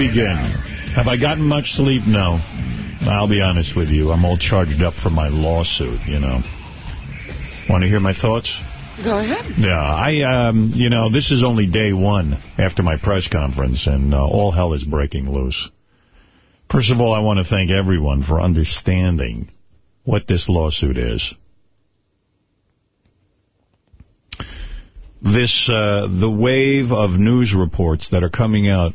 begin? Have I gotten much sleep? No. I'll be honest with you. I'm all charged up for my lawsuit, you know. Want to hear my thoughts? Go ahead. Yeah, I, um, you know, this is only day one after my press conference, and uh, all hell is breaking loose. First of all, I want to thank everyone for understanding what this lawsuit is. This, uh, the wave of news reports that are coming out,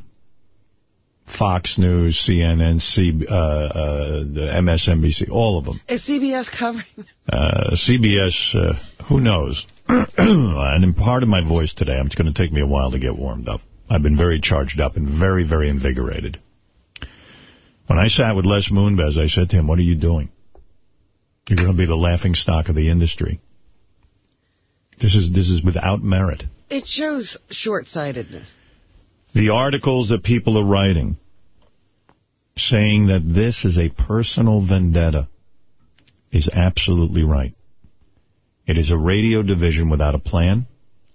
Fox News, CNN, C, uh, uh, the MSNBC, all of them. Is CBS covering? Uh, CBS, uh, who knows? and in part of my voice today, it's going to take me a while to get warmed up. I've been very charged up and very, very invigorated. When I sat with Les Moonves, I said to him, what are you doing? You're going to be the laughing stock of the industry. This is this is without merit. It shows short-sightedness. The articles that people are writing saying that this is a personal vendetta is absolutely right. It is a radio division without a plan.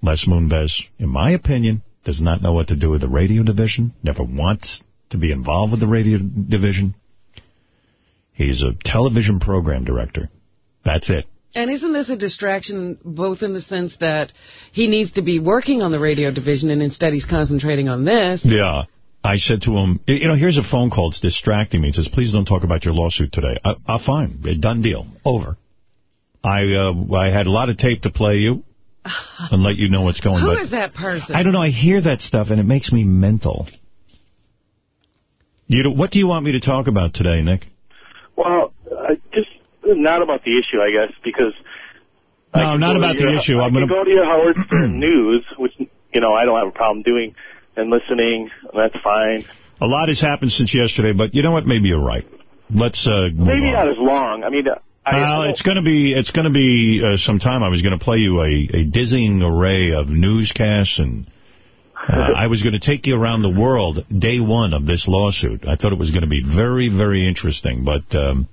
Les Moonves, in my opinion, does not know what to do with the radio division, never wants to be involved with the radio division. He's a television program director. That's it. And isn't this a distraction both in the sense that he needs to be working on the radio division and instead he's concentrating on this? Yeah. I said to him, you know, here's a phone call. It's distracting me. He says, please don't talk about your lawsuit today. I, I'm fine. A done deal. Over. I uh, I had a lot of tape to play you and let you know what's going on. Who is that person? I don't know. I hear that stuff, and it makes me mental. You know, what do you want me to talk about today, Nick? Well, just not about the issue, I guess, because... No, not about the your- issue. I I'm can gonna- go to your Howard News, which, you know, I don't have a problem doing, and listening. That's fine. A lot has happened since yesterday, but you know what? Maybe you're right. Let's uh, Maybe not as long. I mean, uh, I, it's going to be it's going to be uh, some time. I was going to play you a, a dizzying array of newscasts, and uh, I was going to take you around the world day one of this lawsuit. I thought it was going to be very, very interesting, but um,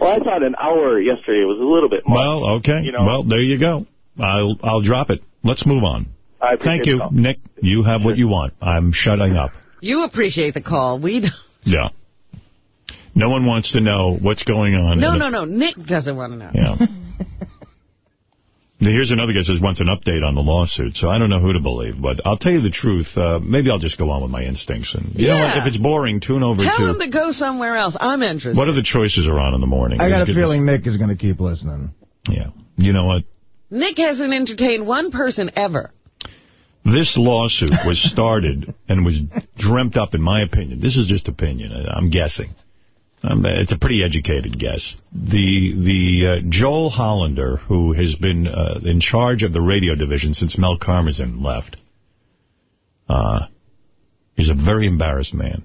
well, I thought an hour yesterday was a little bit much. well, okay. You know. Well, there you go. I'll I'll drop it. Let's move on. I Thank you, call. Nick. You have what you want. I'm shutting up. You appreciate the call. We don't. Yeah. No one wants to know what's going on. No, no, no. Nick doesn't want to know. Yeah. Now, Here's another guy says wants an update on the lawsuit, so I don't know who to believe, but I'll tell you the truth. Uh, maybe I'll just go on with my instincts. And you know what? If it's boring, tune over Tell to... him to go somewhere else. I'm interested. What are the choices are on in the morning? I got a Let's feeling Nick is going to keep listening. Yeah. You know what? Nick hasn't entertained one person ever. This lawsuit was started and was dreamt up, in my opinion. This is just opinion. I'm guessing. Um, it's a pretty educated guess. The the uh, Joel Hollander, who has been uh, in charge of the radio division since Mel Karmazin left, uh, is a very embarrassed man.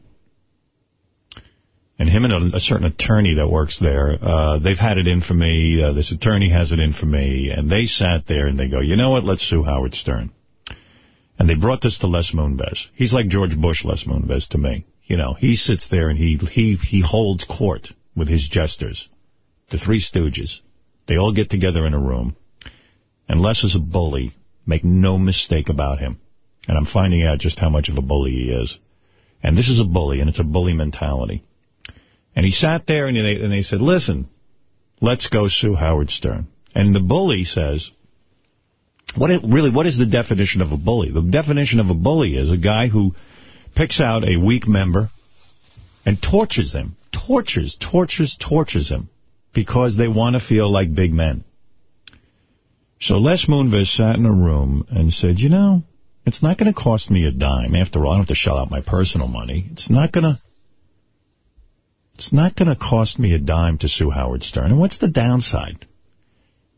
And him and a, a certain attorney that works there, uh, they've had it in for me. Uh, this attorney has it in for me. And they sat there and they go, you know what, let's sue Howard Stern. And they brought this to Les Moonves. He's like George Bush, Les Moonves, to me. You know, he sits there and he he he holds court with his jesters, the Three Stooges. They all get together in a room. And Les is a bully. Make no mistake about him. And I'm finding out just how much of a bully he is. And this is a bully, and it's a bully mentality. And he sat there and they, and they said, listen, let's go sue Howard Stern. And the bully says, what it, really, what is the definition of a bully? The definition of a bully is a guy who picks out a weak member and tortures them. Tortures, tortures, tortures him because they want to feel like big men. So Les Moonves sat in a room and said, you know, it's not going to cost me a dime. After all, I don't have to shell out my personal money. It's not going to... It's not going to cost me a dime to sue Howard Stern. And what's the downside?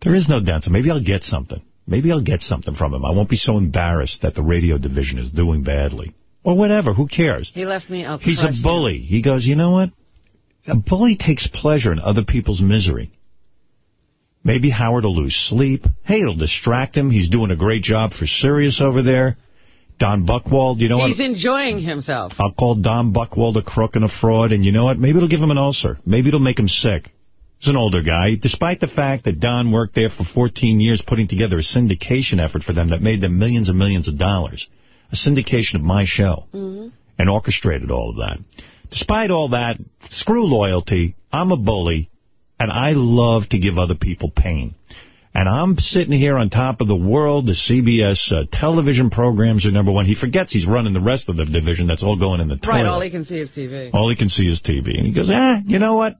There is no downside. Maybe I'll get something. Maybe I'll get something from him. I won't be so embarrassed that the radio division is doing badly. Or whatever. Who cares? He left me out. He's a bully. He goes, you know what? A bully takes pleasure in other people's misery. Maybe Howard will lose sleep. Hey, it'll distract him. He's doing a great job for Sirius over there. Don Buchwald, you know He's what? enjoying himself. I'll call Don Buchwald a crook and a fraud, and you know what? Maybe it'll give him an ulcer. Maybe it'll make him sick. He's an older guy. Despite the fact that Don worked there for 14 years putting together a syndication effort for them that made them millions and millions of dollars. A syndication of my show. And orchestrated all of that. Despite all that, screw loyalty. I'm a bully, and I love to give other people pain. And I'm sitting here on top of the world. The CBS uh, television programs are number one. He forgets he's running the rest of the division. That's all going in the toilet. Right, all he can see is TV. All he can see is TV. And he goes, eh, you know what?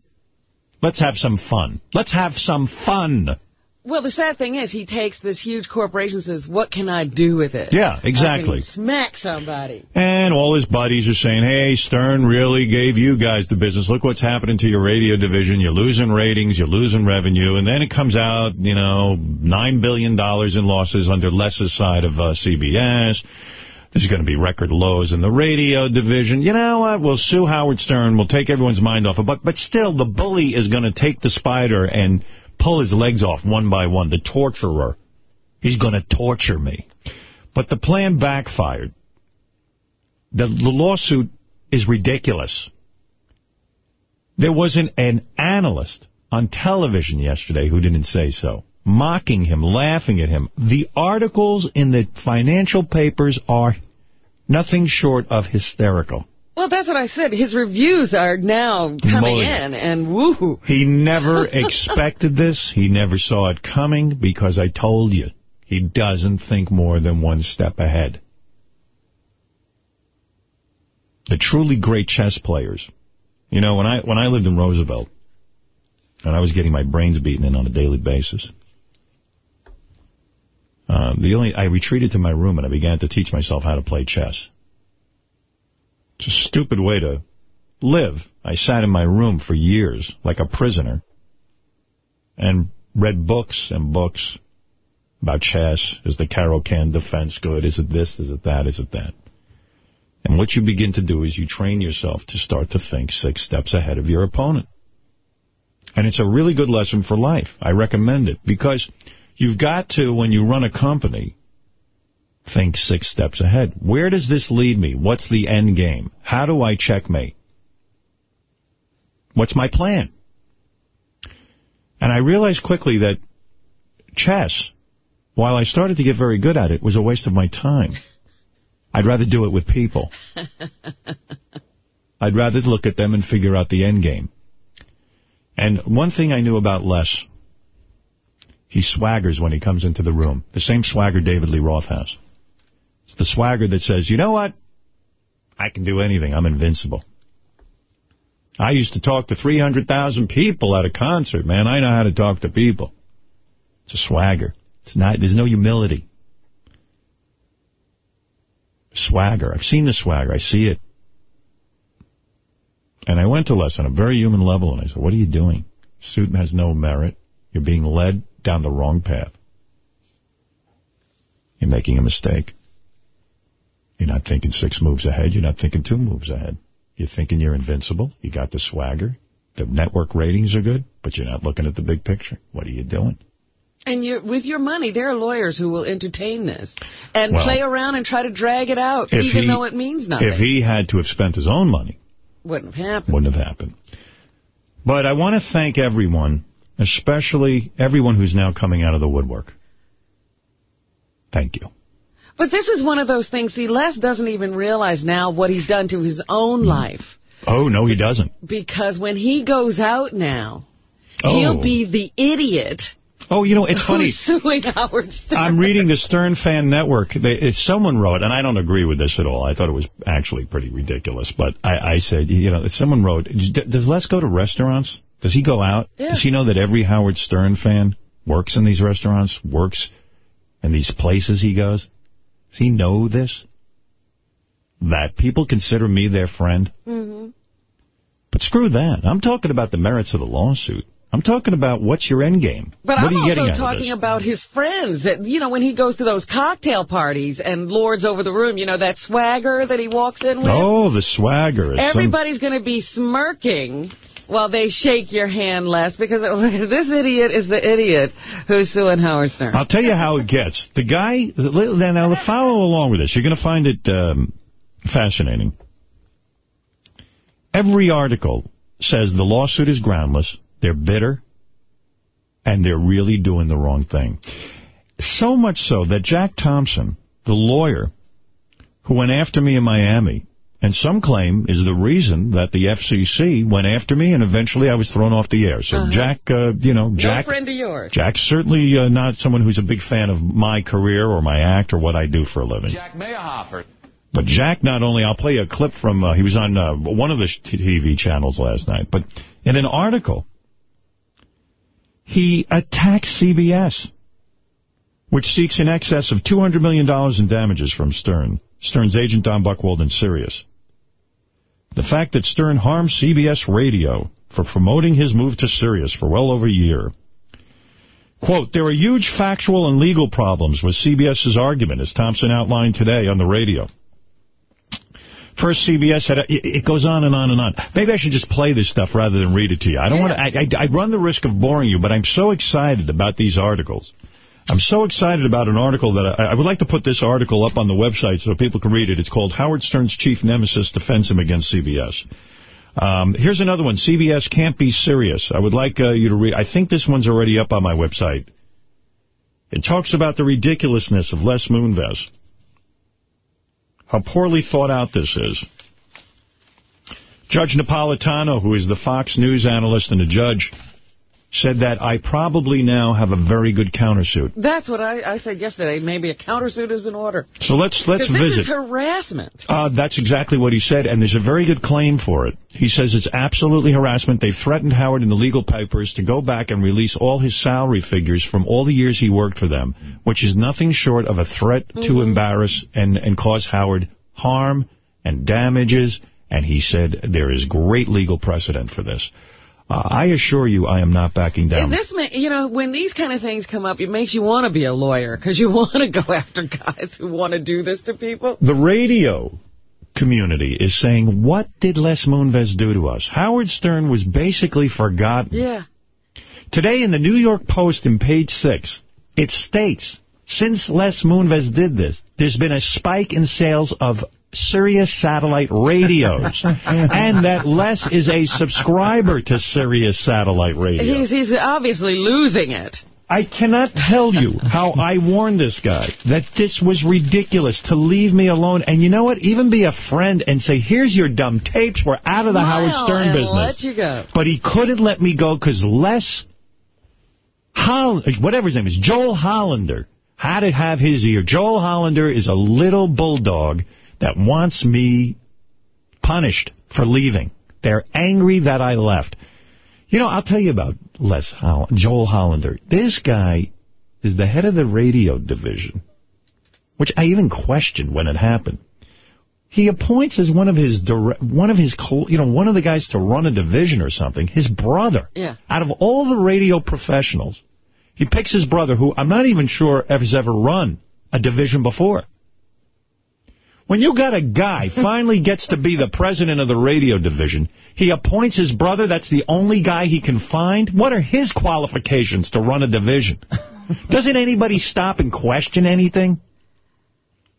Let's have some fun. Let's have some fun. Well, the sad thing is, he takes this huge corporation and says, what can I do with it? Yeah, exactly. smack somebody. And all his buddies are saying, hey, Stern really gave you guys the business. Look what's happening to your radio division. You're losing ratings. You're losing revenue. And then it comes out, you know, $9 billion in losses under Les's side of uh, CBS. There's going to be record lows in the radio division. You know what? We'll sue Howard Stern. We'll take everyone's mind off of it. But, but still, the bully is going to take the spider and pull his legs off one by one. The torturer. He's going to torture me. But the plan backfired. The, the lawsuit is ridiculous. There wasn't an analyst on television yesterday who didn't say so. Mocking him, laughing at him. The articles in the financial papers are nothing short of hysterical. Well, that's what I said. His reviews are now coming in, and woo. He never expected this. He never saw it coming because I told you, he doesn't think more than one step ahead. The truly great chess players. You know, when I when I lived in Roosevelt, and I was getting my brains beaten in on a daily basis, uh, the only I retreated to my room and I began to teach myself how to play chess. It's a stupid way to live. I sat in my room for years like a prisoner and read books and books about chess. Is the Caro-Kann defense good? Is it this? Is it that? Is it that? And what you begin to do is you train yourself to start to think six steps ahead of your opponent. And it's a really good lesson for life. I recommend it because you've got to, when you run a company, think six steps ahead. Where does this lead me? What's the end game? How do I checkmate? What's my plan? And I realized quickly that chess, while I started to get very good at it, was a waste of my time. I'd rather do it with people. I'd rather look at them and figure out the end game. And one thing I knew about Les, he swaggers when he comes into the room. The same swagger David Lee Roth has. The swagger that says, you know what? I can do anything. I'm invincible. I used to talk to 300,000 people at a concert, man. I know how to talk to people. It's a swagger. It's not. There's no humility. Swagger. I've seen the swagger. I see it. And I went to Les on a very human level, and I said, what are you doing? Suit has no merit. You're being led down the wrong path. You're making a mistake. You're not thinking six moves ahead. You're not thinking two moves ahead. You're thinking you're invincible. You got the swagger. The network ratings are good, but you're not looking at the big picture. What are you doing? And you with your money, there are lawyers who will entertain this and Well, play around and try to drag it out, even he- though it means nothing. If he had to have spent his own money, Wouldn't have happened. wouldn't have happened. But I want to thank everyone, especially everyone who's now coming out of the woodwork. Thank you. But this is one of those things, see, Les doesn't even realize now what he's done to his own life. Oh, no, he doesn't. Because when he goes out now, Oh. he'll be the idiot Oh, you know, it's funny. who's suing Howard Stern. I'm reading the Stern Fan Network. They, if someone wrote, and I don't agree with this at all. I thought it was actually pretty ridiculous. But I, I said, you know, someone wrote, does Les go to restaurants? Does he go out? Yeah. Does he know that every Howard Stern fan works in these restaurants, works in these places he goes? Does he know this? That people consider me their friend? hmm But screw that. I'm talking about the merits of the lawsuit. I'm talking about what's your end game. But what I'm are you also talking about his friends. That You know, when he goes to those cocktail parties and lords over the room, you know, that swagger that he walks in with? Oh, the swagger. some- Everybody's going to be smirking Well, they shake your hand less because this idiot is the idiot who's suing Howard Stern. I'll tell you how it gets. The guy, then now follow along with this. You're going to find it um, fascinating. Every article says the lawsuit is groundless, they're bitter, and they're really doing the wrong thing. So much so that Jack Thompson, the lawyer who went after me in Miami, and some claim is the reason that the FCC went after me, and eventually I was thrown off the air. So uh -huh. Jack, uh, you know, Jack... No friend of yours. Jack's certainly uh, not someone who's a big fan of my career or my act or what I do for a living. Jack Meyerhofer. But Jack, not only, I'll play a clip from, uh, he was on uh, one of the TV channels last night, but in an article, he attacks CBS, which seeks in excess of $200 million in damages from Stern. Stern's agent Don Buchwald and Sirius. The fact that Stern harmed CBS Radio for promoting his move to Sirius for well over a year. Quote, there are huge factual and legal problems with CBS's argument, as Thompson outlined today on the radio. First, CBS had a, it goes on and on and on. Maybe I should just play this stuff rather than read it to you. I don't yeah. want to. I, I, I run the risk of boring you, but I'm so excited about these articles. I'm so excited about an article that I, I, would like to put this article up on the website so people can read it. It's called Howard Stern's Chief Nemesis Defends Him Against CBS. Um, here's another one. CBS can't be serious. I would like uh, you to read. I think this one's already up on my website. It talks about the ridiculousness of Les Moonves. How poorly thought out this is. Judge Napolitano, who is the Fox News analyst and a judge, said that I probably now have a very good countersuit. That's what I, I said yesterday. Maybe a countersuit is in order. So let's let's this visit. This is harassment. Uh, that's exactly what he said, and there's a very good claim for it. He says it's absolutely harassment. They threatened Howard in the legal papers to go back and release all his salary figures from all the years he worked for them, which is nothing short of a threat mm -hmm. to mm-hmm. embarrass and, and cause Howard harm and damages, and he said there is great legal precedent for this. Uh, I assure you I am not backing down. And this, you know, when these kind of things come up, it makes you want to be a lawyer because you want to go after guys who want to do this to people. The radio community is saying, what did Les Moonves do to us? Howard Stern was basically forgotten. Yeah. Today in the New York Post in page six, it states, since Les Moonves did this, there's been a spike in sales of Sirius satellite radios, and that Les is a subscriber to Sirius satellite radio. He's, he's obviously losing it. I cannot tell you how I warned this guy that this was ridiculous, to leave me alone. And you know what? Even be a friend and say, here's your dumb tapes. We're out of the Howard Stern business. let you go. But he couldn't let me go because Les, Holl whatever his name is, Joel Hollander, had to have his ear. Joel Hollander is a little bulldog that wants me punished for leaving. They're angry that I left. You know, I'll tell you about Les Holl Joel Hollander. This guy is the head of the radio division, which I even questioned when it happened. He appoints as one of his one of his you know one of the guys to run a division or something. His brother. Yeah. Out of all the radio professionals, he picks his brother, who I'm not even sure has ever run a division before. When you got a guy finally gets to be the president of the radio division, he appoints his brother, that's the only guy he can find? What are his qualifications to run a division? Doesn't anybody stop and question anything?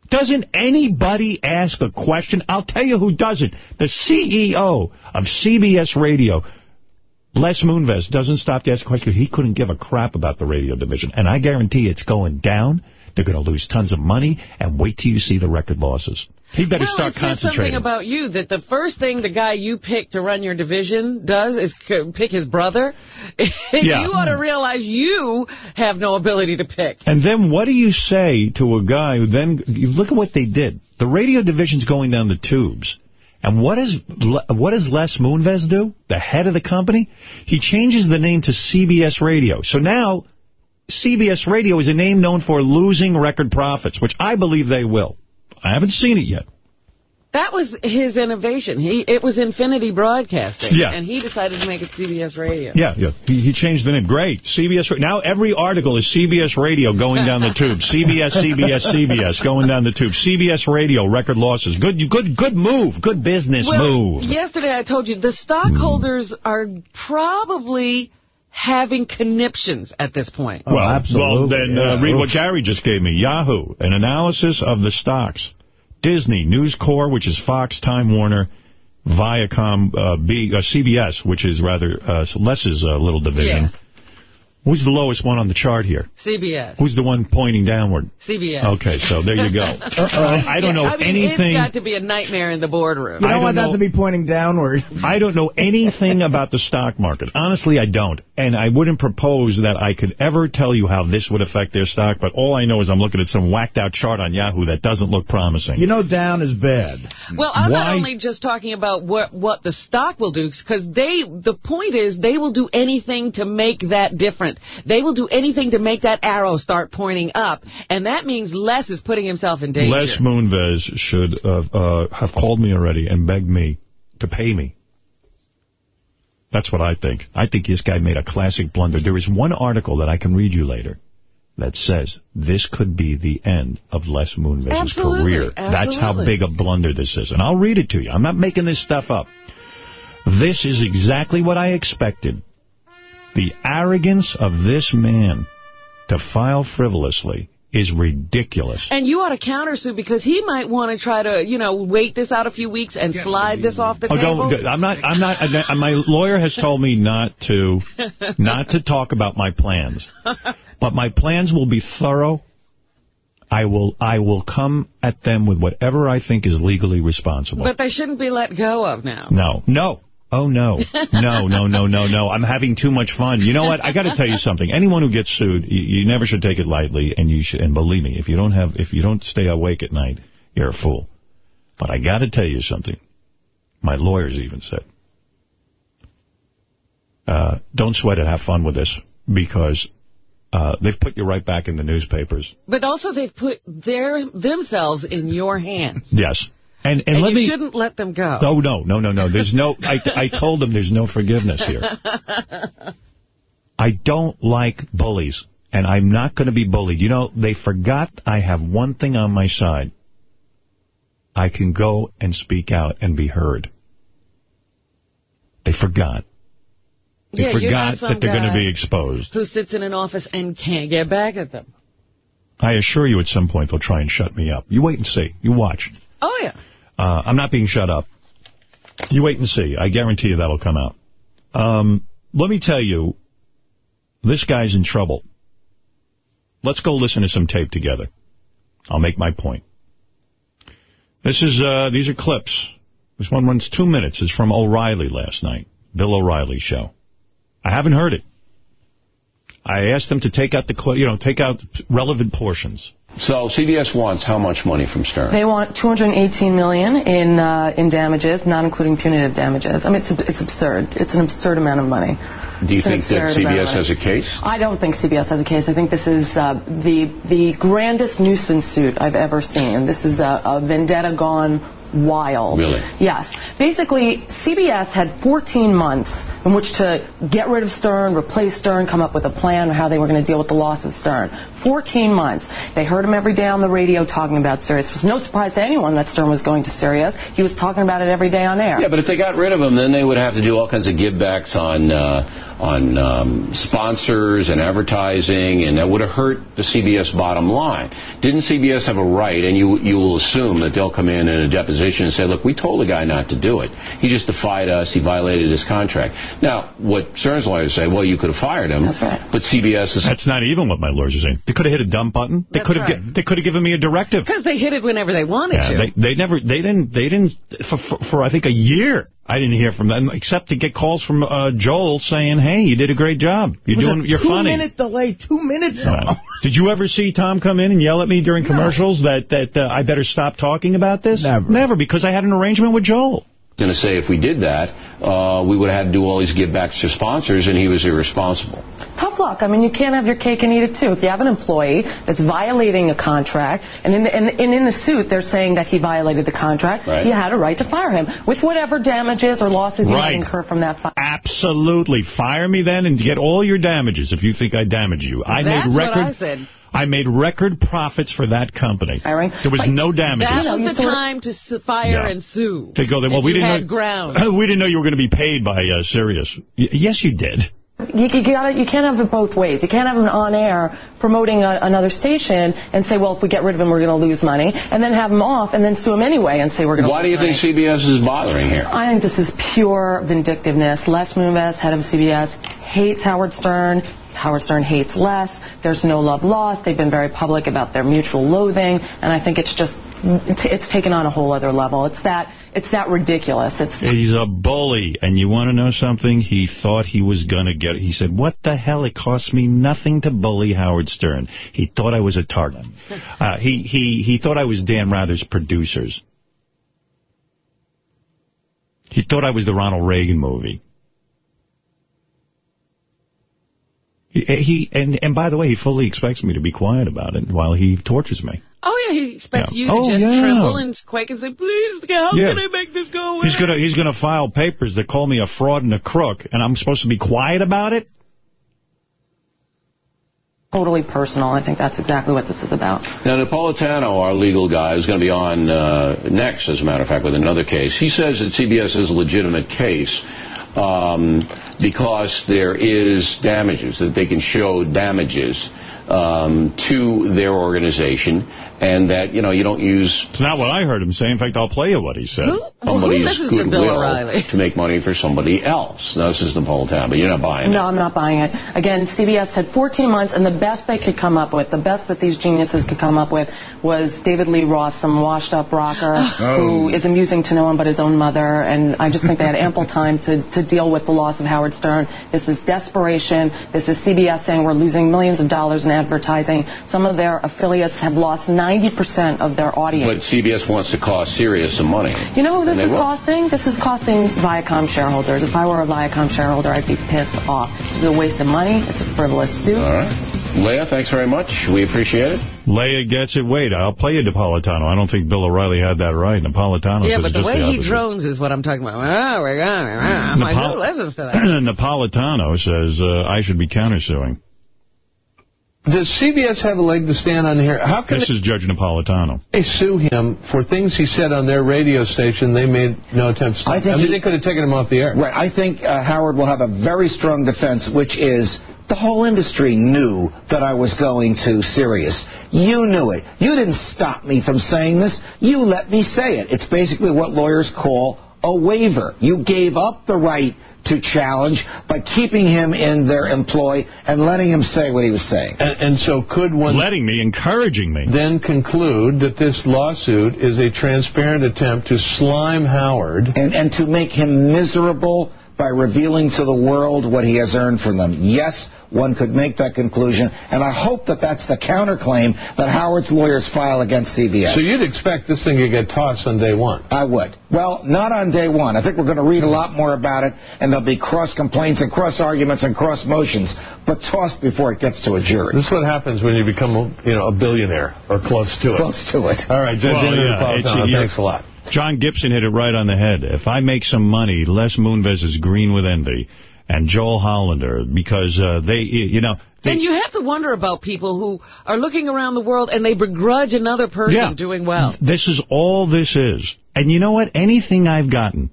Doesn't anybody ask a question? I'll tell you who doesn't. The CEO of CBS Radio, Les Moonves, doesn't stop to ask questions. He couldn't give a crap about the radio division. And I guarantee it's going down they're going to lose tons of money, and wait till you see the record losses. He better well, start concentrating. something about you, that the first thing the guy you pick to run your division does is pick his brother. yeah. You ought to realize you have no ability to pick. And then what do you say to a guy who then, you look at what they did. The radio division's going down the tubes. And what, is, what does Les Moonves do, the head of the company? He changes the name to CBS Radio. So now CBS Radio is a name known for losing record profits, which I believe they will. I haven't seen it yet. That was his innovation. He It was Infinity Broadcasting. Yeah. And he decided to make it CBS Radio. Yeah, yeah. He, he changed the name. Great. CBS. Now every article is CBS Radio going down the tube. CBS, CBS, CBS going down the tube. CBS Radio record losses. Good, good, good move. Good business Well, move. yesterday I told you the stockholders are probably having conniptions at this point. Oh, well, absolutely, well, then uh, read what Gary just gave me. Yahoo, an analysis of the stocks. Disney, News Corp, which is Fox, Time Warner, Viacom, uh, B, uh, CBS, which is rather uh, Les's uh, little division. Yeah. Who's the lowest one on the chart here? CBS. Who's the one pointing downward? CBS. Okay, so there you go. I, I don't know I mean, anything. It's got to be a nightmare in the boardroom. You I don't don't want that to be pointing downward. I don't know anything about the stock market. Honestly, I don't. And I wouldn't propose that I could ever tell you how this would affect their stock, but all I know is I'm looking at some whacked-out chart on Yahoo that doesn't look promising. You know down is bad. Well, I'm Why- not only just talking about what what the stock will do, because they the point is they will do anything to make that They will do anything to make that arrow start pointing up, and that means Les is putting himself in danger. Les Moonves should uh, uh, have called me already and begged me to pay me. That's what I think. I think this guy made a classic blunder. There is one article that I can read you later that says this could be the end of Les Moonves' career. Absolutely, career. That's how big a blunder this is. And I'll read it to you. I'm not making this stuff up. This is exactly what I expected. The arrogance of this man to file frivolously is ridiculous. and you ought to countersue because he might want to try to, you know, wait this out a few weeks and slide this off the Oh, table. don't, I'm not, I'm not, I- my lawyer has told me not to, not to talk about my plans. But my plans will be thorough. I will, I will come at them with whatever I think is legally responsible. But they shouldn't be let go of now. No, no. Oh, no. No, no, no, no, no. I'm having too much fun. You know what? I got to tell you something. Anyone who gets sued, you, you never should take it lightly. And you should, and believe me, if you don't have, if you don't stay awake at night, you're a fool. But I got to tell you something. My lawyers even said, uh, don't sweat it. Have fun with this because uh, they've put you right back in the newspapers. But also they've put their themselves in your hands. Yes. And, and, And let you me. shouldn't let them go. No, no, no, no, no. There's no, I, I told them there's no forgiveness here. I don't like bullies, and I'm not going to be bullied. You know, they forgot I have one thing on my side. I can go and speak out and be heard. They forgot. They Yeah, forgot that they're going to be exposed. Who sits in an office and can't get back at them. I assure you at some point they'll try and shut me up. You wait and see. You watch. Oh, yeah. Uh, I'm not being shut up. You wait and see. I guarantee you that'll come out. Um, let me tell you, this guy's in trouble. Let's go listen to some tape together. I'll make my point. This is, uh, these are clips. This one runs two minutes. It's from O'Reilly last night. Bill O'Reilly show. I haven't heard it. I asked them to take out the, you know, take out relevant portions. So CBS wants how much money from Stern? They want 218 million in uh, in damages, not including punitive damages. I mean, it's it's absurd. It's an absurd amount of money. Do you It's think that absurd amount of CBS has a case? I don't think CBS has a case. I think this is uh, the the grandest nuisance suit I've ever seen. This is a, a vendetta gone wild. Really? Yes. Basically, CBS had 14 months in which to get rid of Stern, replace Stern, come up with a plan on how they were going to deal with the loss of Stern. 14 months. They heard him every day on the radio talking about Sirius. It was no surprise to anyone that Stern was going to Sirius. He was talking about it every day on air. Yeah, but if they got rid of him, then they would have to do all kinds of givebacks on uh, on um, sponsors and advertising, and that would have hurt the CBS bottom line. Didn't CBS have a right? And you you will assume that they'll come in in a deposition and say, look, we told the guy not to do it. He just defied us. He violated his contract. Now, what Stern's lawyers say, well, you could have fired him. That's right. But CBS is That's not even what my lawyers are saying. Could have hit a dump button. They could have. right. They could have given me a directive. Because they hit it whenever they wanted Yeah, to. they they never they didn't they didn't for, for, for I think a year I didn't hear from them except to get calls from uh, Joel saying, "Hey, you did a great job. You're doing you're funny." two-minute delay. Two minutes. Uh, did you ever see Tom come in and yell at me during commercials that that uh, I better stop talking about this? Never. Never, because I had an arrangement with Joel. Going to say if we did that, uh, we would have had to do all these givebacks to sponsors, and he was irresponsible. Tough luck. I mean, you can't have your cake and eat it too. If you have an employee that's violating a contract, and in the, and, and in the suit they're saying that he violated the contract, Right. you had a right to fire him with whatever damages or losses you Right. might incur from that fire. Absolutely. Fire me then and get all your damages if you think I damaged you. I That's made what record I said. I made record profits for that company. Firing. There was Like, no damages. That know, you was the time to fire Yeah. and sue. They go there. Well, we didn't had know. ground. we didn't know you were going to be paid by uh, Sirius. Y yes, you did. You, you, gotta, you can't have it both ways. You can't have him on air promoting a, another station and say, well, if we get rid of him, we're going to lose money, and then have him off and then sue him anyway and say we're going to Why do you think CBS is bothering here? I think this is pure vindictiveness. Les Moonves, head of CBS, hates Howard Stern. Howard Stern hates less. There's no love lost. They've been very public about their mutual loathing, and I think it's just it's taken on a whole other level. It's that it's that ridiculous. It's He's a bully. And you want to know something? He thought he was going to get He said, what the hell? It cost me nothing to bully Howard Stern. He thought I was a target. Uh, he, he, he thought I was Dan Rather's producers. He thought I was the Ronald Reagan movie. He, he and, and by the way, he fully expects me to be quiet about it while he tortures me. Oh, yeah, he expects Yeah. you to Oh, just yeah. tremble and quake and say, please, how Yeah. can I make this go away? He's gonna he's gonna file papers that call me a fraud and a crook, and I'm supposed to be quiet about it. totally personal. I think that's exactly what this is about. Now, Napolitano, our legal guy, is going to be on uh, next, as a matter of fact, with another case. He says that CBS is a legitimate case um, because there is damages, that they can show damages um, to their organization, and that, you know, you don't use It's not what I heard him say. In fact, I'll play you what he said. Who, who somebody's listens to Bill goodwill O'Reilly? to make money for somebody else. Now, this is Napolitano, but you're not buying No, it. I'm not buying it. Again, CBS had 14 months, and the best they could come up with, the best that these geniuses could come up with, was David Lee Roth, some washed-up rocker oh. who is amusing to no one but his own mother. And I just think they had ample time to, to deal with the loss of Howard Stern. This is desperation. This is CBS saying we're losing millions of dollars in advertising. Some of their affiliates have lost 90% of their audience. But CBS wants to cost Sirius some money. You know who this is will. costing? This is costing Viacom shareholders. If I were a Viacom shareholder, I'd be pissed off. This is a waste of money. It's a frivolous suit. All right. Leah, thanks very much. We appreciate it. Leia gets it. Wait, I'll play you Napolitano. I don't think Bill O'Reilly had that right. Napolitano Yeah, says but the just way the he drones is what I'm talking about. We're going. I'm like, who listens to that? Napolitano says uh, I should be countersuing. Does CBS have a leg to stand on here? How can This is Judge Napolitano. they sue him for things he said on their radio station they made no attempt to? I think mean, he- they could have taken him off the air. Right. I think uh, Howard will have a very strong defense, which is the whole industry knew that I was going to Sirius. You knew it. You didn't stop me from saying this. You let me say it. It's basically what lawyers call a waiver. You gave up the right to challenge by keeping him in their employ and letting him say what he was saying. And, and so could one Letting me, encouraging me. then conclude that this lawsuit is a transparent attempt to slime Howard? and, and to make him miserable by revealing to the world what he has earned from them. Yes, one could make that conclusion, and I hope that that's the counterclaim that Howard's lawyers file against CBS. So you'd expect this thing to get tossed on day one. I would. Well, not on day one. I think we're going to read a lot more about it, and there'll be cross complaints and cross arguments and cross motions, but tossed before it gets to a jury. This is what happens when you become, a, you know, a billionaire or close to it. Close to it. All right, Judge Well, yeah, Napolitano, it's- thanks a lot. John Gibson hit it right on the head. If I make some money, Les Moonves is green with envy. And Joel Hollander, because uh, they, you know... They, And you have to wonder about people who are looking around the world and they begrudge another person Yeah. doing well. This is all this is. And you know what? Anything I've gotten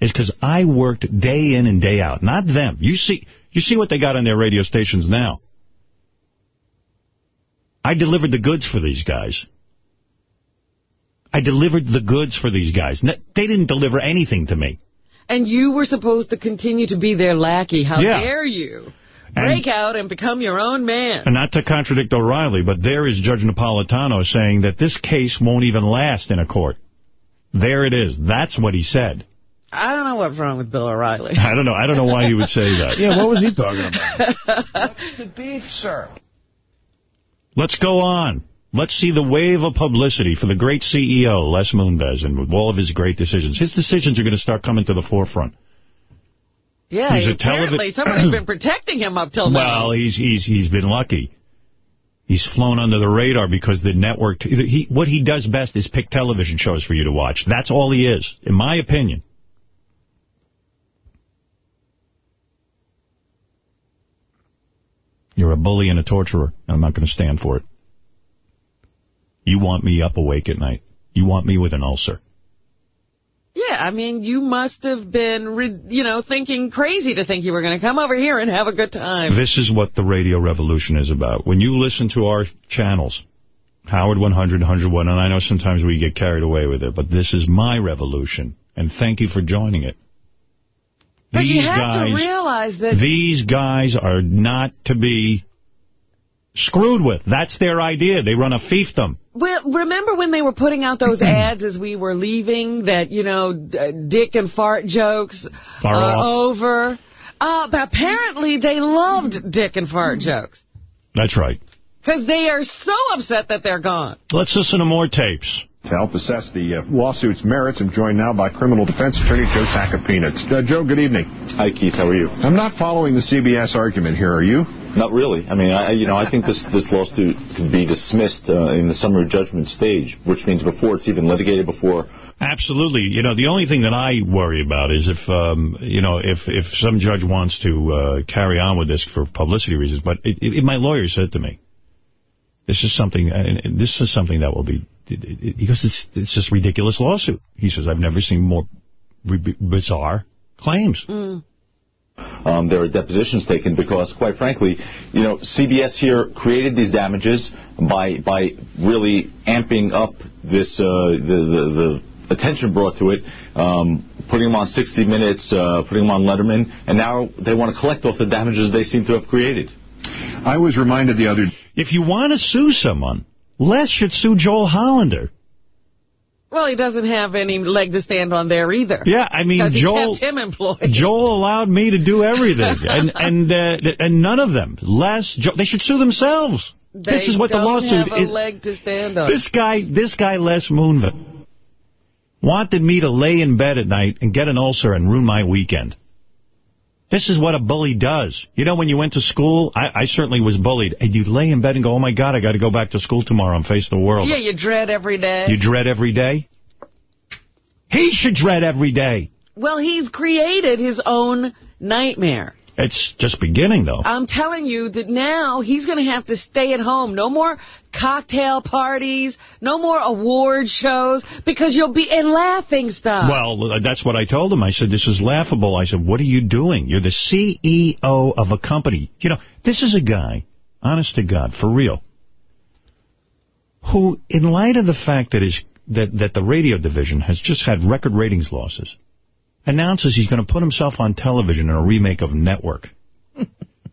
is because I worked day in and day out. Not them. You see you see what they got on their radio stations now. I delivered the goods for these guys. I delivered the goods for these guys. They didn't deliver anything to me. And you were supposed to continue to be their lackey. How Yeah. dare you? And- Break out and become your own man. And not to contradict O'Reilly, but there is Judge Napolitano saying that this case won't even last in a court. There it is. That's what he said. I don't know what's wrong with Bill O'Reilly. I don't know. I don't know why he would say that. Yeah, what was he talking about? What's The beef, sir. Let's go on. Let's see the wave of publicity for the great CEO, Les Moonves, and with all of his great decisions. His decisions are going to start coming to the forefront. Yeah, He's apparently somebody's been protecting him up till now. Well, he's he's he's been lucky. He's flown under the radar because the network, he, what he does best is pick television shows for you to watch. That's all he is, in my opinion. You're a bully and a torturer, and I'm not going to stand for it. You want me up awake at night. You want me with an ulcer. Yeah, I mean, you must have been, you know, thinking crazy to think you were going to come over here and have a good time. This is what the radio revolution is about. When you listen to our channels, Howard 100, 101, and I know sometimes we get carried away with it, but this is my revolution, and thank you for joining it. But these you have guys, to realize that... These guys are not to be screwed with. That's their idea. They run a fiefdom. Well, remember when they were putting out those ads as we were leaving that, you know, d- dick and fart jokes Are are off. over? Uh, but apparently they loved dick and fart jokes. That's right. Because they are so upset that they're gone. Let's listen to more tapes. To help assess the uh, lawsuit's merits, I'm joined now by criminal defense attorney Joe Tacopina. Uh, Joe, good evening. Hi, Keith. How are you? I'm not following the CBS argument here, are you? Not really. I mean, I, you know, I think this this lawsuit could be dismissed uh, in the summary judgment stage, which means before it's even litigated, before Absolutely. You know, the only thing that I worry about is if, um, you know, if, if some judge wants to uh, carry on with this for publicity reasons. But it, it, my lawyer said to me, this is something, uh, this is something that will be, it, it, because it's, it's this ridiculous lawsuit. He says, I've never seen more bizarre claims. Mm. Um, there are depositions taken, because quite frankly, you know, CBS here created these damages by by really amping up this uh, the, the the attention brought to it, um, putting them on 60 Minutes, uh, putting them on Letterman, and now they want to collect off the damages they seem to have created. I was reminded the other If you want to sue someone, Les should sue Joel Hollander. Well, he doesn't have any leg to stand on there either. Yeah, I mean, Joel- kept him employed. Joel allowed me to do everything, and and uh, and none of them. Les, jo they should sue themselves. this is what the lawsuit have a is. leg to stand on. This guy, this guy, Les Moonville, wanted me to lay in bed at night and get an ulcer and ruin my weekend. This is what a bully does. You know, when you went to school, I, I certainly was bullied. And you'd lay in bed and go, oh, my God, I got to go back to school tomorrow and face the world. Yeah, you dread every day. You dread every day? He should dread every day. well, he's created his own nightmare. It's just beginning, though. I'm telling you that now he's going to have to stay at home. No more cocktail parties, no more award shows, because you'll be in laughing stock. Well, uh, that's what I told him. I said, this is laughable. I said, what are you doing? You're the CEO of a company. You know, this is a guy, honest to God, for real, who, in light of the fact that his that, that the radio division has just had record ratings losses, announces he's going to put himself on television in a remake of Network.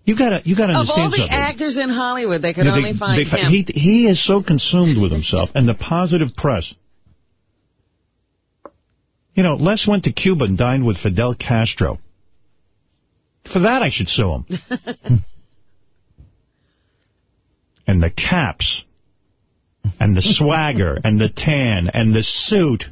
You gotta, you gotta of understand all the something. actors in Hollywood, they could Yeah, they- only find they him. He, he is so consumed with himself and the positive press. You know, Les went to Cuba and dined with Fidel Castro. For that, I should sue him. and the caps, and the swagger, and the tan, and the suit.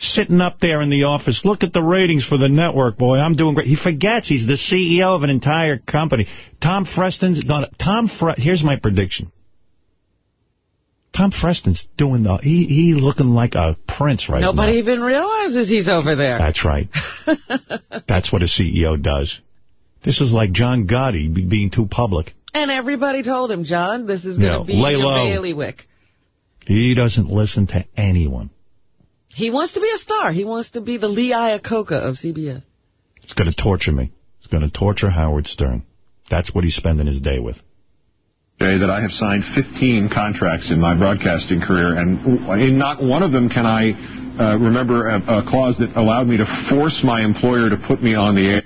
Sitting up there in the office, look at the ratings for the network, boy, I'm doing great. He forgets he's the CEO of an entire company. Tom Freston's not, Tom Fre here's my prediction. Tom Freston's doing the, he, he looking like a prince right Nobody now. Nobody even realizes he's over there. That's right. That's what a CEO does. This is like John Gotti being too public. And everybody told him, John, this is going to Yeah, be lay your bailiwick. He doesn't listen to anyone. He wants to be a star. He wants to be the Lee Iacocca of CBS. It's going to torture me. It's going to torture Howard Stern. That's what he's spending his day with. Jay, that I have signed 15 contracts in my broadcasting career, and in not one of them can I uh, remember a, a clause that allowed me to force my employer to put me on the air.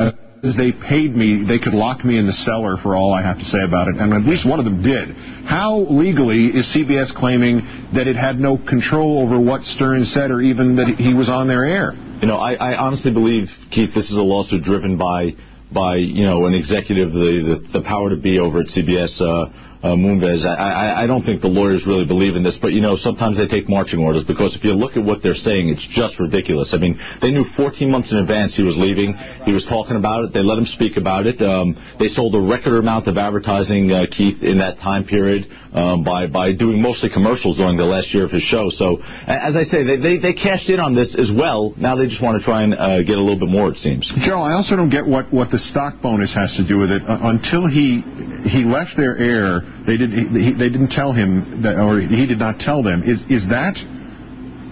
Uh, as they paid me, they could lock me in the cellar for all I have to say about it, and at least one of them did. How legally is CBS claiming that it had no control over what Stern said or even that he was on their air? You know, I, I honestly believe, Keith, this is a lawsuit driven by, by you know, an executive, the, the, the power to be over at CBS, uh, uh, Moonves, I, I, I don't think the lawyers really believe in this, but, you know, sometimes they take marching orders because if you look at what they're saying, it's just ridiculous. I mean, they knew 14 months in advance he was leaving. He was talking about it. They let him speak about it. Um, they sold a record amount of advertising, uh, Keith, in that time period um, by, by doing mostly commercials during the last year of his show. So, as I say, they, they, they cashed in on this as well. Now they just want to try and uh, get a little bit more, it seems. Joe, I also don't get what, what the stock bonus has to do with it. Uh, until he he left their air, they did he, they didn't tell him that, or he did not tell them. Is is that?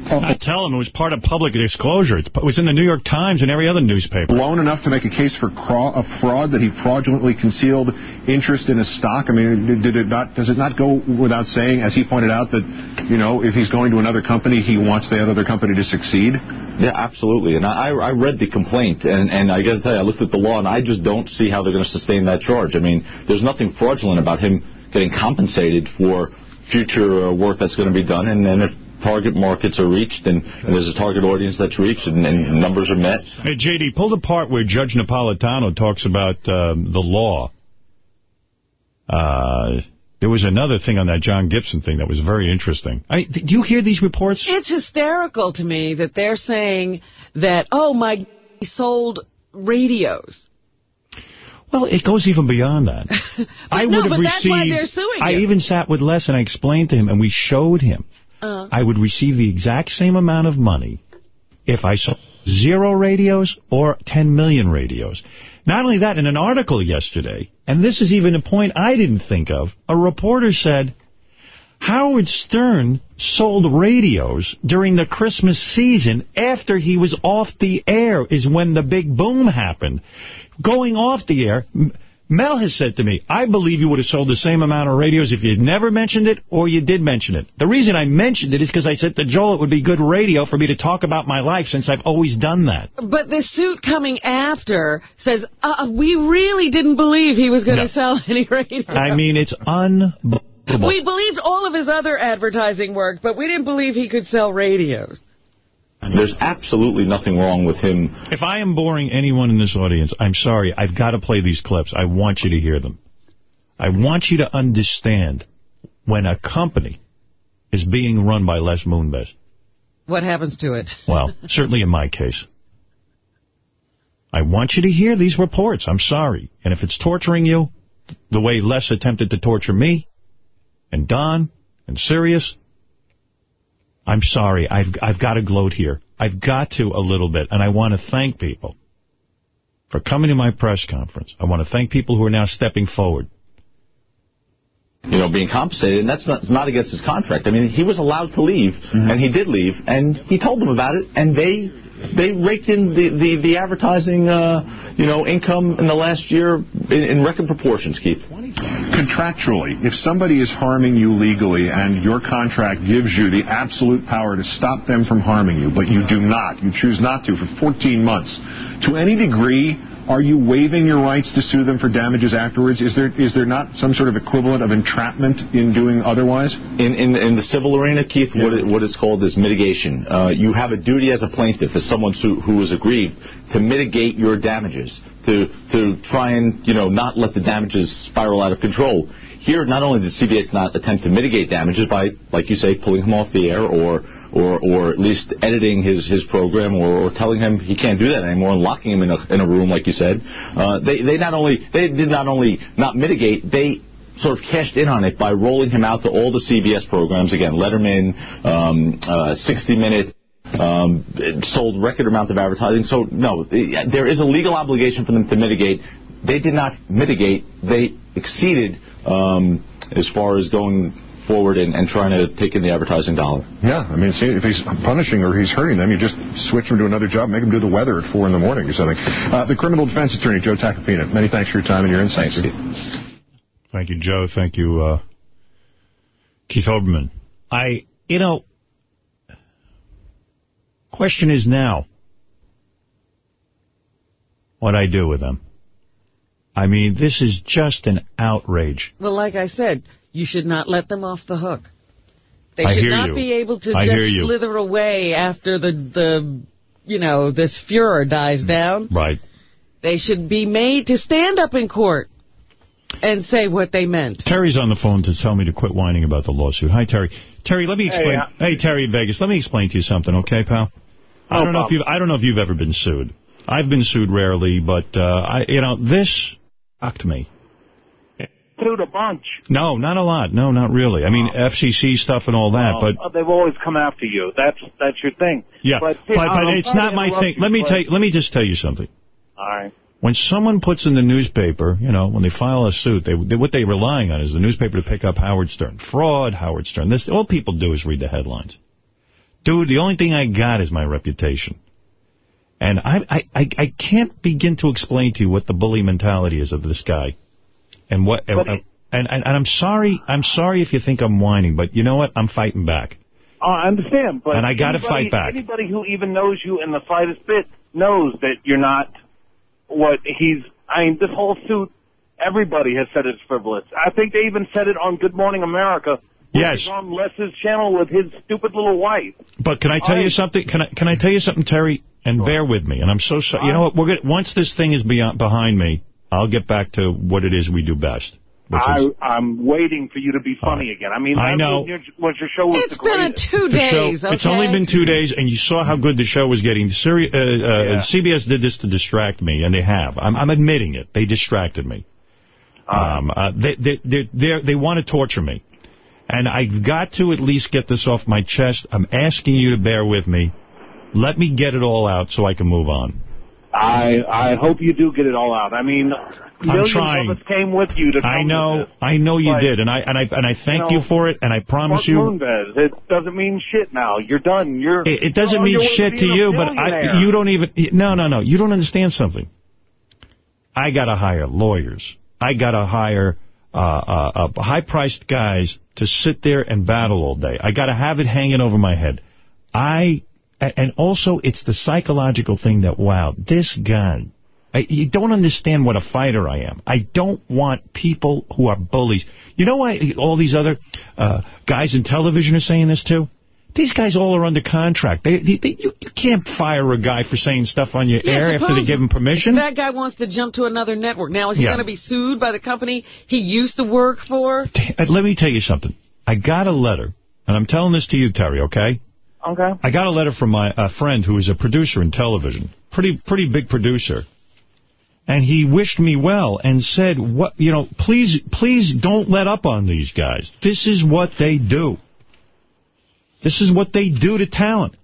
I tell him it was part of public disclosure. It was in the New York Times and every other newspaper. Blown enough to make a case for a fraud that he fraudulently concealed interest in a stock. I mean, did it not? Does it not go without saying, as he pointed out, that you know if he's going to another company, he wants that other company to succeed? Yeah, absolutely. And I, I read the complaint, and, and I got to tell you, I looked at the law, and I just don't see how they're going to sustain that charge. I mean, there's nothing fraudulent about him getting compensated for future uh, work that's going to be done, and, and if target markets are reached and, and, there's a target audience that's reached and, and, numbers are met. Hey, J.D., pull the part where Judge Napolitano talks about um, the law. Uh, there was another thing on that John Gibson thing that was very interesting. I, do you hear these reports? It's hysterical to me that they're saying that, oh, my, he sold radios. Well, it goes even beyond that. I no, would have received. I even sat with Les and I explained to him, and we showed him. I would receive the exact same amount of money if I sold zero radios or 10 million radios. Not only that, in an article yesterday, and this is even a point I didn't think of, a reporter said, Howard Stern sold radios during the Christmas season after he was off the air is when the big boom happened. Going off the air, Mel has said to me, I believe you would have sold the same amount of radios if you'd never mentioned it or you did mention it. The reason I mentioned it is because I said to Joel it would be good radio for me to talk about my life since I've always done that. But the suit coming after says, uh, we really didn't believe he was going to no. sell any radios. I mean, it's unbelievable. We believed all of his other advertising work, but we didn't believe he could sell radios. There's absolutely nothing wrong with him. If I am boring anyone in this audience, I'm sorry. I've got to play these clips. I want you to hear them. I want you to understand when a company is being run by Les Moonves. What happens to it? Well, certainly in my case. I want you to hear these reports. I'm sorry. And if it's torturing you, the way Les attempted to torture me, and Don, and Sirius, I'm sorry. I've I've got to gloat here. I've got to a little bit, and I want to thank people for coming to my press conference. I want to thank people who are now stepping forward. You know, being compensated, and that's not, not against his contract. I mean, he was allowed to leave, mm -hmm. and he did leave, and he told them about it, and they they raked in the, the, the advertising, uh, you know, income in the last year in, in record proportions, Keith. Contractually, if somebody is harming you legally and your contract gives you the absolute power to stop them from harming you, but you do not, you choose not to for 14 months, to any degree, are you waiving your rights to sue them for damages afterwards? Is there is there not some sort of equivalent of entrapment in doing otherwise? In in, in the civil arena, Keith, yeah. what, it, what is called is mitigation. Uh, you have a duty as a plaintiff, as someone who, who is aggrieved, to mitigate your damages, to to try and you know not let the damages spiral out of control. Here, not only did CBS not attempt to mitigate damages by, like you say, pulling him off the air or or or at least editing his his program or, or telling him he can't do that anymore and locking him in a in a room like you said. Uh, they they not only they did not only not mitigate they sort of cashed in on it by rolling him out to all the CBS programs again Letterman, um, uh, 60 Minute. Um, sold record amount of advertising. So, no, there is a legal obligation for them to mitigate. They did not mitigate. They exceeded um, as far as going forward and, and trying to take in the advertising dollar. Yeah, I mean, see, if he's punishing or he's hurting them, you just switch him to another job, make him do the weather at 4 in the morning or something. Uh, the criminal defense attorney, Joe Tacopina, many thanks for your time and your insights. Thanks, Thank you, Joe. Thank you, uh, Keith Olbermann. I, you know, question is now, what I do with them. I mean, this is just an outrage. Well, like I said, you should not let them off the hook. They I should not you. be able to I just slither away after the, the, you know, this furor dies down. Right. They should be made to stand up in court. and say what they meant. Terry's on the phone to tell me to quit whining about the lawsuit. Hi, Terry. Terry, let me explain. Hey, Hey, Terry in Vegas, let me explain to you something, okay, pal? I don't know if you've I don't know if you've ever been sued. I've been sued rarely, but uh, I you know this shocked me. Bunch. No, not a lot. No, not really. I mean, FCC stuff and all that, but Uh, they've always come after you. That's that's your thing. yeah, but, but, but it's not my thing. Let me tell you, let me just tell you something. All right. When someone puts in the newspaper, you know, when they file a suit, they, they what they're relying on is the newspaper to pick up Howard Stern. Fraud, Howard Stern. This All people do is read the headlines. Dude, the only thing I got is my reputation. And I, I, I, I can't begin to explain to you what the bully mentality is of this guy. And what, and, and, and, and I'm sorry, I'm sorry if you think I'm whining, but you know what? I'm fighting back. Oh, I understand, but And I gotta fight back. Anybody who even knows you in the slightest bit knows that you're not what he's. I mean, this whole suit. Everybody has said it's frivolous. I think they even said it on Good Morning America. Yes. on Les's channel with his stupid little wife. But can I tell you something? Can I can I tell you something, Terry? And bear with me. And I'm so sorry. You know what? We're gonna once this thing is beyond behind me, I'll get back to what it is we do best. Which I, is I'm waiting for you to be funny again. I mean, I know. Was your, was your show was It's the been a greatest. two the show. days, okay? It's only been two days, and you saw how good the show was getting. Siri, uh, uh, Yeah. CBS did this to distract me, and they have. I'm, I'm admitting it. They distracted me. Um, uh, they they they they they want to torture me, and I've got to at least get this off my chest. I'm asking you to bear with me. Let me get it all out so I can move on. I I hope you do get it all out. I mean, millions trying. of us came with you to. I know. I know you But, did, and I and I and I thank you you for it, and I promise you. Moonves, it doesn't mean shit now. You're done. You're. It, it doesn't mean shit to you, but I, you don't even, no, no, no, you don't understand something. I got to hire lawyers. I got to hire uh, uh, uh, high-priced guys to sit there and battle all day. I got to have it hanging over my head. I, and also it's the psychological thing that, wow, this guy, I, you don't understand what a fighter I am. I don't want people who are bullies. You know why all these other uh, guys in television are saying this too? These guys all are under contract. They, they, they you, you can't fire a guy for saying stuff on your Yeah, air after they give him permission. That guy wants to jump to another network. Now, is he Yeah. going to be sued by the company he used to work for? Uh, Let me tell you something. I got a letter, and I'm telling this to you, Terry, okay? Okay. I got a letter from my a friend who is a producer in television, pretty pretty big producer, and he wished me well and said, "What you know? Please, please don't let up on these guys. This is what they do. This is what they do to talent.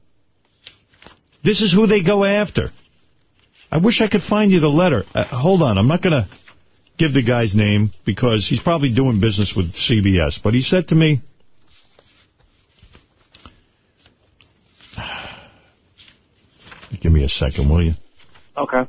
This is who they go after." I wish I could find you the letter. Uh, hold on, I'm not going to give the guy's name because he's probably doing business with CBS, but he said to me. Give me a second, will you? Okay.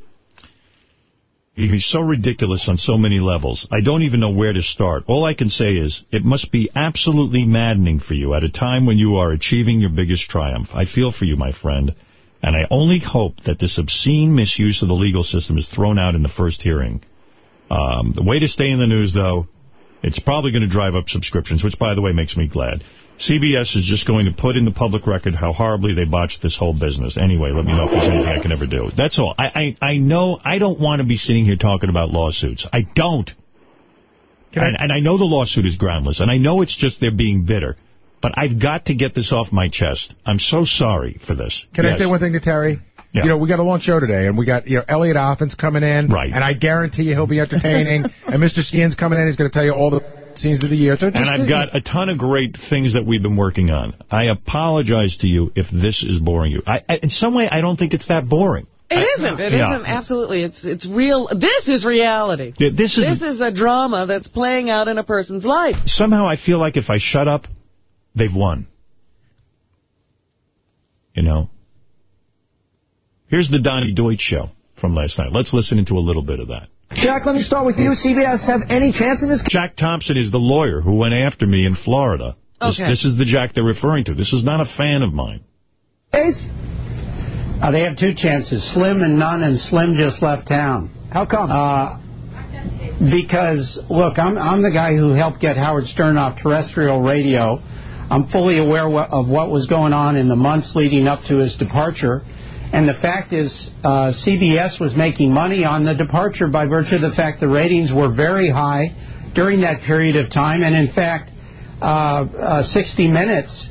He's so ridiculous on so many levels. I don't even know where to start. All I can say is, it must be absolutely maddening for you at a time when you are achieving your biggest triumph. I feel for you, my friend, and I only hope that this obscene misuse of the legal system is thrown out in the first hearing. Um, the way to stay in the news, though, it's probably going to drive up subscriptions, which, by the way, makes me glad. CBS is just going to put in the public record how horribly they botched this whole business. Anyway, let me know if there's anything I can ever do. That's all. I, I, I know I don't want to be sitting here talking about lawsuits. I don't. And, and I know the lawsuit is groundless, and I know it's just they're being bitter. But I've got to get this off my chest. I'm so sorry for this. Can Yes. I say one thing to Terry? Yeah. You know, we got a long show today, and we got, you know, Elliot Offen's coming in. Right. And I guarantee you he'll be entertaining. and Mr. Skin's coming in. He's going to tell you all the scenes of the year. So just, And I've got a ton of great things that we've been working on. I apologize to you if this is boring you. I, I, in some way, I don't think it's that boring. It isn't. It Yeah. not Absolutely. It's it's real. This is reality. Yeah, This is This is a drama that's playing out in a person's life. somehow I feel like if I shut up, they've won. You know? Here's the Donny Deutsch show from last night. Let's listen into a little bit of that. Jack, let me start with you. CBS have any chance in this Jack Thompson is the lawyer who went after me in Florida. This, Okay. this is the Jack they're referring to. This is not a fan of mine. case? Uh, they have two chances, Slim and none, and Slim just left town. How come? Uh, because, look, I'm, I'm the guy who helped get Howard Stern off terrestrial radio. I'm fully aware of what was going on in the months leading up to his departure. And the fact is, uh, CBS was making money on the departure by virtue of the fact the ratings were very high during that period of time. And in fact, uh, uh, 60 Minutes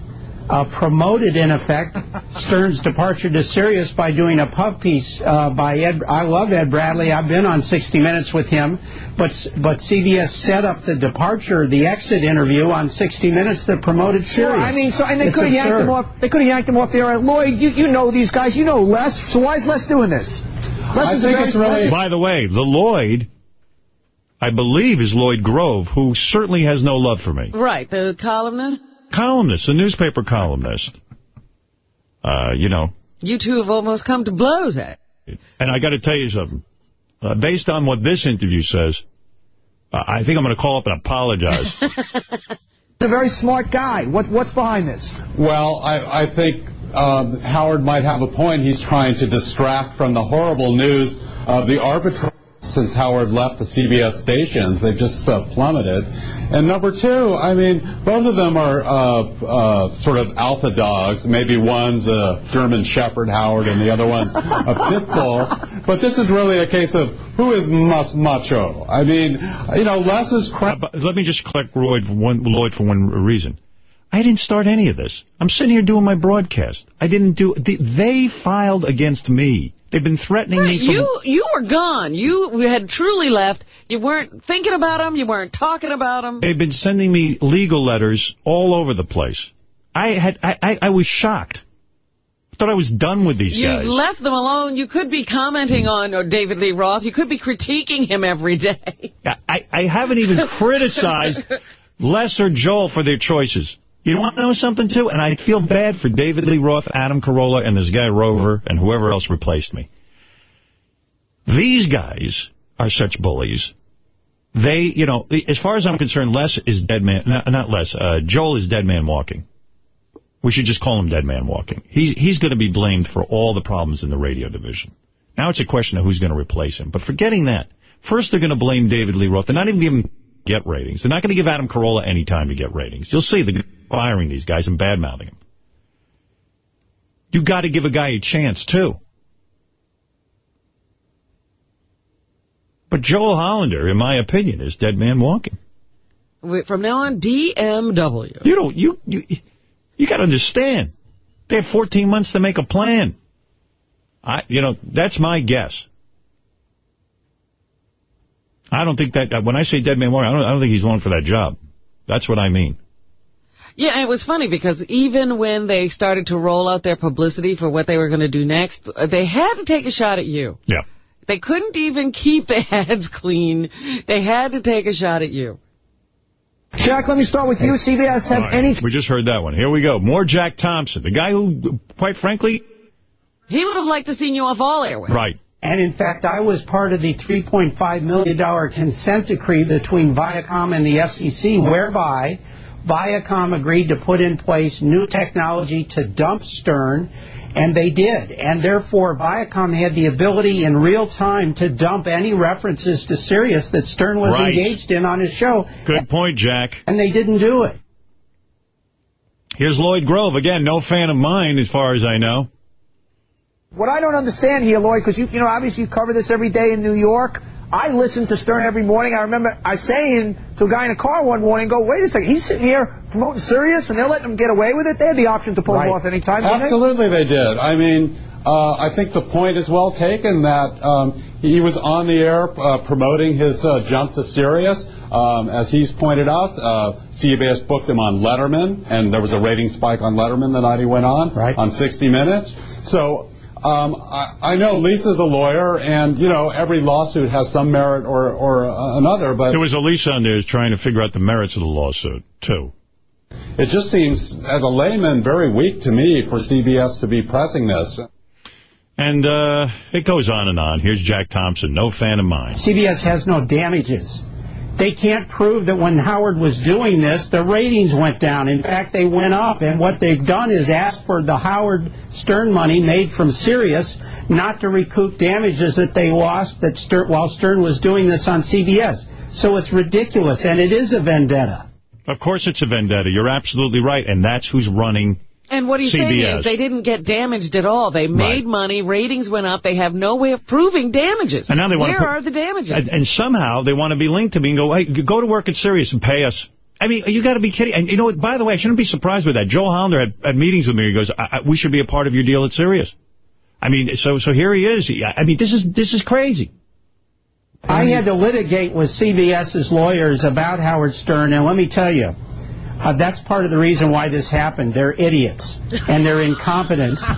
uh, promoted, in effect, Stern's departure to Sirius by doing a puff piece uh, by Ed. I love Ed Bradley. I've been on 60 Minutes with him, but but CBS set up the departure, the exit interview on 60 Minutes that promoted Sirius. Sure, I mean, so and they It's could have yanked absurd. him off. They could have yanked him off the air. Lloyd, you you know these guys. You know Les. So why is Les doing this? Les is a very Les- By the way, the Lloyd, I believe, is Lloyd Grove, who certainly has no love for me. Right, the columnist. Columnist, a newspaper columnist. Uh, you know, You two have almost come to blows at. and I got to tell you something. Uh, based on what this interview says, uh, I think I'm going to call up and apologize. He's a very smart guy. What what's behind this? Well, I, I think um, Howard might have a point. He's trying to distract from the horrible news of the Arbitron since Howard left the CBS stations. They've just uh, plummeted. And number two, I mean, both of them are uh, uh, sort of alpha dogs. Maybe one's a German Shepherd, Howard, and the other one's a pit bull. But this is really a case of who is mus- macho. I mean, you know, Les is crap. Uh, let me just correct Lloyd for one, Lloyd for one reason. I didn't start any of this. I'm sitting here doing my broadcast. I didn't do... They filed against me. They've been threatening Right, me you you were gone. You had truly left. You weren't thinking about them. You weren't talking about them. They've been sending me legal letters all over the place. I had I, I, I was shocked. I thought I was done with these You guys. left them alone. You could be commenting on or David Lee Roth. You could be critiquing him every day. I, I haven't even criticized Les or Joel for their choices. You want to know something, too? And I feel bad for David Lee Roth, Adam Carolla, and this guy Rover, and whoever else replaced me. These guys are such bullies. They, you know, as far as I'm concerned, Les is dead man, not, not Les, uh, Joel is dead man walking. We should just call him dead man walking. He's, he's going to be blamed for all the problems in the radio division. Now it's a question of who's going to replace him. But forgetting that, first they're going to blame David Lee Roth. They're not even giving get ratings. They're not going to give Adam Carolla any time to get ratings. You'll see they're firing these guys and bad-mouthing them. You got to give a guy a chance, too. But Joel Hollander, in my opinion, is dead man walking. Wait, From now on, DMW. You don't, you, you, you got to understand. They have 14 months to make a plan. I, you know, that's my guess. I don't think that, when I say dead man walking, I don't, I don't think he's long for that job. That's what I mean. Yeah, it was funny because even when they started to roll out their publicity for what they were going to do next, they had to take a shot at you. Yeah. They couldn't even keep their heads clean. They had to take a shot at you. Jack, let me start with you. CBS have All right, any... We just heard that one. Here we go. More Jack Thompson, the guy who, quite frankly... He would have liked to seen you off all airways. Right. And in fact, I was part of the $3.5 million consent decree between Viacom and the FCC, whereby Viacom agreed to put in place new technology to dump Stern, and they did. And therefore, Viacom had the ability in real time to dump any references to Sirius that Stern was Right. engaged in on his show. Good point, Jack. And they didn't do it. Here's Lloyd Grove. Again, no fan of mine, as far as I know. What I don't understand here, Lloyd, because you, you know, obviously you cover this every day in New York. I listen to Stern every morning. I remember I saying to a guy in a car one morning, go, wait a second, he's sitting here promoting Sirius, and they're letting him get away with it? They had the option to pull him off any time, didn't they? Absolutely they did. I mean, uh, I think the point is well taken that um, he was on the air uh, promoting his uh, jump to Sirius. Um, as he's pointed out, uh, CBS booked him on Letterman, and there was a rating spike on Letterman the night he went on, on 60 Minutes. So um, I, I know Lisa's a lawyer, and, you know, every lawsuit has some merit or, or uh, another, but... There was a Lisa on there trying to figure out the merits of the lawsuit, too. It just seems, as a layman, very weak to me for CBS to be pressing this. And uh, it goes on and on. Here's Jack Thompson, no fan of mine. CBS has no damages. They can't prove that when Howard was doing this, the ratings went down. In fact, they went up. And what they've done is asked for the Howard Stern money made from Sirius not to recoup damages that they lost that Stern, while Stern was doing this on CBS. So it's ridiculous, and it is a vendetta. Of course it's a vendetta. You're absolutely right. And that's who's running And what he's saying is they didn't get damaged at all. They made money, ratings went up. They have no way of proving damages. And now they want Where to put- are the damages? And, and somehow they want to be linked to me and go, hey, go to work at Sirius and pay us. I mean, you got to be kidding. And you know what? By the way, I shouldn't be surprised with that. Joel Hollander had, had meetings with me. He goes, I, I, we should be a part of your deal at Sirius. I mean, so so here he is. He- I mean, this is this is crazy. I had to litigate with CBS's lawyers about Howard Stern, and let me tell you, uh, that's part of the reason why this happened. They're idiots, and they're incompetent.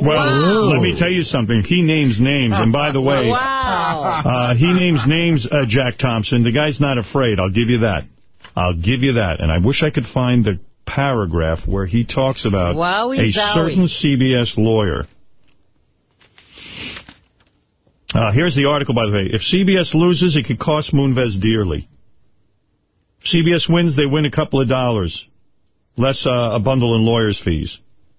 Well, let me tell you something. He names names, and by the way, uh, he names names. Uh, Jack Thompson. The guy's not afraid. I'll give you that. I'll give you that. And I wish I could find the paragraph where he talks about Wowie a zowie. certain CBS lawyer. Uh, here's the article, by the way. If CBS loses, it could cost Moonves dearly. CBS wins, they win a couple of dollars, less uh, a bundle in lawyers' fees.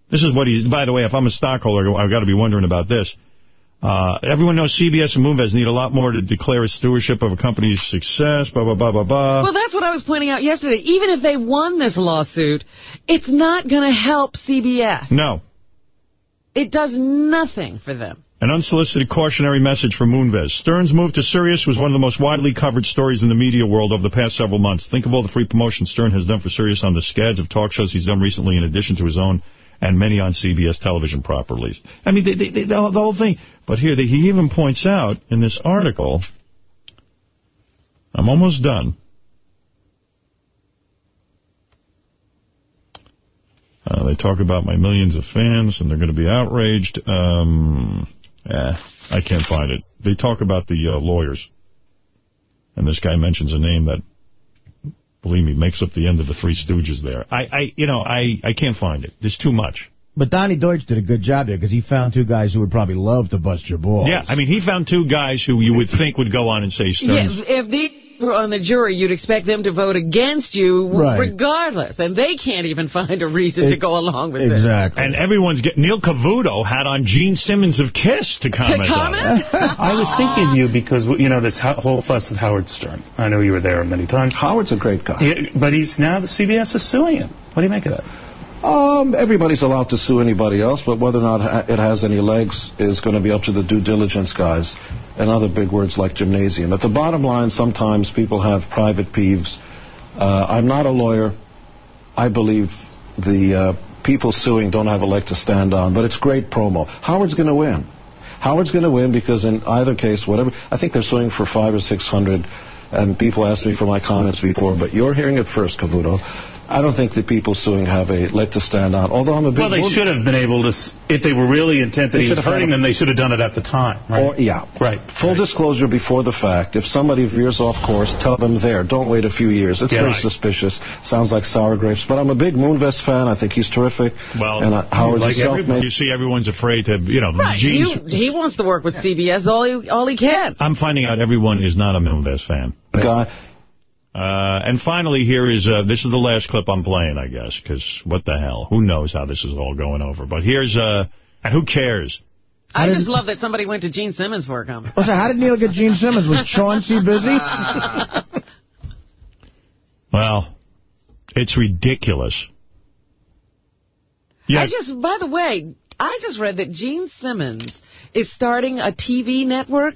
This is what he's, by the way, if I'm a stockholder, I've got to be wondering about this. Uh, everyone knows CBS and Moonves need a lot more to declare a stewardship of a company's success, blah, blah, blah, blah, blah. Well, that's what I was pointing out yesterday. Even if they won this lawsuit, it's not going to help CBS. no. It does nothing for them. An unsolicited cautionary message from Moonves. Stern's move to Sirius was one of the most widely covered stories in the media world over the past several months. Think of all the free promotion Stern has done for Sirius on the scads of talk shows he's done recently in addition to his own and many on CBS television properties. I mean, they, they, they, the, whole- thing. But here, they, he even points out in this article, I'm almost done. Uh, they talk about my millions of fans, and they're going to be outraged. Um, eh, I can't find it. They talk about the uh, lawyers. And this guy mentions a name that, believe me, makes up the end of the Three Stooges there. I, I you know, I, I can't find it. There's too much. But Donny Deutsch did a good job there because he found two guys who would probably love to bust your balls. Yeah, I mean, he found two guys who you would think would go on and say Stern's... Yeah, if these were on the jury, you'd expect them to vote against you Right. regardless. And they can't even find a reason to go along with it. Exactly. And everyone's getting... Neil Cavuto had on Gene Simmons of KISS to comment, on it. I was thinking of you because, you know, this whole fuss with Howard Stern. I know you were there many times. Howard's a great guy. Yeah, but he's now, the CBS is suing him. What do you make of that? Um, everybody's allowed to sue anybody else, but whether or not it has any legs is going to be up to the due diligence guys and other big words like gymnasium. At the bottom line, sometimes people have private peeves. Uh, I'm not a lawyer. I believe the uh, people suing don't have a leg to stand on, but it's great promo. Howard's going to win. Howard's going to win because in either case, whatever, I think they're suing for five or six hundred, and people asked me for my comments before, but you're hearing it first, Cavuto. I don't think the people suing have a leg to stand on, although I'm a big... Well, they Moon- should have been able to, if they were really intent that They he was should have hurting them, they should have done it at the time. Right? Or, yeah. Right. Full disclosure before the fact. If somebody veers off course, tell them there. Don't wait a few years. It's Yeah, very right. suspicious. Sounds like sour grapes. But I'm a big Moonves fan. I think he's terrific. Well, and uh, Howard's like a self-made... everybody, you see everyone's afraid to, you know, Right. Gene's... You, he wants to work with CBS all he, all he can. I'm finding out everyone is not a Moonves fan. Guy. Uh, and finally, here is, uh, this is the last clip I'm playing, I guess, because what the hell? Who knows how this is all going over? But here's, uh, and who cares? I just love that somebody went to Gene Simmons for a comment. Well, so how did Neil get Gene Simmons? Was Chauncey busy? Well, it's ridiculous. I just, by the way, I just read that Gene Simmons is starting a TV network.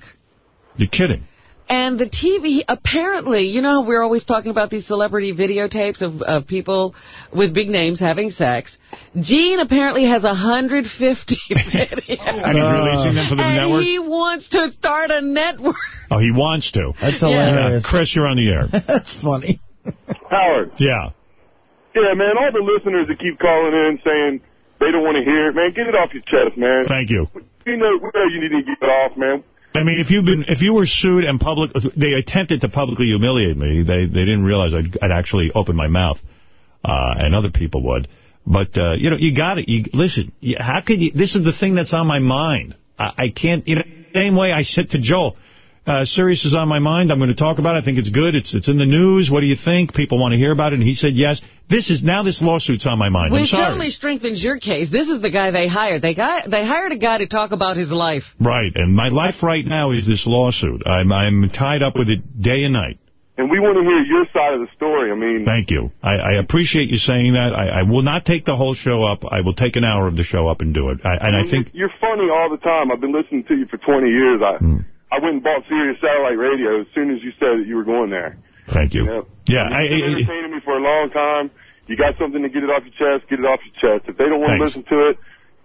You're kidding. And the TV, apparently, you know, we're always talking about these celebrity videotapes of, of people with big names having sex. Gene apparently has 150 videos. And he's releasing them for the and network? he wants to start a network. Oh, he wants to. That's Yeah, Chris, you're on the air. That's funny. Howard. Yeah. Yeah, man, all the listeners that keep calling in saying they don't want to hear it, man, get it off your chest, man. Thank you. You know, we know you need to get it off, man. I mean, if you've been, if you were sued and public, they attempted to publicly humiliate me. They they didn't realize I'd, I'd actually open my mouth, uh, and other people would. But uh, you know, you got it. You listen. You, how could you? This is the thing that's on my mind. I, I can't. You know, same way I said to Joel. Uh, Sirius is on my mind. I'm going to talk about it. I think it's good. It's it's in the news. What do you think? People want to hear about it. And he said yes. This is now this lawsuit's on my mind. I'm Which sorry. only strengthens your case. This is the guy they hired. They got, they hired a guy to talk about his life. Right, and my life right now is this lawsuit. I'm I'm tied up with it day and night. and we want to hear your side of the story. I mean, Thank you. I, I appreciate you saying that. I, I will not take the whole show up. I will take an hour of the show up and do it. I, and I think... you're funny all the time. I've been listening to you for 20 years. I Hmm. I went and bought Sirius Satellite Radio as soon as you said that you were going there. Thank you. Yep. Yeah, You've I, been I, entertaining me for a long time. You got something to get it off your chest, get it off your chest. If they don't want to listen to it,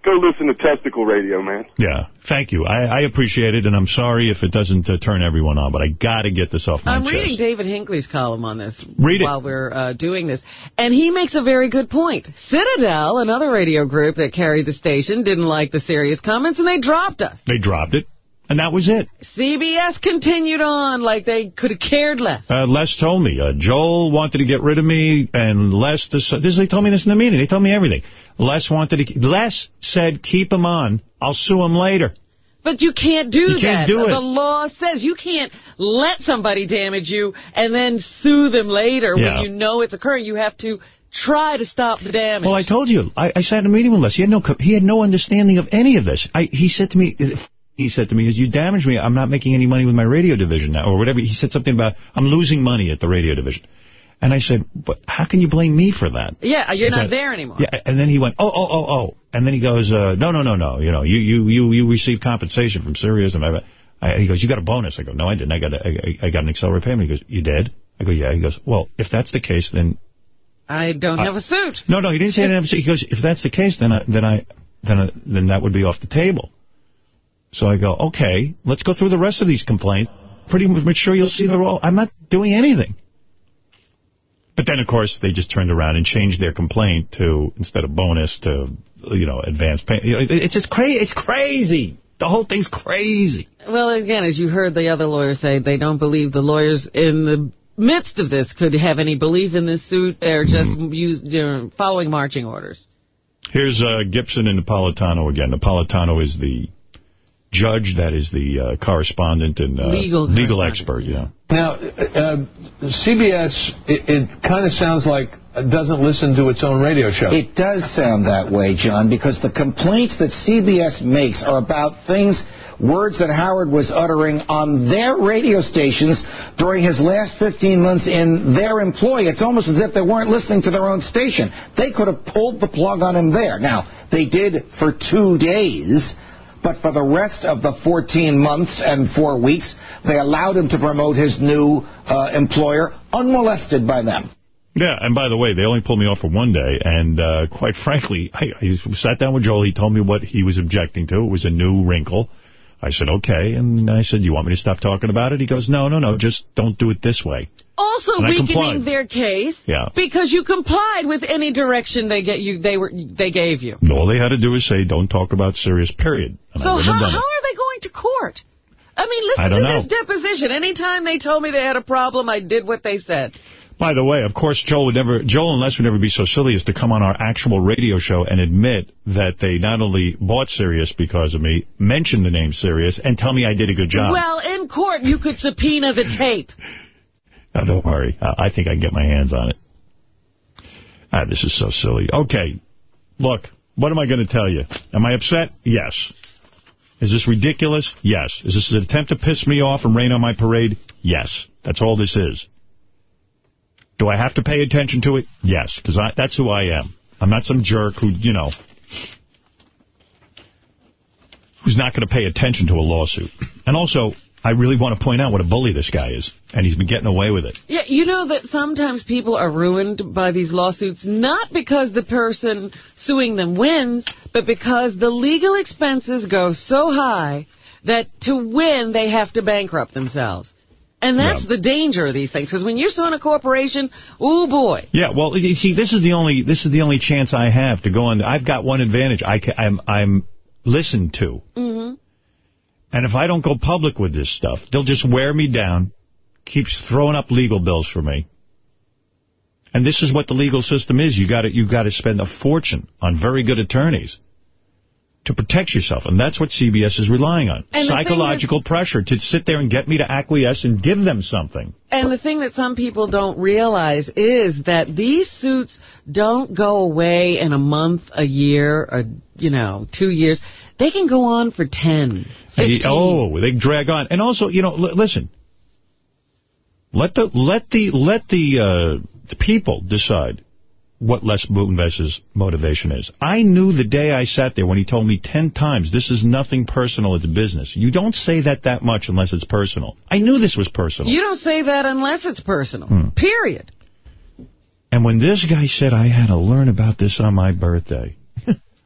go listen to Testicle Radio, man. yeah, thank you. I, I appreciate it, and I'm sorry if it doesn't uh, turn everyone on, but I got to get this off my chest. I'm chest. reading David Hinckley's column on this Read it. while we're uh, doing this. And he makes a very good point. Citadel, another radio group that carried the station, didn't like the Sirius comments, and they dropped us. They dropped it, and that was it. CBS continued on like they could have cared less. Uh, Les told me. Uh, Joel wanted to get rid of me, and Les, this, this, they told me this in the meeting. They told me everything. Les wanted to, Les said, keep him on. I'll sue him later. But you can't do You that. can't do it. The law says you can't let somebody damage you and then sue them later Yeah. when you know it's occurring. You have to try to stop the damage. Well, I told you. I, I sat in a meeting with Les. He had no he had no understanding of any of this. I, he said to me, he said to me, is, you damaged me, I'm not making any money with my radio division now, or whatever." He said something about I'm losing money at the radio division, and I said, "But how can you blame me for that?" yeah, you're not said- there anymore. Yeah, and then he went, "Oh, oh, oh, oh," and then he goes, uh, "No, no, no, no. You know, you you you you receive compensation from Sirius," and I, I, he goes, "You got a bonus?" I go, "No, I didn't. I got a, I, I got an accelerated payment." He goes, "You did?" I go, "Yeah." He goes, "Well, if that's the case, then I don't Uh, have a suit. no, no, he didn't say that. He goes, if that's the case, then I, then I, then I, then that would be off the table. So I go, okay, let's go through the rest of these complaints. Pretty much sure you'll see they're all. I'm not doing anything. But then, of course, they just turned around and changed their complaint to instead of bonus to you know advance pay. You know, it- it's just crazy. It's crazy. The whole thing's crazy. Well, again, as you heard the other lawyer say, they don't believe the lawyers in the midst of this could have any belief in this suit. They're just Mm-hmm. used, they're following marching orders. Here's uh, Gibson and Napolitano again. Napolitano is the judge. That is the uh, correspondent and uh, Legal legal expert. Yeah. Now, uh, CBS, it, it kind of sounds like it doesn't listen to its own radio show. It does sound that way, John, because the complaints that CBS makes are about things, words that Howard was uttering on their radio stations during his last 15 months in their employ. It's almost as if they weren't listening to their own station. They could have pulled the plug on him there. Now, they did for two days. But for the rest of the 14 months and four weeks, they allowed him to promote his new uh, employer unmolested by them. Yeah, and by the way, they only pulled me off for one day, and uh, quite frankly, I, I sat down with Joel. He told me what he was objecting to. It was a new wrinkle. I said, okay, and I said, you want me to stop talking about it? He goes, no, no, no, just don't do it this way. Also And weakening their case Yeah. because you complied with any direction they get you they were they gave you. All they had to do is say, don't talk about Sirius, period. And So how, how are they going to court? I mean, listen I to know. this deposition. Anytime they told me they had a problem, I did what they said. By the way, of course, Joel would never, Joel and Les would never be so silly as to come on our actual radio show and admit that they not only bought Sirius because of me, mentioned the name Sirius, and tell me I did a good job. Well, in court, you could subpoena the tape. Now, don't worry. I I think I can get my hands on it. Ah, this is so silly. Okay, look, what am I going to tell you? Am I upset? Yes. Is this ridiculous? Yes. Is this an attempt to piss me off and rain on my parade? Yes. That's all this is. Do I have to pay attention to it? Yes, because that's who I am. I'm not some jerk who, you know, who's not going to pay attention to a lawsuit. And also, I really want to point out what a bully this guy is, and he's been getting away with it. Yeah, you know that sometimes people are ruined by these lawsuits, not because the person suing them wins, but because the legal expenses go so high that to win, they have to bankrupt themselves. And that's Yeah. the danger of these things, because when you're suing a corporation, oh boy. Yeah, well, you see, this is the only this is the only chance I have to go on. I've got one advantage. I ca I'm I'm listened to, hmm and if I don't go public with this stuff, they'll just wear me down. Keeps throwing up legal bills for me. And this is what the legal system is. You got to you got to spend a fortune on very good attorneys to protect yourself, and that's what CBS is relying on. And Psychological pressure to sit there and get me to acquiesce and give them something. And the thing that some people don't realize is that these suits don't go away in a month, a year, or, you know, two years. They can go on for 10, 15. Hey, oh, they drag on. And also, you know, l listen. Let the let the let the, uh, the people decide what Les Moonves' motivation is. I knew the day I sat there when he told me ten times, this is nothing personal, it's business. You don't say that that much unless it's personal. I knew this was personal. You don't say that unless it's personal. Hmm. Period. And when this guy said I had to learn about this on my birthday,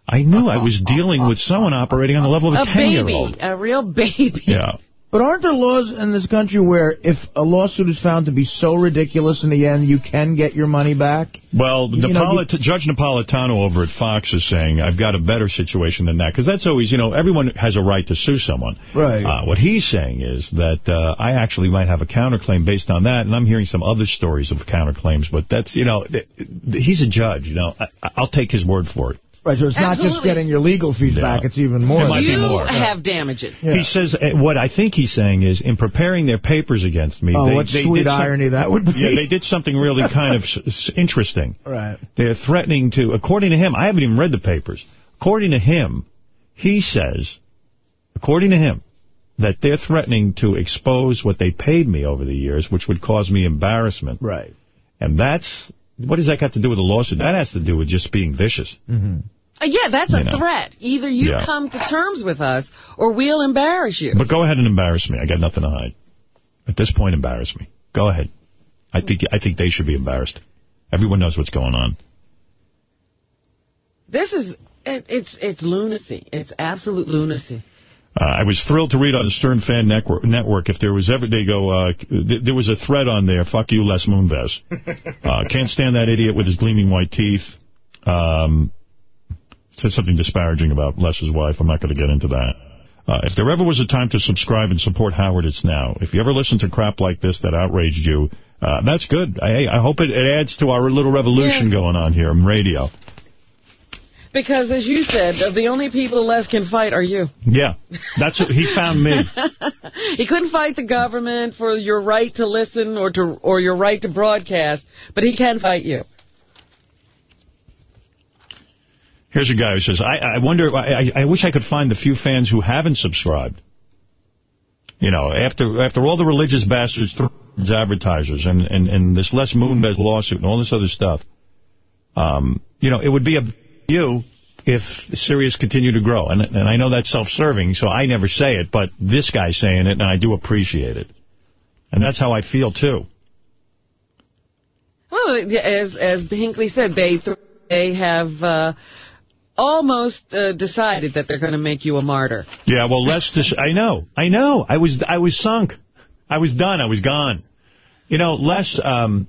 I knew I was dealing with someone operating on the level of a A 10-year-old. baby. A real baby. Yeah. But aren't there laws in this country where if a lawsuit is found to be so ridiculous in the end, you can get your money back? Well, You know, Judge Napolitano over at Fox is saying, I've got a better situation than that. Because that's always, you know, everyone has a right to sue someone. Right. Uh, what he's saying is that uh, I actually might have a counterclaim based on that, and I'm hearing some other stories of counterclaims, but that's, you know, th th he's a judge, you know. I I'll take his word for it. Right, so it's not just getting your legal fees back, it's even more. It might be you more. have damages. He says, uh, what I think he's saying is, in preparing their papers against me, Oh, they, what they sweet did some- irony that would be. Yeah, they did something really kind of s- s- interesting. Right. They're threatening to, according to him, I haven't even read the papers. According to him, he says, according to him, that they're threatening to expose what they paid me over the years, which would cause me embarrassment. Right. And that's, what does that got to do with a lawsuit? That has to do with just being vicious. Mm-hmm. Uh, yeah, that's a know. threat. Either you Yeah. come to terms with us, or we'll embarrass you. But go ahead and embarrass me. I got nothing to hide. At this point, embarrass me. Go ahead. I think I think they should be embarrassed. Everyone knows what's going on. This is, it, it's it's lunacy. It's absolute lunacy. Uh, I was thrilled to read on the Stern Fan Network, network if there was ever, they go, uh, th there was a thread on there, fuck you, Les Moonves. Uh, can't stand that idiot with his gleaming white teeth. Um, said something disparaging about Les's wife. I'm not going to get into that. Uh, if there ever was a time to subscribe and support Howard, it's now. If you ever listen to crap like this that outraged you, uh, that's good. I, I hope it, it adds to our little revolution going on here on radio. Because, as you said, the only people Les can fight are you. Yeah, that's what he found me. he couldn't fight the government for your right to listen or to or your right to broadcast, but he can fight you. Here's a guy who says, I, I wonder, I, I wish I could find the few fans who haven't subscribed. You know, after after all the religious bastards advertisers and, and, and this Les Moonves lawsuit and all this other stuff, um, you know, it would be a you if Sirius continued to grow. And, and I know that's self-serving, so I never say it, but this guy's saying it, and I do appreciate it. And that's how I feel, too. Well, as as Hinckley said, they th they have uh, almost uh, decided that they're going to make you a martyr. Yeah, well, Les, dis- I know, I know. I was, I was sunk. I was done. I was gone. You know, Les um,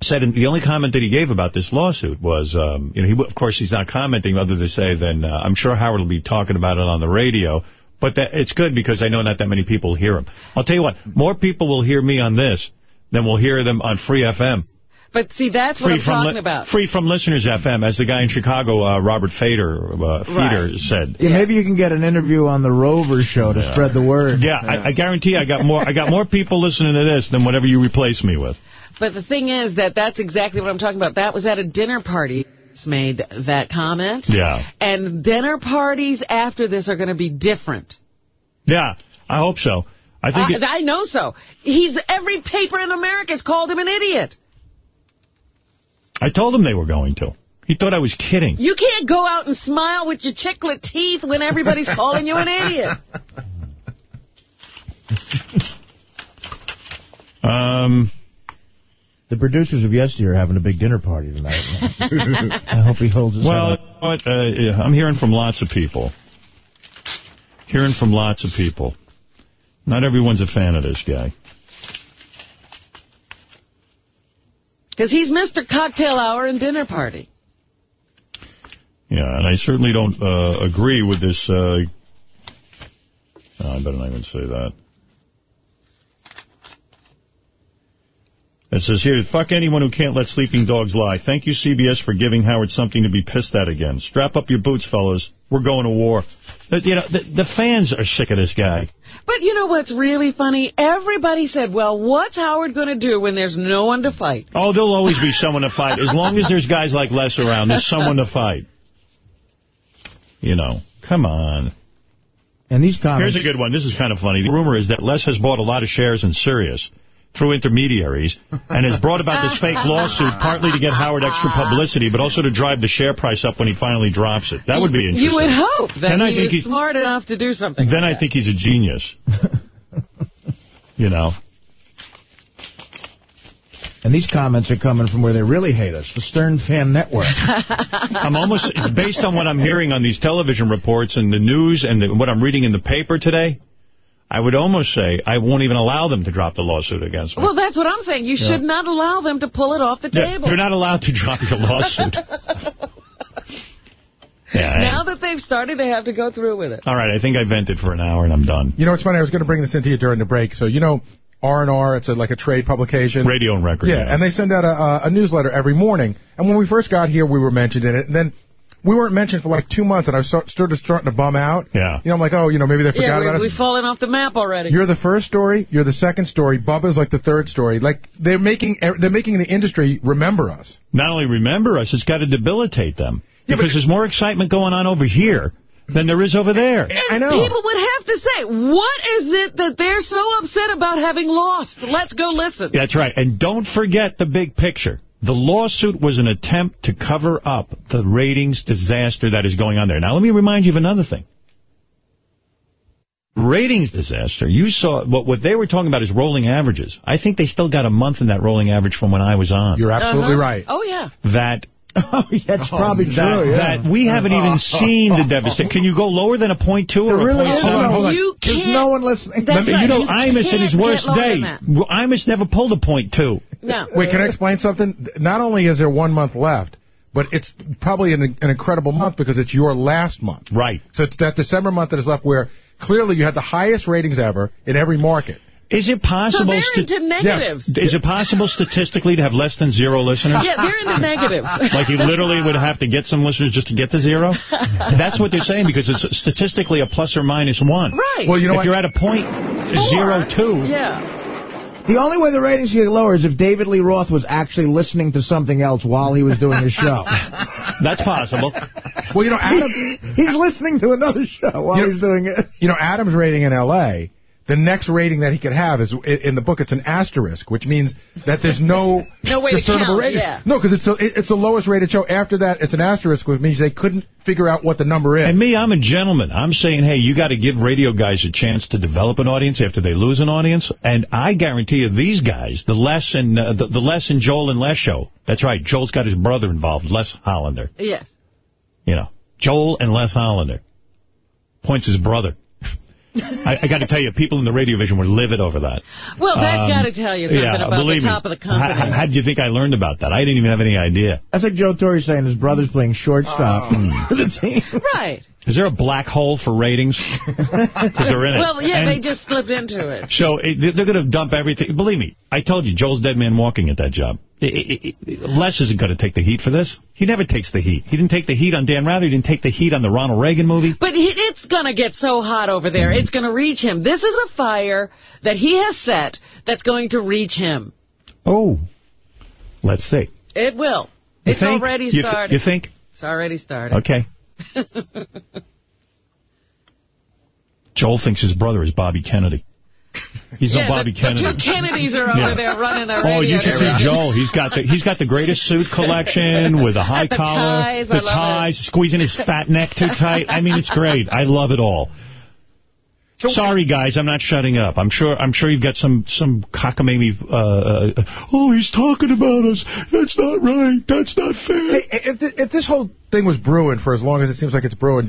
said in, the only comment that he gave about this lawsuit was, um, you know, he, of course, he's not commenting other than say, then uh, I'm sure Howard will be talking about it on the radio. But that, it's good because I know not that many people hear him. I'll tell you what, more people will hear me on this than will hear them on Free FM. But see, that's what I'm talking about. Free from listeners FM, as the guy in Chicago, uh, Robert Fader, uh, Feder said. Yeah, maybe you can get an interview on the Rover show to spread the word. Yeah, I, I guarantee I got more I got more people listening to this than whatever you replace me with. But the thing is that that's exactly what I'm talking about. That was at a dinner party. Made that comment. Yeah. And dinner parties after this are going to be different. Yeah, I hope so. I think I, it, I know so. He's every paper in America has called him an idiot. I told him they were going to. He thought I was kidding. You can't go out and smile with your chiclet teeth when everybody's calling you an idiot. Um, The producers of yesterday are having a big dinner party tonight. I hope he holds his well, head up. you know what, uh, yeah, I'm hearing from lots of people. Hearing from lots of people. Not everyone's a fan of this guy. Because he's Mr. Cocktail Hour and Dinner Party. Yeah, and I certainly don't uh, agree with this. Uh, oh, I better not even say that. It says here, fuck anyone who can't let sleeping dogs lie. Thank you, CBS, for giving Howard something to be pissed at again. Strap up your boots, fellas. We're going to war. You know, the, the fans are sick of this guy. But you know what's really funny? Everybody said, well, what's Howard going to do when there's no one to fight? Oh, there'll always be someone to fight. As long as there's guys like Les around, there's someone to fight. You know, come on. And these comments... Here's a good one. This is kind of funny. The rumor is that Les has bought a lot of shares in Sirius. Through intermediaries and has brought about this fake lawsuit partly to get Howard extra publicity, but also to drive the share price up when he finally drops it. That would be interesting. You would hope that Then I think is he's- smart enough to do something. Then I think he's a genius. you know. And these comments are coming from where they really hate us, the Stern Fan Network. I'm almost, based on what I'm hearing on these television reports and the news and the, what I'm reading in the paper today, I would almost say I won't even allow them to drop the lawsuit against me. Well, that's what I'm saying. You Yeah. should not allow them to pull it off the Yeah, table. you're not allowed to drop your lawsuit. yeah, Now that they've started, they have to go through with it. All right, I think I vented for an hour and I'm done. You know, it's funny. I was going to bring this into you during the break. So, you know, R&R, it's a, like a trade publication. Radio and record. Yeah, and they send out a, a, a newsletter every morning. And when we first got here, we were mentioned in it. And then we weren't mentioned for like two months, and I start, started starting to bum out. Yeah. You know, I'm like, oh, you know, maybe they forgot Yeah, about we, us. we've fallen off the map already. You're the first story. You're the second story. Bubba's like the third story. Like they're making er, they're making the industry remember us. Not only remember us, it's got to debilitate them. because there's more excitement going on over here than there is over there. I know. People would have to say, what is it that they're so upset about having lost? Let's go listen. That's right. And don't forget the big picture. The lawsuit was an attempt to cover up the ratings disaster that is going on there. Now, let me remind you of another thing. Ratings disaster. You saw what what they were talking about is rolling averages. I think they still got a month in that rolling average from when I was on. You're absolutely Uh-huh. right. Oh, yeah. That Oh, that's oh, probably that, true, yeah. that we haven't even seen the devastation. Can you go lower than a point two There a really point is seven? no Hold on. You There's can't- no one listening. That's Remember, right. you know, You Imus in his can't get worst lower day. than that. Well, Imus never pulled a point two. No. Wait, can I explain something? Not only is there one month left, but it's probably an, an incredible month because it's your last month. Right. So it's that December month that is left where clearly you had the highest ratings ever in every market. Is it possible? So possible? they're into negatives. Yes. Is it possible statistically to have less than zero listeners? Yeah, they're into negatives. Like you literally would have to get some listeners just to get to zero? That's what they're saying because it's statistically a plus or minus one. Right. Well, you know if what? you're at a point zero two, Yeah. The only way the ratings get lower is if David Lee Roth was actually listening to something else while he was doing his show. that's possible. Well, you know, Adam, He's listening to another show while You- he's doing it. you know, Adam's rating in L.A., the next rating that he could have is, in the book, it's an asterisk, which means that there's no, No way discernible rating. yeah. No, because it's, a, it's the lowest rated show. After that, it's an asterisk, which means they couldn't figure out what the number is. And me, I'm a gentleman. I'm saying, hey, you got to give radio guys a chance to develop an audience after they lose an audience. And I guarantee you, these guys, the Les and uh, the, the Les and Joel and Les show. That's right. Joel's got his brother involved, Les Hollander. Yes. You know, Joel and Les Hollander. Points his brother. I, I got to tell you, people in the radio vision were livid over that. Well, that's Um, got to tell you something yeah, about the believe me. top of the company. How, how did you think I learned about that? I didn't even have any idea. That's like Joe Torre saying his brother's playing shortstop Oh. for the team. right. Is there a black hole for ratings? Because they're in it. Well, yeah, And- they just slipped into it. So it, they're going to dump everything. Believe me, I told you, Joel's dead man walking at that job. Les isn't going to take the heat for this. He never takes the heat. He didn't take the heat on Dan Rather. He didn't take the heat on the Ronald Reagan movie. But he, it's going to get so hot over there, mm-hmm. it's going to reach him. This is a fire that he has set that's going to reach him. Oh, let's see. It will. You It's think? already You th- started. you think? It's already started. Okay. Joel thinks his brother is Bobby Kennedy. He's yeah, no Bobby the, Kennedy. The two Kennedys are over Yeah. there running a Oh, you should see station. Joel. He's got the he's got the greatest suit collection with a high The collar, ties, the I love it. ties, squeezing his fat neck too tight. I mean, it's great. I love it all. Sorry, guys, I'm not shutting up. I'm sure I'm sure you've got some some cockamamie. Uh, uh, oh, he's talking about us. That's not right. That's not fair. Hey, if, th- if this whole thing was brewing for as long as it seems like it's brewing,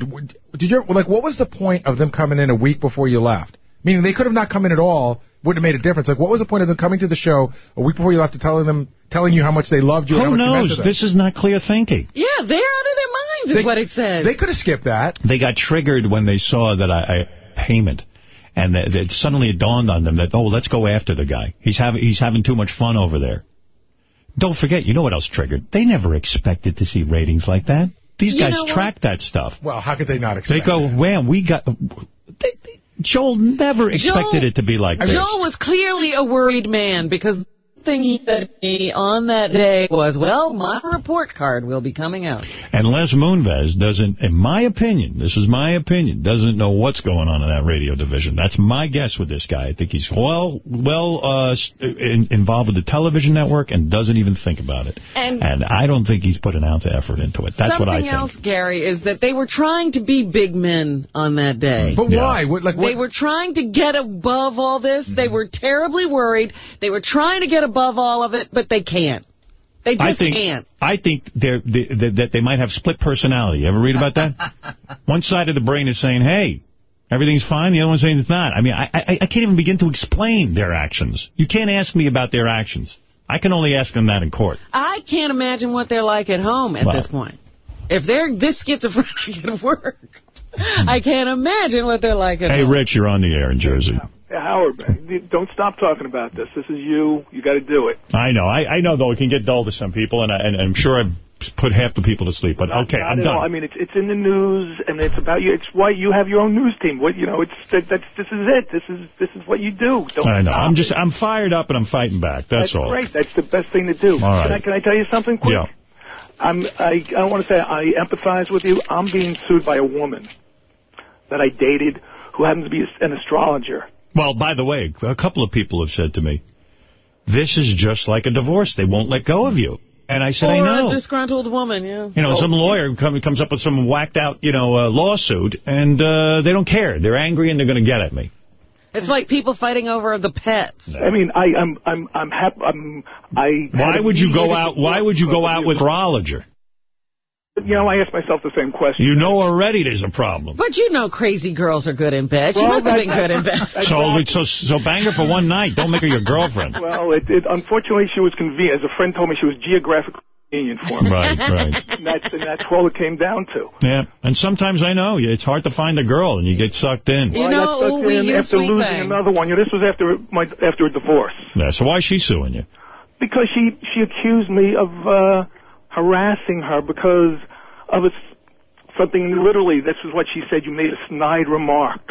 did you like what was the point of them coming in a week before you left? Meaning they could have not come in at all, wouldn't have made a difference. Like what was the point of them coming to the show a week before you left to telling them telling you how much they loved you? and how Who much you to knows? them? This is not clear thinking. Yeah, they're out of their minds, is They- what it says. They could have skipped that. They got triggered when they saw that I, I payment. And that, that suddenly it dawned on them that, oh, let's go after the guy. He's having he's having too much fun over there. Don't forget, you know what else triggered? They never expected to see ratings like that. These You guys know what? track that stuff. Well, how could they not expect They expect? go, wham, we got... They, they- Joel never expected Joel- it to be like this. Joel was clearly a worried man because thing he said to me on that day was, well, my report card will be coming out. And Les Moonves doesn't, in my opinion, this is my opinion, doesn't know what's going on in that radio division. That's my guess with this guy. I think he's well well uh, in, involved with the television network and doesn't even think about it. And, and I don't think he's put an ounce of effort into it. That's what I think. Something think. else, Gary, is that they were trying to be big men on that day. But why? What, like, what? They were trying to get above all this. They were terribly worried. They were trying to get above all of it, but they can't. They just I think, can't. I think they're, they, they, that they might have split personality. You ever read about that? One side of the brain is saying, hey, everything's fine. The other one's saying it's not. I mean, I, I, I can't even begin to explain their actions. You can't ask me about their actions. I can only ask them that in court. I can't imagine what they're like at home at Well. this point. If they're this schizophrenic at work, I can't imagine what they're like at Hey, home. Hey, Rich, you're on the air in Jersey. Howard, don't stop talking about this. This is you. You got to do it. I know. I, I know, though, it can get dull to some people, and, I, and I'm sure I've put half the people to sleep. But, okay, Not I'm at all. I mean, it's it's in the news, and it's about you. It's why you have your own news team. What you know, it's that, that's this is it. This is this is what you do. Don't I know. I'm just, it. I'm fired up and I'm fighting back. That's, That's all. great. That's the best thing to do. All right. Can I can I tell you something quick? Yeah. I'm I I want to say I empathize with you. I'm being sued by a woman that I dated who happens to be an astrologer. Well, by the way, a couple of people have said to me, this is just like a divorce. They won't let go of you. And I said, I or know. a disgruntled woman, yeah. You know, some lawyer come, comes up with some whacked out, you know, uh, lawsuit, and uh, they don't care. They're angry, and they're going to get at me. It's like people fighting over the pets. I mean, I I'm I'm I'm happy. I'm I. Why would you go out? Why would you go out with astrologer? You know, I ask myself the same question. You know already there's a problem. But you know crazy girls are good in bed. She Well, must have been good in bed. So, so, so bang her for one night. Don't make her your girlfriend. Well, it, it unfortunately she was convenient. As a friend told me, she was geographically convenient for me. Right, right. And that's and that's all it came down to. Yeah, and sometimes I know it's hard to find a girl, and you get sucked in. You Well, I got sucked in after losing another one. You know, this was after my after a divorce Yeah, so why is she suing you? because she she accused me of uh harassing her because of a, something. Literally, this is what she said. You made a snide remark.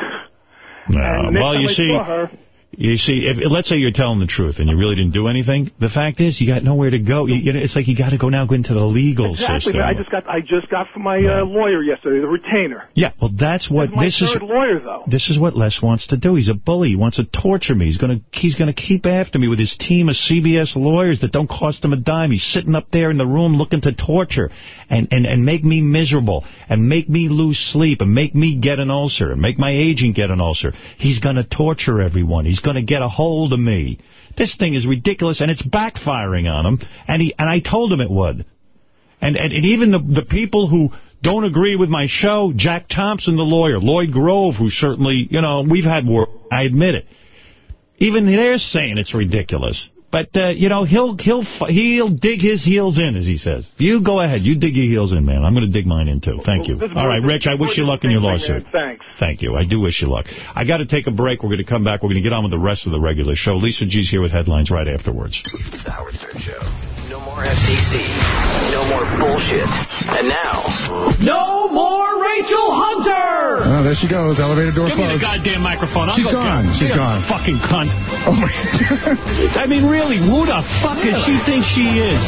Well, you see, her, you see, if, let's say you're telling the truth and you really didn't do anything. The fact is, you got nowhere to go. You, you know, it's like you got to go now go into the legal exactly. system. I just got I just got from my uh, lawyer yesterday, the retainer. yeah, well, that's what this is. lawyer, though. This is what Les wants to do. He's a bully. He wants to torture me. He's going to he's going to keep after me with his team of CBS lawyers that don't cost him a dime. He's sitting up there in the room looking to torture and, and, and make me miserable and make me lose sleep and make me get an ulcer and make my agent get an ulcer. He's going to torture everyone. He's going to get a hold of me. This thing is ridiculous, and it's backfiring on him, and he and I told him it would. And, and, and even the, the people who don't agree with my show, Jack Thompson, the lawyer, Lloyd Grove, who certainly, you know, we've had war, I admit it. Even they're saying it's ridiculous. But, uh, you know, he'll he'll he'll dig his heels in, as he says. You go ahead. You dig your heels in, man. I'm going to dig mine in, too. Thank you. All right, Rich, I wish you luck in your lawsuit. Thanks. Thank you. I do wish you luck. I got to take a break. We're going to come back. We're going to get on with the rest of the regular show. Lisa G's here with headlines right afterwards. The Howard Stern Show. No more FCC. No more bullshit. And now, No more Rachel Hunter! Oh, there she goes. Elevator door Give me the closed. goddamn microphone. I'll She's go gone. down. She's You're gone. Fucking cunt. Oh, my God. I mean, really, who the fuck does she think she is?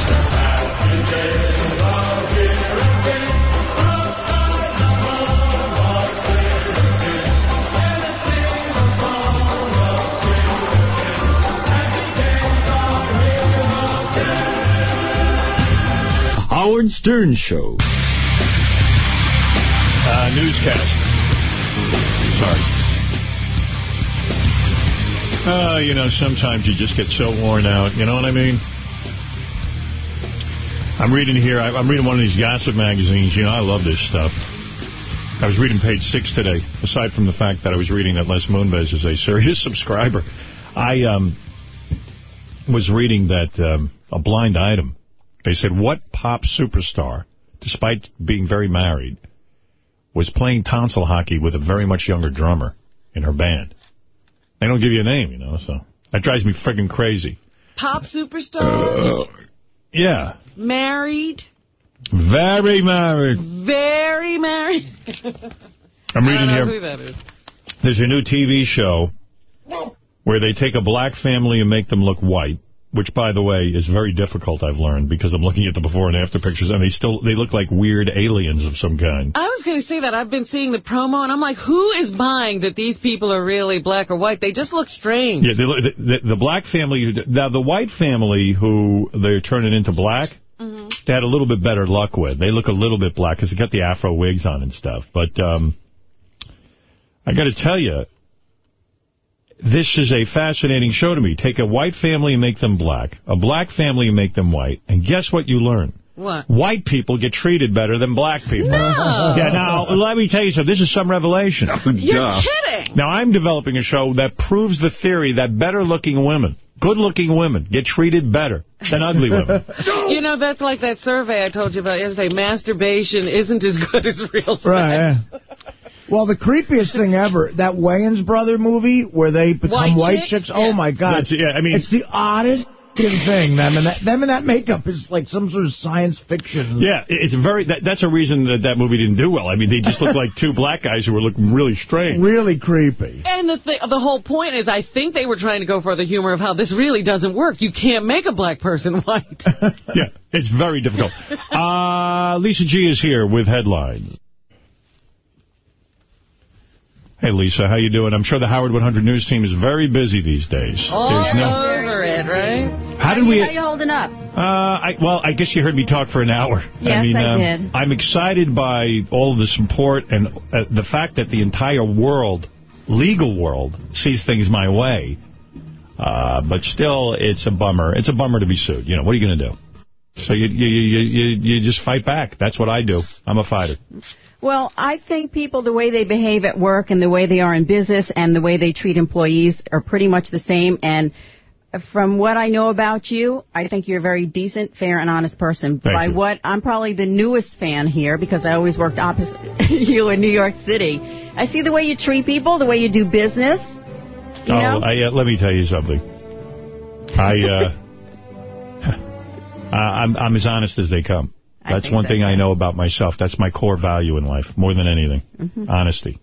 Howard Stern Show. Uh, newscast. Sorry. Uh, you know, sometimes you just get so worn out. You know what I mean? I'm reading here. I- I'm reading one of these gossip magazines. You know, I love this stuff. I was reading page six today. Aside from the fact that I was reading that Les Moonves is a serious subscriber, I um, was reading that um, a blind item. They said, what pop superstar, despite being very married, was playing tonsil hockey with a very much younger drummer in her band? They don't give you a name, you know, so that drives me friggin' crazy. Pop superstar, uh, Yeah, married, very married. very married. I'm reading I don't know here. who that is. There's a new TV show where they take a black family and make them look white. Which, by the way, is very difficult, I've learned, because I'm looking at the before and after pictures, and they still they look like weird aliens of some kind. I was going to say that. I've been seeing the promo, and I'm like, who is buying that these people are really black or white? They just look strange. Yeah, they, look- the, the, the black family, now the white family who they're turning into black, Mm-hmm. they had a little bit better luck with. They look a little bit black because they got the afro wigs on and stuff. But um, I got to tell you, this is a fascinating show to me. Take a white family and make them black, a black family and make them white, and guess what you learn? What? White people get treated better than black people. No. Yeah, now, let me tell you something. This is some revelation. You're kidding. Now, I'm developing a show that proves the theory that better-looking women, good-looking women, get treated better than ugly women. You know, that's like that survey I told you about yesterday. Masturbation isn't as good as real sex. Right, yeah. Well, the creepiest thing ever, that Wayans brother movie where they become White white, chicks? chicks. Oh, my God. That's- yeah, I mean- It's the oddest thing. Them and, that, them and that makeup is like some sort of science fiction. Yeah, it's very. That, that's a reason that that movie didn't do well. I mean, they just look like two black guys who were looking really strange. Really creepy. And the th the whole point is, I think they were trying to go for the humor of how this really doesn't work. You can't make a black person white. Yeah, it's very difficult. Uh, Lisa G is here with headlines. Hey, Lisa, how you doing? I'm sure the Howard 100 News team is very busy these days. All There's no- over it, right? How did we... How you holding up? Uh, I, well, I guess you heard me talk for an hour. Yes, I, mean, I um, did. I'm excited by all of the support and uh, the fact that the entire world, legal world, sees things my way. Uh, but still, it's a bummer. It's a bummer to be sued. You know, what are you going to do? So you, you you you you just fight back. That's what I do. I'm a fighter. Well, I think people, the way they behave at work and the way they are in business and the way they treat employees are pretty much the same. And from what I know about you, I think you're a very decent, fair, and honest person. Thank By you. what I'm probably the newest fan here because I always worked opposite you in New York City. I see the way you treat people, the way you do business. You oh. I, uh, let me tell you something. I uh, I'm I'm as honest as they come. That's one so, thing I know about myself. That's my core value in life, more than anything. Mhm. Honesty.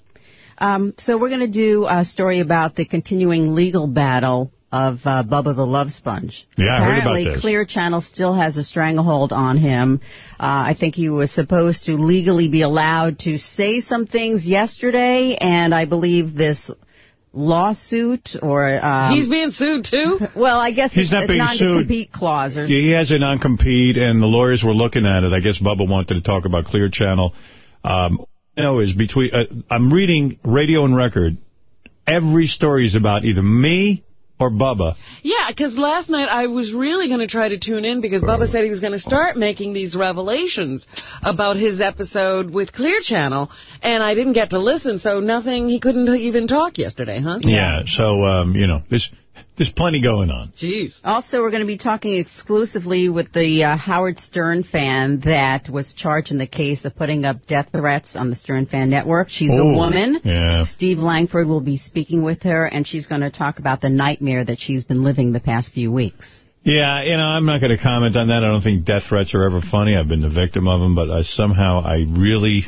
Um, so we're going to do a story about the continuing legal battle of uh, Bubba the Love Sponge. Yeah, I heard about Apparently, this. Clear Channel still has a stranglehold on him. Uh, I think he was supposed to legally be allowed to say some things yesterday, and I believe this lawsuit or um, He's being sued, too? well, I guess He's it's not a being sued. non-compete clause or He has a non-compete, and the lawyers were looking at it. I guess Bubba wanted to talk about Clear Channel. Um, you know, is between. Uh, I'm reading Radio and Record. Every story is about either me or Bubba. Yeah, because last night I was really going to try to tune in because Bubba said he was going to start making these revelations about his episode with Clear Channel, and I didn't get to listen, so nothing, he couldn't even talk yesterday, huh? Yeah. So um, you know, there's there's plenty going on. Jeez. Also, we're going to be talking exclusively with the uh, Howard Stern fan that was charged in the case of putting up death threats on the Stern Fan Network. She's a woman. Yeah. Steve Langford will be speaking with her, and she's going to talk about the nightmare that she's been living the past few weeks. Yeah, you know, I'm not going to comment on that. I don't think death threats are ever funny. I've been the victim of them, but uh, somehow I really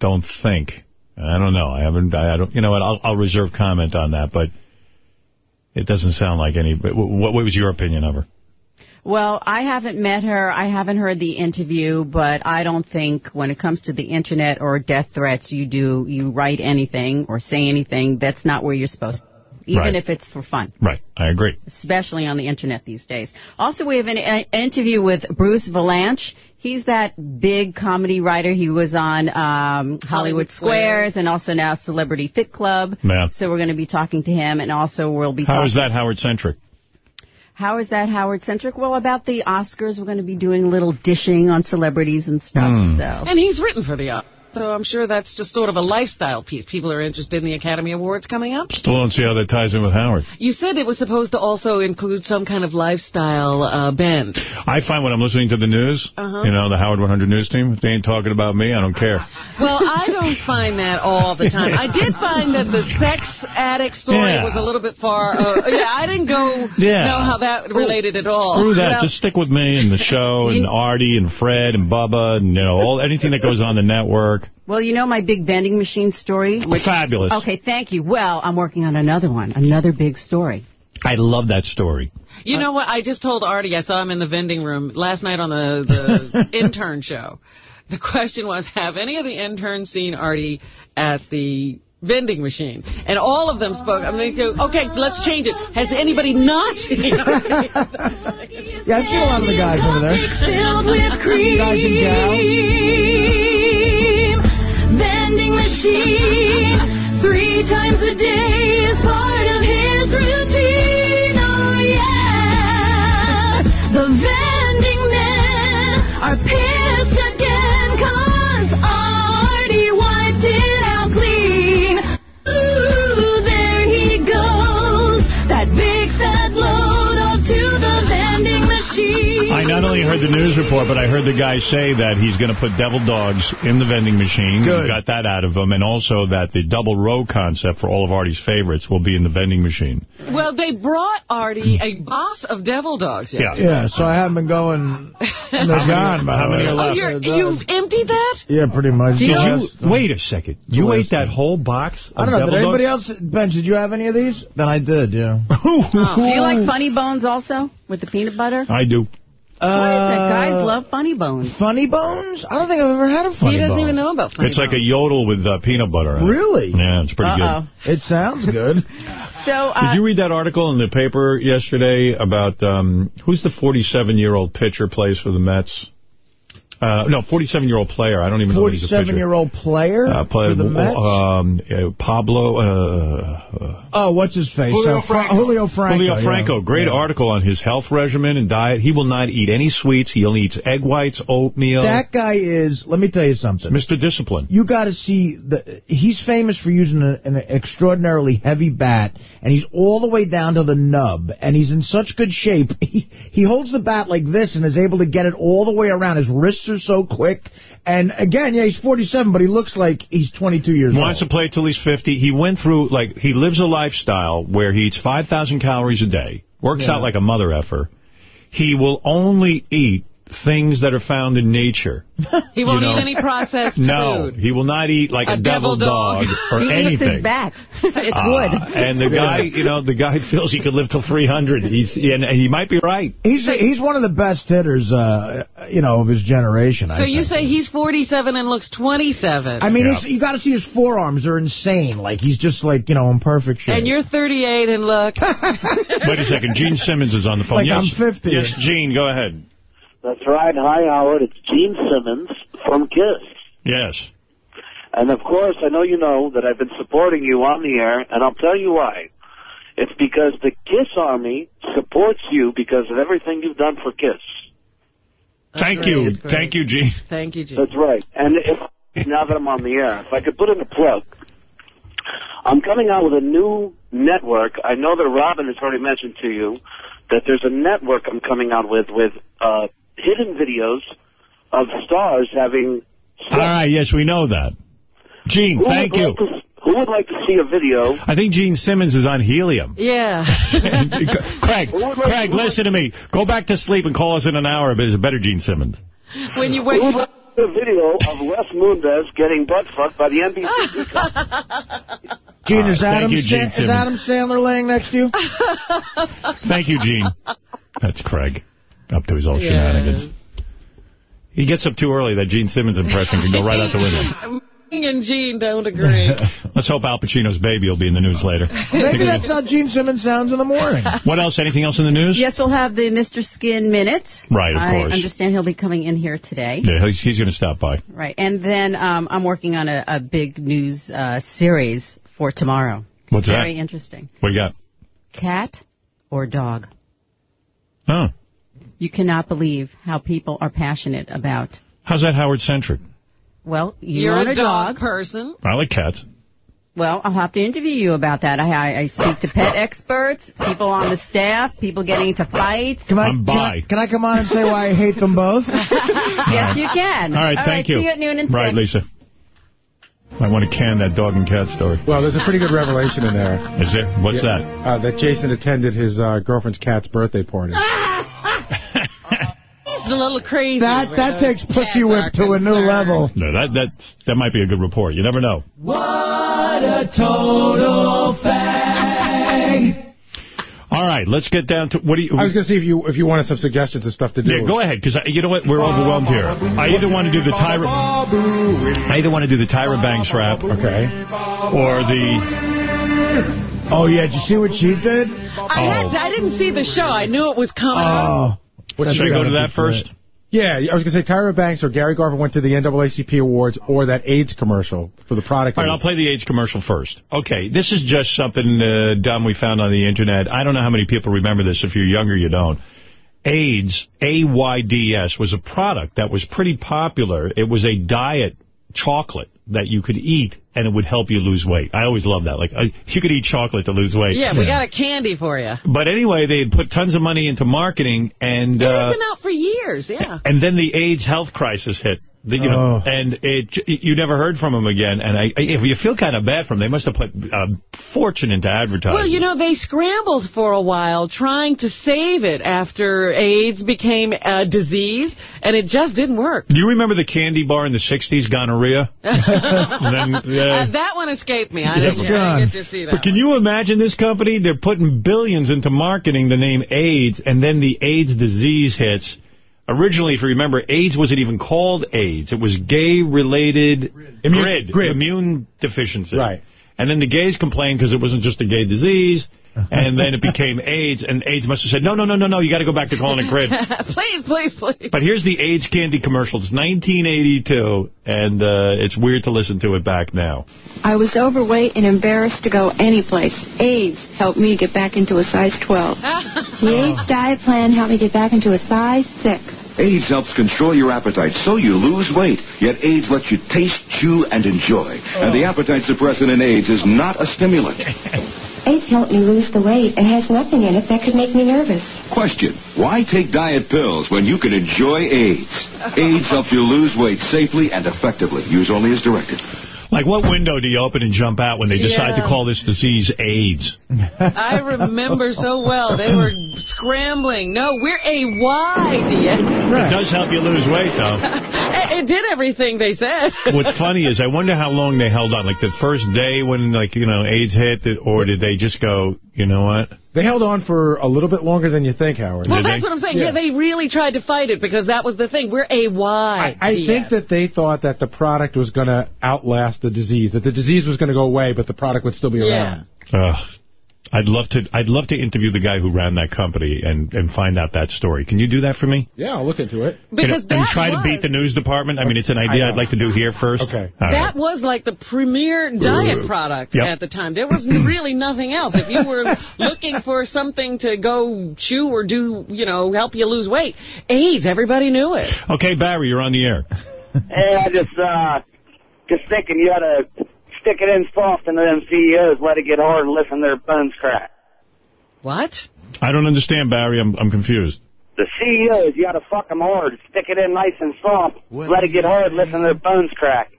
don't think. I don't know. I haven't. I don't. You know what? I'll, I'll reserve comment on that, but it doesn't sound like any. What, what was your opinion of her? Well, I haven't met her. I haven't heard the interview, but I don't think when it comes to the internet or death threats, you do you write anything or say anything. That's not where you're supposed. Even Right. if it's for fun. Right. I agree. especially on the internet these days. Also, we have an interview with Bruce Vilanch. He's that big comedy writer. He was on um, Hollywood, Hollywood Squares Squares. and also now Celebrity Fit Club. Yeah. So we're going to be talking to him, and also we'll be How talking. is that Howard centric? How is that Howard centric? Well, about the Oscars, we're going to be doing a little dishing on celebrities and stuff. Hmm. So. And he's written for the Oscars, so I'm sure that's just sort of a lifestyle piece. People are interested in the Academy Awards coming up. Still don't see how that ties in with Howard. You said it was supposed to also include some kind of lifestyle uh, bend. I find when I'm listening to the news, Uh-huh. you know, the Howard 100 News team, if they ain't talking about me, I don't care. Well, I don't find that all the time. I did find that the sex addict story Yeah. was a little bit far. Uh, yeah, I didn't go Yeah. know how that related at all. Screw that. Just stick with me and the show and Artie and Fred and Bubba and, you know, all anything that goes on the network. Well, you know my big vending machine story? Which, Fabulous. Okay, thank you. Well, I'm working on another one, another big story. I love that story. You know what? I just told Artie, I saw him in the vending room last night on the, the intern show. The question was, have any of the interns seen Artie at the vending machine? And all of them spoke. I mean, they go, okay, let's change it. Has anybody not seen Artie? Yeah, I've seen a lot of the guys over there. Filled with cream. Guys and gals. Vending machine. Three times a day is part of his routine. Oh, yeah. The vending men are pissed not only heard the news report, but I heard the guy say that he's going to put devil dogs in the vending machine. Good. He got that out of him. And also that the double row concept for all of Artie's favorites will be in the vending machine. well, they brought Artie a box of devil dogs yesterday. Yeah, so I haven't been going. They're gone, by how the many way. are left? Oh, you're, you've emptied that? Yeah, pretty much. Did Yeah, you, wait a second. You ate last that whole box of I don't know. Did anybody dogs? else? Ben, did you have any of these? Then I did, yeah. Oh. Do you like funny bones also with the peanut butter? I do. What is that? Uh, Guys love funny bones. Funny bones? I don't think I've ever had a funny he doesn't bone. even know about funny It's like a yodel with uh, peanut butter. in it. Really? Yeah, it's pretty Uh-oh. good. It sounds good. So, uh, Did you read that article in the paper yesterday about um, who's the 47-year-old pitcher plays for the Mets? Uh, no, 47-year-old player. I don't even know if he's a pitcher. 47-year-old player Uh, play, for the Mets? um, uh, Pablo uh, oh, what's his face? Julio Uh, Fra- Julio Franco. Julio yeah. Franco. Great Yeah. article on his health regimen and diet. He will not eat any sweets. He only eats egg whites, oatmeal. That guy is, let me tell you something. Mr. Discipline. You got to see, the. he's famous for using a, an extraordinarily heavy bat, and he's all the way down to the nub, and he's in such good shape. He, he holds the bat like this and is able to get it all the way around. His wrists so quick. And again, yeah, he's 47, but he looks like he's 22 years old. Wants old. to play till he's 50. He went through, like, he lives a lifestyle where he eats 5,000 calories a day, works Yeah. out like a mother effer. He will only eat things that are found in nature. He won't You know. eat any processed No, food. he will not eat like a, A devil dog, dog. or he anything. eats his bat. it's Uh, wood. And the guy, you know, the guy feels he could live till 300. He's and, and he might be right. He's he's one of the best hitters, uh, you know, of his generation. I So you think. say he's 47 and looks 27. I mean, Yeah. he's, you got to see his forearms; they're insane. Like he's just like you know in perfect shape. and you're 38 and look. Wait a second. Gene Simmons is on the phone. Like yes. I'm 50. Yes, Gene, go ahead. That's right. Hi, Howard. It's Gene Simmons from KISS. Yes. And of course, I know you know that I've been supporting you on the air, and I'll tell you why. It's because the KISS Army supports you because of everything you've done for KISS. Thank great, you. Thank you, Gene. Thank you, Gene. That's right. And if now that I'm on the air, if I could put in a plug, I'm coming out with a new network. I know that Robin has already mentioned to you that there's a network I'm coming out with with uh, hidden videos of stars having. All ah, right. Yes, we know that. Gene, Who thank you. Like to, who would like to see a video? I think Gene Simmons is on helium. Yeah. Craig, Craig, listen to me. Go back to sleep and call us in an hour. But it's a better Gene Simmons. when you Who would wait. like to see a video of Les Moonves getting butt fucked by the NBC? Gene, is right, Adam you, Gene is Adam Sandler laying next to you? Thank you, Gene. That's Craig. Up to his old Yeah. shenanigans. He gets up too early. That Gene Simmons impression can go right out the window. Me and Gene don't agree. Let's hope Al Pacino's baby will be in the news later. Maybe that's how Gene Simmons sounds in the morning. What else? Anything else in the news? Yes, we'll have the Mr. Skin Minute. Right, of I course. I understand he'll be coming in here today. Yeah, he's, he's going to stop by. Right. And then um, I'm working on a, a big news uh, series for tomorrow. What's Very that? interesting. What you got? Cat or dog? Oh. You cannot believe how people are passionate about. How's that Howard-centric? Well, you You're a a dog dog. person. I like cats. Well, I'll have to interview you about that. I, I, I speak to pet experts, people on the staff, people getting into fights. Can I, I'm can I, can I come on and say why I hate them both? yes, you can. All right, thank you. See you at noon and Right, six. Lisa. I want to can that dog and cat story. Well, there's a pretty good revelation in there. Is it? What's Yeah, that? Uh, that Jason attended his uh, girlfriend's cat's birthday party. It's a little crazy. That that where takes the Pussy cats Whip are to a new level. No, that that that might be a good report. You never know. What a total fag. All right, let's get down to, what do you... I was going to see if you if you wanted some suggestions of stuff to do. Yeah, go ahead, because you know what? We're overwhelmed here. I either want to do the Tyra... I either want to do the Tyra Banks rap. Okay. Or the... Oh, yeah, did you see what she did? I, had, I didn't see the show. I knew it was coming. Oh. What Should we go to that first? Yeah, I was going to say Tyra Banks or Gary Garver went to the NAACP Awards or that AIDS commercial for the product. All right, I'll play the AIDS commercial first. Okay, this is just something uh, dumb we found on the Internet. I don't know how many people remember this. If you're younger, you don't. AIDS, A-Y-D-S, was a product that was pretty popular. It was a diet chocolate that you could eat, and it would help you lose weight. I always love that. Like, uh, you could eat chocolate to lose weight. Yeah, we got a candy for you. But anyway, they had put tons of money into marketing, and... Uh, It's been out for years, yeah. and then the AIDS health crisis hit. The, you know, Oh. and it you never heard from them again. And I, I if you feel kind of bad for them, they must have put a fortune into advertising. Well, you know, they scrambled for a while trying to save it after AIDS became a disease, and it just didn't work. Do you remember the candy bar in the 60s, gonorrhea? And then, yeah. Uh, that one escaped me. I didn't, I didn't get to see that. But can you imagine this company? They're putting billions into marketing the name AIDS, and then the AIDS disease hits. Originally, if you remember, AIDS wasn't even called AIDS. It was gay-related Immune- GRID, immune deficiency. Right. And then the gays complained because it wasn't just a gay disease, and then it became AIDS, and AIDS must have said, no, no, no, no, no, you got to go back to calling it GRID. please, please, please. But here's the AIDS candy commercial. It's 1982, and uh, it's weird to listen to it back now. I was overweight and embarrassed to go anyplace. AIDS helped me get back into a size 12. The AIDS diet plan helped me get back into a size 6. AIDS helps control your appetite so you lose weight, yet AIDS lets you taste, chew, and enjoy. And the oh. appetite suppressant in AIDS is not a stimulant. AIDS helped me lose the weight and has nothing in it that could make me nervous. Question, why take diet pills when you can enjoy AIDS? AIDS helps you lose weight safely and effectively. Use only as directed. Like, what window do you open and jump out when they decide Yeah. to call this disease AIDS? I remember so well. They were scrambling. No, we're a Y, dear. It does help you lose weight, though. It did everything they said. What's funny is I wonder how long they held on. Like, the first day when, like, you know, AIDS hit, or did they just go, you know what? They held on for a little bit longer than you think, Howard. Well, that's what I'm saying. Yeah. they really tried to fight it because that was the thing. We're a Y. I think that they thought that the product was going to outlast the disease, that the disease was going to go away, but the product would still be around. Ugh. I'd love to. I'd love to interview the guy who ran that company and and find out that story. Can you do that for me? Yeah, I'll look into it. Because and, and that try to beat the news department. I mean, it's an idea I I'd like to do here first. Okay. That was like the premier diet product Yep. at the time. There was really nothing else. If you were looking for something to go chew or do, you know, help you lose weight, AIDS, everybody knew it. Okay, Barry, you're on the air. Hey, I just, uh, just thinking you ought to stick it in soft into them CEOs, let it get hard and listen to their bones crack. What? I don't understand, Barry. I'm I'm confused. The CEOs, you got to fuck them hard. Stick it in nice and soft. Let it get hard. Listen to their bones crack.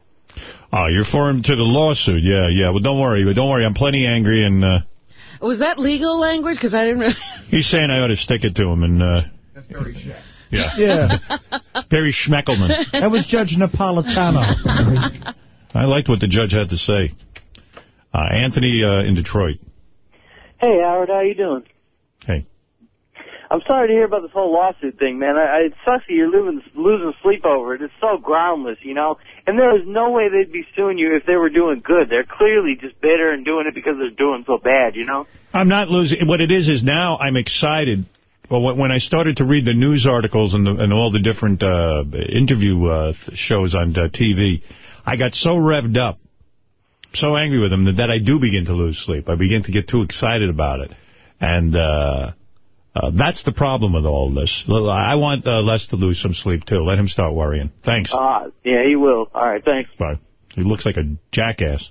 Oh, you're for him to the lawsuit. Yeah, yeah. Well, don't worry. But don't worry. I'm plenty angry, and uh, Was that legal language? Because I didn't really... he's saying I ought to stick it to him. And uh, yeah, Yeah. Barry Schmeckelman. That was Judge Napolitano. I liked what the judge had to say. Uh, Anthony uh, in Detroit. Hey, Howard, how you doing? Hey. I'm sorry to hear about this whole lawsuit thing, man. I, I, it sucks that you're losing, losing sleep over it. It's so groundless, you know? And there is no way they'd be suing you if they were doing good. They're clearly just bitter and doing it because they're doing so bad, you know? I'm not losing. What it is is now I'm excited. Well, when when I started to read the news articles and, the, and all the different uh, interview uh, shows on uh, TV, I got so revved up, so angry with him that, that I do begin to lose sleep. I begin to get too excited about it. And uh, uh, that's the problem with all this. I want uh, Les to lose some sleep, too. Let him start worrying. Thanks. Ah, yeah, he will. All right, thanks. Bye. He looks like a jackass.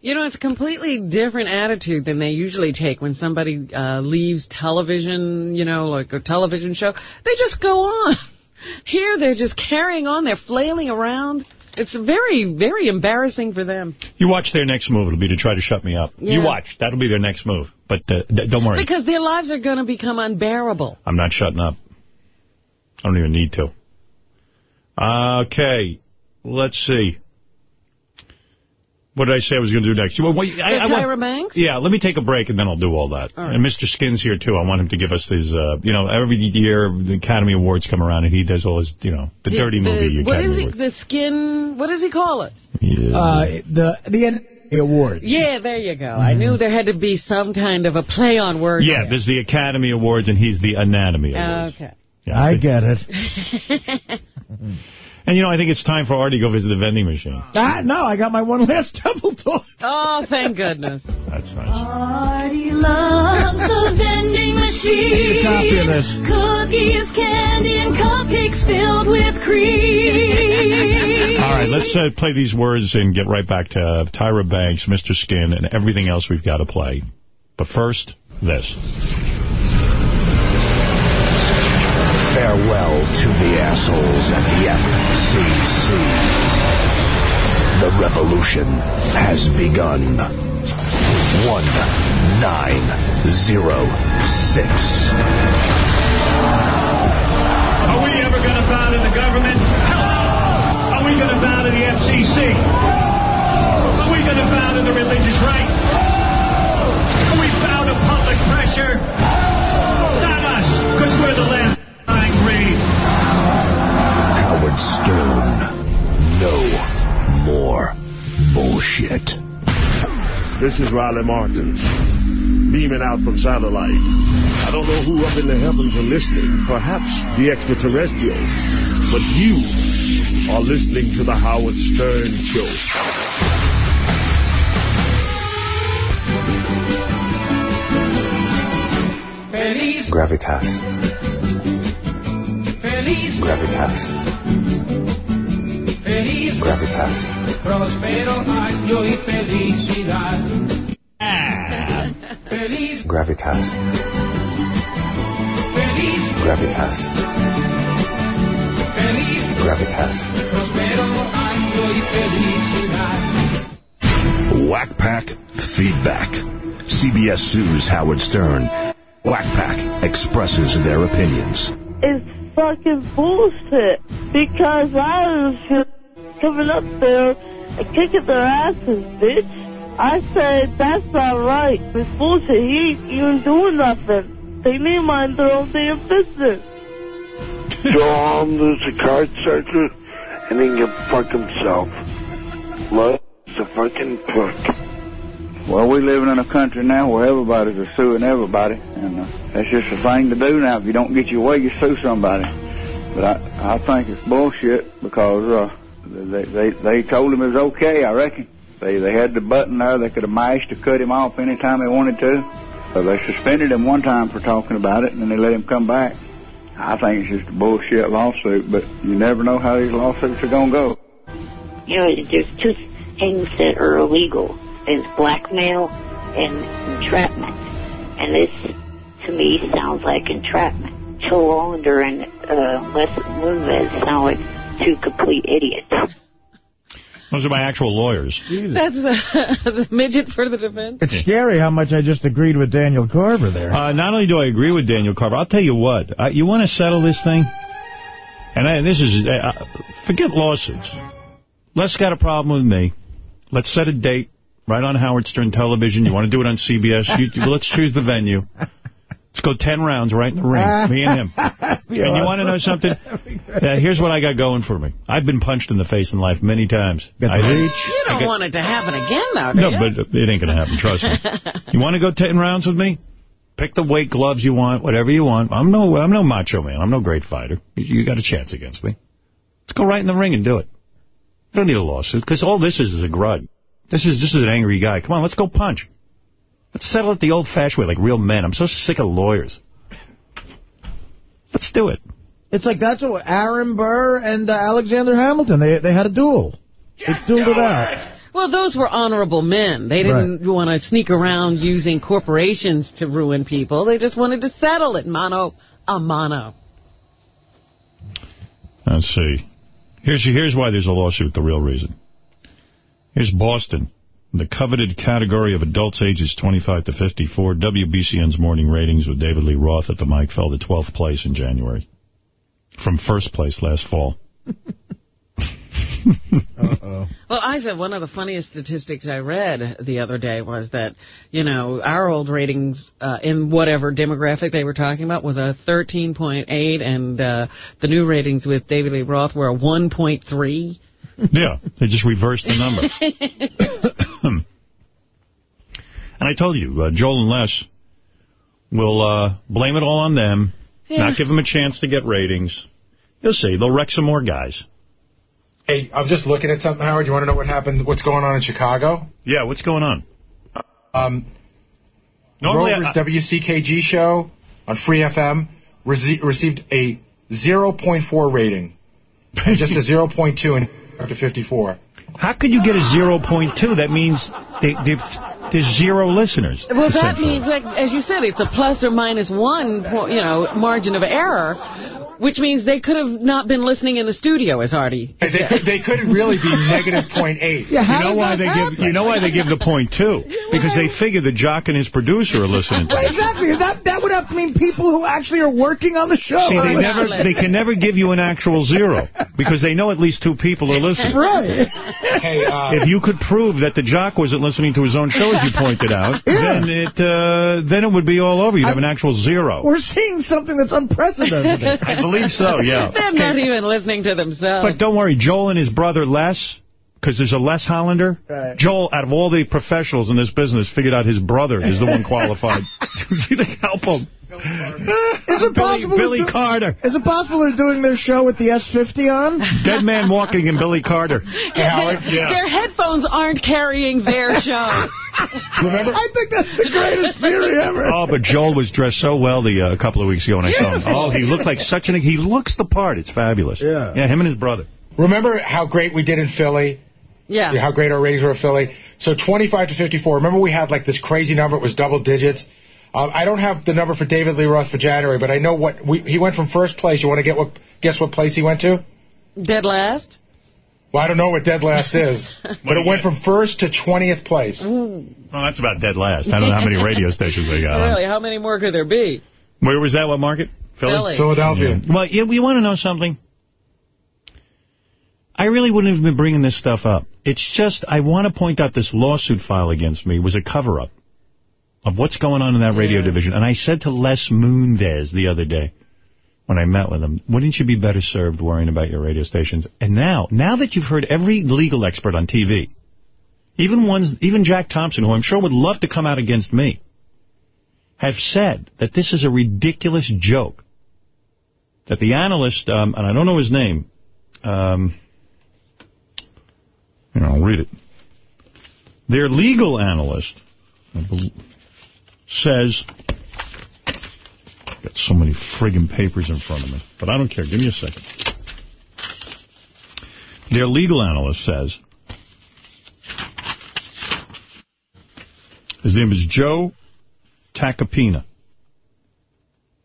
You know, it's a completely different attitude than they usually take when somebody uh, leaves television, you know, like a television show. They just go on. Here, they're just carrying on. They're flailing around. It's very, very embarrassing for them. You watch their next move. It'll be to try to shut me up. You watch. That'll be their next move. But uh, don't worry. Because their lives are going to become unbearable. I'm not shutting up. I don't even need to. Okay. Let's see. What did I say I was going to do next? Well, wait, I, The I want- Tyra Banks? Yeah, let me take a break and then I'll do all that. All right. And Mr. Skin's here too. I want him to give us his, uh, you know, every year the Academy Awards come around and he does all his, you know, the dirty movie What Academy is it? Awards. The skin, what does he call it? Uh, the the N- award. Yeah, there you go. I knew there had to be some kind of a play on words. Yeah, there's the Academy Awards and he's the Anatomy Awards. Okay. Yeah, I get it. And, you know, I think it's time for Artie to go visit the vending machine. Ah, no, I got my one last double talk. Oh, thank goodness. That's nice. Artie loves the vending machine. Need a copy of this. Cookies, candy, and cupcakes filled with cream. All right, let's uh, play these words and get right back to uh, Tyra Banks, Mr. Skin, and everything else we've got to play. But first, this. Farewell to the assholes at the FCC. The revolution has begun. 1906. Are we ever going to bow to the government? Hello! Are we going to bow to the FCC? Are we going to bow to the religious right? Are we bow to public pressure? Howard Stern. No more bullshit. This is Riley Martin, beaming out from satellite. I don't know who up in the heavens are listening, perhaps the extraterrestrials, but you are listening to the Howard Stern Show. Gravitas. Feliz, Gravitas. feliz, Gravitas. próspero año y felicidad. Feliz, Gravitas. feliz, Gravitas. feliz, Gravitas. próspero año y felicidad. Wack Pack Feedback. CBS News Howard Stern. Wack Pack expresses their opinions. It's fucking bullshit. Because I was just coming up there and kicking their asses, bitch. I said, that's not right. It's bullshit. He ain't even doing nothing. They need to mind their own damn business. Is a card searcher, and he can fuck himself. Love is a fucking prick. Well, we living in a country now where everybody's a suing everybody, and uh, that's just a thing to do now. If you don't get your way, you sue somebody. But I, I think it's bullshit because uh, they, they they told him it was okay. I reckon they they had the button there. They could have mashed to cut him off anytime they wanted to. So they suspended him one time for talking about it, and then they let him come back. I think it's just a bullshit lawsuit, but you never know how these lawsuits are gonna go. You know, there's two things that are illegal. There's blackmail and entrapment. And this, to me, sounds like entrapment. Phil Hollander and uh, Les Moonves sound like two complete idiots. Those are my actual lawyers. That's uh, the midget for the defense. It's scary how much I just agreed with Daniel Carver there. Uh, not only do I agree with Daniel Carver, I'll tell you what. Uh, you want to settle this thing? And I, this is, uh, forget lawsuits. Les got a problem with me. Let's set a date right on Howard Stern Television. You want to do it on CBS? You, let's choose the venue. Let's go 10 rounds right in the ring, me and him. and you want to know something? Uh, here's what I got going for me. I've been punched in the face in life many times. Got I, reach. You don't I got- want it to happen again, though, do No, you? but it ain't going to happen, trust me. You want to go 10 rounds with me? Pick the weight gloves you want, whatever you want. I'm no I'm no macho man. I'm no great fighter. You, you got a chance against me. Let's go right in the ring and do it. You don't need a lawsuit, because all this is is a grudge. This is this is an angry guy. Come on, let's go punch. Let's settle it the old-fashioned way, like real men. I'm so sick of lawyers. Let's do it. It's like that's what Aaron Burr and uh, Alexander Hamilton, they they had a duel. They dueled it out. Well, those were honorable men. They didn't want to sneak around using corporations to ruin people. They just wanted to settle it mano a mano. Let's see. Here's here's why there's a lawsuit, the real reason. Here's Boston. The coveted category of adults ages 25 to 54, WBCN's morning ratings with David Lee Roth at the mic fell to 12th place in January. From first place last fall. Uh-oh. Well, I said one of the funniest statistics I read the other day was that, you know, our old ratings uh, in whatever demographic they were talking about was a 13.8, and uh, the new ratings with David Lee Roth were a 1.3. Yeah, they just reversed the number. and I told you, uh, Joel and Les will uh, blame it all on them, Yeah. not give them a chance to get ratings. You'll see, they'll wreck some more guys. Hey, I'm just looking at something, Howard. You want to know what happened? What's going on in Chicago? Yeah, what's going on? Um, Normally, Rover's WCKG show on Free FM rece- received a 0.4 rating, just a 0.2 in up to 54. How could you get a 0.2? That means they, they, there's zero listeners. Well, that means, like, as you said, it's a plus or minus one, you know, margin of error, which means they could have not been listening in the studio, as Artie Hey, They, could, they couldn't really be negative 0.8. Yeah, you know why they happen? give you know why they give the point two because they figure the jock and his producer are listening to Well, it. exactly. That that would have to mean people who actually are working on the show. See, they never they can never give you an actual zero because they know at least two people are listening. Right. Hey, uh, If you could prove that the jock wasn't listening to his own show, as you pointed out, then it uh, then it would be all over. You'd have an actual zero. We're seeing something that's unprecedented. I believe so. Yeah. They're not even listening to themselves. But don't worry, Joel and his brother Les, because there's a Les Hollander. Right. Joel, out of all the professionals in this business, figured out his brother is the one qualified to help him. Is it possible? Billy they're Carter. Is it possible they're doing their show with the S50 on? Dead man walking and Billy Carter. their, Yeah. their headphones aren't carrying their show. Remember? I think that's the greatest theory ever. Oh, but Joel was dressed so well the uh, a couple of weeks ago when I saw him. Oh, he looked like such an... He looks the part. It's fabulous. Yeah. Yeah, him and his brother. Remember how great we did in Philly? Yeah. How great our ratings were in Philly? So 25 to 54. Remember we had like this crazy number. It was double digits. Um, I don't have the number for David Lee Roth for January, but I know what we, he went from first place. You want to get what? Guess what place he went to? Dead last? Well, I don't know what dead last is, but it went from first to 20th place. Ooh. Well, that's about dead last. I don't know how many radio stations they got. Really, how many more could there be? Where was that? What market? Philly. Philadelphia. Well, yeah, you want to know something? I really wouldn't have been bringing this stuff up. It's just, I want to point out this lawsuit file against me was a cover-up of what's going on in that radio division. And I said to Les Moonves the other day, when I met with him, wouldn't you be better served worrying about your radio stations? And now, now that you've heard every legal expert on TV, even ones, even Jack Thompson, who I'm sure would love to come out against me, have said that this is a ridiculous joke. That the analyst, um, and I don't know his name, um, know, I'll read it. Their legal analyst I says, got so many friggin' papers in front of me, but I don't care. Give me a second. Their legal analyst says, his name is Joe Tacopina.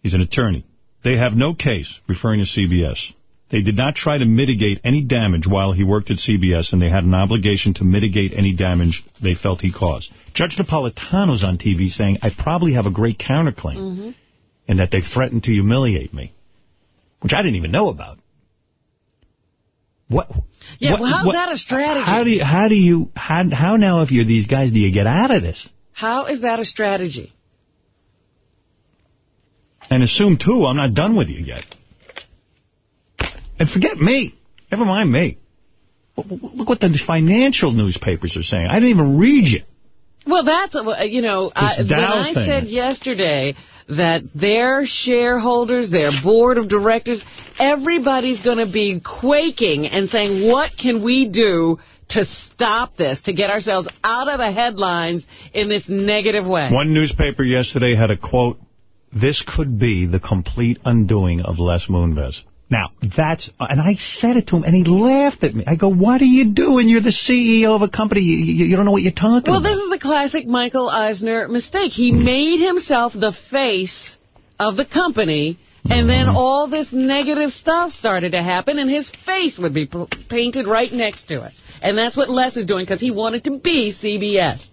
He's an attorney. They have no case, referring to CBS. They did not try to mitigate any damage while he worked at CBS, and they had an obligation to mitigate any damage they felt he caused. Judge Napolitano's on TV saying, I probably have a great counterclaim, Mm-hmm. and that they threatened to humiliate me, which I didn't even know about. What? Yeah, what- well, how's what- that a strategy? How do you, how do you, how, how now if you're these guys do you get out of this? How is that a strategy? And assume, too, I'm not done with you yet. And forget me. Never mind me. Look what the financial newspapers are saying. I didn't even read you. Well, that's, uh, you know, I, when I thing. said yesterday that their shareholders, their board of directors, everybody's going to be quaking and saying, what can we do to stop this, to get ourselves out of the headlines in this negative way? One newspaper yesterday had a quote, this could be the complete undoing of Les Moonves. Now, that's, and I said it to him, and he laughed at me. I go, what are you doing? You're the CEO of a company. You, you, you don't know what you're talking Well, about. this is the classic Michael Eisner mistake. He made himself the face of the company, and then all this negative stuff started to happen, and his face would be painted right next to it. And that's what Les is doing, because he wanted to be CBS.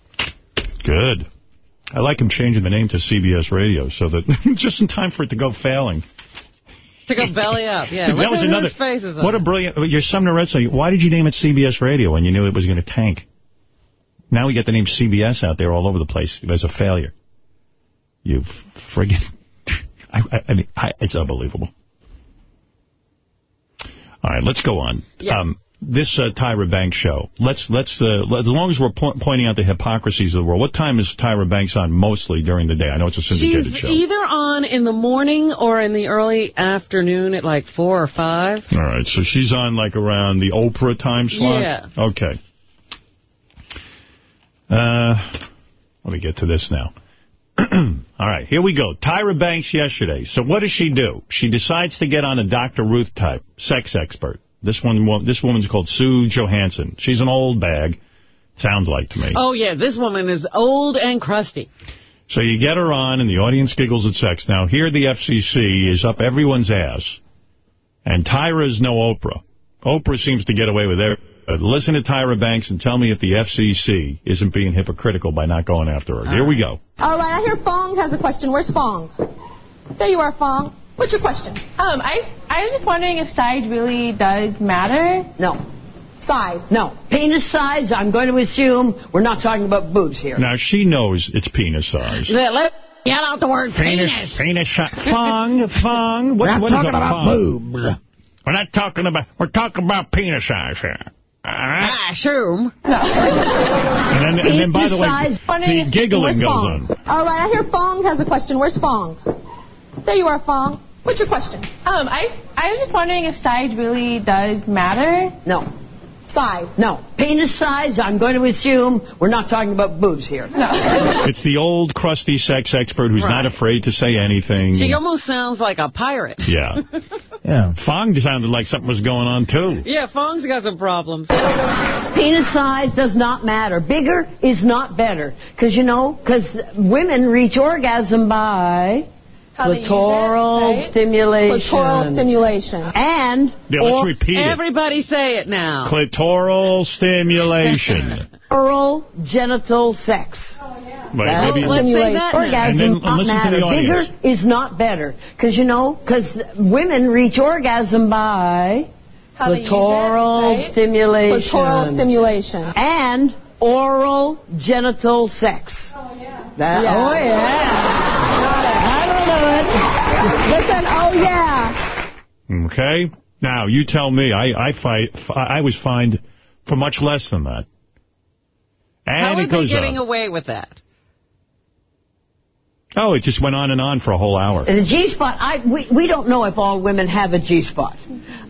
Good. I like him changing the name to CBS Radio so that just in time for it to go failing. To go belly up. Yeah, that was another. faces What a brilliant. Your Sumner Redstone. Why did you name it CBS Radio when you knew it was going to tank? Now we got the name CBS out there all over the place as a failure. You friggin'. I, I, I mean, I, it's unbelievable. All right, let's go on. Um, this uh, Tyra Banks show. Let's let's uh, let- as long as we're po pointing out the hypocrisies of the world. What time is Tyra Banks on mostly during the day? I know it's a syndicated She's show. She's either on in the morning or in the early afternoon at like 4 or 5. All right, so she's on like around the Oprah time slot? Yeah. Okay. Uh, let me get to this now. All right, here we go. Tyra Banks yesterday. So what does she do? She decides to get on a Dr. Ruth type, sex expert. This one, this woman's called Sue Johanson. She's an old bag, sounds like to me. Oh, yeah, this woman is old and crusty. So you get her on, and the audience giggles at sex. Now, here the FCC is up everyone's ass, and Tyra's no Oprah. Oprah seems to get away with everything. But listen to Tyra Banks and tell me if the FCC isn't being hypocritical by not going after her. Here we go. All right, I hear Fong has a question. Where's Fong? There you are, Fong. What's your question? Um, I I was just wondering if size really does matter. No. Size. No. Penis size, I'm going to assume we're not talking about boobs here. Now, she knows it's penis size. Let, let get out the word penis. Penis, penis shot. Fong, fong. What, We're not what is talking a about fong? We're not talking about, we're talking about penis size here. All right? I assume. And then, and then by the way, Penis size. The giggling goes on. All right, I hear Fong has a question. Where's Fong? There you are, Fong. What's your question? Um, I I was just wondering if size really does matter. No. Size. No. Penis size, I'm going to assume we're not talking about boobs here. No. It's the old crusty sex expert who's not afraid to say anything. She almost sounds like a pirate. Yeah. Yeah. Fong sounded like something was going on, too. Yeah, Fong's got some problems. Penis size does not matter. Bigger is not better. Because, you know, because women reach orgasm by How it, clitoral right? stimulation. Clitoral stimulation. And Yeah, let's repeat it. Everybody say it now. Clitoral stimulation. oral genital sex. Wait, That's maybe- what say that orgasm And then not listen to matter. the. Bigger is not better. Because, you know, because women reach orgasm by How to it, clitoral right? stimulation. Clitoral stimulation. And oral genital sex. Oh, yeah. That, Yeah. Oh, yeah. I don't know it. Listen, oh yeah. Okay? Now, you tell me. I I fight. I was fined for much less than that. And How are they goes getting on. away with that? Oh, it just went on and on for a whole hour. The G-spot, I, we, we don't know if all women have a G-spot.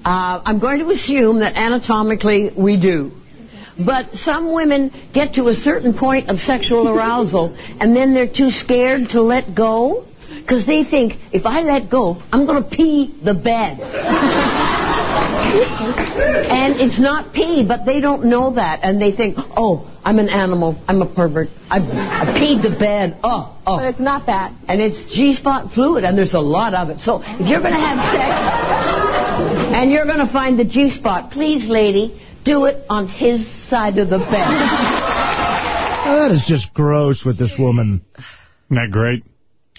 Uh, I'm going to assume that anatomically we do. But some women get to a certain point of sexual arousal, and then they're too scared to let go, because they think, if I let go, I'm going to pee the bed. and it's not pee, but they don't know that, and they think, oh, I'm an animal, I'm a pervert, I, I peed the bed, oh, oh. But it's not that. And it's G-spot fluid, and there's a lot of it. So if you're going to have sex and you're going to find the G-spot, please, lady, do it on his side of the bed. That is just gross with this woman. Isn't that great?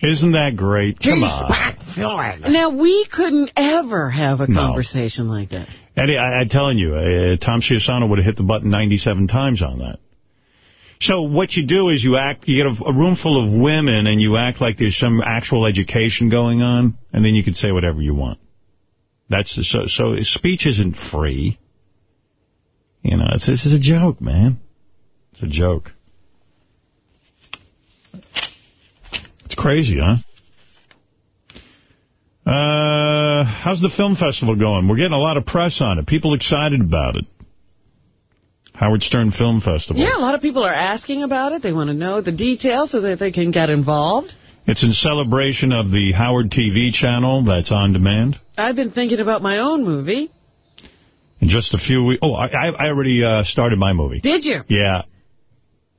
Isn't that great? Come on. Now, we couldn't ever have a No. conversation like that. Eddie, I, I'm telling you, uh, Tom Chiusano would have hit the button 97 times on that. So what you do is you act, you get a, a room full of women and you act like there's some actual education going on, and then you can say whatever you want. That's the, so. So speech isn't free. You know, it's this is a joke, man. It's a joke. It's crazy, huh? Uh, how's the film festival going? We're getting a lot of press on it. People excited about it. Howard Stern Film Festival. Yeah, a lot of people are asking about it. They want to know the details so that they can get involved. It's in celebration of the Howard TV channel that's on demand. I've been thinking about my own movie. In just a few weeks. Oh, I, I already uh, started my movie. Did you? Yeah.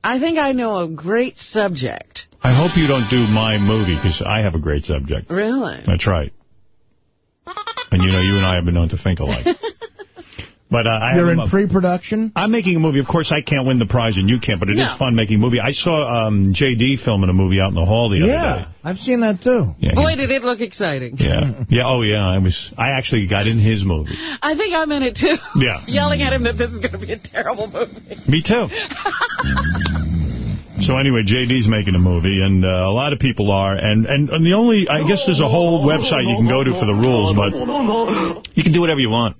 I think I know a great subject. I hope you don't do my movie because I have a great subject. Really? That's right. And you know, you and I have been known to think alike. But uh, I You're in pre-production? I'm making a movie. Of course, I can't win the prize, and you can't, but it is No. fun making a movie. I saw um, J.D. filming a movie out in the hall the other day. Yeah, I've seen that too. Yeah, Boy, did it look exciting. Yeah. Yeah. Oh, yeah. I was. I actually got in his movie. I think I'm in it, too. Yeah. Yelling at him that this is going to be a terrible movie. Me too. So anyway, JD's making a movie, and uh, a lot of people are, and, and and the only, I guess there's a whole website you can go to for the rules, but you can do whatever you want.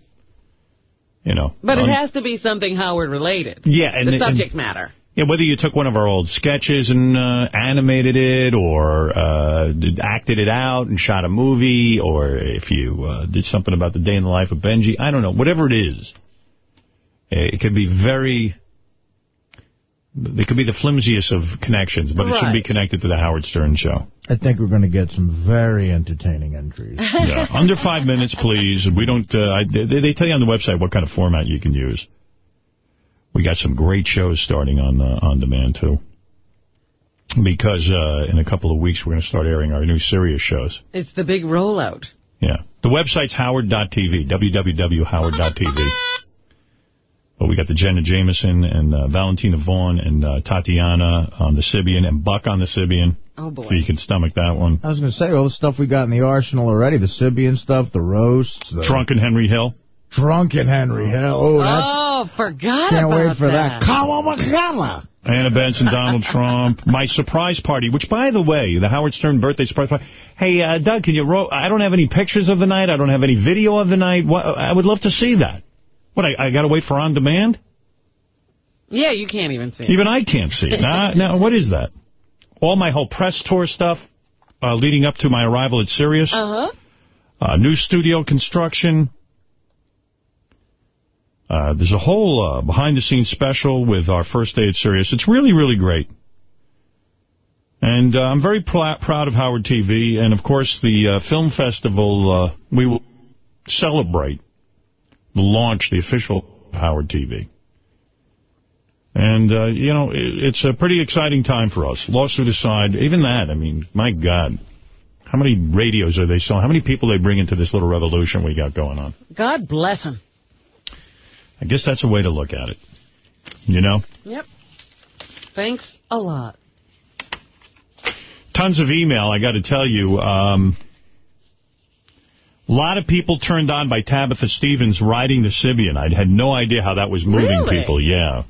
You know. But Um, it has to be something Howard related. Yeah, and the and- subject matter. Yeah, whether you took one of our old sketches and uh, animated it, or uh, acted it out and shot a movie, or if you uh, did something about the day in the life of Benji, I don't know, whatever it is, it could be very, it could be the flimsiest of connections, but it should be connected to the Howard Stern show. I think we're going to get some very entertaining entries. Yeah, under five minutes, please. We don't. Uh, I, they, they tell you on the website what kind of format you can use. We got some great shows starting on uh, on demand too. Because uh, in a couple of weeks we're going to start airing our new Sirius shows. It's the big rollout. Yeah, the website's howard.tv, www.howard.tv. But we got the Jenna Jameson and uh, Valentina Vaughn and uh, Tatiana on the Sybian and Buck on the Sybian. Oh, boy. So you can stomach that one. I was going to say, all the stuff we got in the arsenal already, the Sybian stuff, the roasts. The Drunken Henry Hill. Drunken Henry Hill. Oh, that's... Oh, forgot Can't wait for that. that. Anna Benson, Donald Trump, my surprise party, which, by the way, the Howard Stern birthday surprise party. Hey, uh, Doug, can you ro I don't have any pictures of the night. I don't have any video of the night. What, I would love to see that. What, I, I got to wait for on demand? Yeah, you can't even see it. Even I can't see it. Now, now, what is that? All my whole press tour stuff uh, leading up to my arrival at Sirius. Uh-huh. Uh, new studio construction. Uh, there's a whole uh, behind-the-scenes special with our first day at Sirius. It's really, really great. And uh, I'm very proud of Howard TV. And, of course, the uh, film festival, uh, we will celebrate launch, the official Howard TV. And, uh, you know, it, it's a pretty exciting time for us. Lawsuit aside, even that, I mean, my God. How many radios are they selling? How many people they bring into this little revolution we got going on? God bless him. I guess that's a way to look at it. You know? Yep. Thanks a lot. Tons of email, I got to tell you. Um, a lot of people turned on by Tabitha Stevens riding the Sybian. I had no idea how that was moving Really? people. Yeah.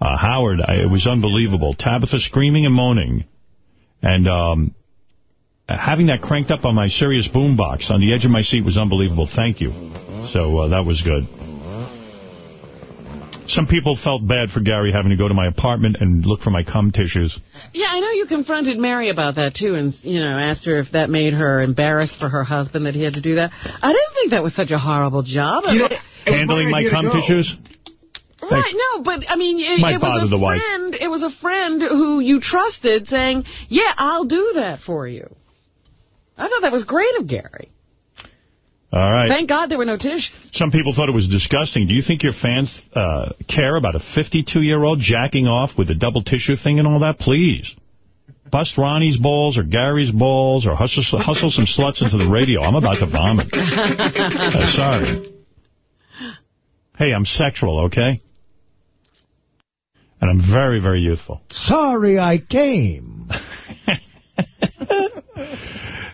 Uh, Howard, I, it was unbelievable. Tabitha screaming and moaning. And um, having that cranked up on my Sirius boombox on the edge of my seat was unbelievable. Thank you. So uh, that was good. Some people felt bad for Gary having to go to my apartment and look for my cum tissues. Yeah, I know you confronted Mary about that, too, and, you know, asked her if that made her embarrassed for her husband that he had to do that. I didn't think that was such a horrible job. I mean, Handling my cum tissues? Right, no, but, I mean, it, it was a the wife. friend, it was a friend who you trusted saying, yeah, I'll do that for you. I thought that was great of Gary. All right. Thank God there were no tissues. Some people thought it was disgusting. Do you think your fans uh, care about a 52-year-old jacking off with a double tissue thing and all that? Please. Bust Ronnie's balls or Gary's balls or hustle, hustle some sluts into the radio. I'm about to vomit. Uh, sorry. Hey, I'm sexual, okay? And I'm very, very youthful. Sorry I came.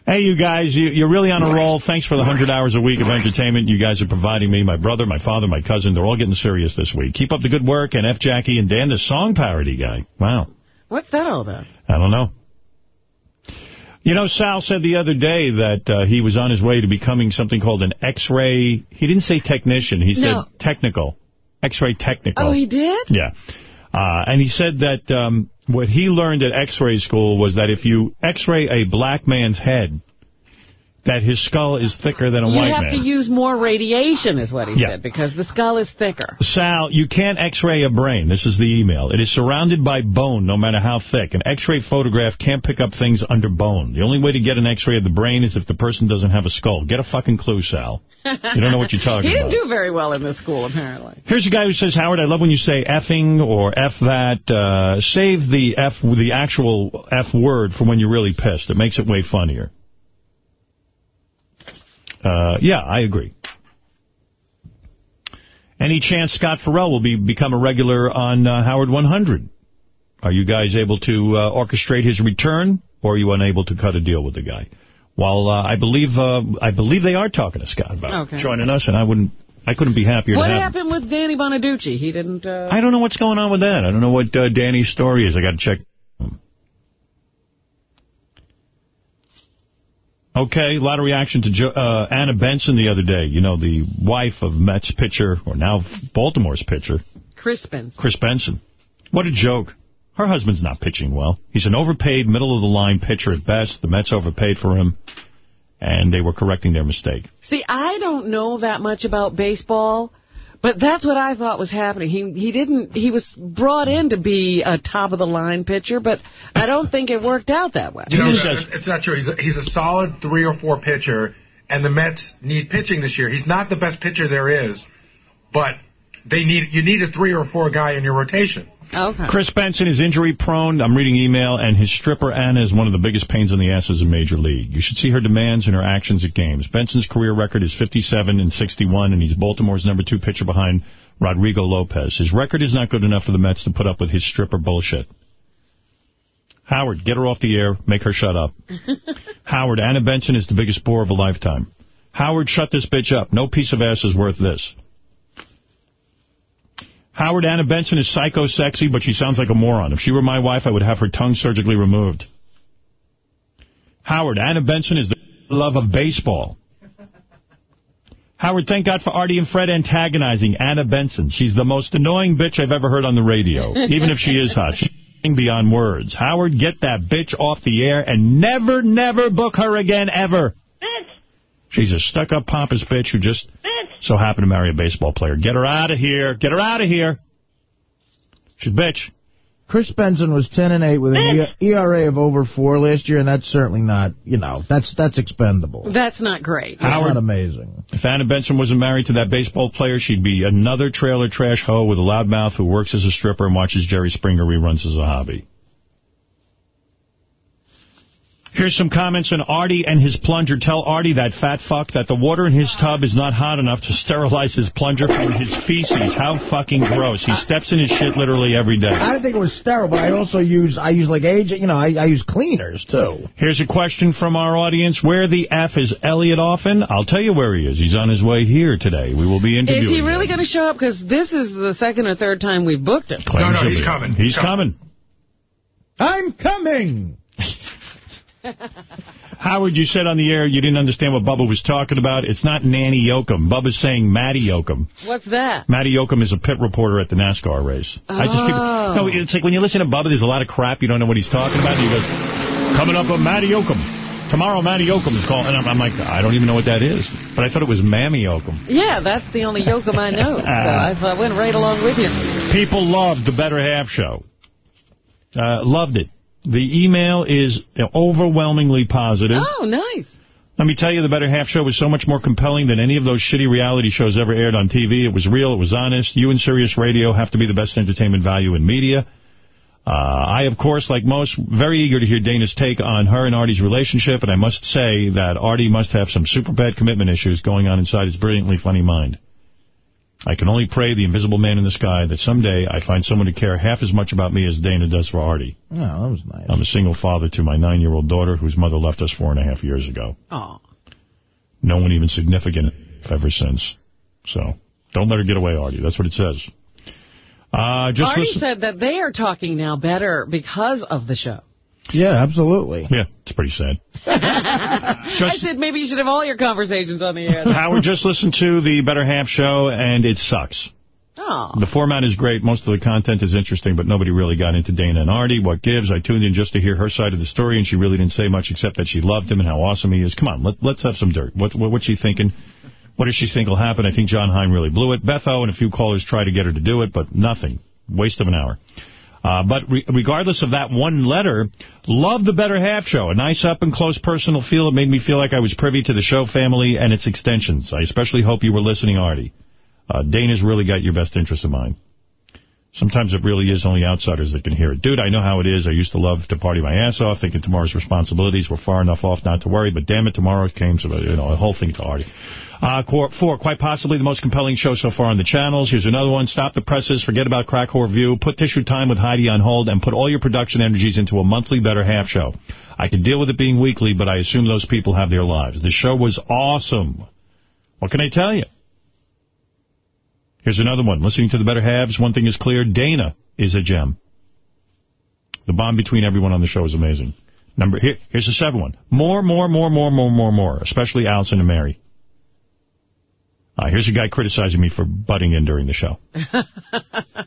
Hey, you guys, you, you're really on a roll. Thanks for the 100 hours a week of entertainment you guys are providing me. My brother, my father, my cousin, they're all getting serious this week. Keep up the good work. And F. Jackie and Dan, the song parody guy. Wow. What's that all about? I don't know. You know, Sal said the other day that uh, he was on his way to becoming something called an X-ray. He didn't say technician. He No. said technical. X-ray technical. Oh, he did? Yeah. Uh, and he said that um, what he learned at X-ray school was that if you X-ray a black man's head, that his skull is thicker than a You white have to use more radiation, is what he Yeah. said, because the skull is thicker. Sal, you can't X-ray a brain. This is the email. It is surrounded by bone, no matter how thick. An X-ray photograph can't pick up things under bone. The only way to get an X-ray of the brain is if the person doesn't have a skull. Get a fucking clue, Sal. You don't know what you're talking about. he didn't about. do very well in this school, apparently. Here's a guy who says, Howard, I love when you say effing or F that. Uh, save the F, the actual F word for when you're really pissed. It makes it way funnier. Uh, yeah, I agree. Any chance Scott Ferrall will be become a regular on uh, Howard 100? Are you guys able to uh, orchestrate his return, or are you unable to cut a deal with the guy? Well, uh, I believe uh, I believe they are talking to Scott about Okay. joining us, and I wouldn't I couldn't be happier What to have him. happened with Danny Bonaduce? He didn't... Uh... I don't know what's going on with that. I don't know what uh, Danny's story is. I got to check. Okay, a lot of reaction to jo uh, Anna Benson the other day. You know, the wife of Mets pitcher, or now Baltimore's pitcher, Crispin. Kris Benson. What a joke. Her husband's not pitching well. He's an overpaid, middle-of-the-line pitcher at best. The Mets overpaid for him, and they were correcting their mistake. See, I don't know that much about baseball, but that's what I thought was happening. He he didn't. He was brought in to be a top of the line pitcher, but I don't think it worked out that way. You know, it's, it's not true. He's a, he's a solid three or four pitcher, and the Mets need pitching this year. He's not the best pitcher there is, but they need you need a three or four guy in your rotation. Okay. Kris Benson is injury prone. I'm reading email, and his stripper Anna is one of the biggest pains in the asses in Major League. You should see her demands and her actions at games. Benson's career record is 57 and 61, and he's Baltimore's number two pitcher behind Rodrigo Lopez. His record is not good enough for the Mets to put up with his stripper bullshit. Howard, get her off the air. Make her shut up. Howard, Anna Benson is the biggest bore of a lifetime. Howard, shut this bitch up. No piece of ass is worth this. Howard, Anna Benson is psycho-sexy, but she sounds like a moron. If she were my wife, I would have her tongue surgically removed. Howard, Anna Benson is the love of baseball. Howard, thank God for Artie and Fred antagonizing Anna Benson. She's the most annoying bitch I've ever heard on the radio, even if she is hot. She's beyond words. Howard, get that bitch off the air and never, never book her again, ever. She's a stuck-up, pompous bitch who just so happened to marry a baseball player. Get her out of here. Get her out of here. She's a bitch. Kris Benson was 10 and 8 with an ERA of over 4 last year, and that's certainly not, you know, that's that's expendable. That's not great. That's Howard- not amazing. If Anna Benson wasn't married to that baseball player, she'd be another trailer trash hoe with a loudmouth who works as a stripper and watches Jerry Springer reruns as a hobby. Here's some comments on Artie and his plunger. Tell Artie, that fat fuck, that the water in his tub is not hot enough to sterilize his plunger from his feces. How fucking gross. He steps in his shit literally every day. I didn't think it was sterile, but I also use, I use like age, you know, I, I use cleaners too. Here's a question from our audience. Where the F is Elliot Offen? I'll tell you where he is. He's on his way here today. We will be interviewing Is he really going to show up? Because this is the second or third time we've booked him. Claims he'll be. He's coming. I'm coming. Howard, you said on the air you didn't understand what Bubba was talking about. It's not Nanny Yoakum. Bubba's saying Matty Yocum. What's that? Matty Yocum is a pit reporter at the NASCAR race. I just keep, Oh. no, it's like when you listen to Bubba, there's a lot of crap you don't know what he's talking about. He goes, coming up with Matty Yocum. Tomorrow, Matty Yocum is calling. And I'm, I'm like, I don't even know what that is. But I thought it was Mammy Yokum. Yeah, that's the only yokum I know. so I, I went right along with you. People loved the Better Half Show. Uh, loved it. The email is overwhelmingly positive. Oh, nice. Let me tell you, the Better Half Show was so much more compelling than any of those shitty reality shows ever aired on TV. It was real. It was honest. You and Sirius Radio have to be the best entertainment value in media. Uh, I, of course, like most, very eager to hear Dana's take on her and Artie's relationship, and I must say that Artie must have some super bad commitment issues going on inside his brilliantly funny mind. I can only pray the invisible man in the sky that someday I find someone to care half as much about me as Dana does for Artie. Oh, that was nice. I'm a single father to my nine-year-old daughter whose mother left us four and a half years ago. Oh. No one even significant ever since. So don't let her get away, Artie. That's what it says. Uh, just Artie listen. said that they are talking now better because of the show. Yeah, absolutely. Yeah, it's pretty sad. I said maybe you should have all your conversations on the air. Howard, just listened to the Better Half show, and it sucks. Oh. The format is great. Most of the content is interesting, but nobody really got into Dana and Artie. What gives? I tuned in just to hear her side of the story, and she really didn't say much except that she loved him and how awesome he is. Come on, let, let's have some dirt. What, what, what's she thinking? What does she think will happen? I think John Hein really blew it. Beth Betho and a few callers tried to get her to do it, but nothing. Waste of an hour. Uh, but re regardless of that one letter, love the Better Half show. A nice up-and-close personal feel. It made me feel like I was privy to the show family and its extensions. I especially hope you were listening, Artie. Uh, Dana's really got your best interest in mind. Sometimes it really is only outsiders that can hear it. Dude, I know how it is. I used to love to party my ass off, thinking tomorrow's responsibilities were far enough off not to worry, but damn it, tomorrow came, so, you know, a whole thing to party. Uh, four, quite possibly the most compelling show so far on the channels. Here's another one. Stop the presses. Forget about Crack Whore View. Put Tissue Time with Heidi on hold and put all your production energies into a monthly Better Half show. I can deal with it being weekly, but I assume those people have their lives. The show was awesome. What can I tell you? Here's another one. Listening to the Better Halves, one thing is clear. Dana is a gem. The bond between everyone on the show is amazing. Number here, Here's the seventh one. More, more, more, more, more, more, more. Especially Allison and Mary. Uh, here's a guy criticizing me for butting in during the show.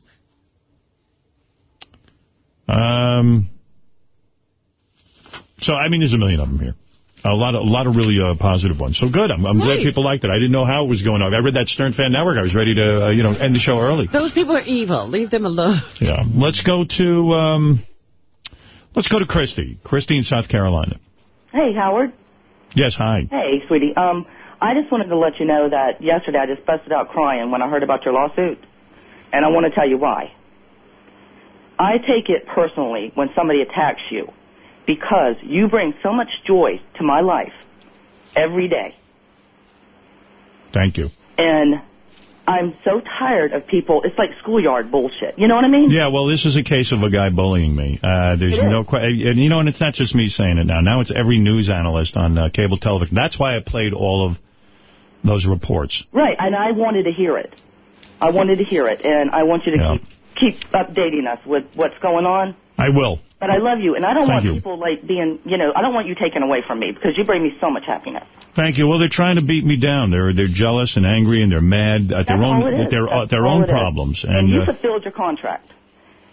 Um, so, I mean, there's a million of them here. A lot of a lot of really uh, positive ones. So good. I'm, I'm glad people liked it. I didn't know how it was going on. I read that Stern Fan Network. I was ready to, uh, you know, end the show early. Those people are evil. Leave them alone. Yeah. Let's go to um, let's go to Christy. Christy in South Carolina. Hey, Howard. Yes. Hi. Hey, sweetie. Um, I just wanted to let you know that yesterday I just busted out crying when I heard about your lawsuit, and I want to tell you why. I take it personally when somebody attacks you because you bring so much joy to my life every day, Thank you. and I'm so tired of people. It's like schoolyard bullshit. You know what I mean? Yeah, well, this is a case of a guy bullying me. Uh, there's no question. And, you know, and it's not just me saying it now. Now it's every news analyst on uh, cable television. That's why I played all of those reports. Right, and I wanted to hear it. I wanted to hear it, and I want you to Yeah. keep keep updating us with what's going on. I will. But I love you, and I don't Thank want you. people like being, you know, I don't want you taken away from me because you bring me so much happiness. Thank you. Well, they're trying to beat me down. They're they're jealous and angry and they're mad at their own all it is. at their That's their own is. problems. And, And you uh, fulfilled your contract.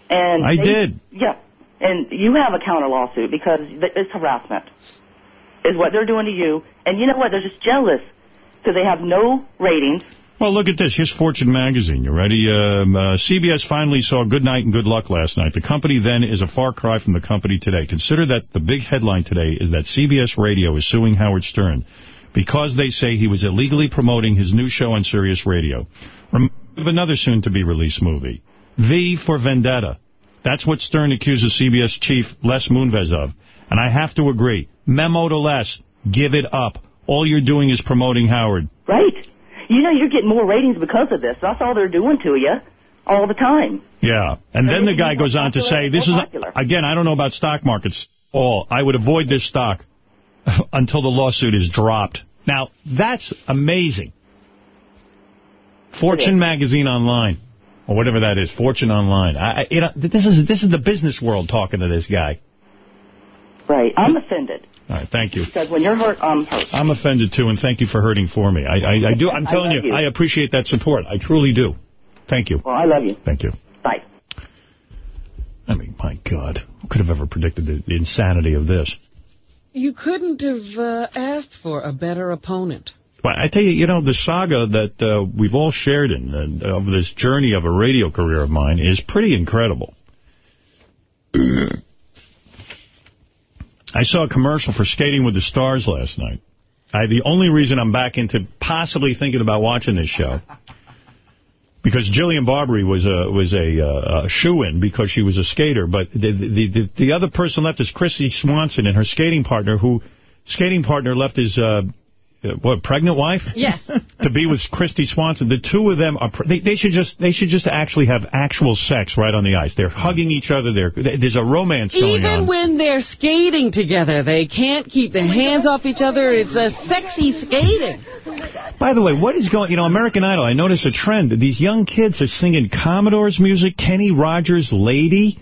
And I they- did. Yeah, and you have a counter lawsuit because it's harassment, is what they're doing to you. And you know what? They're just jealous because they have no ratings. Well, look at this. Here's Fortune magazine. You ready? Um, uh, CBS finally saw good night and good luck last night. The company then is a far cry from the company today. Consider that the big headline today is that CBS Radio is suing Howard Stern because they say he was illegally promoting his new show on Sirius Radio. Of another soon-to-be-released movie, V for Vendetta. That's what Stern accuses CBS chief Les Moonves of. And I have to agree. Memo to Les. Give it up. All you're doing is promoting Howard. Right. You know, you're getting more ratings because of this. That's all they're doing to you all the time. Yeah. And then the guy goes on to say, this is, again, I don't know about stock markets all. I would avoid this stock until the lawsuit is dropped. Now, that's amazing. Fortune magazine online, or whatever that is, Fortune online. I, I- you know, this is this is the business world talking to this guy. Right. I'm offended All right, thank you. because when you're hurt, I'm hurt. I'm offended too, and thank you for hurting for me. I, I, I do. I'm telling love you, you. I appreciate that support. I truly do. Thank you. Well, I love you. Thank you. Bye. I mean, my God, who could have ever predicted the, the insanity of this? You couldn't have uh, asked for a better opponent. But I tell you, you know, the saga that uh, we've all shared in uh, of this journey of a radio career of mine is pretty incredible. I saw a commercial for Skating with the Stars last night. I, the only reason I'm back into possibly thinking about watching this show because Jillian Barberie was a was a, uh, a shoe-in because she was a skater, but the, the the the other person left is Kristy Swanson and her skating partner, who skating partner left his uh, Uh, what pregnant wife Yes. to be with Kristy Swanson. The two of them are pr- they, they should just they should just actually have actual sex right on the ice. They're hugging each other. There there's a romance going Even on. Even when they're skating together, they can't keep their hands off each other. It's a sexy skating. By the way, what is going, you know, American Idol, I notice a trend. That these young kids are singing Commodore's music, Kenny Rogers' Lady.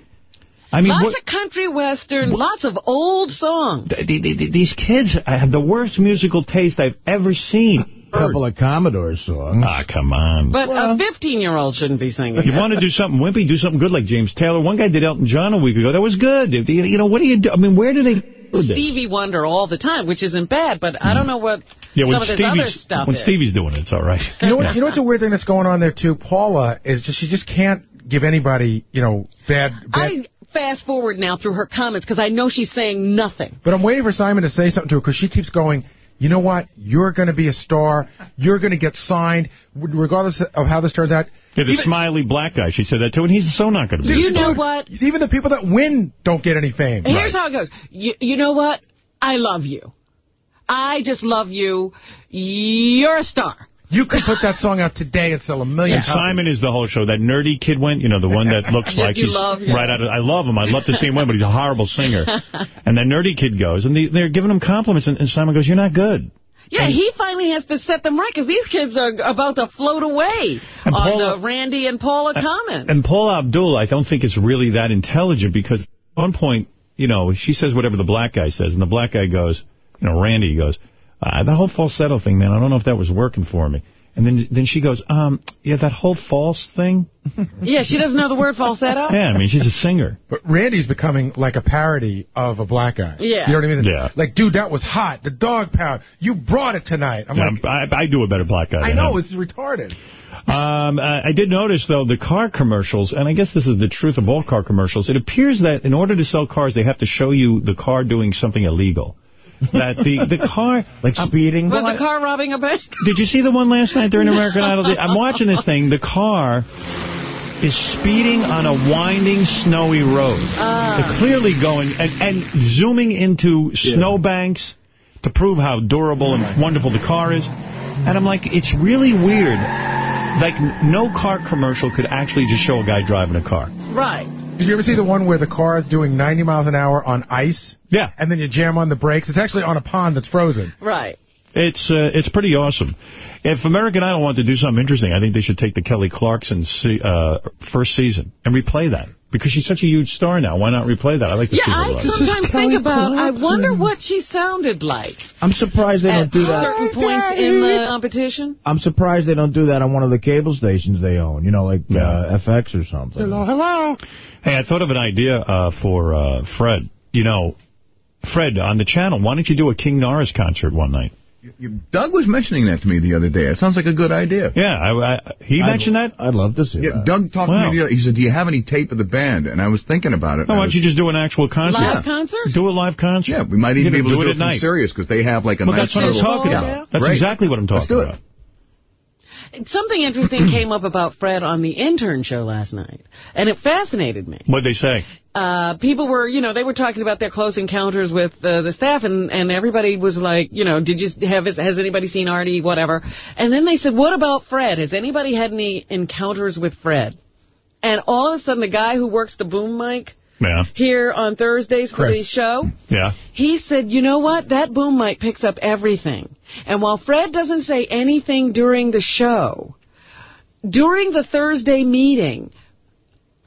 I mean, lots what, of country western, lots of old songs. th- th- th- these kids have the worst musical taste I've ever seen. A couple of Commodore songs. Ah, come on. But a 15-year-old shouldn't be singing. You want to do something wimpy, do something good like James Taylor. One guy did Elton John a week ago. That was good. You you know, what do you do? I mean, where do they? Stevie Wonder all the time, which isn't bad, but I don't know what Yeah, when some of this other Stevie's, stuff when is. Stevie's doing it, it's all right. You know what? You know what's a weird thing that's going on there too? Paula is just she just can't give anybody you know bad. bad I fast forward now through her comments because I know she's saying nothing. But I'm waiting for Simon to say something to her because she keeps going. you know what? You're going to be a star. You're going to get signed, regardless of how this turns out. Yeah, the smiley black guy, she said that too, and he's so not going to be You a know star. what? Even the people that win don't get any fame. Here's how it goes. You, you know what? I love you. I just love you. You're a star. You could put that song out today and sell a million And Simon is the whole show. That nerdy kid went, you know, the one that looks like he's love, yeah. right out of... I love him. I'd love to see him win, but he's a horrible singer. and that nerdy kid goes, and they, they're giving him compliments, and, and Simon goes, you're not good. Yeah, he finally has to set them right because these kids are about to float away on Paula- the Randy and Paula comments. And Paula Abdul, I don't think is really that intelligent because at one point, you know, she says whatever the black guy says, and the black guy goes, you know, Randy goes, uh, that whole falsetto thing, man, I don't know if that was working for me. And then then she goes, um, yeah, that whole false thing. yeah, she doesn't know the word falsetto. Yeah, I mean, she's a singer. But Randy's becoming like a parody of a black guy. Yeah. You know what I mean? Yeah. Like, dude, that was hot. The dog pound. You brought it tonight. I'm Yeah, like, I, I do a better black guy I know, him. it's retarded. Um, I I did notice, though, the car commercials, and I guess this is the truth of all car commercials, it appears that in order to sell cars, they have to show you the car doing something illegal. That the, the car... Like speeding? Was the car robbing a bank? Did you see the one last night during American Idol? I'm watching this thing. The car is speeding on a winding, snowy road. Ah. They're clearly going and, and zooming into snowbanks to prove how durable and wonderful the car is. And I'm like, it's really weird. Like, no car commercial could actually just show a guy driving a car. Right. Did you ever see the one where the car is doing 90 miles an hour on ice? Yeah. And then you jam on the brakes? It's actually on a pond that's frozen. Right. It's uh, it's pretty awesome. If American Idol wanted to do something interesting, I think they should take the Kelly Clarkson se uh, first season and replay that. Because she's such a huge star now. Why not replay that? I like to Yeah, see her I live. sometimes think about, I wonder what she sounded like I'm surprised they don't do that. At certain points in the competition. I'm surprised they don't do that on one of the cable stations they own, you know, like uh, FX or something. hello. Hey, I thought of an idea uh, for uh, Fred. You know, Fred, on the channel, why don't you do a King Norris concert one night? You, Doug was mentioning that to me the other day. It sounds like a good idea. Yeah, I, I, he I'd- mentioned that? I'd love to see Yeah, that. Doug talked Wow. to me the other He said, do you have any tape of the band? And I was thinking about it. Oh, why don't you just do an actual concert? Live concert? Do a live concert. Yeah, we might even be able know, to do, it it at from night. Sirius because they have like a Well, nice that's what I'm little... talking Yeah. about. That's Great. exactly what I'm Let's talking do it. about. Something interesting came up about Fred on the intern show last night, and it fascinated me. What'd they say? Uh, people were, you know, they were talking about their close encounters with uh, the staff, and, and everybody was like, you know, did you have, has anybody seen Artie, whatever. And then they said, what about Fred? Has anybody had any encounters with Fred? And all of a sudden, the guy who works the boom mic Yeah. here on Thursdays for Chris. the show, Yeah. he said, you know what? That boom mic picks up everything. And while Fred doesn't say anything during the show, during the Thursday meeting,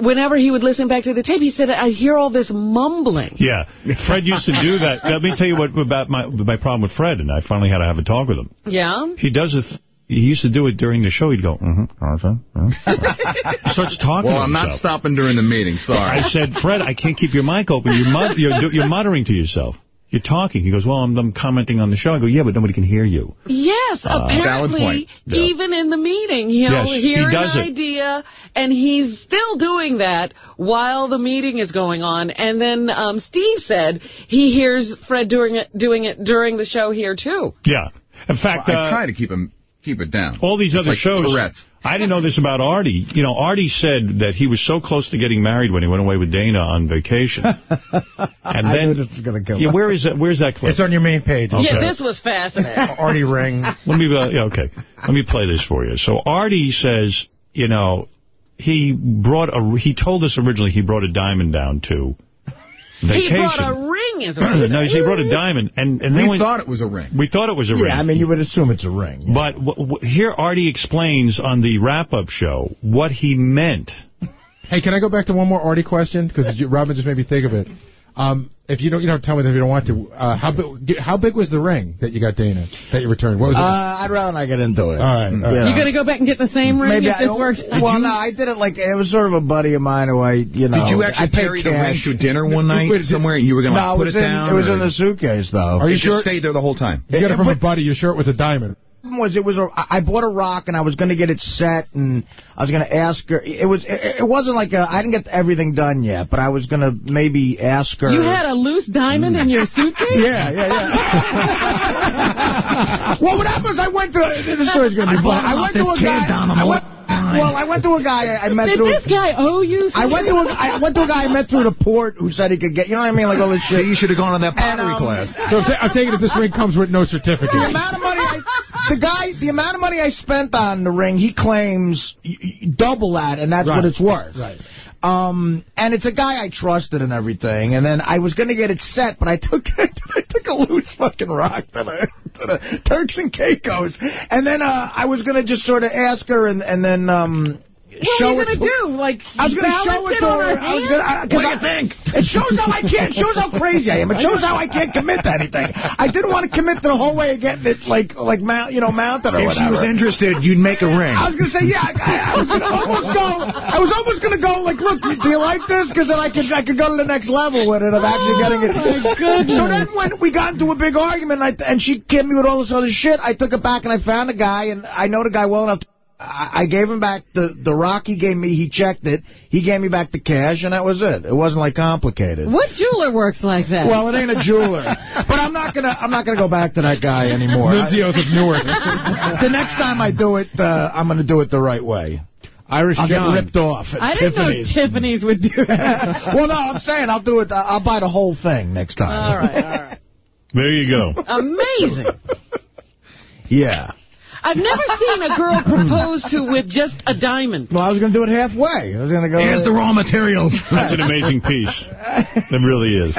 whenever he would listen back to the tape, he said, I hear all this mumbling. Yeah. Fred used to do that. Let me tell you what about my my problem with Fred, and I finally had to have a talk with him. Yeah? He does it. He used to do it during the show. He'd go, mm-hmm, He starts talking Well, to I'm not stopping during the meeting. Sorry. I said, Fred, I can't keep your mic open. You're, mut- you're, you're muttering to yourself. You're talking. He goes, well, I'm, I'm commenting on the show. I go, yeah, but nobody can hear you. Yes, Uh, apparently. Yeah. even in the meeting, he'll Yes, he hear does an it. idea, and he's still doing that while the meeting is going on. And then um, Steve said he hears Fred doing it, doing it during the show here, too. Yeah. In fact, I uh, try to keep him keep it down. all these It's other like shows. Tourette's. I didn't know this about Artie. You know, Artie said that he was so close to getting married when he went away with Dana on vacation. and I then, knew this was going to come yeah, where is that? Where's that clip? It's on your main page. Okay. Yeah, this was fascinating. Artie Ring. Let me, uh, yeah, okay. Let me play this for you. So Artie says, you know, he brought a, he told us originally he brought a diamond down to vacation. He brought a ring as well. no, he said brought a diamond, and and then We when- thought it was a ring. we thought it was a Yeah, ring. Yeah, I mean, you would assume it's a ring. yeah. But w w here Artie explains on the wrap-up show what he meant. Hey, can I go back to one more Artie question? Because Robin just made me think of it. Um, if you don't, you don't tell me if you don't want to. Uh, how big? How big was the ring that you got Dana that you returned? What was Uh, it? I'd rather not get into it. All right, all right. You You know. going to go back and get the same ring Maybe if I, this works? well, no, I did it like it was sort of a buddy of mine who I, you know. Did you actually paid carry the ring cash. to dinner one night Wait, somewhere and you were going to No, like, it put was it in down? it was or- in the suitcase though. Are you It sure? just stayed there the whole time. You got it it- from a buddy. You're sure it was a diamond? Was it was a I bought a rock and I was going to get it set and I was going to ask her. It was it, it wasn't like a, I didn't get everything done yet, but I was going to maybe ask her. You had a loose diamond in your suitcase? yeah, yeah, yeah. well, what happened was I went to... This story's going to be I fun. I went to a guy... down on I went, well, I went to a guy I, I met Did through... this guy owe you I went to a, I went to a guy I met through the port who said he could get, you know what I mean, like all this shit. you should have gone on that pottery um, class. So I'm, ta- I'm taking it this ring comes with no certificate. The amount of money, I, the guy, the amount of money I spent on the ring, he claims double that, and that's Right. what it's worth. Right. Um, and it's a guy I trusted and everything. And then I was going to get it set, but I took I took a loose fucking rock to the, to the Turks and Caicos. And then uh, I was going to just sort of ask her and, and then um, What show are you going to to do? Like, I was going to show balance it to on her. her I was gonna, I, 'cause What do you I- think? It shows how I can't. It shows how crazy I am. It shows how I can't commit to anything. I didn't want to commit to the whole way of getting it like like mount, you know, mounted or If whatever. she was interested, you'd make a ring. I was going to say, yeah, I, I was going to almost go, I was almost going to go, like, look, do you like this? Because then I could, I could go to the next level with it of actually oh getting it. So then when we got into a big argument, and, I, and she came me with all this other shit, I took it back and I found a guy, and I know the guy well enough. I I gave him back the, the rock he gave me. He checked it. He gave me back the cash, and that was it. It wasn't, like, complicated. What jeweler works like that? Well, it ain't a jeweler. but I'm not gonna I'm not gonna go back to that guy anymore. Nunzio's of Newark. the next time I do it, uh, I'm gonna do it the right way. Irish I'll John. get ripped off at I didn't Tiffany's. know Tiffany's would do that. well, no, I'm saying I'll do it. I'll buy the whole thing next time. all right, all right. There you go. Amazing. Yeah. I've never seen a girl propose to with just a diamond. Well, I was going to do it halfway. I was going to go. Here's the raw materials. That's an amazing piece. It really is.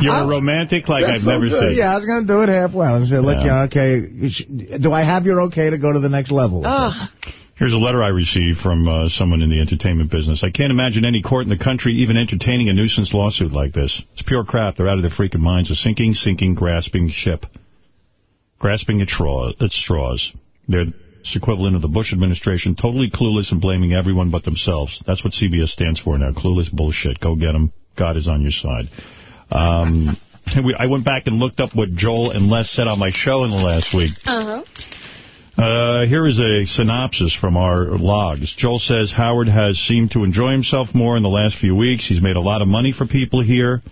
You're a romantic like I've so never good. seen. Yeah, I was going to do it halfway. I was going to look, Yeah. yeah, okay. Do I have your okay to go to the next level? Ugh. Here's a letter I received from uh, someone in the entertainment business. I can't imagine any court in the country even entertaining a nuisance lawsuit like this. It's pure crap. They're out of their freaking minds. A sinking, sinking, grasping ship. Grasping at, straw, at straws. They're its equivalent of the Bush administration, totally clueless and blaming everyone but themselves. That's what CBS stands for now. Clueless bullshit. Go get them. God is on your side. Um, we- I went back and looked up what Joel and Les said on my show in the last week. Uh-huh. Uh, here is a synopsis from our logs. Joel says Howard has seemed to enjoy himself more in the last few weeks. He's made a lot of money for people here.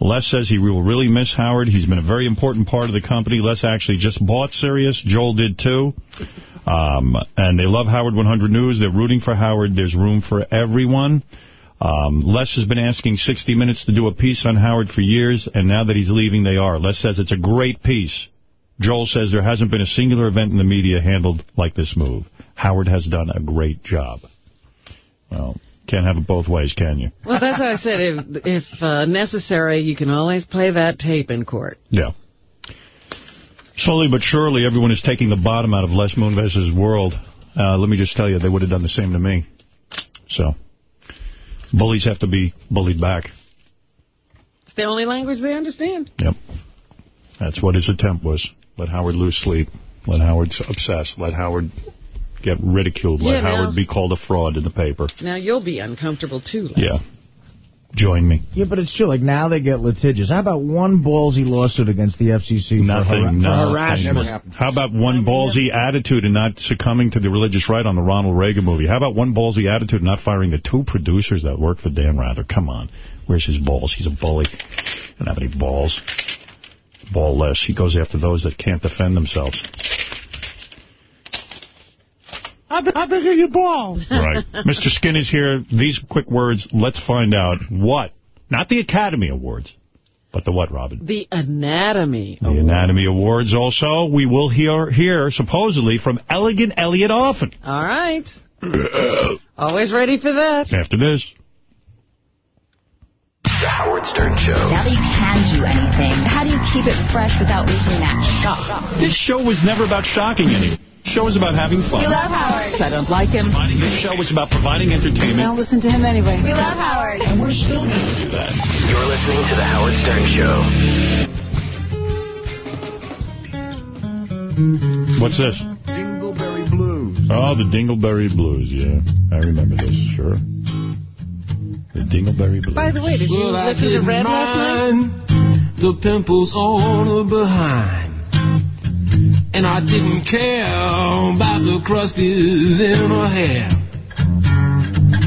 Les says he will really miss Howard. He's been a very important part of the company. Les actually just bought Sirius. Joel did too. Um, and they love Howard 100 News. They're rooting for Howard. There's room for everyone. Um, Les has been asking 60 Minutes to do a piece on Howard for years, and now that he's leaving, they are. Les says it's a great piece. Joel says there hasn't been a singular event in the media handled like this move. Howard has done a great job. Well, can't have it both ways, can you? Well, that's what I said. If, if uh, necessary, you can always play that tape in court. Yeah. Slowly but surely, everyone is taking the bottom out of Les Moonves' world. Uh, let me just tell you, they would have done the same to me. So, bullies have to be bullied back. It's the only language they understand. Yep. That's what his attempt was. Let Howard lose sleep. Let Howard obsess. Let Howard get ridiculed. Let Yeah, now- Howard be called a fraud in the paper. Now, you'll be uncomfortable, too. Les. Yeah. Join me. Yeah, but it's true. Like, now they get litigious. How about one ballsy lawsuit against the FCC for, har- for harassment? How about one ballsy attitude and not succumbing to the religious right on the Ronald Reagan movie? How about one ballsy attitude and not firing the two producers that work for Dan Rather? Come on. Where's his balls? He's a bully. He doesn't have any balls. Ballless. He goes after those that can't defend themselves. How big, how big are your balls? Right. Mr. Skin is here. These quick words. Let's find out what. Not the Academy Awards, but the what, Robin? The anatomy. The Anatomy Awards also. We will hear, hear supposedly, from Elegant Elliot Offen. All right. Always ready for that. After this. The Howard Stern Show. Now that you can do anything, how do you keep it fresh without losing that shock? This show was never about shocking anyone. This show is about having fun. We love Howard. I don't like him. This show is about providing entertainment. Don't listen to him anyway. We love Howard. And we're still going to do that. You're listening to The Howard Stern Show. What's this? Dingleberry Blues. Oh, the Dingleberry Blues, yeah. I remember this, sure. The Dingleberry Blues. By the way, did you Well, listen to Red last night? the pimples on her behind. And I didn't care about the crusties in her hair.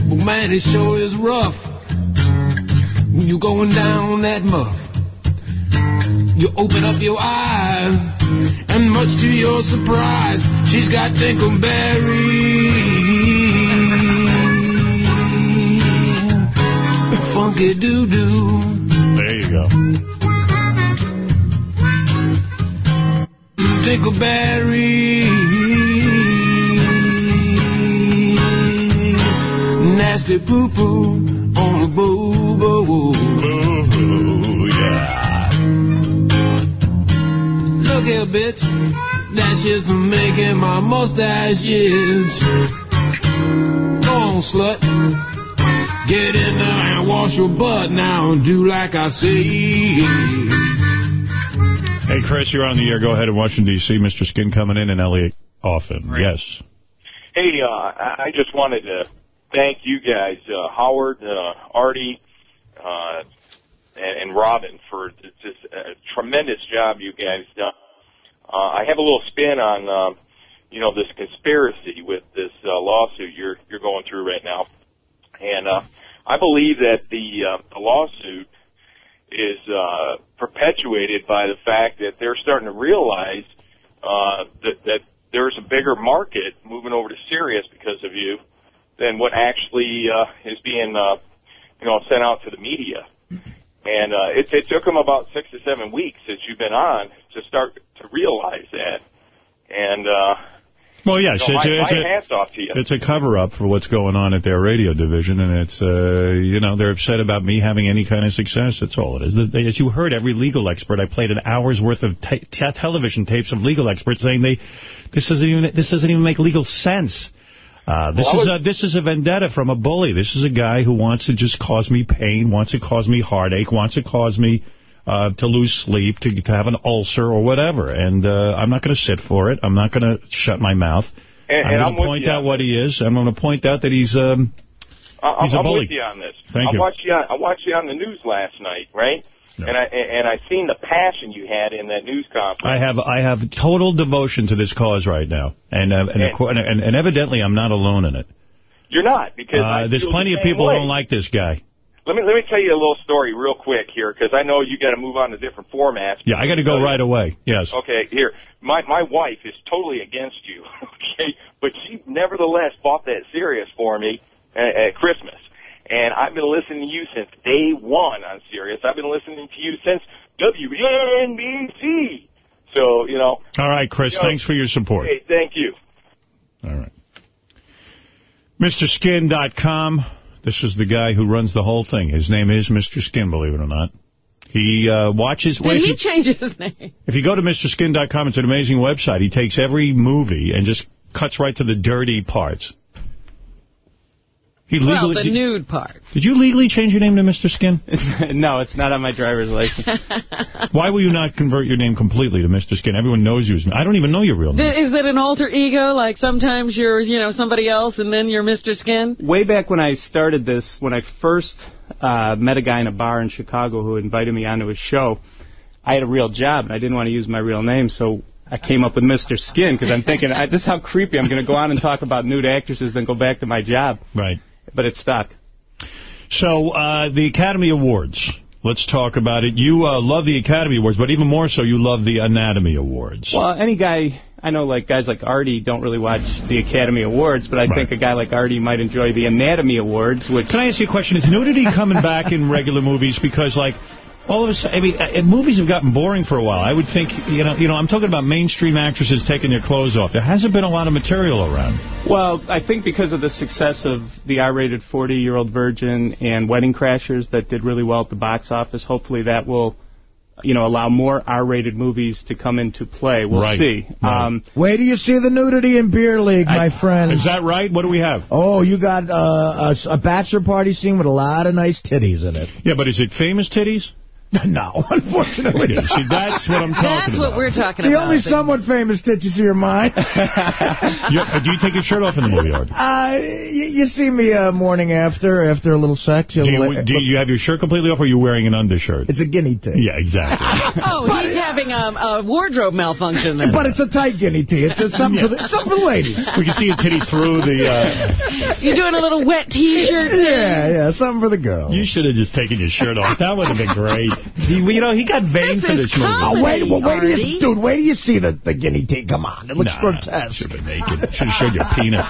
But man, it sure is rough when you're going down that muff. You open up your eyes, and much to your surprise, she's got Dingleberry. Funky doo doo Dingleberry. Nasty poo poo on a boo boo. Boo, yeah. Look here, bitch. That shit's making my mustache itch. Go on, slut. Get in there and wash your butt now and do like I say. Hey, Chris, you're on the air. Go ahead in Washington, D.C. Mr. Skin coming in and Elliot Offen. Yes. Hey, uh, I I just wanted to thank you guys, uh, Howard, uh, Artie, uh, and, and Robin for just a tremendous job you guys done. Uh, I have a little spin on, um, you know, this conspiracy with this uh, lawsuit you're you're going through right now, and uh, I believe that the uh, the lawsuit is uh, perpetuated by the fact that they're starting to realize uh, that that there's a bigger market moving over to Sirius because of you than what actually uh, is being uh, you know sent out to the media. And uh, it, it took them about six to seven weeks since you've been on to start to realize that. And uh, Well, yes, know, it's, my, a, it's, my a, to you. it's a cover-up for what's going on at their radio division, and it's, uh, you know, they're upset about me having any kind of success. That's all it is. They- As you heard, every legal expert, I played an hour's worth of television tapes of legal experts saying they, this doesn't even, this doesn't even make legal sense. Uh, this Well, is a this is a vendetta from a bully. This is a guy who wants to just cause me pain, wants to cause me heartache, wants to cause me uh, to lose sleep, to, to have an ulcer or whatever. And uh, I'm not going to sit for it. I'm not going to shut my mouth. And- I'm and going to point out what he is. I'm going to point out that he's um, I- He's a I'm bully. with you on this. Thank I you. watched you. On, I watched you on the news last night, right? And I and I seen the passion you had in that news conference. I have I have total devotion to this cause right now, and uh, and, acco- and and evidently I'm not alone in it. You're not because Uh, there's plenty the of people way. who don't like this guy. Let me let me tell you a little story real quick here because I know you got to move on to different formats. Yeah, I got to go right away. Yes. Okay, here. My my wife is totally against you. Okay, but she nevertheless bought that Sirius for me at, at Christmas, and I've been listening to you since day one on Sirius. I've been listening to you since WNBC. So you know. All right, Chris. you know, thanks for your support. Hey, thank you. All right. MrSkin.com. This is the guy who runs the whole thing. His name is Mr. Skin, believe it or not. He uh, watches... Did he change his name? if you go to MrSkin.com, it's an amazing website. He takes every movie and just cuts right to the dirty parts. He Well, legally, the did, nude part. did you legally change your name to Mr. Skin? no, it's not on my driver's license. Why will you not convert your name completely to Mr. Skin? Everyone knows you as... I don't even know your real name. Th- Is that an alter ego? Like sometimes you're, you know, somebody else and then you're Mr. Skin? Way back when I started this, when I first uh, met a guy in a bar in Chicago who invited me onto his show, I had a real job and I didn't want to use my real name, so I came up with Mr. Skin because I'm thinking, I, this is how creepy I'm going to go on and talk about nude actresses, then go back to my job. Right. But it stuck. So, uh, the Academy Awards. Let's talk about it. You uh, love the Academy Awards, but even more so, you love the Anatomy Awards. Well, any guy, I know like guys like Artie don't really watch the Academy Awards, but I think a guy like Artie might enjoy the Anatomy Awards, which... Can I ask you a question? Is nudity coming back in regular movies? Because, like, all of a sudden, I mean, uh, movies have gotten boring for a while. I would think, you know, you know, I'm talking about mainstream actresses taking their clothes off. There hasn't been a lot of material around. Well, I think because of the success of the R-rated 40-year-old virgin and Wedding Crashers that did really well at the box office, hopefully that will, you know, allow more R-rated movies to come into play. We'll Right. see. Right. Um, Wait till you see the nudity in Beer League, my friend. Is that right? What do we have? Oh, you got uh, a, a bachelor party scene with a lot of nice titties in it. Yeah, but is it famous titties? no, unfortunately. Yeah, see, that's what I'm talking That's about. what we're talking The about. The only somewhat famous tits you see are mine. You- uh, do you take your shirt off in the movie, Art? Uh, you, you see me uh, morning after, after a little sex. Do you'll- you, do you have your shirt completely off, or are you wearing an undershirt? It's a guinea tit. Yeah, exactly. Oh, he's having a, a wardrobe malfunction then. But it's a tight guinea tea. It's, it's something, for the, something for the ladies. we can see a titty through the... Uh, You're doing a little wet T-shirt. Yeah, yeah, something for the girl. you should have just taken your shirt off. That would have been great. He, you know, he got vain for this movie. Oh, wait, well, wait till you, dude, wait till you see the, the guinea pig. Come on, it looks Nah, grotesque. Should have been naked. Should have showed your penis.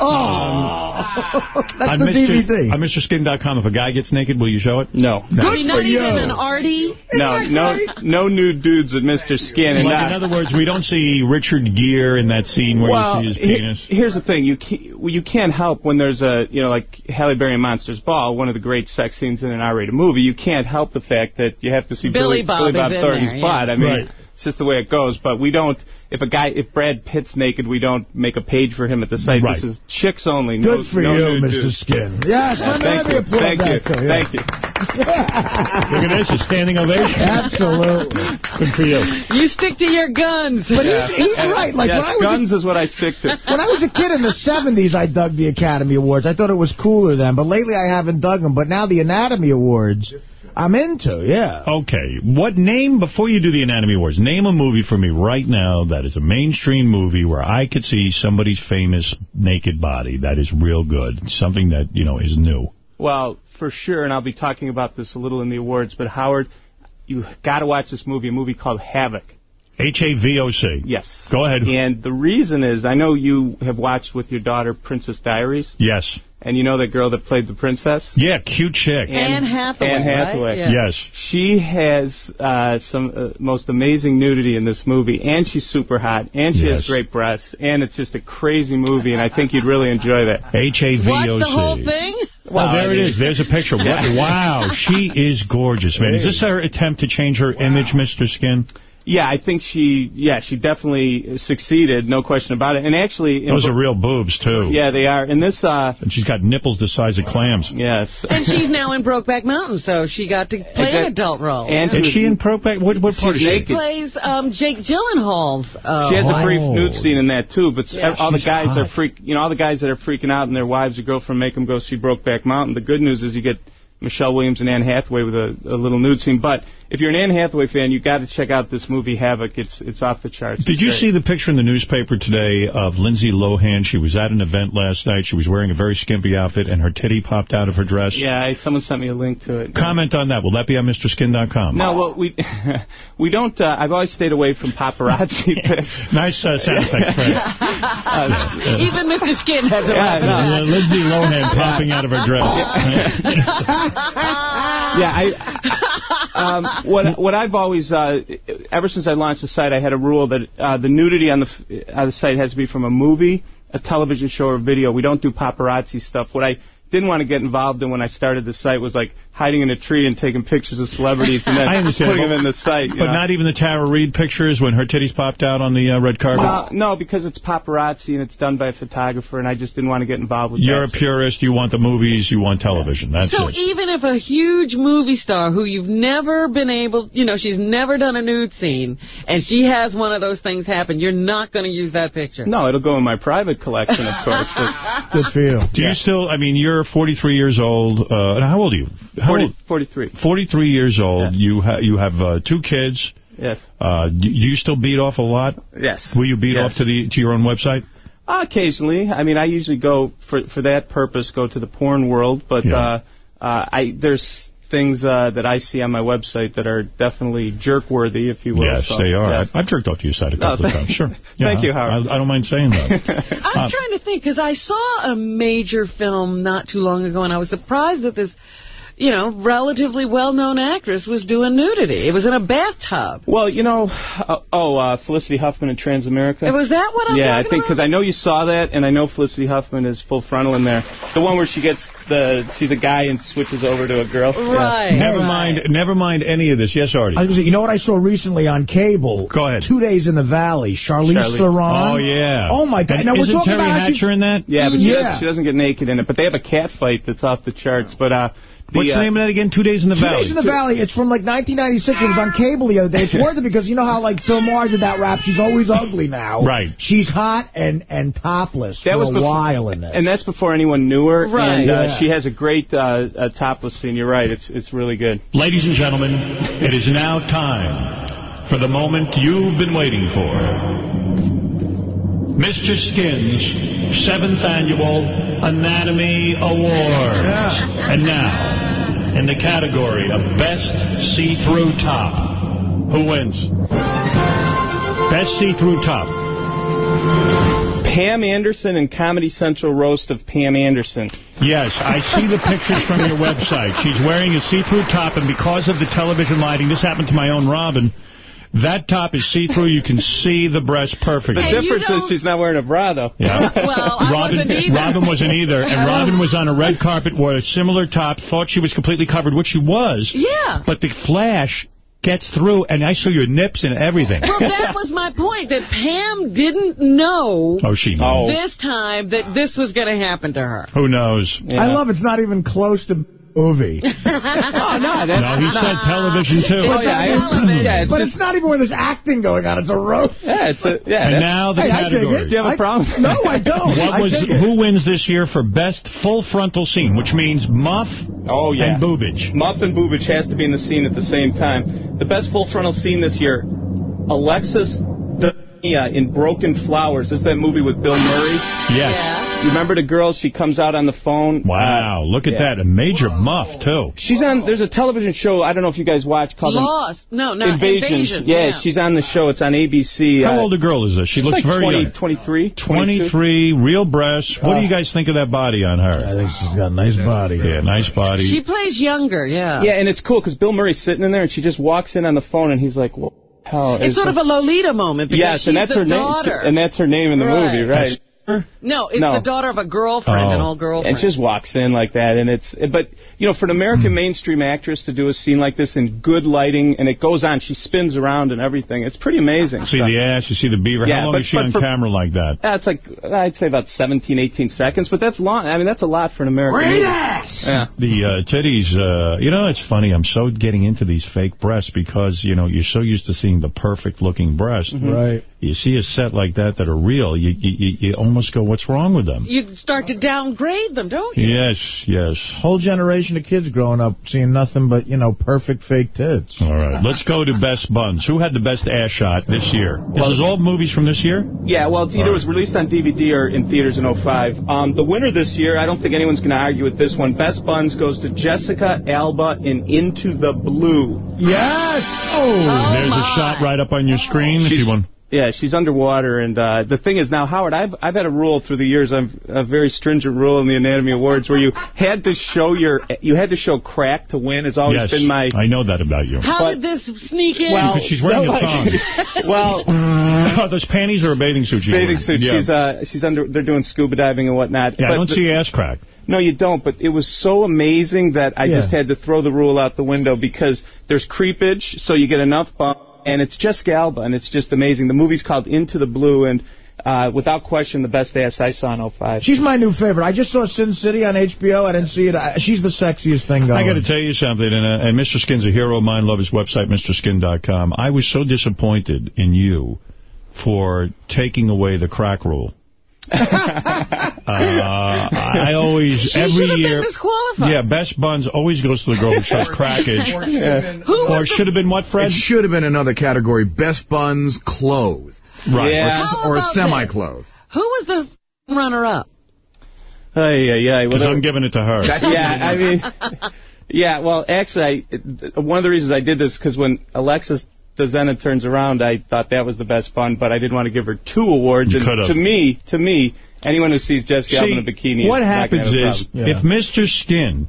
Oh, um, that's on the Mr. DVD. On MrSkin.com, if a guy gets naked, will you show it? No. Good I mean, not even an Artie. No, no, no nude dudes at Mr. Skin. And Like, in other words, we don't see Richard Gere in that scene where well, you see his he- penis. here's the thing: you can't, you can't help when there's a, you know, like Halle Berry in Monsters Ball, one of the great sex scenes in an R-rated movie. You can't help the fact that you have to see Billy Bob Billy Bob Thornton's there, butt. I mean, Right. it's just the way it goes. But we don't. If a guy, if Brad Pitt's naked, we don't make a page for him at the site. Right. This is chicks only. Good no, for no you, Mr. dudes. Skin. Yes, Yeah, let thank me you. applaud Thank that, you. too, yeah. Thank you. Look at this, a standing ovation. Absolutely. Good for you. You stick to your guns. But he's, he's right. Like yes, when I was guns is what I stick to. When I was a kid in the 70s, I dug the Academy Awards. I thought it was cooler then, but lately I haven't dug them. But now the Anatomy Awards, I'm into, yeah. Okay, what name, before you do the Anatomy Awards, name a movie for me right now that is a mainstream movie where I could see somebody's famous naked body that is real good, something that, you know, is new. Well, for sure, and I'll be talking about this a little in the awards, but Howard, you got to watch this movie, a movie called Havoc. H-A-V-O-C. Yes. Go ahead. And the reason is, I know you have watched with your daughter Princess Diaries, Yes. And you know that girl that played the princess? Yeah, cute chick. Anne Hathaway, Anne right? Hathaway. Yeah. Yes. She has uh, some uh, most amazing nudity in this movie, and she's super hot, and she Yes. has great breasts, and it's just a crazy movie, and I think you'd really enjoy that. H-A-V-O-C. Watch the whole thing? Well, there it is. There's a picture. What- Wow, she is gorgeous, man. Is this her attempt to change her image, Mr. Skin? Yeah, I think she, yeah, she definitely succeeded, no question about it. And actually, Those are real boobs, too. Yeah, they are. And this, uh, And she's got nipples the size of clams. yes. And she's now in Brokeback Mountain, so she got to play an adult role. And Is she in Brokeback? What, what part She's is she? naked. plays um, Jake Gyllenhaal's. Uh, She has a wife. brief nude scene in that too, but Yeah. all the She's guys are freak, you know, all the guys that are freaking out and their wives or girlfriend make them go see Brokeback Mountain. The good news is you get Michelle Williams and Anne Hathaway with a, a little nude scene. But if you're an Anne Hathaway fan, you've got to check out this movie Havoc. It's it's off the charts. Did It's you great. see the picture in the newspaper today of Lindsay Lohan? She was at an event last night. She was wearing a very skimpy outfit, and her titty popped out of her dress. Yeah, I, someone sent me a link to it. Comment on that. Will that be on MrSkin.com? No, well, we we don't. Uh, I've always stayed away from paparazzi pics. Nice uh, sound effects, Fred. Uh, Even Mr. Skin had to Yeah, laugh no. Lindsay Lohan popping out of her dress. yeah, I um, what what I've always uh, ever since I launched the site, I had a rule that uh, the nudity on the uh, the site has to be from a movie, a television show, or video. We don't do paparazzi stuff. What I didn't want to get involved in when I started the site was like hiding in a tree and taking pictures of celebrities and then I understand, putting them in the site. But know? not even the Tara Reid pictures when her titties popped out on the uh, red carpet? Uh, no, because it's paparazzi and it's done by a photographer, and I just didn't want to get involved with You're a purist. You want the movies. You want television. That's So it. even if a huge movie star who you've never been able, you know, she's never done a nude scene, and she has one of those things happen, you're not going to use that picture. No, it'll go in my private collection, of course. Good for you. Do you still, I mean, you're 43 years old. Uh, and how old are you? How 40, 43. 43 years old. You, ha you have uh, two kids. Yes. Uh, do do you still beat off a lot? Yes. Will you beat Yes. off to the to your own website? Occasionally, I mean, I usually go for for that purpose, go to the porn world. But Yeah. uh, uh, I there's things uh, that I see on my website that are definitely jerk worthy, if you will. yes, So, they are. yes. I, I've jerked off to your site a No, couple of times. Sure. Thank you, Howard. I, I don't mind saying that. I'm Uh, trying to think because I saw a major film not too long ago, and I was surprised that this, you know, relatively well-known actress was doing nudity. It was in a bathtub. Well, you know, uh, oh, uh, Felicity Huffman in Transamerica. It was that what I'm yeah, I think because I know you saw that, and I know Felicity Huffman is full frontal in there. The one where she gets the she's a guy and switches over to a girl. Right. never mind. Never mind any of this. Yes, Artie. I was say, you know what I saw recently on cable? Go ahead. Two Days in the Valley. Charlize Charlize- Theron. Oh yeah. Oh my God! And now we're isn't talking Terry about how she's- Hatcher in that? Yeah, but she, Does, she doesn't get naked in it. But they have a cat fight that's off the charts. But uh, the, What's the uh, name of that again? Two Days in the Two Valley. Days in the Valley. It's from like 1996. It was on cable the other day. It's worth it because you know how like Phil Maher did that rap. She's always ugly now. Right. She's hot and and topless That for was a before- while in this. And that's before anyone knew her. Right. And uh, Yeah. she has a great uh, uh, topless scene. You're right. It's it's really good. Ladies and gentlemen, it is now time for the moment you've been waiting for. Mr. Skin's seventh annual Anatomy Awards. And now, in the category of Best See-Through Top. Who wins? Best See-Through Top. Pam Anderson and Comedy Central roast of Pam Anderson. Yes, I see the pictures from your website. She's wearing a see-through top, and because of the television lighting, this happened to my own Robin, that top is see-through. You can see the breast perfectly. The difference is she's not wearing a bra, though. Yeah. Well, I Robin, wasn't either. Robin wasn't either, and Robin was on a red carpet, wore a similar top, thought she was completely covered, which she was. Yeah. But the flash gets through, and I saw your nips and everything. Well, that was my point, that Pam didn't know Oh, she knows. this time that this was going to happen to her. Who knows? I love it's not even close to movie. oh, no. No, he said television, too. Oh, yeah. I, yeah, it's but just, it's not even where there's acting going on. It's a roast. yeah, it's a, yeah. And now the Hey, category. Do you have a problem? No, I don't. What I was who wins this year for best full frontal scene, which means muff Oh, yeah. and boobage? Muff and Boobage has to be in the scene at the same time. The best full frontal scene this year, Alexis Dziena in Broken Flowers. This is that movie with Bill Murray. Yes. You remember the girl? She comes out on the phone. Wow, look at Yeah. that. A major muff, too. She's on, there's a television show, I don't know if you guys watch, called Lost. No, no, Invasion. Invasion. Yeah, she's on the show. It's on ABC. How uh, old a girl is this? She looks like very 20, young. 23, 22. 23, real breasts. What Oh. do you guys think of that body on her? I think she's got a nice body. Yeah, nice body. She plays younger, yeah. Yeah, and it's cool because Bill Murray's sitting in there and she just walks in on the phone and he's like, well, Oh, hell. It's sort of a Lolita moment because Yes, she's and that's the her daughter. name. And that's her name in the Right. movie, right? No, it's No. the daughter of a girlfriend, an Oh. old girlfriend. And she just walks in like that, and it's. But you know, for an American mainstream actress to do a scene like this in good lighting, and it goes on, she spins around and everything. It's pretty amazing. See the ass, you see the beaver. Yeah, How long but- is she on for- camera like that? That's like I'd say about 17, 18 seconds, but that's long. I mean, that's a lot for an American. movie. Yeah. The uh, titties, uh, you know, it's funny. I'm so getting into these fake breasts because, you know, you're so used to seeing the perfect-looking breast. Right. You see a set like that that are real, you, you, you- you almost go, what's wrong with them? You start to downgrade them, don't you? Yes, yes. Whole generation of kids growing up seeing nothing but, you know, perfect fake tits. All right, let's go to best buns. Who had the best ass shot this year? This is all movies from this year? Yeah, well, it's either All was released on DVD or in theaters in 05. Um, the winner this year, I don't think anyone's going to argue with this one. Best Buns goes to Jessica Alba in Into the Blue. Yes! Oh, There's a shot right up on your screen if you want. Yeah, she's underwater, and uh, the thing is now, Howard, I've I've had a rule through the years, I've a very stringent rule in the Anatomy Awards, where you had to show your you had to show crack to win. It's always Yes, been my I know that about you. How But- did this sneak in? well. Because she's wearing no, a thong. well, Oh, those panties are a bathing suit? she's bathing wearing? suit. Yeah. She's uh she's under. They're doing scuba diving and whatnot. yeah, I But don't the- see ass crack. No, you don't. But it was so amazing that I Yeah. just had to throw the rule out the window because there's creepage, so you get enough bump, and it's Jessica Alba, and it's just amazing. The movie's called Into the Blue, and uh, without question, the best ass I saw in 05. She's my new favorite. I just saw Sin City on HBO. I didn't see it. I, she's the sexiest thing going. I got to tell you something, and, uh, and Mr. Skin's a hero of mine. Love his website, MrSkin.com. I was so disappointed in you for taking away the crack rule. Uh, I always, She every should have year... been disqualified. Yeah, Best Buns always goes to the girl who shows crackage. Who Or should have been what, Fred? It should have been another category. Best buns closed. Right. Yeah. Or, or semi-closed. Who was the runner-up? Hey, yeah, yeah. Because I'm giving it to her. yeah, I mean, yeah. Well, actually, I, one of the reasons I did this because when Alexis Dziena turns around, I thought that was the best fun, but I didn't want to give her two awards. You and to me, to me, anyone who sees Jessica Alba in a bikini, what is happens have is, problem. if Mr. Skin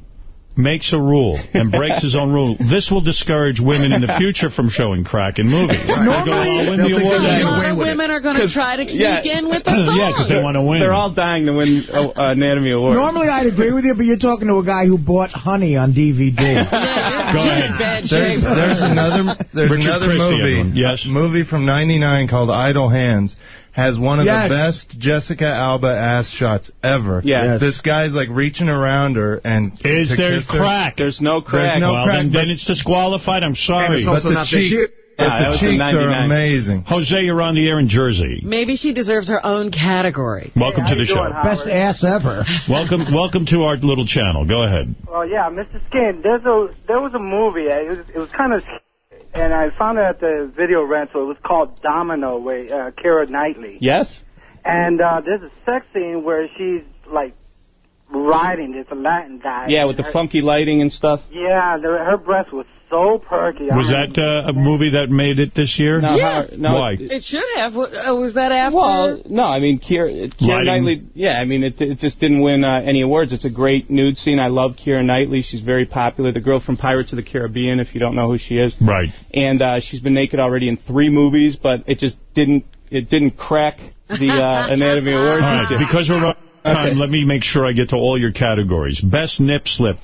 makes a rule and breaks his own rule, this will discourage women in the future from showing crack in movies. They go, "I'll win the award A lot of with it. women are going to try to sneak yeah. in with the Yeah, because they want to win. They're all dying to win uh, Anatomy Award. Normally I'd agree with you, but you're talking to a guy who bought Honey on DVD. Go ahead. Bad There's, there's another there's Richard another Christie, movie, everyone. Yes. movie from '99 called Idle Hands. Has one of Yes. the best Jessica Alba ass shots ever. Yeah. Yes. This guy's like reaching around her and Is there crack? There's no crack. There's no well, crack, then, then it's disqualified. I'm sorry. But the not the cheek, but Yeah, the cheeks are amazing. Jose, you're on the air in Jersey. Maybe she deserves her own category. Welcome to the show. Best ass ever. Welcome, welcome to our little channel. Go ahead. Well, yeah, Mr. Skin. There's a there was a movie. uh, It was it was kind of, and I found it at the video rental. It was called Domino, with uh, Keira Knightley. Yes. And uh, there's a sex scene where she's like riding this Latin guy. Yeah, with the funky lighting and stuff. Yeah, the, her breast was so perky. Was mean, that uh, a movie that made it this year? No, Yeah. Howard, no, Why? it- It should have. Uh, Was that after? Well, no, I mean, Keira, Keira Knightley, yeah, I mean, it, it just didn't win uh, any awards. It's a great nude scene. I love Keira Knightley. She's very popular. The girl from Pirates of the Caribbean, if you don't know who she is. Right. And uh, she's been naked already in three movies, but it just didn't, it didn't crack the uh, Anatomy Awards. All this year. right, because we're out of time, let me make sure I get to all your categories. Best nip slip.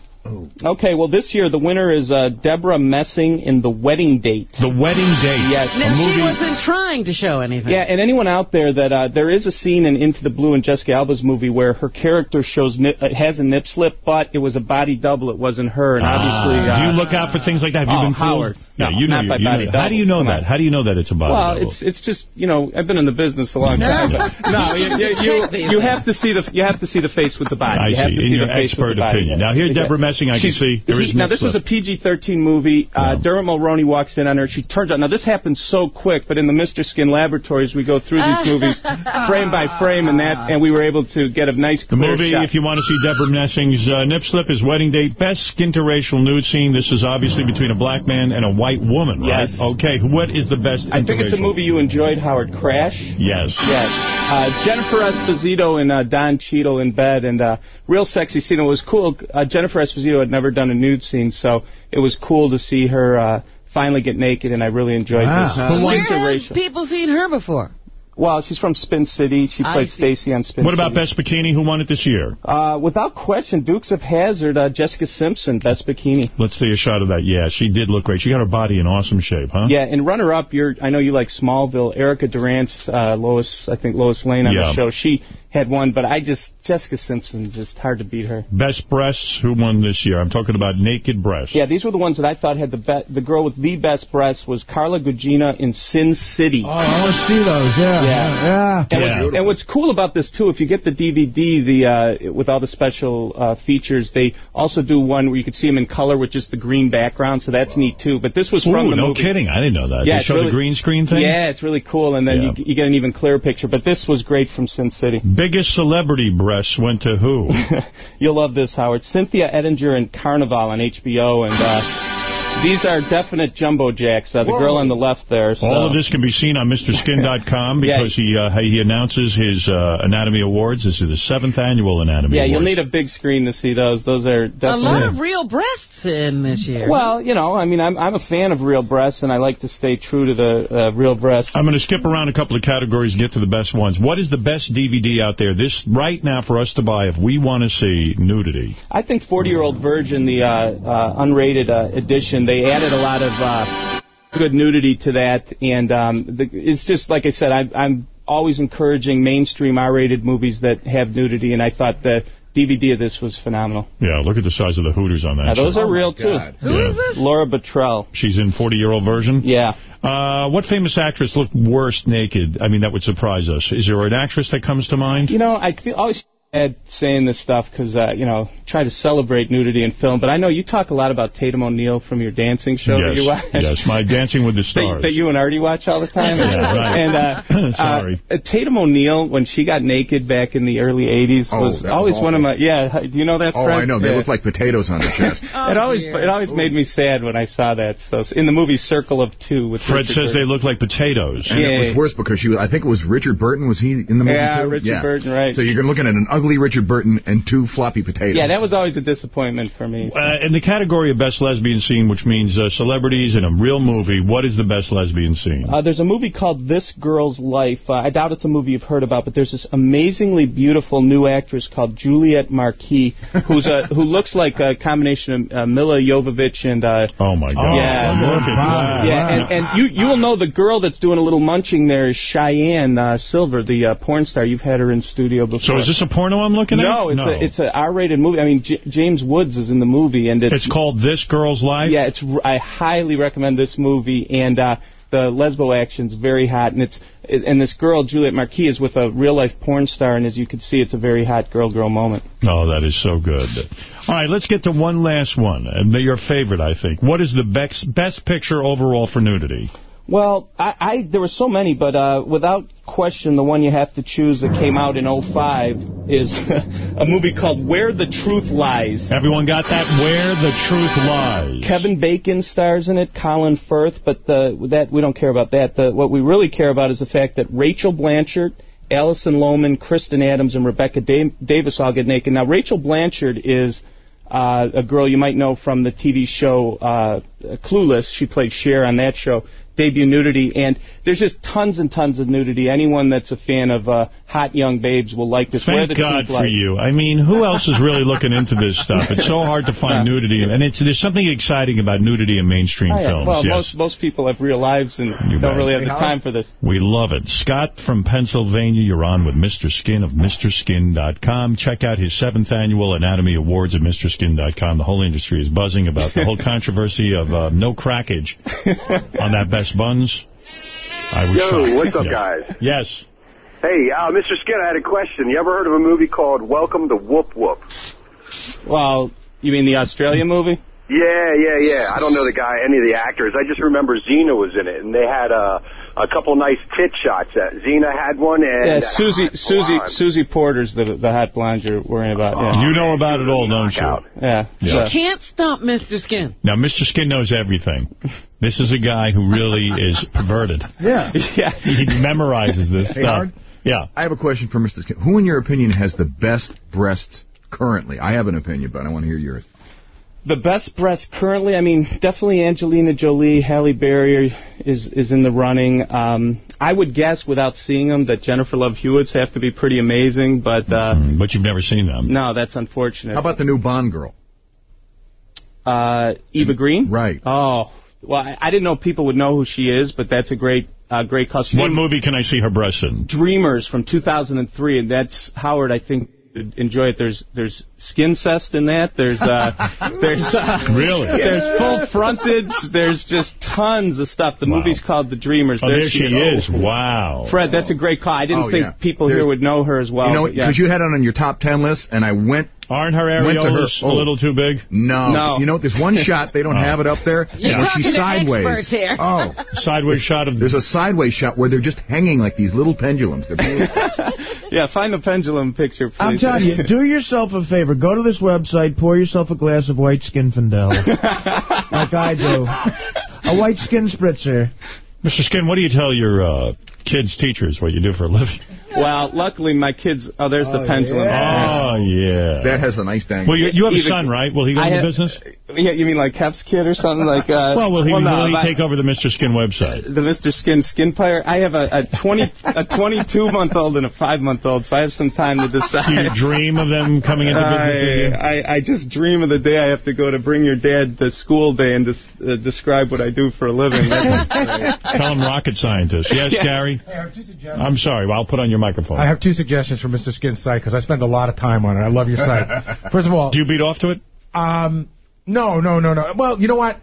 Okay, well, this year the winner is uh, Debra Messing in The Wedding Date. The Wedding Date. Yes. Now, a she wasn't trying to show anything. Yeah, and anyone out there that uh, there is a scene in Into the Blue in Jessica Alba's movie where her character shows nip, uh, has a nip slip, but it was a body double. It wasn't her, and obviously. Ah. Uh, do you look out for things like that? Have you oh, been fooled? Howard. Yeah, you know, not by you know body that. How do you know doubles. That? How do you know that it's a body Well, double? it's it's just you know I've been in the business a long time. but no, you, you, you, you have to see the you have to see the face with the body. I you have see. to In see your the face expert with the opinion. yes. Now, here, Exactly. Debra Messing, I can see there he- is now this was a. PG-13 movie. Uh, Dermot Mulroney walks in on her. She turns out. Now this happens so quick, but in the Mr. Skin laboratories, we go through these movies frame by frame, and that, and we were able to get a nice The movie, shot. if you want to see Debra Messing's uh, nip slip, is Wedding Date. Best interracial nude scene. This is obviously between a black man and a white woman, right? Yes. Okay, what is the best I think it's a movie you enjoyed, Howard. Crash. Yes. Yes. Uh, Jennifer Esposito and uh, Don Cheadle in bed, and uh, real sexy scene. It was cool. Uh, Jennifer Esposito had never done a nude scene, so it was cool to see her uh, finally get naked, and I really enjoyed Wow. this. Where Interracial. have people seen her before? Well, she's from Spin City. She I played see. Stacy on Spin City. What about City. Best Bikini? Who won it this year? Uh, without question, Dukes of Hazzard, uh, Jessica Simpson, best bikini. Let's see a shot of that. Yeah, she did look great. She got her body in awesome shape, huh? Yeah, and runner-up, you're, I know you like Smallville. Erica Durance uh, Lois, I think Lois Lane on Yeah. the show. She had one, but I just Jessica Simpson just hard to beat her. Best breasts. Who won this year? I'm talking about naked breasts. Yeah, these were the ones that I thought had the be- the girl with the best breasts was Carla Gugino in Sin City. Oh, I want to see those. Yeah. Yeah. Yeah. And, Yeah. What's, and what's cool about this too, if you get the DVD, the uh, with all the special uh, features, they also do one where you can see them in color with just the green background, so that's neat too. But this was from Ooh, the no movie. kidding. I didn't know that. Yeah, they show really- the green screen thing? Yeah, it's really cool, and then Yeah. you, you get an even clearer picture. But this was great from Sin City. Biggest celebrity breasts went to who? You'll love this, Howard. Cynthia Ettinger in Carnival on HBO, and uh, these are definite jumbo jacks. Uh, the girl on the left there. So. All of this can be seen on MrSkin.com because he uh, he announces his uh, Anatomy Awards. This is the seventh annual Anatomy Yeah, Awards. you'll need a big screen to see those. Those are A lot of real breasts in this year. Well, you know, I mean, I'm I'm a fan of real breasts, and I like to stay true to the uh, real breasts. I'm going to skip around a couple of categories and get to the best ones. What is the best DVD out there this right now for us to buy if we want to see nudity? I think 40 Year Old Virgin, the uh, uh, unrated uh, edition, they added a lot of uh, good nudity to that, and um, the, it's just like I said, I, I'm always encouraging mainstream R-rated movies that have nudity, and I thought the DVD of this was phenomenal. Yeah, look at the size of the hooters on that. Now, those shit. are real too. Who is this? Laura Batrell. She's in 40-year-old version? Yeah. Uh, what famous actress looked worst naked? I mean, that would surprise us. Is there an actress that comes to mind? You know, I feel always bad saying this stuff because, uh, you know, try to celebrate nudity in film, but I know you talk a lot about Tatum O'Neal from your dancing show that you watch. yes, yes, my Dancing with the Stars. that you and Artie watch all the time. Yeah, right. And uh, Sorry. uh, Tatum O'Neal, when she got naked back in the early '80s, Oh, was that was always one of my. Yeah, do you know that? Oh, Fred? I know. They Yeah. look like potatoes on her chest. oh, it always it always made me sad when I saw that. So in the movie Circle of Two with Fred Richard says Burton. they look like potatoes. And it was worse because she was, I think it was Richard Burton. Was he in the movie Yeah, too? Richard Burton, right. So you're looking at an ugly Richard Burton and two floppy potatoes. Yeah, that was always a disappointment for me. Uh, in the category of best lesbian scene, which means uh, celebrities in a real movie, what is the best lesbian scene? Uh, there's a movie called This Girl's Life. Uh, I doubt it's a movie you've heard about, but there's this amazingly beautiful new actress called Juliette Marquis, who's a, who looks like a combination of uh, Milla Jovovich and. Uh, oh my God! Yeah, Look at that. yeah, and, and you you will know the girl that's doing a little munching there is Cheyenne uh, Silver, the uh, porn star. You've had her in studio before. So is this a porno I'm looking at? No, it's No. a it's a R-rated movie. I mean, J- James Woods is in the movie, and it's, It's called This Girl's Life? Yeah, it's. I highly recommend this movie, and uh, the lesbo action's very hot, and it's and this girl Juliette Marquis is with a real life porn star, and as you can see, it's a very hot girl girl moment. Oh, that is so good. All right, let's get to one last one. And your favorite, I think. What is the best, best picture overall for nudity? Well, I, I there were so many, but uh, without question, the one you have to choose that came out in 05 is a movie called Where the Truth Lies. Everyone got that? Where the Truth Lies. Kevin Bacon stars in it, Colin Firth, but the, that we don't care about that. The, what we really care about is the fact that Rachel Blanchard, Alison Lohman, Kristen Adams, and Rebecca da- Davis all get naked. Now, Rachel Blanchard is uh, a girl you might know from the TV show uh, Clueless. She played Cher on that show. Debut nudity, and there's just tons and tons of nudity. Anyone that's a fan of uh, hot young babes will like this. Thank God for Lies. you. I mean, who else is really looking into this stuff? It's so hard to find nudity, and it's there's something exciting about nudity in mainstream Oh, yeah. films. Well, yes. most most people have real lives and don't bet. really have the time for this. We love it. Scott from Pennsylvania, you're on with Mr. Skin of MrSkin.com. Check out his seventh annual Anatomy Awards at MrSkin.com. The whole industry is buzzing about the whole controversy of uh, no crackage on that Best Buns. I was Yo, shocked. what's up, Yeah. guys? Yes. Hey, uh, Mr. Skin, I had a question. You ever heard of a movie called Welcome to Whoop Whoop? Well, you mean the Australian movie? Yeah, yeah, yeah. I don't know the guy, any of the actors. I just remember Xena was in it, and they had uh, a couple nice tit shots. Uh, Xena had one, and Yeah, Susie hot Susie blonde. Susie Porter's the the hot blonde you're worrying about. Yeah. You know about it all, don't you? Yeah. Yeah. You can't stump Mr. Skin. Now, Mr. Skin knows everything. This is a guy who really is perverted. Yeah. yeah. He memorizes this Hey, stuff. Howard? Yeah. I have a question for Mr. Skin. Who, in your opinion, has the best breasts currently? I have an opinion, but I want to hear yours. The best breast currently, I mean, definitely Angelina Jolie, Halle Berry is is in the running. Um, I would guess, without seeing them, that Jennifer Love Hewitt's have to be pretty amazing. But uh, but you've never seen them. No, that's unfortunate. How about the new Bond girl? uh, Eva Green? Right. Oh, well, I, I didn't know people would know who she is, but that's a great uh, great costume. What movie can I see her breasts in? Dreamers from 2003, and that's Howard. I think would enjoy it. There's there's skin cest in that. There's uh, there's uh, Really? there's full frontage. There's just tons of stuff. The movie's called The Dreamers. Oh, there she is. Wow. Fred, that's a great call. I didn't Oh, think yeah. people There's- here would know her as well. you know, but yeah. because you had it on your top ten list, and I went. Aren't her went to her. areolas a little too big? No. No. You know, there's one shot they don't Oh. have it up there. You're where she's to sideways. experts here. Oh, Sideways shot of. there's a sideways shot where they're just hanging like these little pendulums. They're beautiful. yeah, find the pendulum picture, please. I'm telling you, do yourself a favor. Go to this website, pour yourself a glass of white skin Findel, like I do. A white skin spritzer. Mr. Skin, what do you tell your uh, kids' teachers what you do for a living? Well, luckily my kids. Oh, there's the Oh, pendulum. Oh, yeah. that has a nice dangle. Well, you, you have a son, right? Will he go I into have- business? Yeah, you mean like Kep's kid or something like? Uh, Well, will he, no, will he but- take over the Mr. Skin website? the Mr. Skin Skin Player. I have a, a 20 a 22 month old and a 5 month old, so I have some time to decide. Do you dream of them coming into business with you? I, I, I just dream of the day I have to go to bring your dad to school day and des- uh, describe what I do for a living. Tell him rocket scientist. Yes, Yeah. Gary? Hey, I have two suggestions. I'm sorry. I'll put on your microphone. I have two suggestions for Mr. Skin's site because I spend a lot of time on it. I love your site. First of all, Do you beat off to it? um, no, no, no, no. Well, you know what?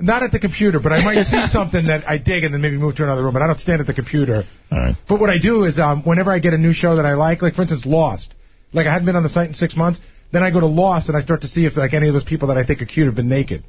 Not at the computer, but I might see something that I dig and then maybe move to another room. But I don't stand at the computer. All right. But what I do is, um, whenever I get a new show that I like, like for instance, Lost. Like I hadn't been on the site in six months. Then I go to Lost and I start to see if like any of those people that I think are cute have been naked.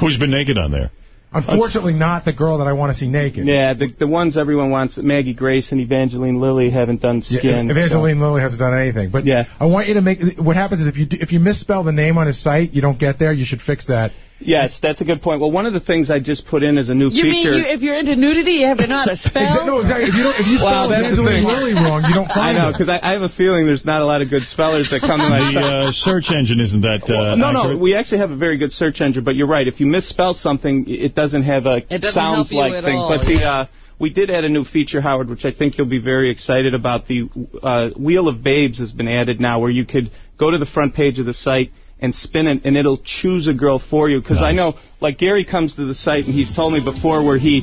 Who's been naked on there? Unfortunately, not the girl that I want to see naked. Yeah, the the ones everyone wants, Maggie Grace and Evangeline Lilly haven't done Yeah, skin. Evangeline Lilly hasn't done anything, but Yeah. I want you to make. What happens is if you do, if you misspell the name on his site, you don't get there. You should fix that. Yes, that's a good point. Well, one of the things I just put in as a new You mean feature. you, if you're into nudity, you have to know how to spell? no, exactly. If you don't, if you Wow, spell that's the Evangeline thing. Lilly wrong, you don't I know, because I, I have a feeling there's not a lot of good spellers that come to my The uh, search engine isn't that uh, no, no, accurate? we actually have a very good search engine, but you're right. If you misspell something, it doesn't have a It sounds like thing. all, but the uh, we did add a new feature, Howard, which I think you'll be very excited about. The uh, Wheel of Babes has been added now, where you could go to the front page of the site and spin it, and it'll choose a girl for you. Because I know, like Gary comes to the site, and he's told me before where he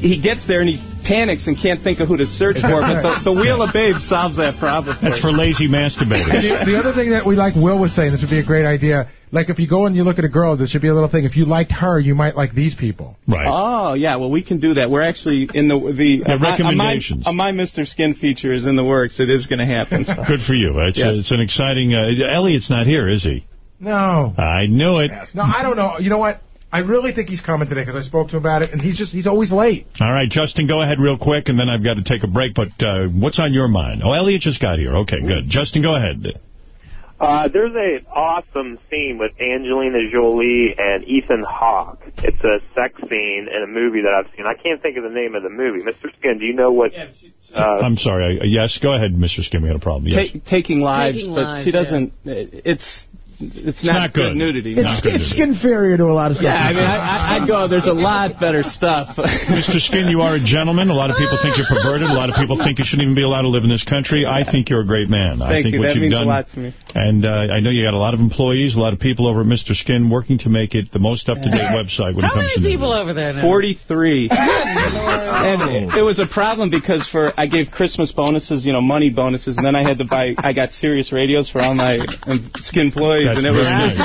he gets there and he panics and can't think of who to search for. But the, the Wheel of Babes solves that problem. That's for lazy And masturbators. the, the other thing that we like, Will was saying, this would be a great idea. Like if you go and you look at a girl, there should be a little thing. If you liked her, you might like these people. Right. Oh yeah, well we can do that. We're actually in the the Yeah, uh, my- recommendations. Uh, my, uh, my Mr. Skin feature is in the works. It is going to happen. so. Good for you. It's, Yes. it's an exciting... Uh, Elliot's not here, is he? No. I knew it. No, I don't know. You know what? I really think he's coming today because I spoke to him about it, and he's just he's always late. All right, Justin, go ahead real quick, and then I've got to take a break. But uh, what's on your mind? Oh, Elliot just got here. Okay, good. Justin, go ahead. Uh, there's an awesome scene with Angelina Jolie and Ethan Hawke. It's a sex scene in a movie that I've seen. I can't think of the name of the movie. Mr. Skin, do you know what... Uh, I'm sorry. I, yes, go ahead, Mr. Skin. We had a problem. Yes. Ta- taking lives, Taking but lives, she doesn't. It's it's, not not, good. nudity. It's, it's inferior to a lot of stuff. Yeah, I mean, I, I, I'd go. There's a lot better stuff. Mr. Skin, you are a gentleman. A lot of people think you're perverted. A lot of people think you shouldn't even be allowed to live in this country. I think you're a great man. I Thank think you. what That you've means done, a lot to me. And uh, I know you got a lot of employees, a lot of people over at Mr. Skin working to make it the most up-to-date website when How it comes many to nudity. people over there now? 43. and it, it was a problem because for I gave Christmas bonuses, you know, money bonuses, and then I had to buy. I got Sirius radios for all my um, skin employees, That's and it was just,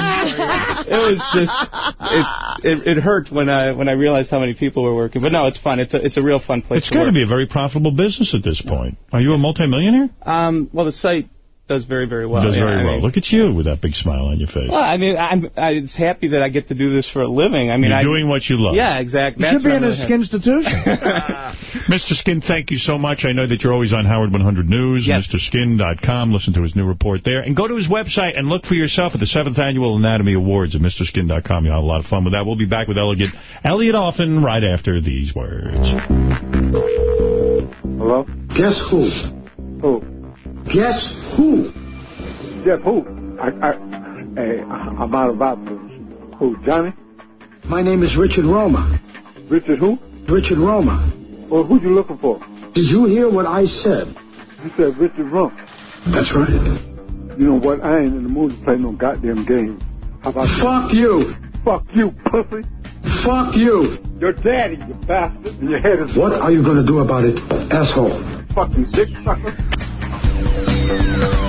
it was just it's it, it hurt when I when I realized how many people were working. But no, it's fun. It's a it's a real fun place. It's got to be a very profitable business at this point. Are you a multimillionaire? Um, well, the site does very very well. Does yeah, very I well. mean- Look at you with that big smile on your face. Well, I mean, I'm I, it's happy that I get to do this for a living. I mean, You're I, doing what you love. Yeah, exactly. You should be in a skin institution. Mr. Skin, thank you so much. I know that you're always on Howard 100 News, yes. MrSkin.com. Listen to his new report there. And go to his website and look for yourself at the 7th Annual Anatomy Awards at MrSkin.com. You'll have a lot of fun with that. We'll be back with Elliot, Elliot Offen right after these words. Hello? Guess who? Who? Guess who? Jeff, who? I, I, hey, I'm out of options. who, Johnny? My name is Richard Roma. Richard who? Richard Roma. Well, who you looking for? Did you hear what I said? You said Richard Rump. That's right. You know what? I ain't in the mood to play no goddamn game. How about Fuck you. Fuck you, pussy. Fuck you. Your daddy, you bastard. And your head is What are you going to do about it, asshole? fucking dick sucker. Uh, Young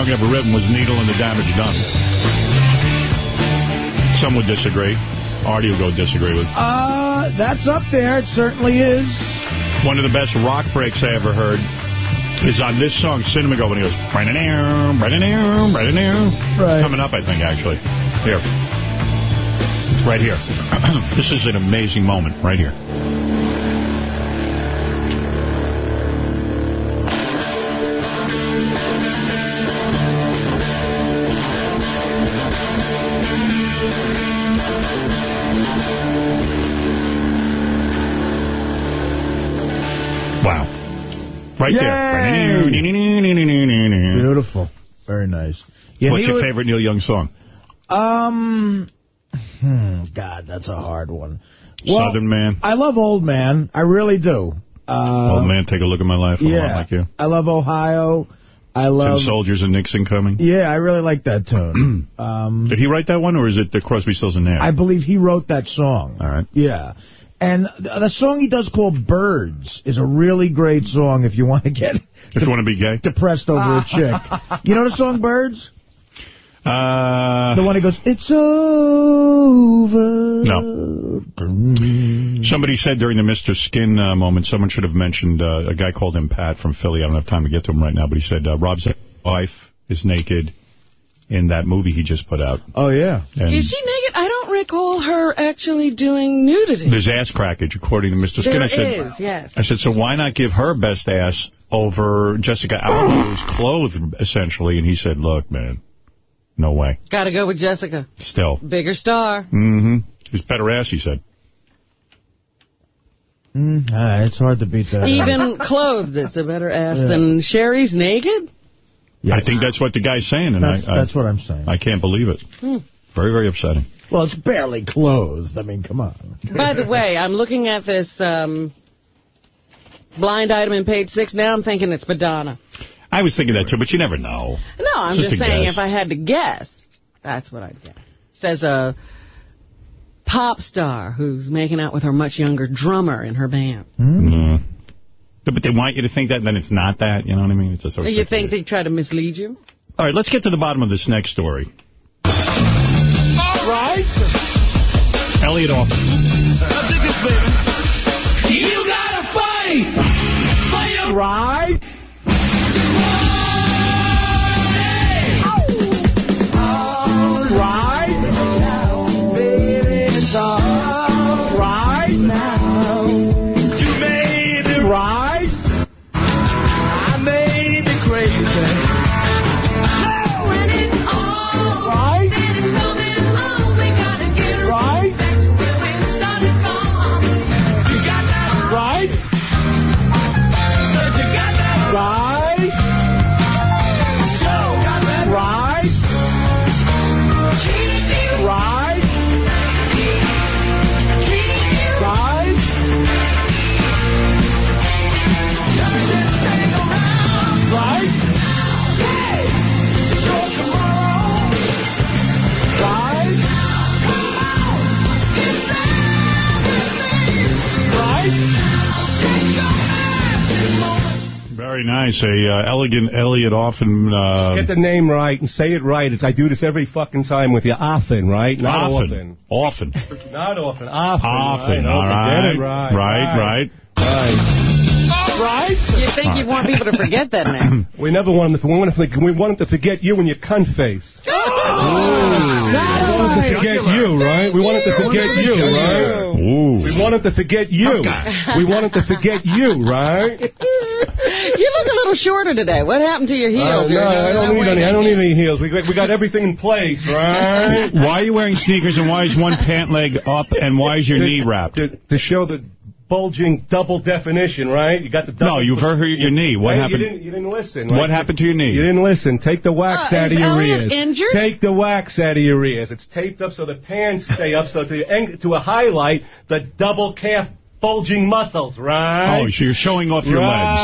song ever written was Needle and the Damage Done. Some would disagree. Artie will go disagree with. Uh, that's up there. It certainly is. One of the best rock breaks I ever heard is on this song, Cinnamon Girl, when he goes, right in there, right in there, right in there. Right. Coming up, I think, actually. Here. Right here. this is an amazing moment, right here. Right there. Beautiful. Very nice. Yeah, What's your was- favorite Neil Young song? Um, hmm, God, that's a hard one. Well, Southern Man. I love Old Man. I really do. Uh, Old man, take a look at my life. I'm yeah. like you. I love Ohio. I love... soldiers and Nixon coming. Yeah, I really like that tune. um, Did he write that one, or is it the Crosby, Stills and Nash? I believe he wrote that song. All right. Yeah. And the, song he does called Birds is a really great song if you want to get If you want to be gay. depressed over a chick. You know the song Birds? Uh, The one that goes, It's over. No. Somebody said during the Mr. Skin uh, moment, someone should have mentioned uh, a guy called him Pat from Philly. I don't have time to get to him right now, but he said uh, Rob's wife is naked in that movie he just put out. Oh, yeah. And Is she naked? I don't recall her actually doing nudity. there's ass crackage, according to Mr. Skin. There I said, is, yes. I said, so why not give her best ass over Jessica Alba, who's clothed, essentially? And he said, look, man, no way. Got to go with Jessica. Still. Bigger star. Mm-hmm. It's better ass, he said. Mm, ah, it's hard to beat that. Even clothed, it's a better ass Yeah. than Sheri's naked. I think that's what the guy's saying, and That's, I, I, that's what I'm saying. I can't believe it. Hmm. Very, very upsetting. Well, it's barely closed. I mean, come on. By the way, I'm looking at this um, blind item in page six. Now I'm thinking it's Madonna. I was thinking that too, but you never know. No, I'm It's just, just saying guess. if I had to guess, that's what I'd guess. Says a pop star who's making out with her much younger drummer in her band. Mm. But they want you to think that, and then it's not that. You know what I mean? It's just sort of You think they try to mislead you? All right, let's get to the bottom of this next story. Right? Elliot Off. You gotta fight for your right. Right. Very nice. A uh, elegant Elliot Offen... Uh, Get the name right and say it right. It's, I do this every fucking time with you. Often, right? Not Often. often. Often. Not often. Often. Often. Right? All right. Get right. Right, right. Right. You think you want people to forget that now? We never want them to, we want them to, we want them to forget you and your cunt face. We want them to forget you, right? We want them to forget you, right? We want them to forget you. We want them to forget you, right? you look a little shorter today. What happened to your heels? Uh, You're- no, I don't need any. I don't need any heels. We got, we got everything in place, right? Why are you wearing sneakers and why is one pant leg up and why is your knee wrapped? To, to show the bulging double definition, right? You got the double. No, you've hurt your knee. What Hey, happened? You didn't, you didn't listen. What happened to your knee? You didn't listen. Take the wax Uh, out of your Elliot ears. injured? Take the wax out of your ears. It's taped up so the pants stay up so to, to a highlight the double calf bulging muscles, right? Oh, so you're showing off your Right. legs.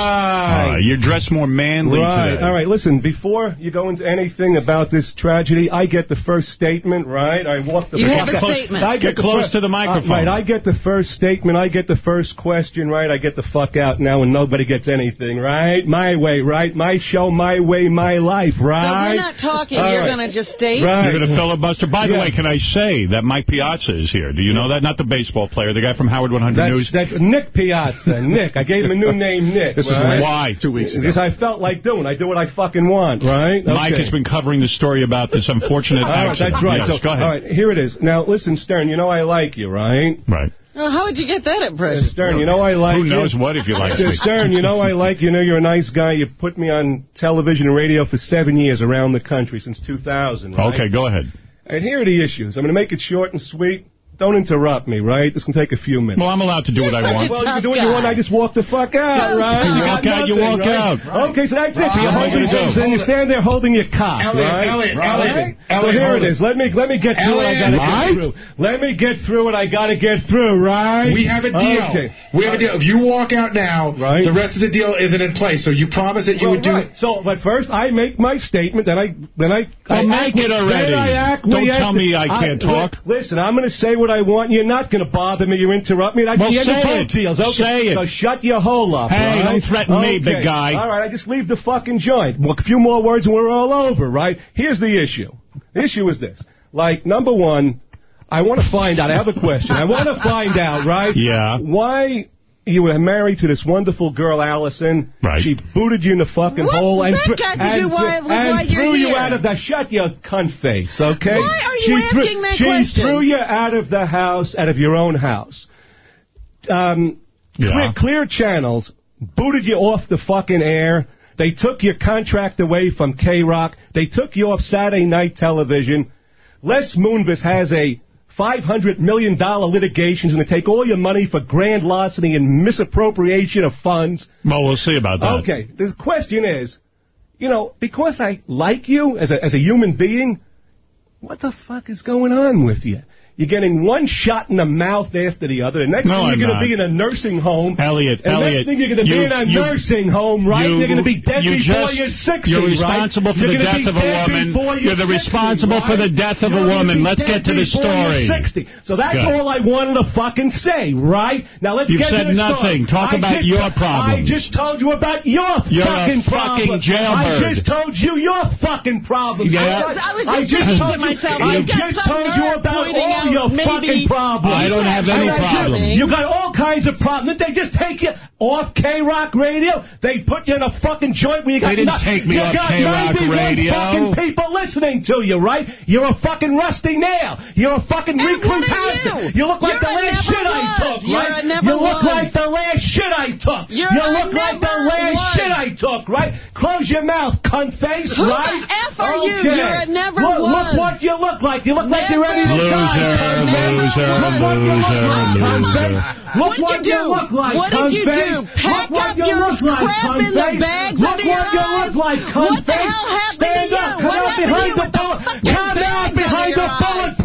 All right, you're dressed more manly Right. today. All right. Listen, before you go into anything about this tragedy, I get the first statement, right? I walk the You have a close- statement. I Get the close fir- to the microphone. Uh, right. I get the first statement. I get the first question, right? I get the fuck out now and nobody gets anything, right? My way, right? My show, my way, my life, right? So right? we're not talking. All You're right. going to just state. Right. You're going to filibuster. By the way, can I say that Mike Piazza is here? Do you know that? Not the baseball player, the guy from Howard 100 That's, News. That's Nick Piazza. Nick. I gave him a new name, Nick. This was right? last Why? two weeks ago. Because I felt like doing. I do what I fucking want, right? Mike has been covering the story about this unfortunate All right, accident. that's right. Yes, so, go ahead. All right, here it is. Now, listen, Stern, you know I like you, right? Right. Well, how would you get that impression? Stern, you know I like Who you. knows what if you like me? Stern, you know I like you. You know you're a nice guy. You put me on television and radio for seven years around the country since 2000, right? Okay, go ahead. And here are the issues. I'm going to make it short and sweet. Don't interrupt me, right? This can take a few minutes. Well, I'm allowed to do what I want. Well, you can do what you want. I just walk the fuck out, So right? You got walk out, you walk right? out. Okay, so that's it. So you're Right. holding Right. and you stand there holding your cock, Elliot, right? Elliot, right? Elliot, So here it it. is. Let me let me get through what I gotta right? get through. Let me get through what I gotta get through, right? We have a deal. Okay. We have a deal. If you walk out now, Right. the rest of the deal isn't in place. So you promise that you Well, would do right. So, but first, I make my statement, then I, then I, Well, I make it already. Then I. Don't tell me I can't talk. Listen, I'm going to say what I want. You're not going to bother me. You interrupt me. That's Well, the end say of both it. deals. Okay. Say it. So shut your hole up. Hey, right? don't threaten me, Okay. big guy. All right, I just leave the fucking joint. Well, a few more words and we're all over, right? Here's the issue. The issue is this. Like, number one, I want to find out. I have a question. I want to find out, right? Yeah. Why you were married to this wonderful girl, Allison. Right. She booted you in the fucking What's hole and, that thre- got to and, do why- with and why you're threw you here? out of the shut your cunt face, okay? Why are you she threw- asking that she question? threw you out of the house, out of your own house. Um, Yeah. clear, clear channels booted you off the fucking air. They took your contract away from K-Rock. They took you off Saturday night television. Les Moonves has a $500 million litigation. He's going to take all your money for grand larceny and misappropriation of funds. Well, we'll see about that. Okay, the question is, you know, because I like you as a, as a human being, what the fuck is going on with you? You're getting one shot in the mouth after the other. The next No, thing you're going to be in a nursing home. Elliot, and Elliot, next thing you're going to be you- in a you- nursing home, right? you- are going to be dead you before just- you're 60, You're right? responsible for You're the death of a dead woman. before You're the 60, responsible for the death of a You're gonna woman. Let's get to the before you're story. 60. So that's Good. all I wanted to fucking say, right? Now let's You've get said to the nothing. story. Talk I about just- your problem. I just told you about your You're a fucking fucking problem. jailbird. I just told you your fucking problems. Yeah. I was- I was just thinking to told you, myself, I he's just told you about pointing all your fucking problems. I don't have any I problem. You got all kinds of problems. They just take you off K-Rock radio? They put you in a fucking joint where you got They didn't take me you off got K-Rock 91 radio. fucking people listening to you, right? You're a fucking rusty nail. You're a fucking recruit what you? look like You're the last never shit I was. took, You're right? never you look was. like the last shit I took. You're you look like the last was. shit I took, right? Close your mouth, cunt face, Who the? F are you? Okay. You're a never look, was. Look what you look like. You look like you're ready to Loser, die. Loser, Look what you look like, cunt loser. face. Look What'd you you do? look like, What did you do? Pack up your crap in the bags Look under what your you eyes? look like, What the hell happened Stand to up, you? come What out happened to behind you the with the bullet.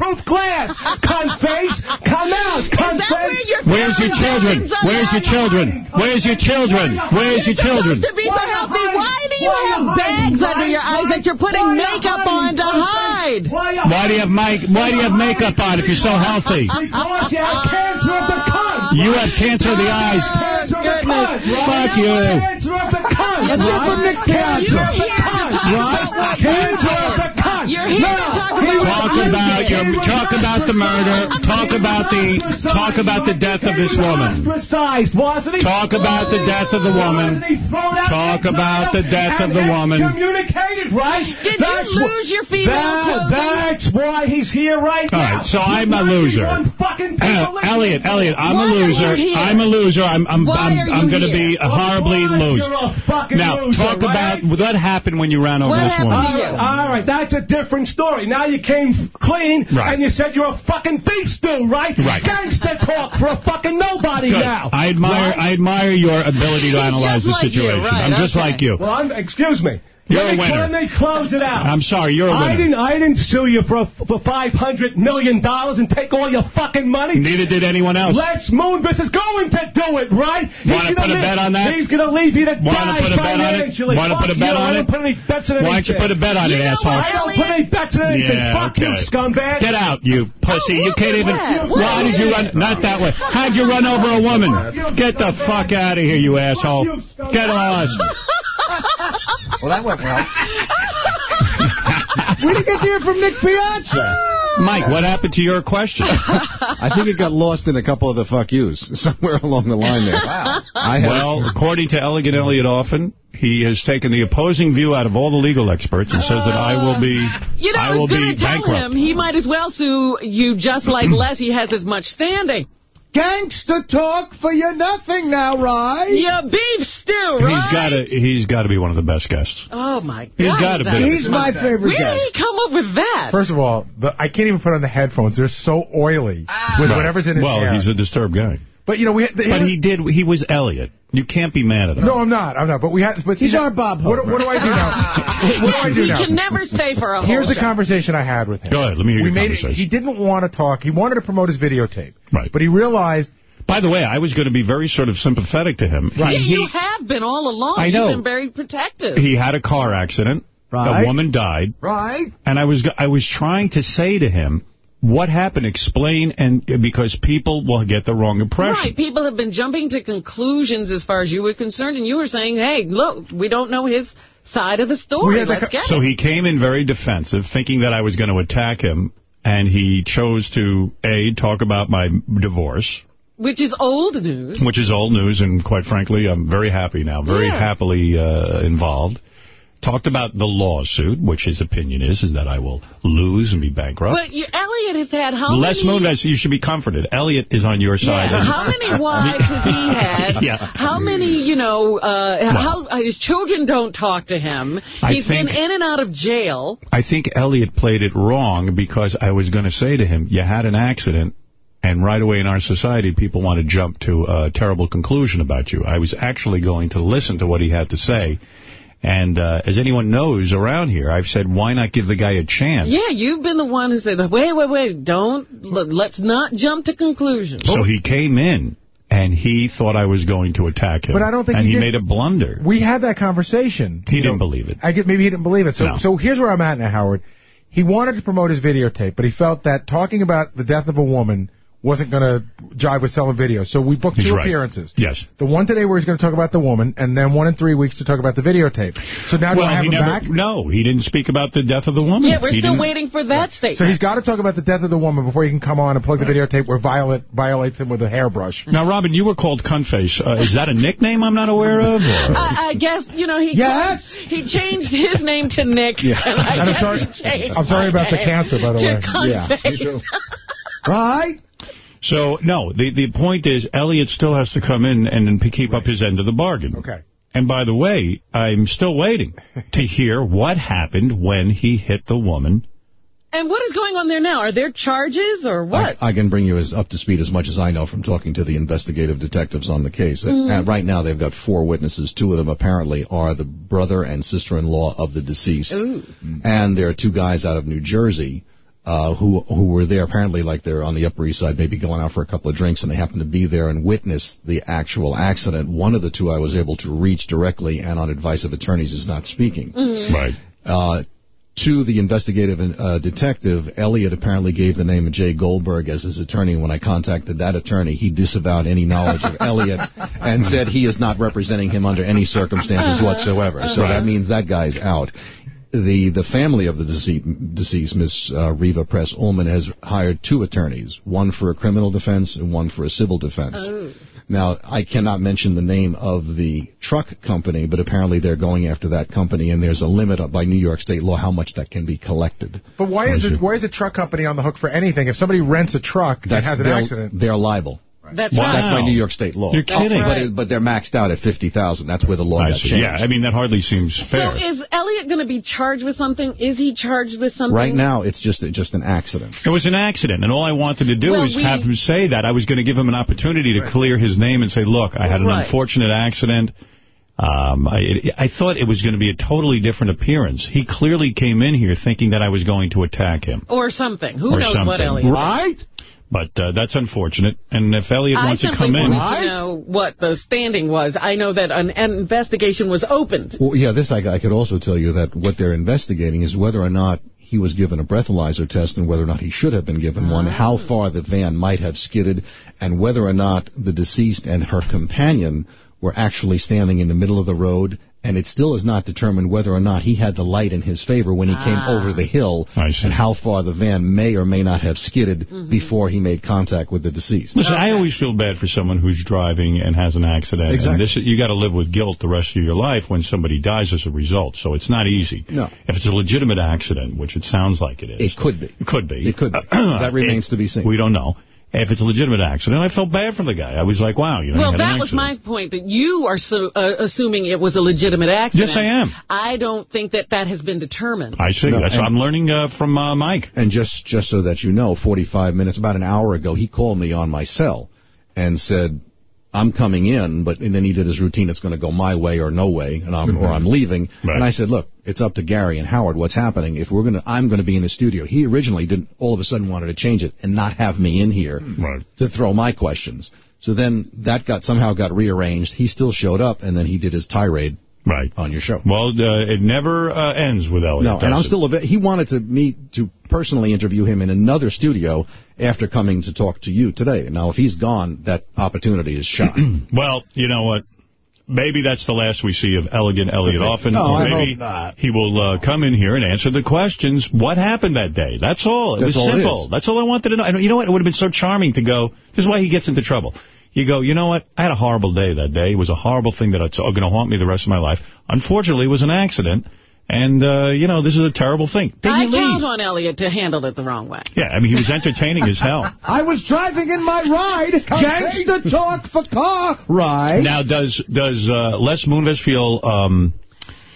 Bulletproof glass, cunt face. Come out, cunt Is that where face. Where's your children? Where's your children? Where's your children? Where's your children? supposed to be so healthy. Why do you have bags under your eyes that you're putting makeup on to hide? Why do you have mic? Why do you have makeup on if you're so healthy? Because you have cancer of the cunt. You have cancer of the eyes. Cancer of the cunt. Fuck you. Cancer of the cunt. Let's hear from Nick Cancer of the cunt. about what you Cancer of did. the cunt. You're here to talk about Talk about your. Talk about the murder. Talk about the. Talk about the death of this woman. Ostracized, wasn't he? Talk about the death of the woman. Wasn't he thrown out Talk about the death of the woman. Communicated, right? Did That's you lose your female that. That's why he's here right now. right, so I'm a loser. Uh, Elliot, Elliot, I'm Why a loser. I'm a loser. I'm I'm Why I'm, I'm going to be a horribly loser. You're a fucking Now, loser, talk right? about what happened when you ran over What this woman. to you? All right, that's a different story. Now you came clean, Right. and you said you're a fucking beef stew, right? Right. Gangster talk for a fucking nobody Good. now. I admire Right? I admire your ability to He's analyze just the like you, situation. right, I'm just like you. Well, I'm, excuse me. You're let a me, winner. Let me close it out. I'm sorry, you're a I winner. didn't. I didn't sue you for for five hundred million dollars and take all your fucking money. Neither did anyone else. Les Moonves is going to do it, right? He's Wanna gonna a leave- bet on that? He's going to leave you to Wanna die put a bet on it? financially. Wanna Fuck put a bet on I it? put any bets in anything. Why don't you put a bet on You it, asshole? I don't put any bets in anything. Yeah, Fuck you, scumbag. Get out, you pussy. you can't even. Why did you run? Not that way. How'd you run over a woman? Get the fuck out of here, you asshole. Get lost. Well, that went well. we didn't get to hear from Nick Piazza. Mike, what happened to your question? I think it got lost in a couple of the fuck yous somewhere along the line there. Wow. I well, according to Elegant Elliot Offen, he has taken the opposing view out of all the legal experts and says that I will be, You know, I I will was going be to tell bankrupt. him he might as well sue you just like Les. He has as much standing. Gangster talk for your nothing now, right? Yeah, beef stew, right? He's got to he's got to be one of the best guests. Oh, my God. He's gotta be. He's my favorite Where guest. did he come up with that? First of all, the, I can't even put on the headphones. They're so oily ah. with Right. whatever's in his well, hair. he's a disturbed guy. But you know, we. The, But he did. He was Elliot. You can't be mad at him. No, I'm not. I'm not. But we had. But He's see, our Bob What, Hope. what do I do now? what do I do he now? can never stay for a whole Here's the show. conversation I had with him. Go ahead. Let me hear we your made it, conversation. He didn't want to talk. He wanted to promote his videotape. Right. But he realized. By the way, I was going to be very sort of sympathetic to him. Yeah, He, you have been all along. I know. You've been very protective. he had a car accident. Right. A woman died. Right? And I was I was trying to say to him, what happened? Explain, and because people will get the wrong impression. Right. People have been jumping to conclusions as far as you were concerned, and you were saying, hey, look, we don't know his side of the story. Let's get So it. he came in very defensive, thinking that I was going to attack him, and he chose to, A, talk about my divorce, Which is old news. which is old news, and quite frankly, I'm very happy now, very Yeah. happily uh, involved. Talked about the lawsuit, which his opinion is, is that I will lose and be bankrupt. But you, Elliot has had how Les many... Moonves, you should be comforted. Elliot is on your side. Yeah, how many wives has he had? Yeah. How many, you know, uh, how uh, his children don't talk to him. I He's think- been in and out of jail. I think Elliot played it wrong because I was going to say to him, you had an accident, and right away in our society, people want to jump to a terrible conclusion about you. I was actually going to listen to what he had to say. And uh, as anyone knows around here, I've said, why not give the guy a chance? Yeah, you've been the one who said, wait, wait, wait, don't, let- let's not jump to conclusions. So he came in, and he thought I was going to attack him. But I don't think And he he, made a blunder. We had that conversation. He You didn't know, believe it. I get maybe he didn't believe it. So No. so here's where I'm at now, Howard. He wanted to promote his videotape, but he felt that talking about the death of a woman wasn't going to jive with selling videos. So we booked He's two right. appearances. Yes. The one today where he's going to talk about the woman, and then one in three weeks to talk about the videotape. So now do I have he him never, back? No, he didn't speak about the death of the woman. Yeah, we're He still didn't- waiting for that statement. So he's got to talk about the death of the woman before he can come on and plug the videotape where Violet violates him with a hairbrush. Now, Robin, you were called Cunface. Uh, is that a nickname I'm not aware of? I, I guess, you know, he Yes. he changed his name to Nick. Yeah. And, I And I'm sorry- he I'm sorry about the cancer, by the to way. Yeah, me Cunface. Right? So, no, the, the point is Elliot still has to come in and, and keep up his end of the bargain. Okay. And by the way, I'm still waiting to hear what happened when he hit the woman. And what is going on there now? Are there charges or what? I, I can bring you as up to speed as much as I know from talking to the investigative detectives on the case. Mm-hmm. And right now, they've got four witnesses. Two of them apparently are the brother and sister-in-law of the deceased, Ooh. and there are two guys out of New Jersey. Uh, who who were there apparently like they're on the Upper East Side, maybe going out for a couple of drinks, and they happened to be there and witnessed the actual accident. One of the two I was able to reach directly, and on advice of attorneys, is not speaking. Mhm. Right. Uh, to the investigative uh, detective, Elliot apparently gave the name of Jay Goldberg as his attorney. When I contacted that attorney, he disavowed any knowledge of Elliot and said he is not representing him under any circumstances whatsoever. So Right. that means that guy's out. The the family of the deceased, deceased Miss uh, Riva Press Ullman, has hired two attorneys, one for a criminal defense and one for a civil defense. Oh. Now, I cannot mention the name of the truck company, but apparently they're going after that company, and there's a limit up by New York state law how much that can be collected. But why is it why is a truck company on the hook for anything? If somebody rents a truck that has an accident, They're liable. That's Wow. right. That's by New York state law. You're kidding. But, it, but they're maxed out at fifty thousand. That's where the law I got see. changed. Yeah, I mean, that hardly seems fair. So fair. is Elliot going to be charged with something? Is he charged with something? Right now, it's just just an accident. It was an accident, and all I wanted to do Well, was we- have him say that. I was going to give him an opportunity to clear his name and say, look, I had an Right. unfortunate accident. Um, I, I thought it was going to be a totally different appearance. He clearly came in here thinking that I was going to attack him. Or something. Who or knows something. what Elliot Right? But uh, that's unfortunate. And if Elliot I wants to come in... wanted to know what the standing was. I know that an, an investigation was opened. Well, yeah, this I, I could also tell you that what they're investigating is whether or not he was given a breathalyzer test and whether or not he should have been given one, how far the van might have skidded, and whether or not the deceased and her companion were actually standing in the middle of the road. And it still is not determined whether or not he had the light in his favor when he came ah. over the hill and how far the van may or may not have skidded mm-hmm. before he made contact with the deceased. Listen, I always feel bad for someone who's driving and has an accident. Exactly. And this, you got to live with guilt the rest of your life when somebody dies as a result. So it's not easy. No. If it's a legitimate accident, which it sounds like it is. It could be. It could be. It could be. That remains to be seen. We don't know. If it's a legitimate accident, I felt bad for the guy. I was like, wow, you know, Well, he had an that was my point, that you are so, uh, assuming it was a legitimate accident. Yes, I am. I don't think that that has been determined. I see. No, That's and- I'm learning uh, from uh, Mike. And just just so that you know, 45 minutes, about an hour ago, he called me on my cell and said, "I'm coming in," but and then he did his routine. It's going to go my way or no way, and I'm or I'm leaving. And I said, "Look, it's up to Gary and Howard. What's happening? If we're going to, I'm going to be in the studio." He originally didn't. All of a sudden, wanted to change it and not have me in here to throw my questions. So then that got somehow got rearranged. He still showed up, and then he did his tirade right on your show. Well, uh, it never uh, ends with Elliot. No, and I'm it? still a bit. He wanted to meet to personally interview him in another studio after coming to talk to you today. Now, if he's gone, that opportunity is shot. Well, you know what? Maybe that's the last we see of Elegant Elliot Offen. No, I maybe hope not. he will uh, come in here and answer the questions. What happened that day? That's all. It That's was all simple. is. That's all I wanted to know. And you know what? It would have been so charming to go. This is why he gets into trouble. You go, you know what? I had a horrible day that day. It was a horrible thing that's going to haunt me the rest of my life. Unfortunately, it was an accident. And, uh, you know, this is a terrible thing. Then I you count on Elliot to handle it the wrong way. Yeah, I mean, he was entertaining as hell. I was driving in my ride. Gangsta talk for car ride. Now, does does uh, Les Moonves feel um,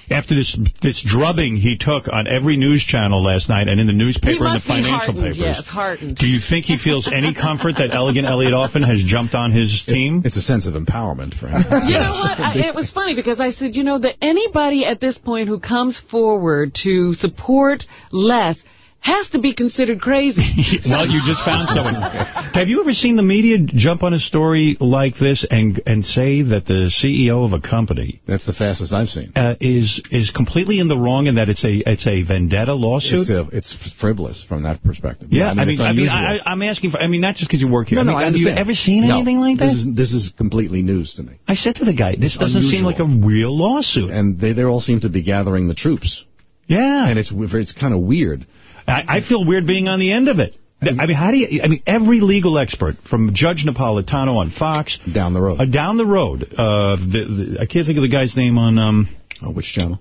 after this this drubbing he took on every news channel last night and in the newspaper and the financial heartened, papers? yes, heartened. Do you think he feels any comfort that Elegant Elliot Offen has jumped on his team? It's a sense of empowerment for him. You know what? I, it was funny because I said, you know, that anybody at this point who comes forward to support Les has to be considered crazy. well, you just found someone. Have you ever seen the media jump on a story like this and and say that the CEO of a company That's the fastest I've seen. uh, is is completely in the wrong and that it's a it's a vendetta lawsuit? It's, uh, it's frivolous from that perspective. Yeah, I mean, it's I mean I, I'm asking for. I mean, not just because you work here. no, I no, mean, I have you ever seen No, anything like that? This is, this is completely news to me. I said to the guy, this It's doesn't seem like a real lawsuit. And they, they all seem to be gathering the troops. Yeah. And it's it's kind of weird. I, I feel weird being on the end of it. I mean, how do you? I mean, every legal expert, from Judge Napolitano on Fox down the road, uh, down the road. Uh, the, the, I can't think of the guy's name on um. Oh, which channel?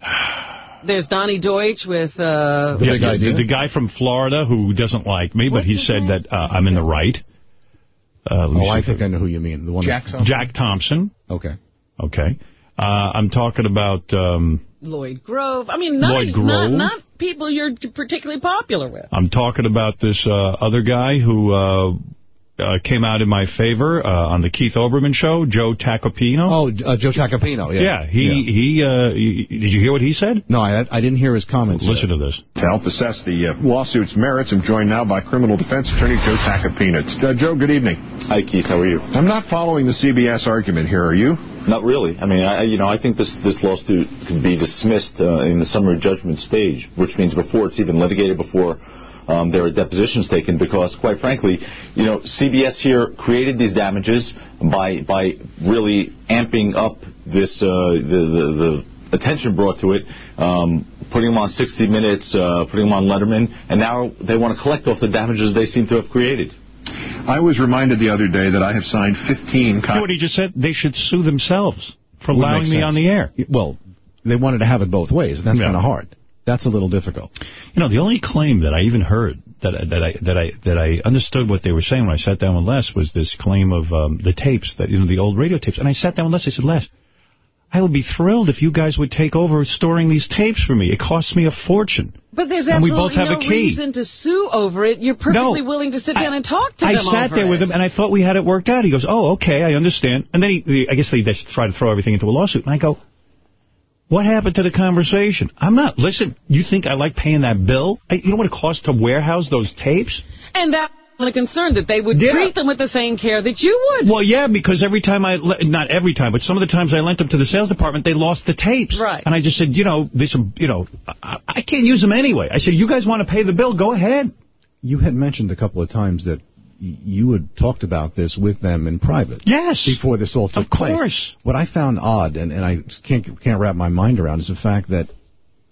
There's Donny Deutsch with... Uh, Yeah, the, the guy from Florida who doesn't like me, but he said that uh, I'm in the right. Uh, Oh, I think I know who you mean. The one Jack Thompson. Jack Thompson. Okay. Okay. Uh, I'm talking about um, Lloyd Grove. I mean, not, Lloyd not, Grove? not people you're particularly popular with. I'm talking about this uh, other guy who uh, came out in my favor uh, on the Keith Olbermann show, Joe Tacopina. Oh, uh, Joe Tacopina. Yeah. Yeah, he he. Uh, he- did you hear what he said? No, I I didn't hear his comments. Listen to this. To help assess the uh, lawsuit's merits, I'm joined now by criminal defense attorney Joe Tacopina. Uh, Joe, good evening. Hi, Keith. How are you? I'm not following the CBS argument here, are you? Not really. I mean, I, you know, I think this this lawsuit could be dismissed uh, in the summary judgment stage, which means before it's even litigated, before um, there are depositions taken, because quite frankly, you know, CBS here created these damages by by really amping up this uh, the, the the attention brought to it. Um, putting them on 60 Minutes, uh, putting them on Letterman, and now they want to collect off the damages they seem to have created. I was reminded the other day that I have signed 15 See what he just said? They should sue themselves for Would allowing me on the air. Well, they wanted to have it both ways, and that's Yeah. kind of hard. That's a little difficult. You know, the only claim that I even heard that I- that I that I that I understood what they were saying when I sat down with Les was this claim of um, the tapes that you know the old radio tapes. And I sat down with Les. I said, Les, I would be thrilled if you guys would take over storing these tapes for me. It costs me a fortune. But there's And we absolutely both have no a key. reason to sue over it. You're perfectly willing to sit down and talk to I them sat over there it. with him, and I thought we had it worked out. He goes, oh, okay, I understand. And then he, he I guess they just try to throw everything into a lawsuit. And I go, what happened to the conversation? I'm not, listen, you think I like paying that bill? I, you know what it costs to warehouse those tapes? And that the concern that they would Yeah. treat them with the same care that you would. Well, yeah, because every time I, le- not every time, but some of the times I lent them to the sales department, they lost the tapes. Right. And I just said, you know, this, you know, I, I can't use them anyway. I said, you guys want to pay the bill, go ahead. You had mentioned a couple of times that y- you had talked about this with them in private. Yes. Before this all took place. Of place. course. What I found odd, and, and I can't can't wrap my mind around, is the fact that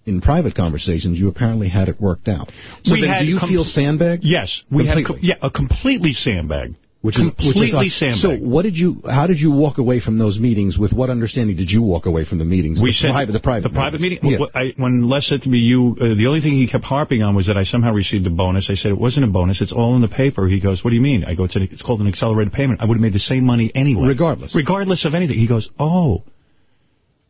in private conversations you apparently had it worked out. So then, do you feel sandbagged? Yes, we had Completely. com- yeah, a completely sandbag. Which is Completely which is, odd. sandbagged. So, what did you? How did you walk away from those meetings? With what understanding did you walk away from the meetings? We the said private, the private, the private meeting. Yeah. I, when Les said to me, "You," uh, the only thing he kept harping on was that I somehow received a bonus. I said it wasn't a bonus; it's all in the paper. He goes, "What do you mean?" I go, "It's, an, it's called an accelerated payment. I would have made the same money anyway, regardless, regardless of anything." He goes, "Oh,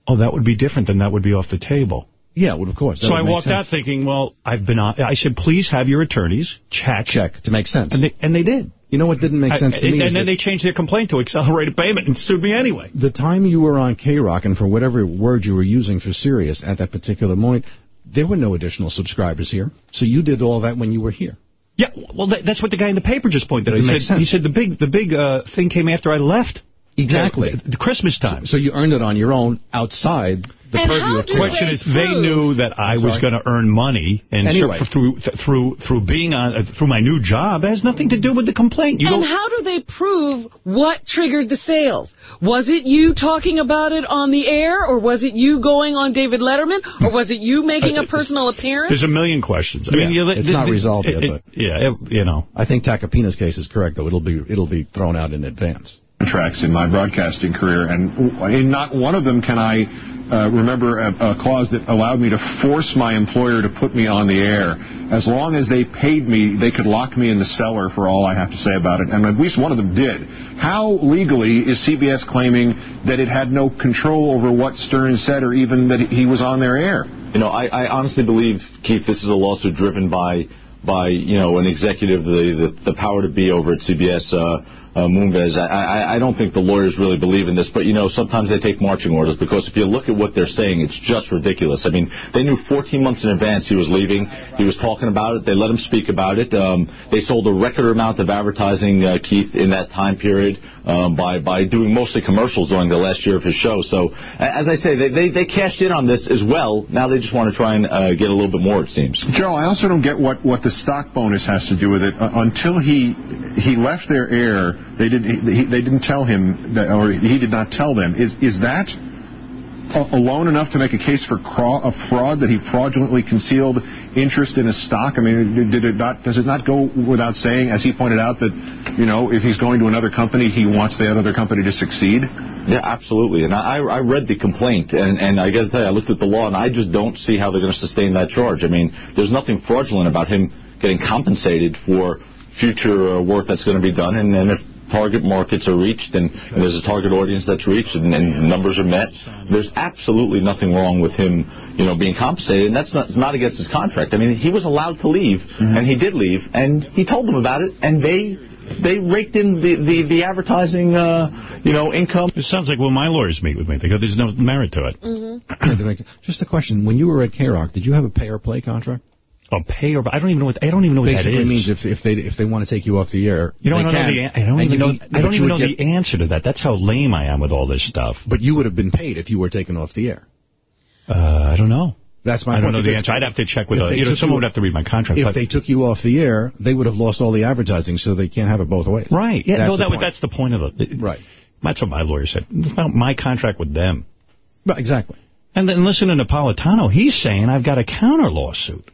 oh, that would be different. Then that would be off the table." Yeah, well, of course. that So I walked sense. out thinking, "Well, I've been on." I said, "Please have your attorneys check, check to make sense," and they and they did. You know what didn't make I- sense to me? and then they changed their complaint to accelerated payment and sued me anyway. the time you were on K-Rock and for whatever word you were using for Sirius at that particular moment, there were no additional subscribers here. So you did all that when you were here. Yeah, well, that, that's what the guy in the paper just pointed out. He said, he said the big the big uh, thing came after I left. Exactly. Uh, the Christmas time. So you earned it on your own outside the And purview how of The question is, they knew that I was going to earn money, and Anyway. so- through through through being on uh, through my new job, it has nothing to do with the complaint. You and don't. how do they prove what triggered the sales? Was it you talking about it on the air, or was it you going on David Letterman, or was it you making a personal appearance? There's a million questions. I Yeah, mean, you- it's the- not the- resolved it- yet, it- but yeah, it- you know. I think Tacopina's case is correct, though. It'll be it'll be thrown out in advance. Contracts in my broadcasting career, and in not one of them can I uh, remember a, a clause that allowed me to force my employer to put me on the air. As long as they paid me, they could lock me in the cellar for all I have to say about it, and at least one of them did. How legally is CBS claiming that it had no control over what Stern said, or even that he was on their air? You know, I, I honestly believe, Keith, this is a lawsuit driven by, by you know, an executive, the, the, the power to be over at CBS, uh, uh, Moonves. I, I, I don't think the lawyers really believe in this, but, you know, sometimes they take marching orders because if you look at what they're saying, it's just ridiculous. I mean, they knew 14 months in advance he was leaving. He was talking about it. They let him speak about it. Um, they sold a record amount of advertising, uh, Keith, in that time period um, by, by doing mostly commercials during the last year of his show. So, as I say, they, they, they cashed in on this as well. Now they just want to try and uh, get a little bit more, it seems. Joe, I also don't get what, what the stock bonus has to do with it. Uh, until he he left their air, they didn't he, they didn't tell him that, or he did not tell them. Is is that alone enough to make a case for a fraud that he fraudulently concealed interest in a stock? I mean, did it not? Does it not go without saying, as he pointed out, that you know if he's going to another company, he wants that other company to succeed? Yeah, absolutely. And I, I read the complaint, and, and I got to tell you, I looked at the law, and I just don't see how they're going to sustain that charge. I mean, there's nothing fraudulent about him getting compensated for future uh, work that's going to be done, and, and if target markets are reached, and, and there's a target audience that's reached, and, and numbers are met, there's absolutely nothing wrong with him, you know, being compensated, and that's not, not against his contract. I mean, he was allowed to leave, and he did leave, and he told them about it, and they they raked in the the, the advertising, uh, you know, income. It sounds like when my lawyers meet with me, they go, "There's no merit to it." Yeah, that makes- Just a question: When you were at K-Rock, did you have a pay or play contract? A pay or I don't even know what I don't even know what Basically that is. means if if they if they want to take you off the air, You know, I don't know the I don't And even know I don't even know the answer to that. That's how lame I am with all this stuff. But you would have been paid if you were taken off the air. Uh, I don't know. That's my I don't know the answer. I'd have to check with a, you know someone you- would have to read my contract. If they took you off the air, they would have lost all the advertising, so they can't have it both ways. Right. Yeah, That's no, the that, was- point. that's the point of it. Right. That's what my lawyer said. It's about my contract with them. But exactly. And then listen to Napolitano. He's saying I've got a counter lawsuit.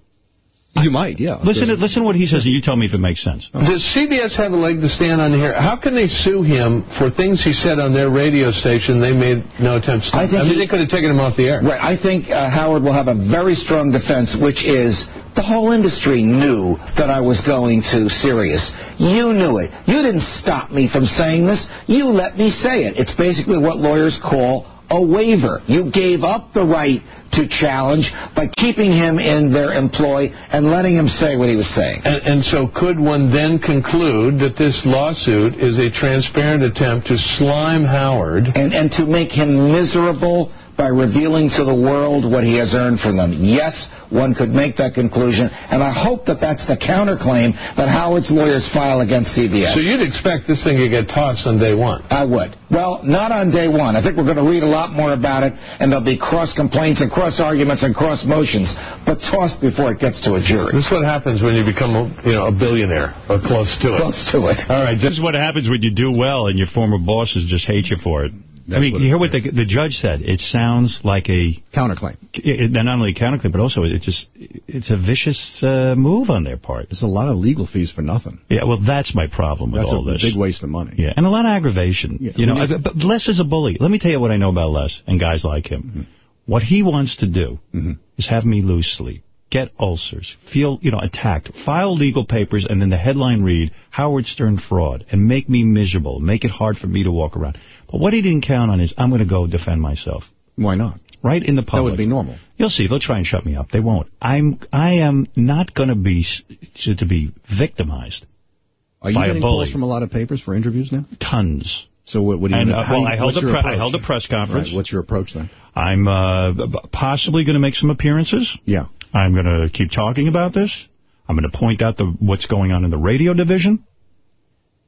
You might, yeah. Listen to listen to what he says, and you tell me if it makes sense. Does CBS have a leg to stand on here? How can they sue him for things he said on their radio station they made no attempts to? I I, think mean, he- they could have taken him off the air. Right. I think uh, Howard will have a very strong defense, which is the whole industry knew that I was going to Sirius. You knew it. You didn't stop me from saying this. You let me say it. It's basically what lawyers call a waiver. You gave up the right to challenge by keeping him in their employ and letting him say what he was saying. And, and so could one then conclude that this lawsuit is a transparent attempt to slime Howard? and, and to make him miserable by revealing to the world what he has earned from them. Yes, one could make that conclusion, and I hope that that's the counterclaim that Howard's lawyers file against CBS. So you'd expect this thing to get tossed on day one? I would. Well, not on day one. I think we're going to read a lot more about it, and there'll be cross complaints and cross arguments and cross motions, but tossed before it gets to a jury. This is what happens when you become, a, you know, a billionaire or close to it. Close to it. All right, This is what happens when you do well and your former bosses just hate you for it. I mean, you hear what the, the judge said. It sounds like a... Counterclaim. It, not only a counterclaim, but also it just it's a vicious uh, move on their part. It's a lot of legal fees for nothing. Yeah, well, that's my problem with That's all a big waste of money. Yeah, and a lot of aggravation. you know, I- but Les is a bully. Let me tell you what I know about Les and guys like him. Mm-hmm. What he wants to do is have me lose sleep, get ulcers, feel, you know, attacked, file legal papers, and then the headline read, Howard Stern fraud, and make me miserable, make it hard for me to walk around. But what he didn't count on is, I'm going to go defend myself. Why not? Right in the public. That would be normal. You'll see. They'll try and shut me up. They won't. I'm. I am not going to be to, be victimized Are you getting calls from a lot of papers for interviews now? Tons. So what, what do you And, uh, how well, I held what's a your pre- I held a press conference. Right, what's your approach then? I'm uh, possibly going to make some appearances. Yeah. I'm going to keep talking about this. I'm going to point out the what's going on in the radio division.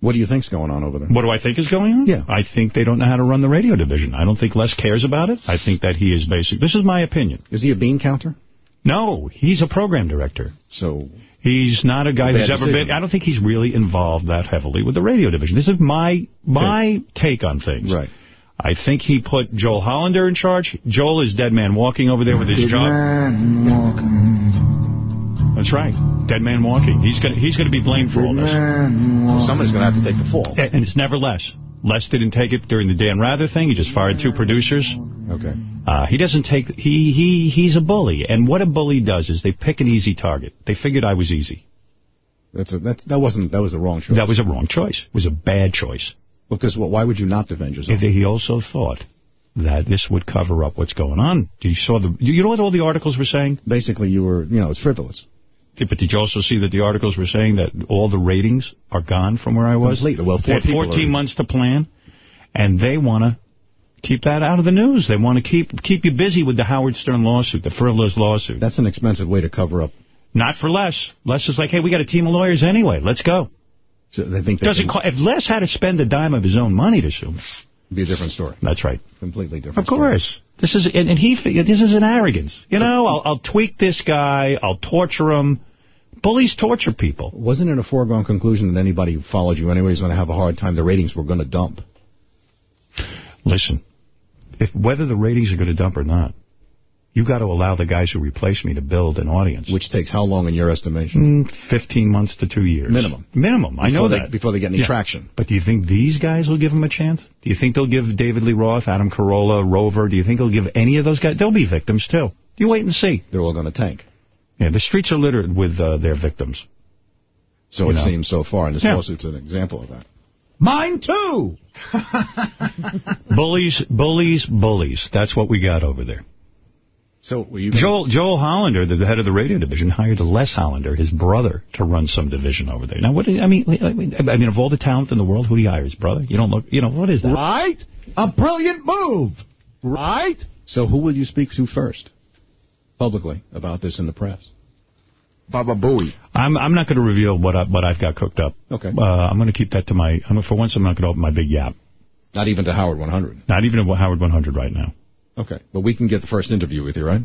What do you think's going on over there? What do I think is going on? Yeah. I think they don't know how to run the radio division. I don't think Les cares about it. I think that he is basic. This is my opinion. Is he a bean counter? No, he's a program director. So He's not a guy A who's bad ever decision. been... I don't think he's really involved that heavily with the radio division. This is my my take on things. Right. I think he put Joel Hollander in charge. Joel is dead man walking over there with his job. That's right. Dead man walking. He's going to he's gonna be blamed for all this. somebody's going to have to take the fall. And and it's never Les. Les didn't take it during the Dan Rather thing. He just fired two producers. Okay. Uh, he doesn't take... He he He's a bully. And what a bully does is they pick an easy target. They figured I was easy. That's a, that's that wasn't that was the wrong choice. That was a wrong choice. It was a bad choice. Because well, why would you not defend yourself? He also thought that this would cover up what's going on. You saw the... You know what all the articles were saying? Basically, you were, you know, it's frivolous. But did you also see that the articles were saying that all the ratings are gone from where I was? Completely. Well, four 14 are- months to plan, and they want to keep that out of the news. They want to keep keep you busy with the Howard Stern lawsuit, the frivolous lawsuit. That's an expensive way to cover up. Not for Les. Les is like, hey, we got a team of lawyers anyway. Let's go. So they think they Doesn't can if Les had to spend a dime of his own money to sue me. be a different story. That's right. Completely different. Of course. This is and, and he this is an arrogance. You know, I'll, I'll tweak this guy. I'll torture him. Bullies torture people. Wasn't it a foregone conclusion that anybody who followed you anyway is going to have a hard time? The ratings were going to dump. Listen, if whether the ratings are going to dump or not, you got to allow the guys who replace me to build an audience. Which takes how long in your estimation? Mm, 15 months to two years. Minimum. Minimum. I know they- that. before they get any Yeah. traction. But do you think these guys will give them a chance? Do you think they'll give David Lee Roth, Adam Carolla, Rover, do you think they'll give any of those guys? They'll be victims, too. You wait and see. They're all going to tank. Yeah, the streets are littered with uh, their victims. So You it know. seems so far, and this Yeah. lawsuit's an example of that. Mine too. bullies, bullies, bullies. That's what we got over there. So were you Joel Joel Hollander, the head of the radio division, hired Les Hollander, his brother, to run some division over there. Now, what? do I mean, I mean, I mean, of all the talent in the world, who do you hire? His brother? You don't look. You know what is that? Right? A brilliant move. Right? So who will you speak to first, publicly, about this in the press? Baba Booey. I'm I'm not going to reveal what I, what I've got cooked up. Okay. Uh, I'm going to keep that to my. I'm, for once, I'm not going to open my big yap. Not even to Howard 100. Not even to Howard 100 right now. Okay, but we can get the first interview with you, right?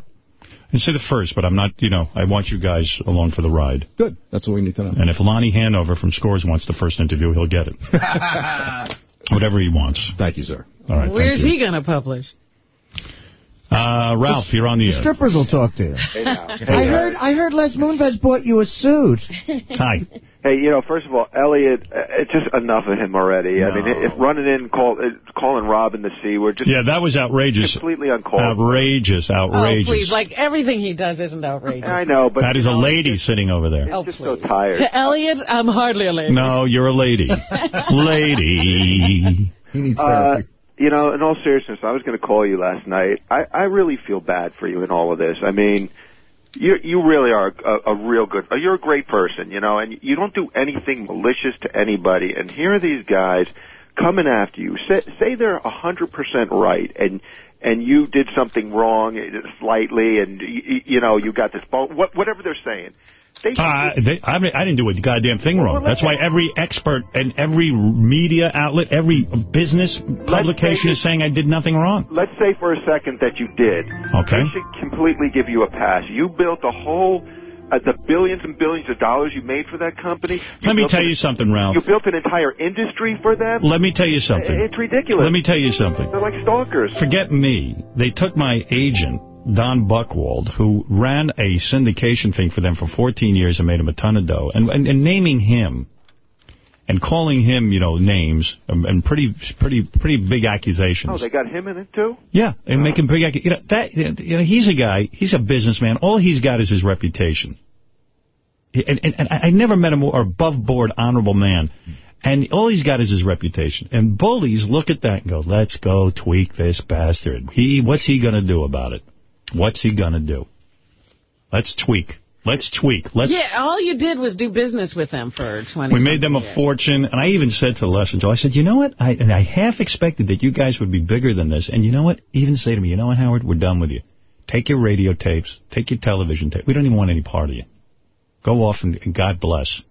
And say the first, but I'm not. You know, I want you guys along for the ride. Good. That's what we need to know. And if Lonnie Hanover from Scores wants the first interview, he'll get it. Whatever he wants. Thank you, sir. All right. Where's he going to publish? Uh, Ralph, you're on the air. Strippers will talk to you. I Hey, heard I heard Les Moonves bought you a suit. Hi. Hey, you know, first of all, Elliot, uh, it's just enough of him already. I mean, if running in, call, uh, calling Robin the C, we're just Yeah, that was outrageous. completely uncalled. Outrageous, Oh, outrageous. please. Like, everything he does isn't outrageous. I know, but that is a lady sitting over there. I'm just so tired. To Elliot, I'm hardly a lady. No, you're a lady. lady. He needs Uh, you know, in all seriousness, I was going to call you last night. I, I really feel bad for you in all of this. I mean, you you really are a, a real good. You're a great person, you know, and you don't do anything malicious to anybody. And here are these guys coming after you. Say, say they're a hundred percent right, and and you did something wrong uh, slightly, and you, you know you got this whatever they're saying. They, Uh, they, I, mean, I didn't do a goddamn thing wrong. That's why every expert and every media outlet, every business publication is saying I did nothing wrong. let's say for a second that you did. Okay. They should completely give you a pass. You built a whole uh, the billions and billions of dollars you made for that company. Let me tell an- you something, Ralph. You built an entire industry for them. Let me tell you something. It's ridiculous. Let me tell you something. They're like stalkers. Forget me. They took my agent, Don Buchwald, who ran a syndication thing for them for 14 years and made him a ton of dough. And, and, and naming him and calling him, you know, names um, and pretty, pretty, pretty big accusations. Oh, they got him in it too. Yeah, and making big, accu- you know, that, you know, he's a guy, he's a businessman. All he's got is his reputation. And, and, and I never met a more above-board, honorable man. And all he's got is his reputation. And bullies look at that and go, let's go tweak this bastard. He, what's he going to do about it? What's he going to do? Let's tweak. Let's tweak. Let's yeah, all you did was do business with them for 20 we made them a years. fortune, and I even said to Les and Joe, I said, you know what? I, and I half expected that you guys would be bigger than this. And you know what? Even say to me, you know what, Howard? We're done with you. Take your radio tapes. Take your television tape. We don't even want any part of you. Go off and, and God bless.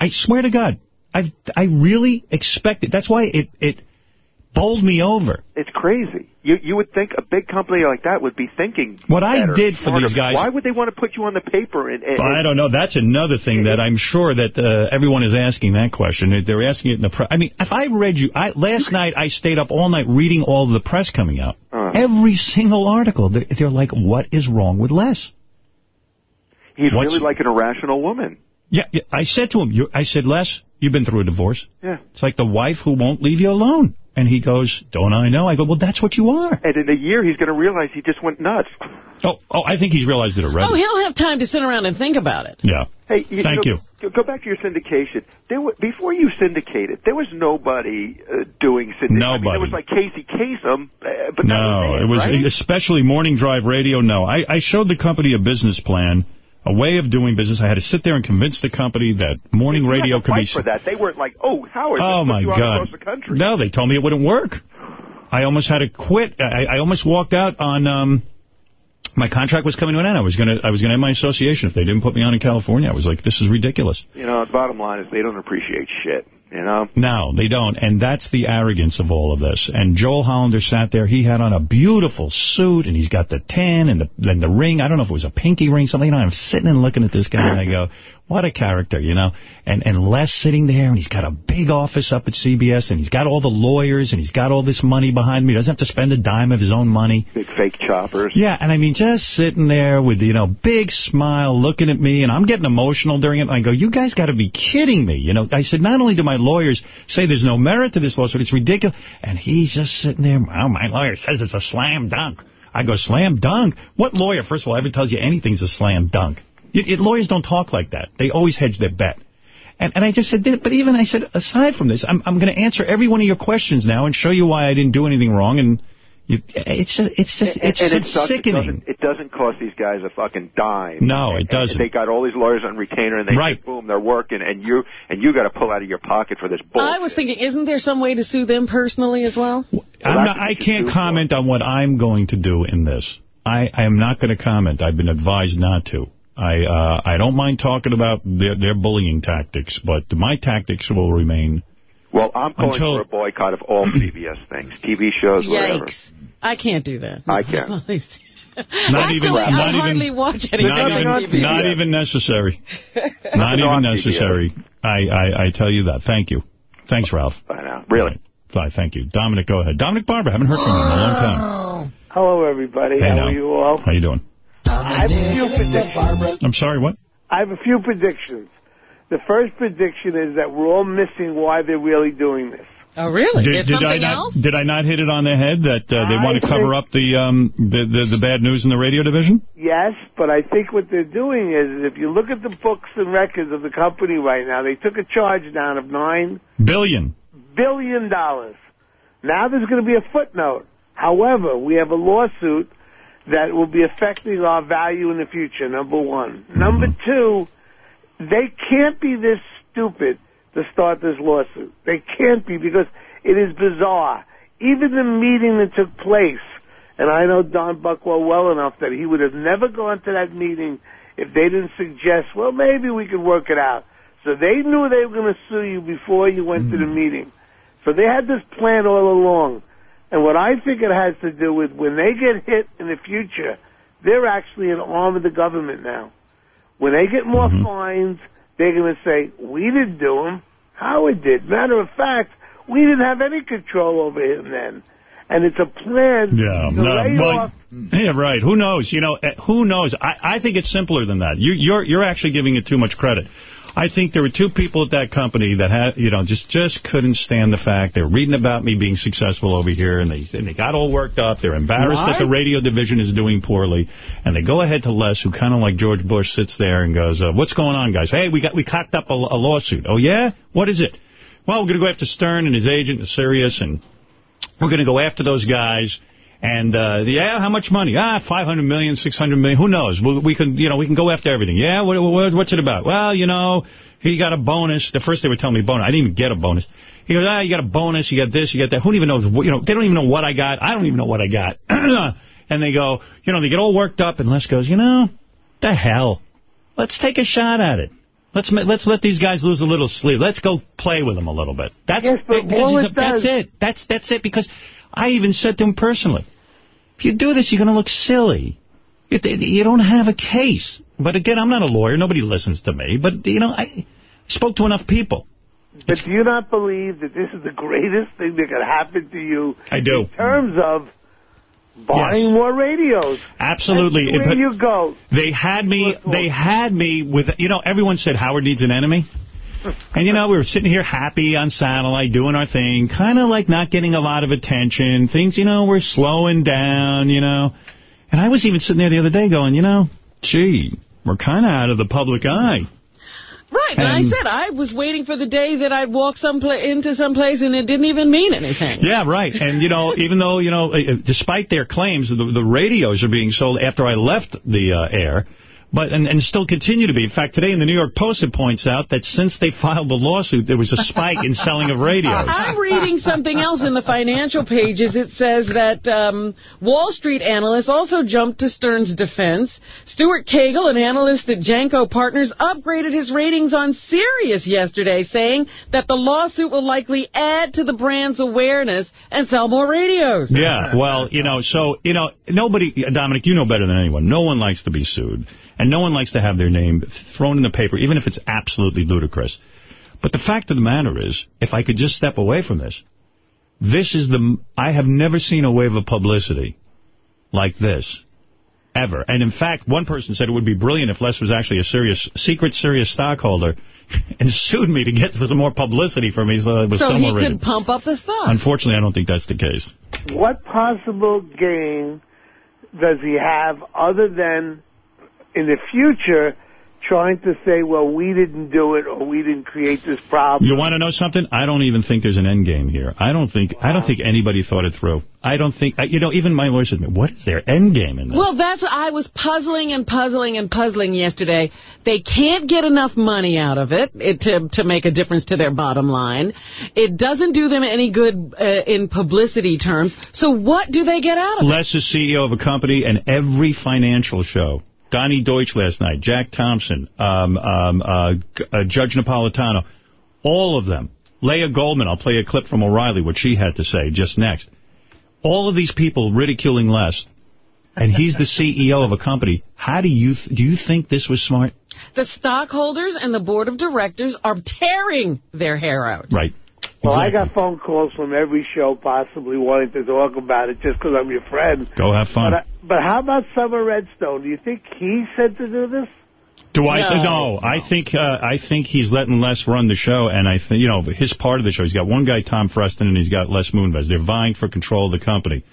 I swear to God, I I really expected. That's why it it bowled me over. It's crazy. You you would think a big company like that would be thinking. What I did for smarter. these guys- Why would they want to put you on the paper? And, and, I don't know. That's another thing that I'm sure that uh, everyone is asking that question. They're asking it in the press. I mean, if I read you, I, last night I stayed up all night reading all the press coming out. Every single article. They're, they're like, what is wrong with Les? he's what's- really like an irrational woman. Yeah, yeah I said to him, you, I said, Les, you've been through a divorce. Yeah. It's like the wife who won't leave you alone. And he goes, don't I know? I go, well, that's what you are. And in a year, he's going to realize he just went nuts. Oh, oh, I think he's realized it already. Oh, he'll have time to sit around and think about it. Yeah. Hey, you, Thank know, you. Go back to your syndication. There were, before you syndicated, there was nobody uh, doing syndication. I mean, Nobody. there was like Casey Kasem, uh, but No, was it was right? especially morning drive radio. No, I, I showed the company a business plan, a way of doing business. I had to sit there and convince the company that morning You radio could fight be. for that. They weren't like, oh, Howard, Oh my God! across the country. No, they told me it wouldn't work. I almost had to quit. I, I almost walked out on. Um, my contract was coming to an end. I was gonna, I was gonna end my association if they didn't put me on in California. I was like, this is ridiculous. You know, the bottom line is they don't appreciate shit. You know. No, they don't. And that's the arrogance of all of this. And Joel Hollander sat there. He had on a beautiful suit, and he's got the tan and the and the ring. I don't know if it was a pinky ring, something. Know, I'm sitting and looking at this guy, and I go, what a character, you know. And and Les sitting there, and he's got a big office up at CBS, and he's got all the lawyers, and he's got all this money behind him. He doesn't have to spend a dime of his own money. Big fake choppers. Yeah, and I mean, just sitting there with, you know, big smile looking at me, and I'm getting emotional during it, and I go, you guys got to be kidding me. You know, I said, not only do my lawyers say there's no merit to this lawsuit, it's ridiculous, and he's just sitting there, well, my lawyer says it's a slam dunk. I go, slam dunk? What lawyer, first of all, ever tells you anything's a slam dunk? It, it, lawyers don't talk like that. They always hedge their bet. And, and I just said, but even I said, aside from this, I'm, I'm going to answer every one of your questions now and show you why I didn't do anything wrong, and you, it's just, it's just, it's and so it sucks. It sickening. doesn't, it doesn't cost these guys a fucking dime. No, it And- doesn't. And they got all these lawyers on retainer, and they Right. boom, they're working, and you and you got to pull out of your pocket for this bullshit. I was thinking, isn't there some way to sue them personally as well? I'm not, I can't comment on what I'm going to do in this. I, I am not going to comment. I've been advised not to. I uh, I don't mind talking about their, their bullying tactics, but my tactics will remain. Well, I'm calling Until- for a boycott of all CBS things, TV shows, whatever. Yikes. I can't do that. I can. Not even, Actually, I not hardly even, watch anything not on even, TV. not even necessary. not even necessary. I, I, I tell you that. Thank you. Thanks, Ralph. Bye now. Really. Bye. Thank you, Dominic. Go ahead. Dominic Barbara. Haven't heard from you in a long time. Hello, everybody. Hey, How now. are you all? How are you doing? I have a few predictions. I'm sorry. What? I have a few predictions. The first prediction is that we're all missing why they're really doing this. Oh, really? Did, did I not? else? Did I not hit it on the head that uh, they I want to cover up the, um, the the the bad news in the radio division? Yes, but I think what they're doing is, if you look at the books and records of the company right now, they took a charge down of nine Billion. billion dollars. Now there's going to be a footnote. However, we have a lawsuit that will be affecting our value in the future, number one. Number mm-hmm. two, they can't be this stupid to start this lawsuit. They can't be because it is bizarre. Even the meeting that took place, and I know Don Buchwald well enough that he would have never gone to that meeting if they didn't suggest, well, maybe we could work it out. So they knew they were going to sue you before you went to the mm-hmm. meeting. So they had this plan all along. And what I think it has to do with when they get hit in the future, they're actually an arm of the government now. When they get more Mm-hmm. fines, they're going to say, we didn't do them. Howard did. Matter of fact, we didn't have any control over him then. And it's a plan Yeah, to no, lay well, off. yeah, right. Who knows? You know, eh, who knows? I, I think it's simpler than that. You, you're you're actually giving it too much credit. I think there were two people at that company that had, you know, just just couldn't stand the fact they're reading about me being successful over here, and they and they got all worked up. They're embarrassed that the radio division is doing poorly, and they go ahead to Les, who kind of like George Bush sits there and goes, uh, "What's going on, guys? Hey, we got we cocked up a, a lawsuit. Oh yeah, what is it? Well, we're going to go after Stern and his agent, and Sirius, and we're going to go after those guys." And, uh, yeah, how much money? Ah, 500 million, 600 million, who knows? We, we can, you know, we can go after everything. Yeah, what, what, what's it about? Well, you know, he got a bonus. The first they were telling me bonus. I didn't even get a bonus. He goes, ah, you got a bonus, you got this, you got that. Who even knows, what, you know, they don't even know what I got. I don't even know what I got. and they go, you know, they get all worked up, and Les goes, you know, the hell. Let's take a shot at it. Let's let's let these guys lose a little sleep. Let's go play with them a little bit. That's all it that's it. That's that's it. Because I even said to him personally, if you do this, you're going to look silly. You, you don't have a case. But again, I'm not a lawyer. Nobody listens to me. But you know, I spoke to enough people. But do you not believe that this is the greatest thing that could happen to you I do. in terms of buying more radios? Absolutely. Where you go. They had me. They had me with. You know, everyone said Howard needs an enemy. And, you know, we were sitting here happy on satellite, doing our thing, kind of like not getting a lot of attention. Things, you know, were slowing down, you know. And I was even sitting there the other day going, you know, gee, we're kind of out of the public eye. Right, and, I said I was waiting for the day that I'd walk some pla- into some place and it didn't even mean anything. Yeah, right. And, you know, even though, you know, uh, despite their claims, the, the radios are being sold after I left the uh, air, but and, and still continue to be. In fact, today in the New York Post, it points out that since they filed the lawsuit, there was a spike in selling of radios. I'm reading something else in the financial pages. It says that um, Wall Street analysts also jumped to Stern's defense. Stuart Cagle, an analyst at Janco Partners, upgraded his ratings on Sirius yesterday, saying that the lawsuit will likely add to the brand's awareness and sell more radios. Yeah, well, you know, so, you know, nobody, Dominic, you know better than anyone, no one likes to be sued, and no one likes to have their name thrown in the paper, even if it's absolutely ludicrous. But the fact of the matter is, if I could just step away from this, this is the, I have never seen a wave of publicity like this, ever. And in fact, one person said it would be brilliant if Les was actually a serious, secret serious stockholder and sued me to get some more publicity for me so it was So he somewhere could rated. pump up the stock. Unfortunately, I don't think that's the case. What possible gain does he have other than in the future trying to say, well, we didn't do it or we didn't create this problem? You want to know something? I don't even think there's an end game here. I don't think I don't think anybody thought it through. I don't think I- you know. Even my lawyer said, "What is their end game in this?" Well, that's I was puzzling and puzzling and puzzling yesterday. They can't get enough money out of it, it to to make a difference to their bottom line. It doesn't do them any good uh, in publicity terms. So what do they get out of it? Les is CEO of a company, and every financial show. Donny Deutsch last night, Jack Thompson, um, um, uh, uh, Judge Napolitano, all of them. Leah Goldman, I'll play a clip from O'Reilly, what she had to say just next. All of these people ridiculing Les, and he's the CEO of a company. How do you th- do you think this was smart? The stockholders and the board of directors are tearing their hair out. Right. Well, I got phone calls from every show possibly wanting to talk about it just because I'm your friend. Go have fun. But, I, but how about Sumner Redstone? Do you think he said to do this? Do I? No. No, I think uh, I think he's letting Les run the show, and I think you know his part of the show. He's got one guy, Tom Freston, and he's got Les Moonves. They're vying for control of the company.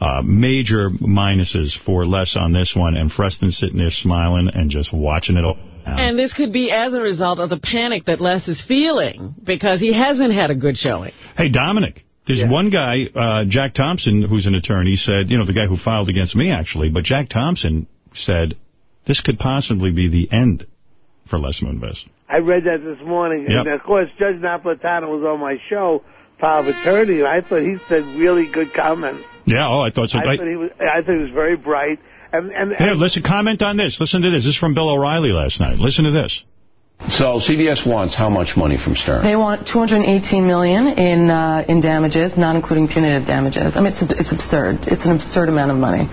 Uh, major minuses for Les on this one, and Freston sitting there smiling and just watching it all. And this could be as a result of the panic that Les is feeling because he hasn't had a good showing. Hey, Dominic, there's one guy, uh, Jack Thompson, who's an attorney, said, you know, the guy who filed against me, actually, but Jack Thompson said this could possibly be the end for Les Moonves. I read that this morning. Yep. And, of course, Judge Napolitano was on my show, Power of Attorney, and I thought he said really good comments. Yeah, oh, I thought so. I thought he was, I thought he was very bright. And, and, Here, listen, comment on this. Listen to this. This is from Bill O'Reilly last night. Listen to this. So CBS wants how much money from Stern? They want 218 million in uh, in damages, not including punitive damages. I mean, it's it's absurd. It's an absurd amount of money.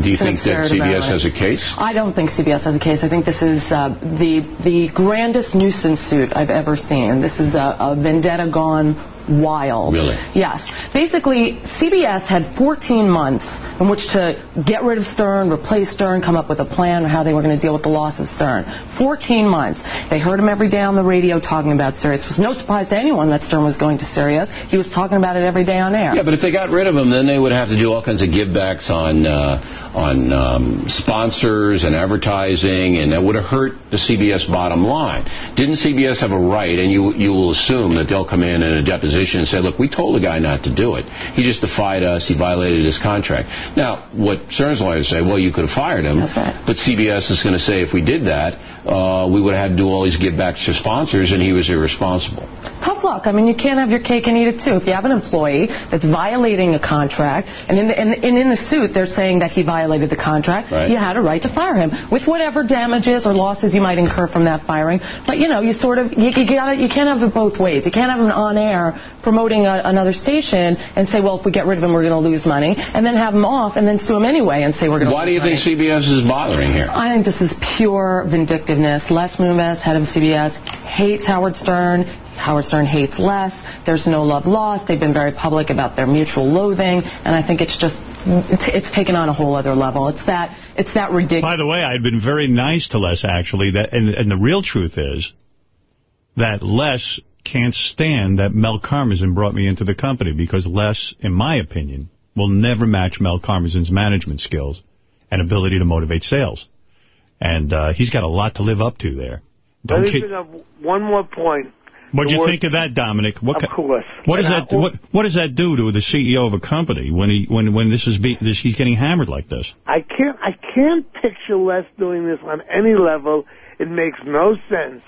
Do you It's think that absurd amount of CBS has a case? I don't think CBS has a case. I think this is uh, the the grandest nuisance suit I've ever seen. This is a, a vendetta gone wild. Really? Yes. Basically, CBS had 14 months in which to get rid of Stern, replace Stern, come up with a plan on how they were going to deal with the loss of Stern. 14 months. They heard him every day on the radio talking about Sirius. It was no surprise to anyone that Stern was going to Sirius. He was talking about it every day on air. Yeah, but if they got rid of him, then they would have to do all kinds of givebacks on uh, on um, sponsors and advertising, and that would have hurt the CBS bottom line. Didn't CBS have a right? And you you will assume that they'll come in in a deposition and say, "Look, we told the guy not to do it. He just defied us. He violated his contract." Now, what Stern's lawyers say, "Well, you could have fired him." That's right. But CBS is going to say, if we did that, uh, we would have had to do all these givebacks to sponsors, and he was irresponsible. Tough luck. I mean, you can't have your cake and eat it too. If you have an employee that's violating a contract, and in the, and, and in the suit they're saying that he violated the contract, Right. you had a right to fire him with whatever damages or losses you might incur from that firing. But you know, you sort of you, you gotta you can't have it both ways. You can't have an on air promoting a, another station and say, well, if we get rid of him, we're going to lose money, and then have him off and then sue him anyway and say we're going to. Why do you think CBS is bothering here? I think this is pure vindictiveness. Les Moonves, head of CBS, hates Howard Stern. Howard Stern hates Les. There's no love lost. They've been very public about their mutual loathing, and I think it's just it's, it's taken on a whole other level. It's that it's that ridiculous. By the way, I had been very nice to Les, actually, that, and, and the real truth is that Les can't stand that Mel Karmazin brought me into the company because Les, in my opinion, will never match Mel Karmazin's management skills and ability to motivate sales. And uh, he's got a lot to live up to there. Don't me bring up one more point. What do you word- think of that, Dominic? What Of course. What does that what what does that do to the CEO of a company when he when when this is be, this he's getting hammered like this? I can't I can't picture Les doing this on any level. It makes no sense.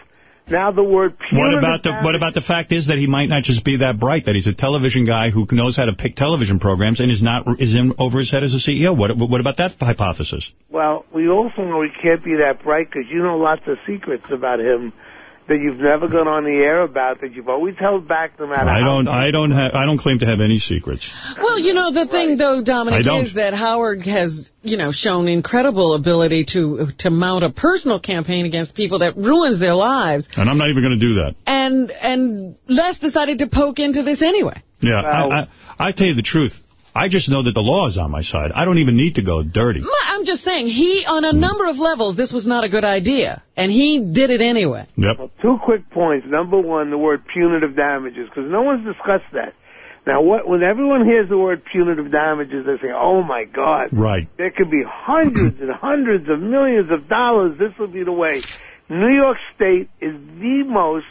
Now the word What about the what about the fact is that he might not just be that bright? That he's a television guy who knows how to pick television programs and is not is in over his head as a CEO. What what about that hypothesis? Well, we also know he can't be that bright because you know lots of secrets about him that you've never gone on the air about that you've always held back no matter I how don't I don't have I don't claim to have any secrets. Well, you know, the thing, though, Dominic, is that Howard has, you know, shown incredible ability to to mount a personal campaign against people that ruins their lives. And I'm not even going to do that. And and Les decided to poke into this anyway. Yeah, I, I I tell you the truth. I just know that the law is on my side. I don't even need to go dirty. Ma- I'm just saying, he, on a hmm. number of levels, this was not a good idea. And he did it anyway. Yep. Two quick points. Number one, the word punitive damages, because no one's discussed that. Now, what, when everyone hears the word punitive damages, they say, oh, my God. Right. There could be hundreds and hundreds of millions of dollars. This would be the way. New York State is the most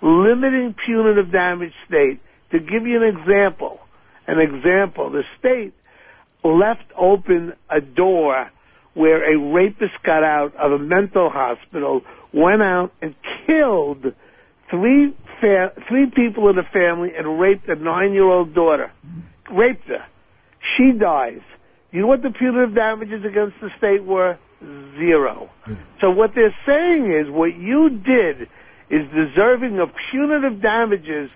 limiting punitive damage state. To give you an example, an example, the state left open a door where a rapist got out of a mental hospital, went out and killed three three people in the family and raped a nine-year-old daughter. Raped her. She dies. You know what the punitive damages against the state were? Zero. So what they're saying is what you did is deserving of punitive damages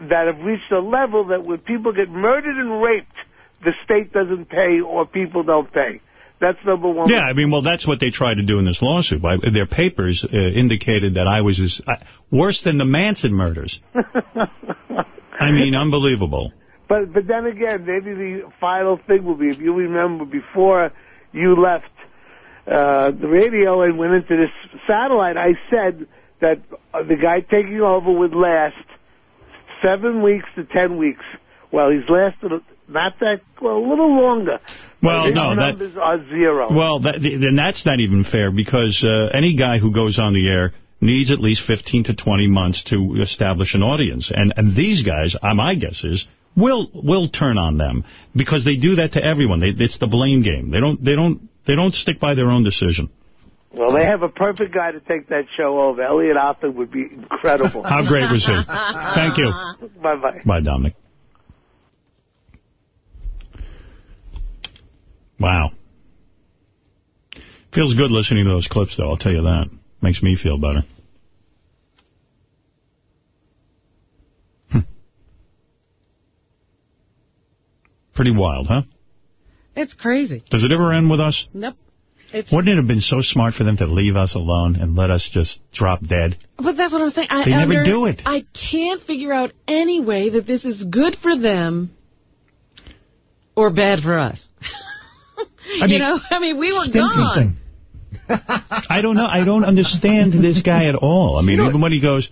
that have reached a level that when people get murdered and raped, the state doesn't pay or people don't pay. That's number one. Yeah, I mean, well, that's what they tried to do in this lawsuit. By, their papers uh, indicated that I was as, uh, worse than the Manson murders. I mean, unbelievable. But but then again, maybe the final thing will be if you remember before you left uh, the radio and went into this satellite, I said that the guy taking over would last seven weeks to ten weeks. Well, he's lasted not that well, a little longer. Well, His no, that- numbers are zero. Well, that, then that's not even fair because uh, any guy who goes on the air needs at least 15 to 20 months to establish an audience. And and these guys, uh, my guess is, will will turn on them because they do that to everyone. They, it's the blame game. They don't they don't they don't stick by their own decision. Well, they have a perfect guy to take that show over. Elliot Offen would be incredible. How great was he? Thank you. Bye-bye. Bye, Dominic. Wow. Feels good listening to those clips, though, I'll tell you that. Makes me feel better. Hmm. Pretty wild, huh? It's crazy. Does it ever end with us? Nope. It's, Wouldn't it have been so smart for them to leave us alone and let us just drop dead? but that's what I'm saying. I, They never under- do it. I can't figure out any way that this is good for them or bad for us. I you mean- know, I mean, we were gone. I don't know. I don't understand this guy at all. I mean, even when he goes,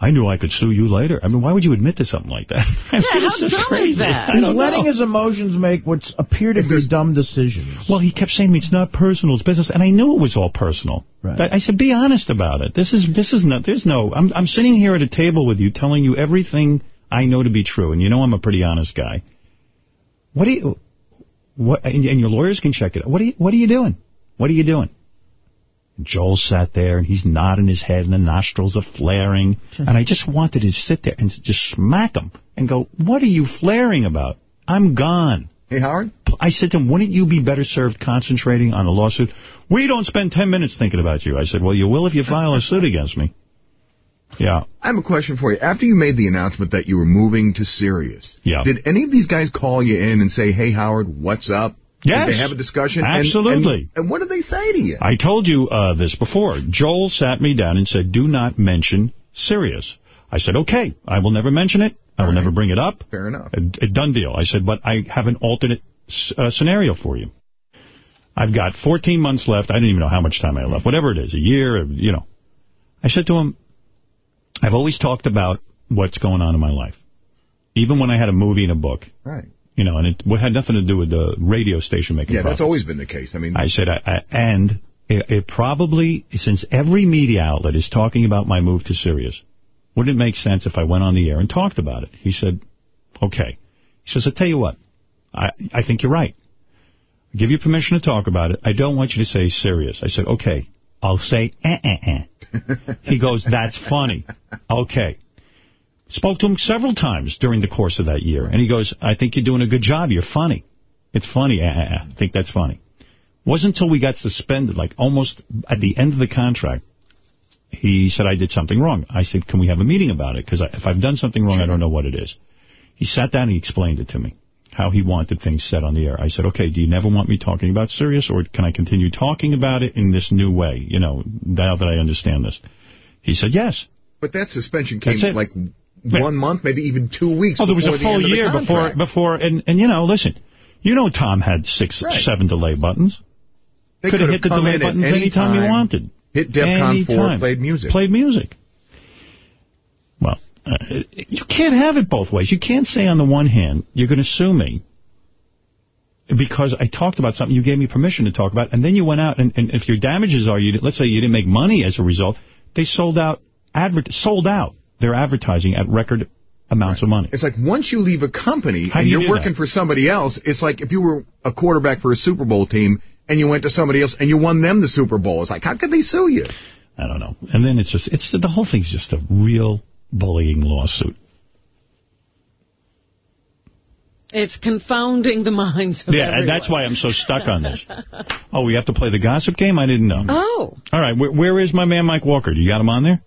I knew I could sue you later. I mean, why would you admit to something like that? I mean, Yeah, it's how dumb crazy. is that? He's letting know. his emotions make what appear to be dumb decisions. Well, he kept saying to me, it's not personal, it's business, and I knew it was all personal. Right. I, I said, be honest about it. This is this is not. There's no. I'm I'm sitting here at a table with you, telling you everything I know to be true, and you know I'm a pretty honest guy. What do you? What? And, and your lawyers can check it. out. What are you? What are you doing? What are you doing? Joel sat there and he's nodding his head and the nostrils are flaring. Hmm. And I just wanted to sit there and just smack him and go, what are you flaring about? I'm gone. Hey, Howard? I said to him, wouldn't you be better served concentrating on the lawsuit? We don't spend 10 minutes thinking about you. I said, well, you will if you file a suit against me. Yeah. I have a question for you. After you made the announcement that you were moving to Sirius, Yeah. did any of these guys call you in and say, hey, Howard, what's up? Yes. Did they have a discussion? Absolutely. And, and what did they say to you? I told you uh, this before. Joel sat me down and said, do not mention Sirius. I said, okay, I will never mention it. I will never bring it up. Fair enough. A, a done deal. I said, but I have an alternate uh, scenario for you. I've got 14 months left. I don't even know how much time I had left. Whatever it is, a year, you know. I said to him, I've always talked about what's going on in my life. Even when I had a movie and a book. Right. You know, and it had nothing to do with the radio station making Yeah, that's always been the case. I mean, I said, I, I, and it, it probably, since every media outlet is talking about my move to Sirius, wouldn't it make sense if I went on the air and talked about it? He said, okay. He says, I'll tell you what, I, I think you're right. I give you permission to talk about it. I don't want you to say Sirius. I said, okay. I'll say, eh, eh, eh. he goes, that's funny. Okay. Spoke to him several times during the course of that year. And he goes, I think you're doing a good job. You're funny. It's funny. I think that's funny. Wasn't until we got suspended, like almost at the end of the contract, he said I did something wrong. I said, can we have a meeting about it? Because if I've done something wrong, I don't know what it is. He sat down and he explained it to me, how he wanted things said on the air. I said, okay, do you never want me talking about Sirius, or can I continue talking about it in this new way, you know, now that I understand this? He said, yes. but that suspension came like one month, maybe even two weeks Oh, there was a full end of the year before, before, and, and you know, listen, you know Tom had six, Right. seven delay buttons. They Could have hit the delay buttons any anytime you wanted. Hit DEFCON 4, played music. Played music. Well, uh, you can't have it both ways. You can't say on the one hand, you're going to sue me because I talked about something you gave me permission to talk about, and then you went out, and, and if your damages are, you let's say you didn't make money as a result, they sold out, sold out their advertising at record amounts of money. It's like once you leave a company How and you you're working that? for somebody else, it's like if you were a quarterback for a Super Bowl team and you went to somebody else and you won them the Super Bowl. It's like, how could they sue you? I don't know. And then it's just, it's the whole thing's just a real bullying lawsuit. It's confounding the minds of Yeah, everyone. and that's why I'm so stuck on this. Oh, we have to play the gossip game? I didn't know. Oh. All right, where, where is my man Mike Walker? Do you got him on there?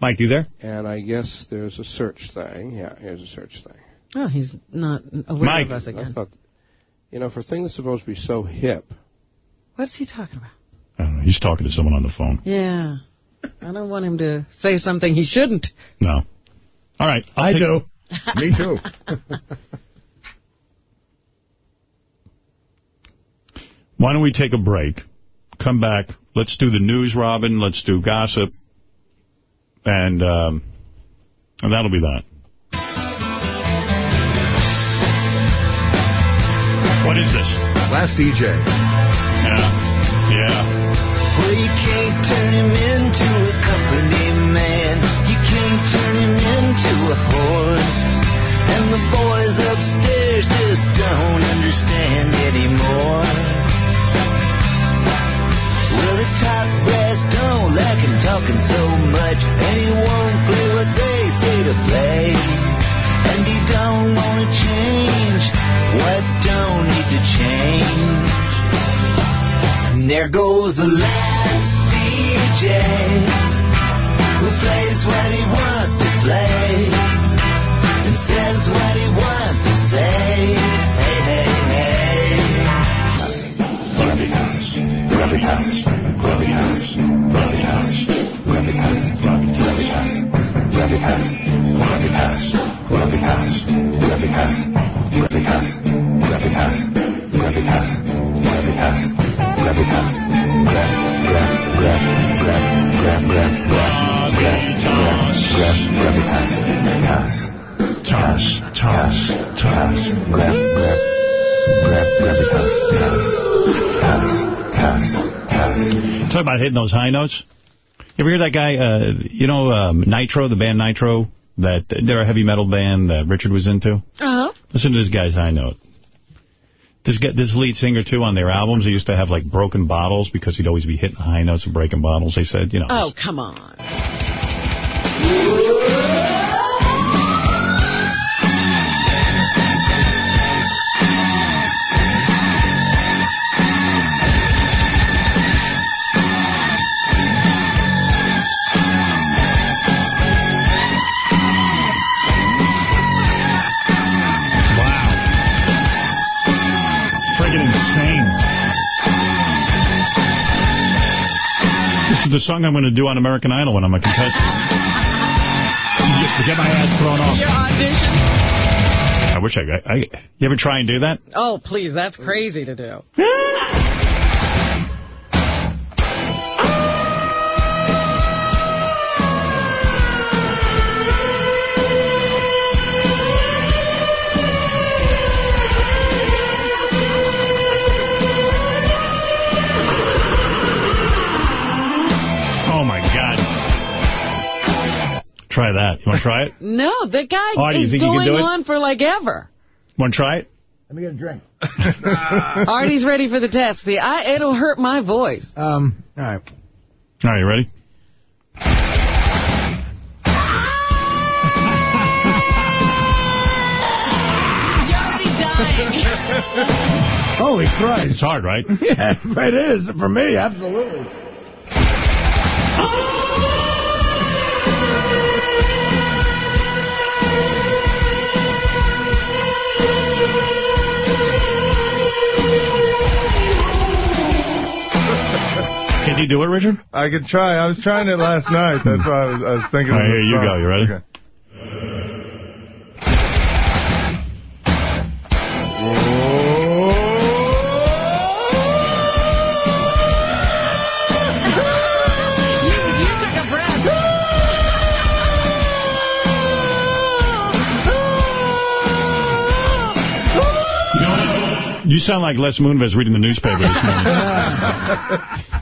Mike, you there? And I guess there's a search thing. Yeah, here's a search thing. Oh, he's not aware Mike. of us again. I thought, you know, for a thing that's supposed to be so hip, What's he talking about? I don't know. He's talking to someone on the phone. Yeah. I don't want him to say something he shouldn't. No. All right. I'll I do. Me too. Why don't we take a break? Come back. Let's do the news, Robin. Let's do gossip. And, um, and that'll be that. What is this? Last DJ. there goes the last DJ who plays what he wants to play and says what he wants to say. Hey, hey, hey. Gravitas, gravitas, gravitas, gravitas, gravitas, gravitas grab, grab, grab, grab, grab, grab, grab, grab, grab, grab, gravitas, tas, tas, tas, tas, grab, grab, grab, gravitas, tas, tas, tas, tas. Talk about hitting those high notes. You ever hear that guy, uh, you know, um, Nitro, the band Nitro? That They're a heavy metal band that Richard was into? Uh-huh. Listen to this guy's high note. This guy, this lead singer, too, on their albums, he used to have, like, broken bottles because he'd always be hitting high notes and breaking bottles. They said, you know. Oh, come on. The song I'm going to do on American Idol when I'm a contestant. Get, my ass thrown off. Your audition? I wish I, I, I... You ever try and do that? Oh, please, that's crazy to do. Try that. You want to try it? No, the guy Oh, is think you can going on for like ever. Want to try it? Let me get a drink. Artie's ready for the test. See, I, it'll hurt my voice. Um, all right. All right, you ready? Holy Christ. It's hard, right? Yeah, it is. For me, absolutely. Can you do it, Richard? I could try. I was trying it last night. That's why I was, I was thinking All right, here you song. go. You ready? Okay. You sound like Les Moonves reading the newspaper this morning.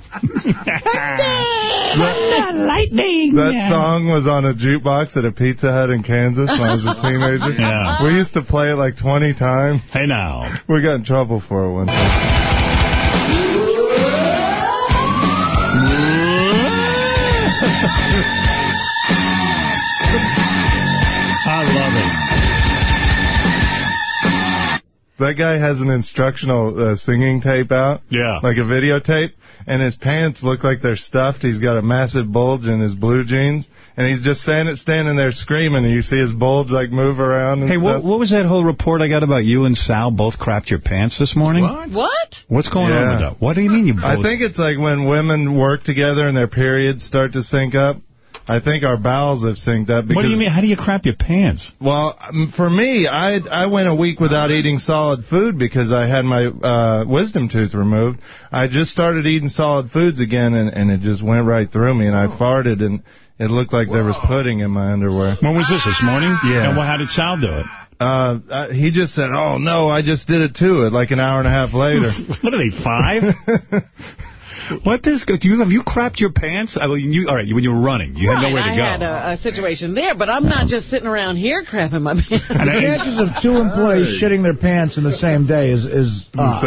Lightning. That song was on a jukebox at a Pizza Hut in Kansas when I was a teenager. Yeah. We used to play it like 20 times. Hey, now. We got in trouble for it one time. I love it. That guy has an instructional uh, singing tape out. Yeah. Like a videotape. And his pants look like they're stuffed. He's got a massive bulge in his blue jeans. And he's just standing, standing there screaming. And you see his bulge like move around and Hey, stuff. what, what was that whole report I got about you and Sal both crapped your pants this morning? What? What's going on with that? What do you mean you both? I think it's like when women work together and their periods start to sync up. I think our bowels have synced up. Because, what do you mean? How do you crap your pants? Well, um, for me, I I went a week without eating solid food because I had my uh, wisdom tooth removed. I just started eating solid foods again, and, and it just went right through me, and I farted, and it looked like there was pudding in my underwear. When was this, this morning? Yeah. And well, how did Sal do it? Uh, uh, he just said, "Oh no, I just did it too." It like an hour and a half later. what are they five? what this? Do you have you crapped your pants? I mean, you all right? When you were running, you had nowhere to I go. had a, a situation there, but I'm not just sitting around here crapping my pants. The chances of two employees shitting their pants in the same day is is uh,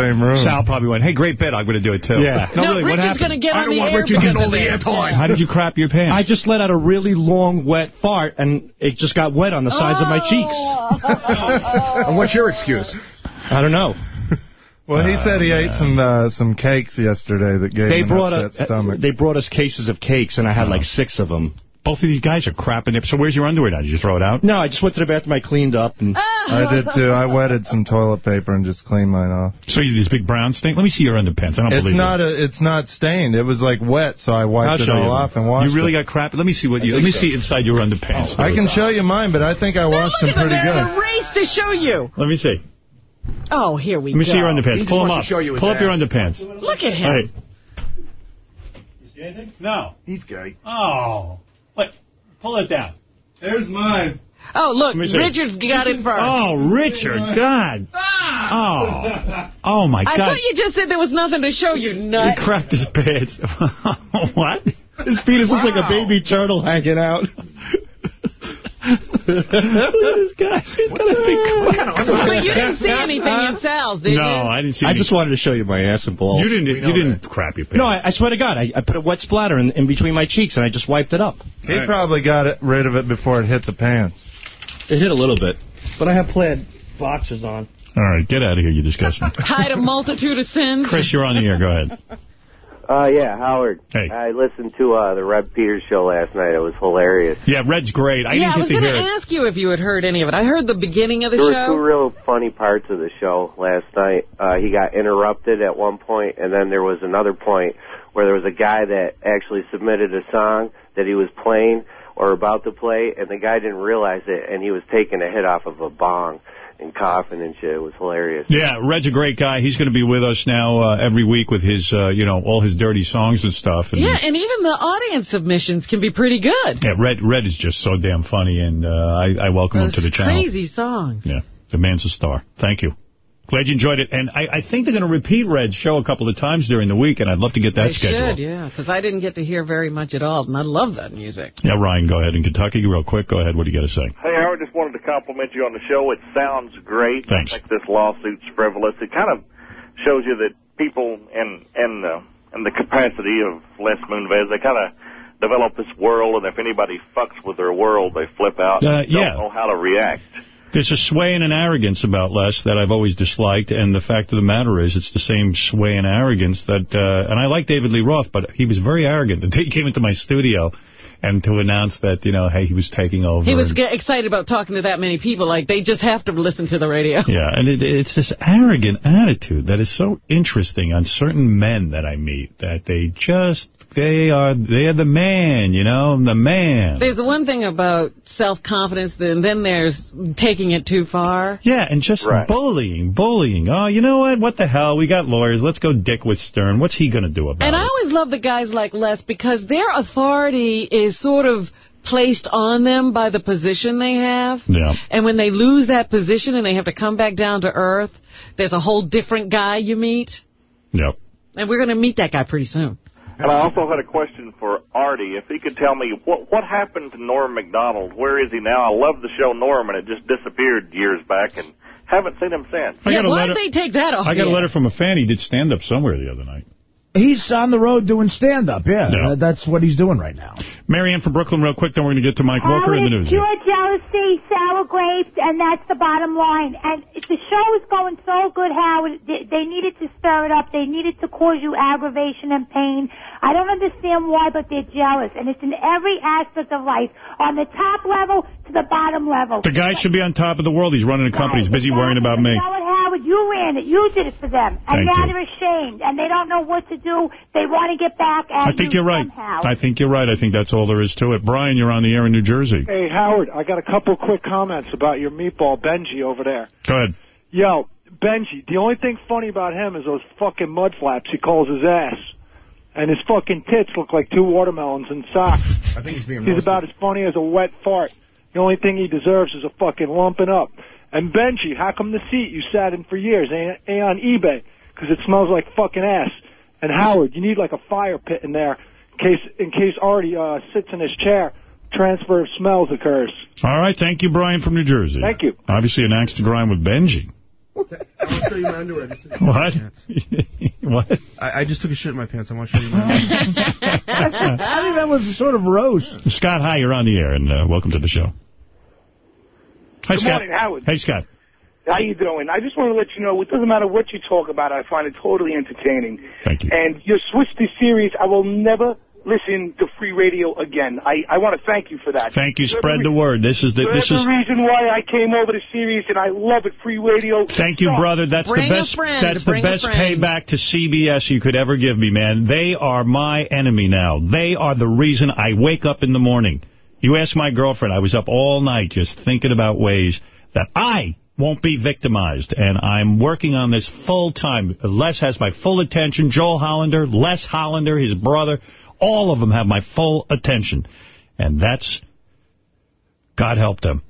Sal probably went, "Hey, great bit. I'm going to do it too." Yeah. No, really, what Richard's happened? gonna get I on don't the want air Richard because getting all the this. airtime. How did you crap your pants? I just let out a really long, wet fart, and it just got wet on the sides of my cheeks. And what's your excuse? I don't know. Well, he said he ate some uh, some cakes yesterday that gave They him brought an a, upset stomach. they brought us cases of cakes, and I had like six of them. Both of these guys are crapping it. So where's your underwear now? Did you throw it out? No, I just went to the bathroom, I cleaned up, and I did too. I wetted some toilet paper and just cleaned mine off. So you these big brown stain? Let me see your underpants. I don't It's believe not it. a. It's not stained. It was like wet, so I I'll wiped it all you. off and washed You really it. got crap? Let me see what you. Let me see inside your underpants. I can show you mine, but I think I washed them pretty them. They're in good. a race to show you. Let me see. Oh, here we Let me go. see your underpants. Pull them up. Pull up your underpants. Look at him. Hey. You see anything? No. He's gay. Oh. What? Pull it down. There's mine. Oh, look, Let see. Richard's got it first. Oh, Richard, God. Ah! Oh. Oh, my God. I thought you just said there was nothing to show you, He nut. cracked his pants. what? His penis looks like a baby turtle hanging out. Look at this guy. He's got a big But you didn't see anything in Sal's, did No, you? I didn't see anything. I just wanted to show you my ass and balls. You didn't. You didn't crap your pants. No, I, I swear to God, I, I put a wet splatter in, in between my cheeks and I just wiped it up. He probably got it, rid of it before it hit the pants. It hit a little bit, but I have plaid boxes on. All right, get out of here, you disgusting. Hide a multitude of sins. Chris, you're on the air. Go ahead. Uh, yeah, Howard. Hey. I listened to uh, the Red Peters show last night. It was hilarious. Yeah, Red's great. I yeah, I didn't was get to going to ask you if you had heard any of it. I heard the beginning of the there were show. two real funny parts of the show last night. Uh, he got interrupted at one point, and then there was another point where there was a guy that actually submitted a song that he was playing or about to play, and the guy didn't realize it, and he was taking a hit off of a bong and coughing and shit. It was hilarious. Yeah, Red's a great guy. He's going to be with us now uh, every week with his, uh, you know, all his dirty songs and stuff. And, Yeah, and even the audience submissions can be pretty good. Yeah, Red Red is just so damn funny, and uh, I, I welcome him to the channel. crazy songs. Yeah, the man's a star. Thank you. Glad you enjoyed it. And I, I think they're going to repeat Red's show a couple of times during the week, and I'd love to get that They scheduled. should, yeah, because I didn't get to hear very much at all, and I love that music. Yeah, Ryan, go ahead. In Kentucky, real quick, go ahead. What do you got to say? Hey, Howard, just wanted to compliment you on the show. It sounds great. Thanks. I think this lawsuit's frivolous. It kind of shows you that people in in the in the capacity of Les Moonves, they kind of develop this world, and if anybody fucks with their world, they flip out. Uh, and yeah. Don't know how to react. There's a sway and an arrogance about Les that I've always disliked, and the fact of the matter is it's the same sway and arrogance that, uh, and I like David Lee Roth, but he was very arrogant. The day he came into my studio and to announce that, you know, hey, he was taking over. He was and- excited about talking to that many people, like they just have to listen to the radio. Yeah, and it, it's this arrogant attitude that is so interesting on certain men that I meet, that they just, they are, they are the man, you know, the man. There's one thing about self-confidence, and then there's taking it too far. Yeah, and just bullying, bullying. Oh, you know what? What the hell? We got lawyers. Let's go dick with Stern. What's he going to do about And it? And I always love the guys like Les because their authority is sort of placed on them by the position they have. Yeah. And when they lose that position and they have to come back down to earth, there's a whole different guy you meet. Yep. And we're going to meet that guy pretty soon. And I also had a question for Artie. If he could tell me what what happened to Norm Macdonald? Where is he now? I love the show Norm, and it just disappeared years back, and haven't seen him since. I got a letter- they take that off I got a letter from a fan. He did stand-up somewhere the other night. He's on the road doing stand-up, yeah. Yeah. Uh, That's what he's doing right now. Marianne from Brooklyn, real quick, then we're going to get to Mike Walker in the news. Pure jealousy, sour grapes, and that's the bottom line. And the show is going so good, Howard. They, they needed to stir it up. They needed to cause you aggravation and pain. I don't understand why, but they're jealous. And it's in every aspect of life, on the top level to the bottom level. The guy should be on top of the world. He's running a company. He's busy worrying about me. You know what, Howard? You ran it. You did it for them. And Thank now you. they're ashamed. And they don't know what to do. They want to get back at I think you you're right. somehow. I think you're right. I think that's all there is to it. Brian, you're on the air in New Jersey. Hey, Howard, I got a couple quick comments about your meatball Benji over there. Go ahead. Yo, Benji, the only thing funny about him is those fucking mud flaps he calls his ass. And his fucking tits look like two watermelons in socks. I think he's being He's roasted. about as funny as a wet fart. The only thing he deserves is a fucking lumping up. And Benji, how come the seat you sat in for years ain't, ain't on eBay? Because it smells like fucking ass. And Howard, you need like a fire pit in there in case in case Artie uh, sits in his chair. Transfer of smells occurs. All right. Thank you, Brian from New Jersey. Thank you. Obviously an axe to grind with Benji. I want to show you my underwear. What? what? I, I just took a shit in my pants. I want to show you my underwear. I think that was a sort of roast. Scott, hi. You're on the air, and uh, welcome to the show. Hi, Good Scott. morning, Howard. Hey, Scott. How you doing? I just want to let you know, it doesn't matter what you talk about, I find it totally entertaining. Thank you. And your switch to Sirius, I will never listen to free radio again. I, I want to thank you for that. Thank you. Spread the, the word. This is the you're this the is. reason why I came over to Sirius, and I love it. Free radio. Thank you, sucks. brother. That's the best. that's the best payback to CBS you could ever give me, man. They are my enemy now. They are the reason I wake up in the morning. You ask my girlfriend. I was up all night just thinking about ways that I won't be victimized, and I'm working on this full time. Les has my full attention. Joel Hollander, Les Hollander, his brother, all of them have my full attention, and that's God help them.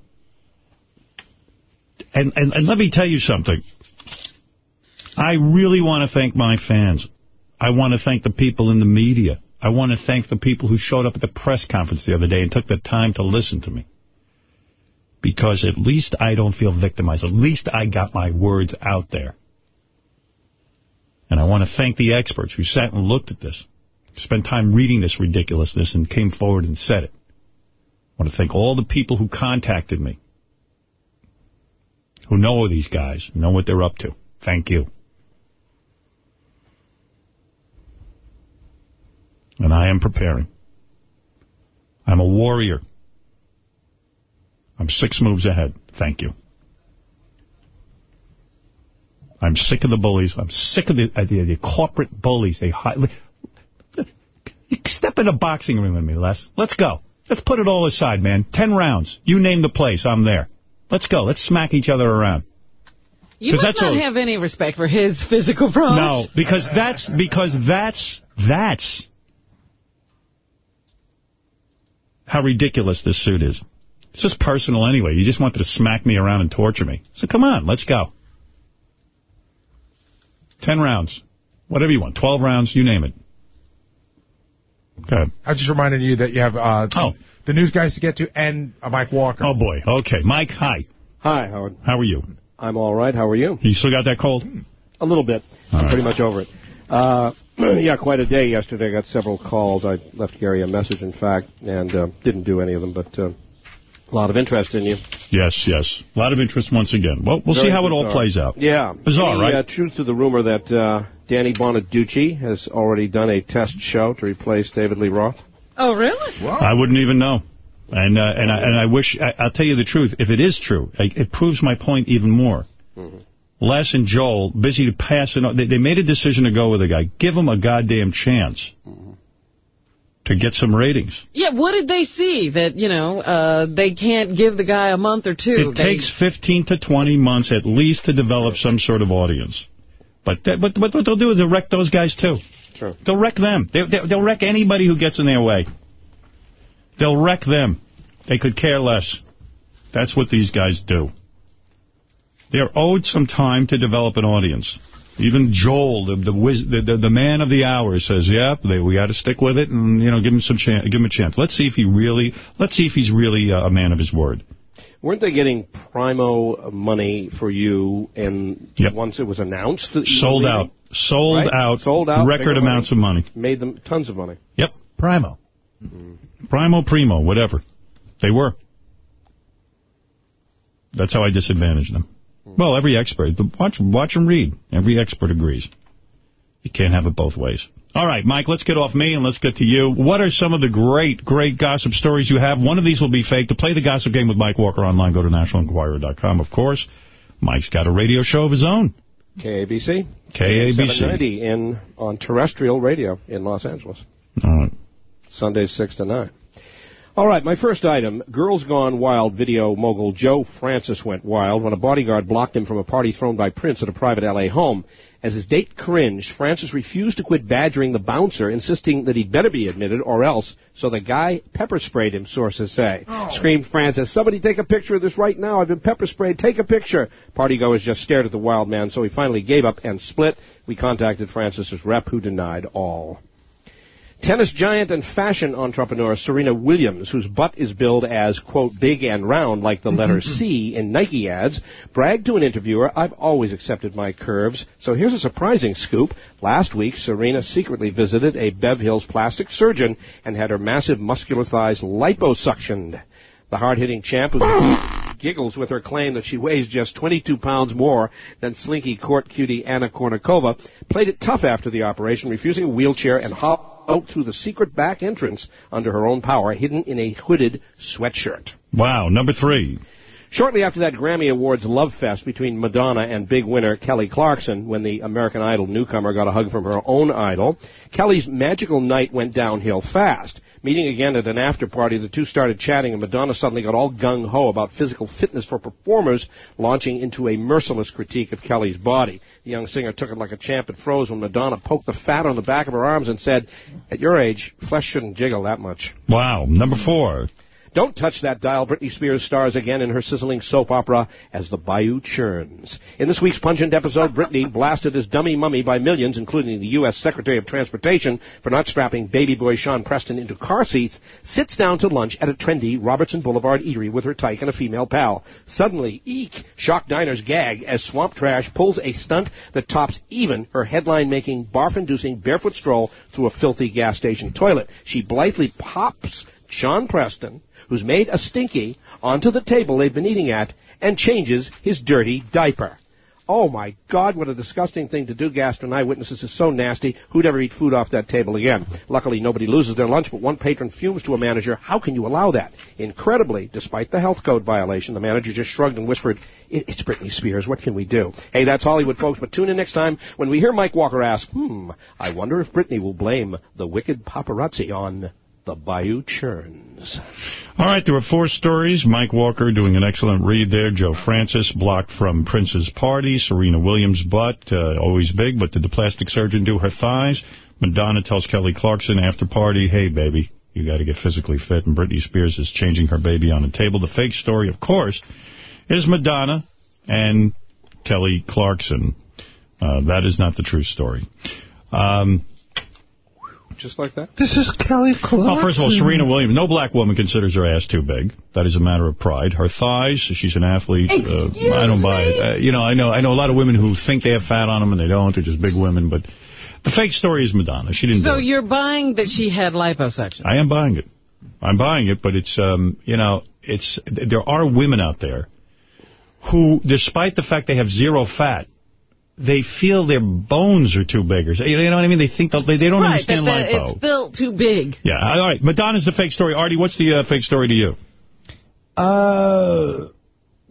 And, and, and let me tell you something. I really want to thank my fans. I want to thank the people in the media. I want to thank the people who showed up at the press conference the other day and took the time to listen to me. Because at least I don't feel victimized. At least I got my words out there. And I want to thank the experts who sat and looked at this, spent time reading this ridiculousness and came forward and said it. I want to thank all the people who contacted me, who know these guys, know what they're up to. Thank you. And I am preparing. I'm a warrior. I'm six moves ahead. Thank you. I'm sick of the bullies. I'm sick of the, uh, the, the corporate bullies. They hi- you Step in a boxing ring with me, Les. Let's go. Let's put it all aside, man. Ten rounds. You name the place. I'm there. Let's go. Let's smack each other around. You must that's not have any respect for his physical approach. No, because that's because that's that's how ridiculous this suit is. It's just personal anyway. You just wanted to smack me around and torture me. So come on, let's go. Ten rounds. Whatever you want. Twelve rounds, you name it. Go ahead. I just reminded you that you have uh, the news guys to get to and uh, Mike Walker. Oh, boy. Okay. Mike, hi. Hi, Howard. How are you? I'm all right. How are you? You still got that cold? A little bit. I'm pretty much over it. Uh, yeah, quite a day yesterday. I got several calls. I left Gary a message, in fact, and uh, didn't do any of them, but uh, a lot of interest in you. Yes, yes. A lot of interest once again. Well, we'll see Very how it all plays out. Yeah. Bizarre, Any, right? Uh, truth to the rumor that uh, Danny Bonaduce has already done a test show to replace David Lee Roth? Oh, really? Wow. I wouldn't even know. And uh, and I, and I wish I, I'll tell you the truth. If it is true, it, it proves my point even more. Les and Joel busy to pass it on. They, they made a decision to go with a guy. Give him a goddamn chance to get some ratings. Yeah, what did they see? That, you know, uh, they can't give the guy a month or two. It They- takes 15 to 20 months at least to develop some sort of audience. But that, but, but what they'll do is they'll wreck those guys too. Sure. They'll wreck them. They, they, they'll wreck anybody who gets in their way. They'll wreck them. They could care less. That's what these guys do. They're owed some time to develop an audience. Even Joel, the the, wiz, the, the, the man of the hour, says, "Yeah, they, we got to stick with it, and you know, give him some chance. Give him a chance. Let's see if he really. Let's see if he's really uh, a man of his word." Weren't they getting Primo money for you and once it was announced? That you were Sold leaving? out. Sold Right? out. Sold out. Record amounts money. of money. Made them tons of money. Yep. Primo. Primo, primo, whatever. They were. That's how I disadvantaged them. Well, every expert. Watch, watch them read. Every expert agrees. You can't have it both ways. All right, Mike, let's get off me and let's get to you. What are some of the great, great gossip stories you have? One of these will be fake. To play the gossip game with Mike Walker online, go to nationalenquirer.com, of course. Mike's got a radio show of his own. KABC. KABC. 790 in, on terrestrial radio in Los Angeles. All right. Sundays 6 to 9. All right, my first item. Girls Gone Wild video mogul Joe Francis went wild when a bodyguard blocked him from a party thrown by Prince at a private L.A. home. As his date cringed, Francis refused to quit badgering the bouncer, insisting that he'd better be admitted or else. So the guy pepper sprayed him, sources say. Oh. Screamed Francis, somebody take a picture of this right now. I've been pepper sprayed. Take a picture. Partygoers just stared at the wild man, so he finally gave up and split. We contacted Francis's rep, who denied all. Tennis giant and fashion entrepreneur Serena Williams, whose butt is billed as, quote, big and round like the letter C in Nike ads, bragged to an interviewer, I've always accepted my curves. So here's a surprising scoop. Last week, Serena secretly visited a Bev Hills plastic surgeon and had her massive muscular thighs liposuctioned. The hard-hitting champ who giggles with her claim that she weighs just 22 pounds more than slinky court cutie Anna Kournikova, played it tough after the operation, refusing a wheelchair and hop out through the secret back entrance under her own power, hidden in a hooded sweatshirt. Wow, number three. Shortly after that Grammy Awards love fest between Madonna and big winner Kelly Clarkson, when the American Idol newcomer got a hug from her own idol, Kelly's magical night went downhill fast. Meeting again at an after party, the two started chatting, and Madonna suddenly got all gung ho about physical fitness for performers, launching into a merciless critique of Kelly's body. The young singer took it like a champ and froze when Madonna poked the fat on the back of her arms and said, At your age, flesh shouldn't jiggle that much. Wow, number four. Don't touch that dial. Britney Spears stars again in her sizzling soap opera as the Bayou churns. In this week's pungent episode, Britney, blasted as dummy mummy by millions, including the U.S. Secretary of Transportation for not strapping baby boy Sean Preston into car seats, sits down to lunch at a trendy Robertson Boulevard eatery with her tyke and a female pal. Suddenly, eek, shock diners gag as Swamp Trash pulls a stunt that tops even her headline-making, barf-inducing barefoot stroll through a filthy gas station toilet. She blithely pops Sean Preston, who's made a stinky, onto the table they've been eating at and changes his dirty diaper. Oh my God, what a disgusting thing to do, Gastron Eyewitnesses is so nasty. Who'd ever eat food off that table again? Luckily, nobody loses their lunch, but one patron fumes to a manager. How can you allow that? Incredibly, despite the health code violation, the manager just shrugged and whispered, It's Britney Spears. What can we do? Hey, that's Hollywood, folks, but tune in next time when we hear Mike Walker ask, hmm, I wonder if Britney will blame the wicked paparazzi on the Bayou Churns. All right, there were four stories. Mike Walker doing an excellent read there. Joe Francis blocked from Prince's party. Serena Williams' butt, uh, always big, but did the plastic surgeon do her thighs? Madonna tells Kelly Clarkson after party, hey, baby, you got to get physically fit. And Britney Spears is changing her baby on a table. The fake story, of course, is Madonna and Kelly Clarkson. Uh, that is not the true story. Um, Just like that? This is Kelly Clarkson. well, first of all, Serena Williams, no black woman considers her ass too big. That is a matter of pride. Her thighs, she's an athlete. Uh, I don't buy it. Uh, you know, I know I know a lot of women who think they have fat on them and they don't. They're just big women. But the fake story is Madonna. She didn't So do you're buying that she had liposuction? I am buying it. I'm buying it, but it's, um, you know, it's there are women out there who, despite the fact they have zero fat, they feel their bones are too big. Or, so- you know what I mean? They think they, they don't right, understand that, that lipo. it's built too big. Yeah, all right. Madonna's the fake story. Artie, what's the uh, fake story to you? Uh,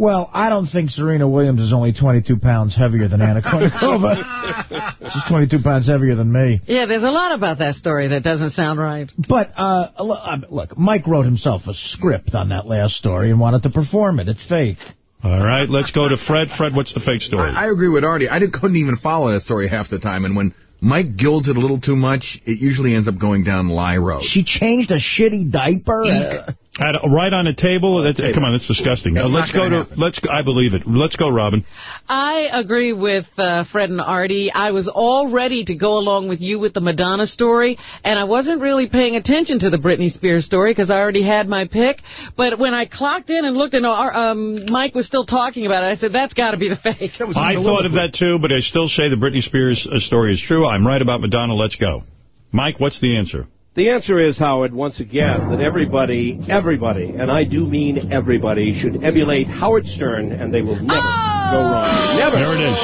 well, I don't think Serena Williams is only 22 pounds heavier than Anna Kournikova. She's 22 pounds heavier than me. Yeah, there's a lot about that story that doesn't sound right. But, uh, uh, look, Mike wrote himself a script on that last story and wanted to perform it. It's fake. All right, let's go to Fred. Fred, what's the fake story? I, I agree with Artie. I did, couldn't even follow that story half the time, and when Mike gilds it a little too much, it usually ends up going down lie road. She changed a shitty diaper? Uh, At, right on a table? That's, Come on, that's disgusting. That's Uh, let's not go gonna to, let's. go- I believe it. Let's go, Robin. I agree with uh, Fred and Artie. I was all ready to go along with you with the Madonna story, and I wasn't really paying attention to the Britney Spears story because I already had my pick. But when I clocked in and looked, and our, um, Mike was still talking about it, I said, that's got to be the fake. I thought of that too, but I still say the Britney Spears uh, story is true. I'm right about Madonna. Let's go. Mike, what's the answer? The answer is, Howard, once again, that everybody, everybody, and I do mean everybody, should emulate Howard Stern, and they will never go oh! wrong. Never. There it is.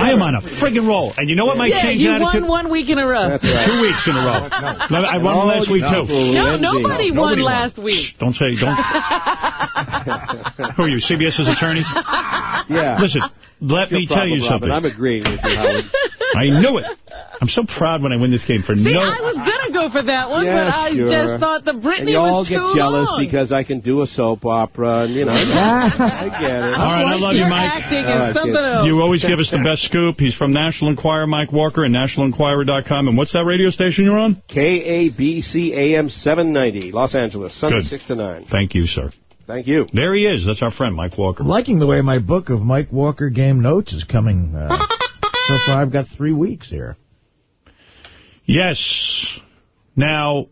I am on a friggin' roll. And you know what might yeah, change you in attitude? won one week in a row. Two weeks in a row. No, I won No, last week, no, too. No, nobody won Nobody won. last week. Don't say, don't. Who are you, CBS's attorneys? Yeah. Listen, let me tell you problem, something. I'm agreeing with you, Howard. I knew it. I'm so proud when I win this game for See, no... I was going to go for that one, Yeah, but I sure. just thought the Britney and you all get jealous long. because I can do a soap opera, and you know, I get it. All right, I love you, Mike. acting All is oh, right, something kid. else. You always give us the best scoop. He's from National Enquirer, Mike Walker, and NationalEnquirer.com. And what's that radio station you're on? KABC AM 790, Los Angeles, Sunday Good. 6 to 9. Thank you, sir. Thank you. There he is. That's our friend, Mike Walker. I'm liking the way my book of Mike Walker game notes is coming. Uh, so far, I've got three weeks here. Yes. Now,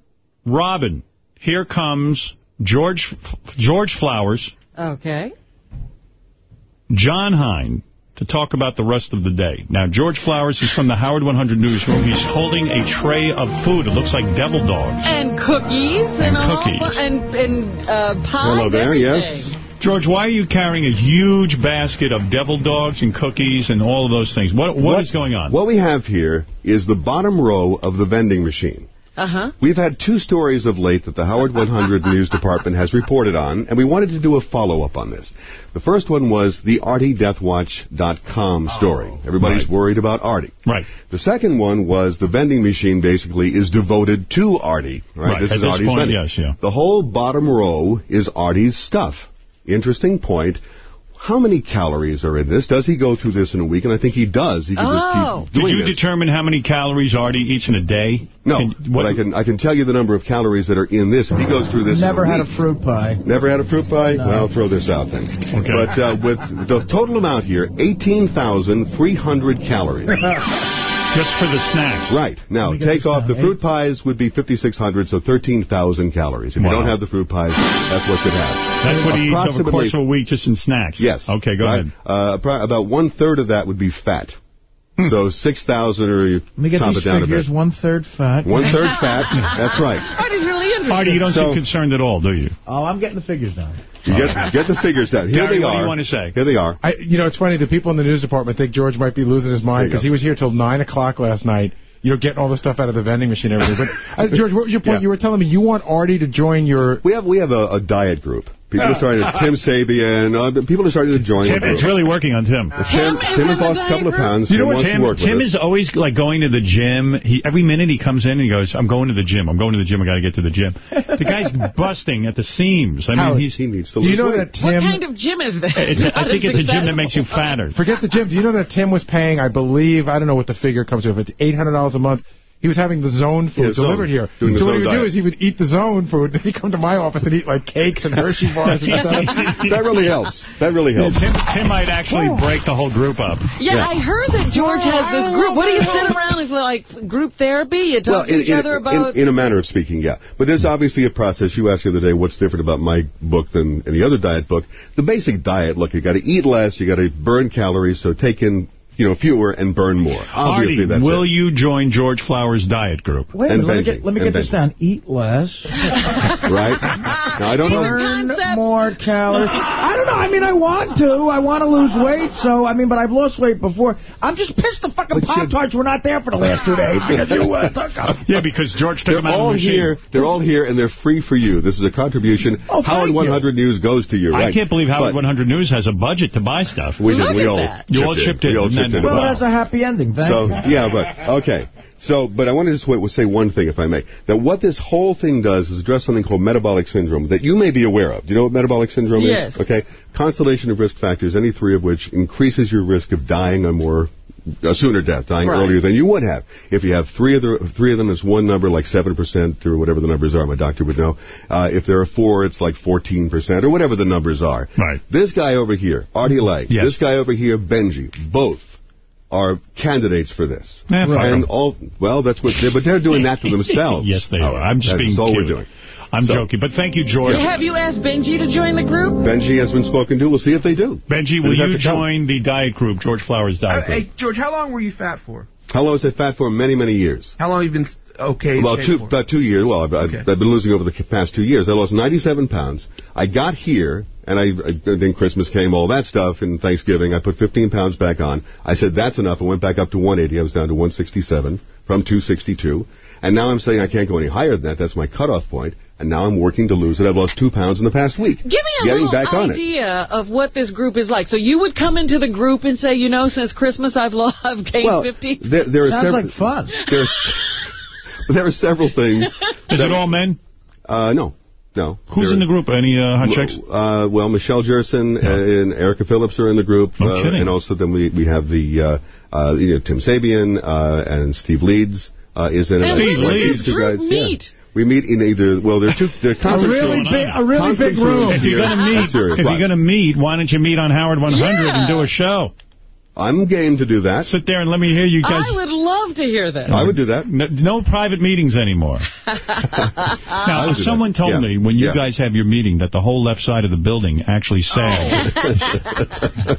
Robin, here comes George George Flowers, Okay. John Hine, to talk about the rest of the day. Now, George Flowers is from the Howard 100 newsroom. He's holding a tray of food. It looks like devil dogs. And cookies and, And all, cookies. and and uh, pies. everything. George, why are you carrying a huge basket of devil dogs and cookies and all of those things? What What is going on? What we have here is the bottom row of the vending machine. Uh-huh. We've had two stories of late that the Howard 100 News Department has reported on, and we wanted to do a follow-up on this. The first one was the ArtieDeathWatch.com story. Everybody's worried about Artie. Right. The second one was the vending machine basically is devoted to Artie. Right. Right, This at is this Artie's point, vending. yes, yeah. The whole bottom row is Artie's stuff. Interesting point. How many calories are in this? Does he go through this in a week? And I think he does. He can Oh. just keep Did you this. determine how many calories Artie eats in a day? No, Can- but I can I can tell you the number of calories that are in this. If he goes through this, in Never had a fruit pie. Never had a fruit pie? Well, I'll throw this out then. Okay. But uh, with the total amount here, 18,300 calories. Just for the snacks. Right. Now, take off down. the fruit pies would be 5,600, so 13,000 calories. If you don't have the fruit pies, that's what could have. That's what he eats over the course of a week, just in snacks. Yes. Okay, go Right? ahead. Uh, about one-third of that would be fat. So 6,000 or you Let me get these it down figures. One third fat. One-third fat. That's right. Artie's really interested. Artie, you don't So- seem concerned at all, do you? Oh, I'm getting the figures down. You get, get the figures down. Here Gary, they what do are. you want to say? Here they are. I, you know, it's funny. The people in the news department think George might be losing his mind because he was here till nine o'clock last night. You know, getting all the stuff out of the vending machine and everything. But uh, George, what was your point? Yeah. You were telling me you want Artie to join your. We have we have a, a diet group. People are starting to Tim Sabean. Uh, people are starting to join. Tim the is really working on Tim. Tim, Tim Tim has lost a diet couple of group? pounds. You know what, Tim? Tim is us. always like going to the gym. He every minute he comes in and he goes, "I'm going to the gym. I'm going to the gym. I got to get to the gym." The guy's busting at the seams. I mean, Howard, he's. he needs to Do you know weight. that Tim? What kind of gym is this? It's a, I Not think as it's a gym that makes you fatter. Forget the gym. Do you know that Tim was paying? I believe I don't know what the figure comes to. If it's eight hundred dollars a month. He was having the zone food Yeah, Zone. delivered here. Doing so what he would do is he would eat the zone food, then he'd come to my office and eat like cakes and Hershey bars and stuff. that really helps. That really helps. Tim, Tim might actually oh. break the whole group up. Yeah, Yeah. I heard that George has this group. What do you sit around? Is it like group therapy? You talk to in, each in- other about... in, in a manner of speaking, yeah. But there's obviously a process. You asked the other day what's different about my book than any other diet book. The basic diet, look, you got to eat less, you got to burn calories, so take in you know fewer and burn more. Obviously, Artie, that's will it. you join George Flowers' diet group? Wait a minute. Let me get, let me get this down. Eat less. right? Now I don't know. Burn more calories. I don't know. I mean, I want to. I want to lose weight. So, I mean, but I've lost weight before. I'm just pissed the fucking Pop Tarts were not there for the last two days because you uh, took them. Yeah, because George took They're him out of the all machine. here. They're all here, and they're free for you. This is a contribution. Oh, Howard thank you. 100 News goes to you. I can't believe Howard But 100 News has a budget to buy stuff. We, did, we all that. You all chipped in. We all chipped that in. Well, Wow. that's a happy ending. Thank So you. yeah, but okay. So, but I want to just wait, say one thing, if I may. That what this whole thing does is address something called metabolic syndrome that you may be aware of. Do you know what metabolic syndrome Yes. is? Okay. Constellation of risk factors, any three of which increases your risk of dying a more a sooner death, dying Right. earlier than you would have. If you have three of the three of them, it's one number, like seven percent or whatever the numbers are. My doctor would know. Uh, if there are four, it's like fourteen percent or whatever the numbers are. Right. This guy over here, Artie Lange. Yes. This guy over here, Benji. Both are candidates for this. Eh, and all well, that's what. They, but they're doing that to themselves. Yes, they are. I'm just That's being all cute. we're doing. I'm So- joking. But thank you, George. Have you asked Benji to join the group? Benji has been spoken to. We'll see if they do. Benji, will you join the diet group, George Flowers diet Uh, group? hey, George, how long were you fat for? How long was I fat for? Many, many years. How long have you been s- okay? in About two, for? about two years. Well, I've, I've, Okay. I've been losing over the past two years. I lost 97 pounds. I got here, and I, I then Christmas came, all that stuff, and Thanksgiving. I put 15 pounds back on. I said that's enough. I went back up to 180. I was down to 167 from 262, and now I'm saying I can't go any higher than that. That's my cutoff point. And now I'm working to lose it. I've lost two pounds in the past week. Give me a Getting little back on it. idea of what this group is like. So you would come into the group and say, you know, since Christmas I've lost, I've gained Well, 50. There, there are Sounds several, like fun. There are, there are several things. Is it all men? Uh, no. No. Who's There- in the group? Any uh, hot chicks? Uh, well, Michelle Jerson and Erica Phillips are in the group, No uh, kidding. and also then we we have the uh, uh, you know Tim Sabean uh, and Steve Leeds uh, is in it. Steve Leeds. this Two group guys, yeah. meet? We meet in either well, there are two the A conference really rooms. big, a really big room. If you're gonna meet, if you're gonna meet, why don't you meet on Howard 100 and do a show? I'm game to do that. Sit there and let me hear you guys. I would love to hear that. I would do that. No, no private meetings anymore. Now, would do someone that. told Yeah. me when you Yeah. guys have your meeting that the whole left side of the building actually oh. sags.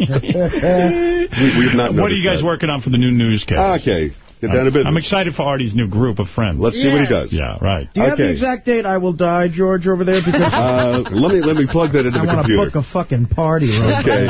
we, we've not what are you guys that. working on for the new newscast? Okay. Get down to business. I'm excited for Artie's new group of friends. Let's see what he does. Yeah, right. Do you have the exact date I will die, George, over there? Because Uh, let me let me plug that into I the want to book a fucking party. Right Okay.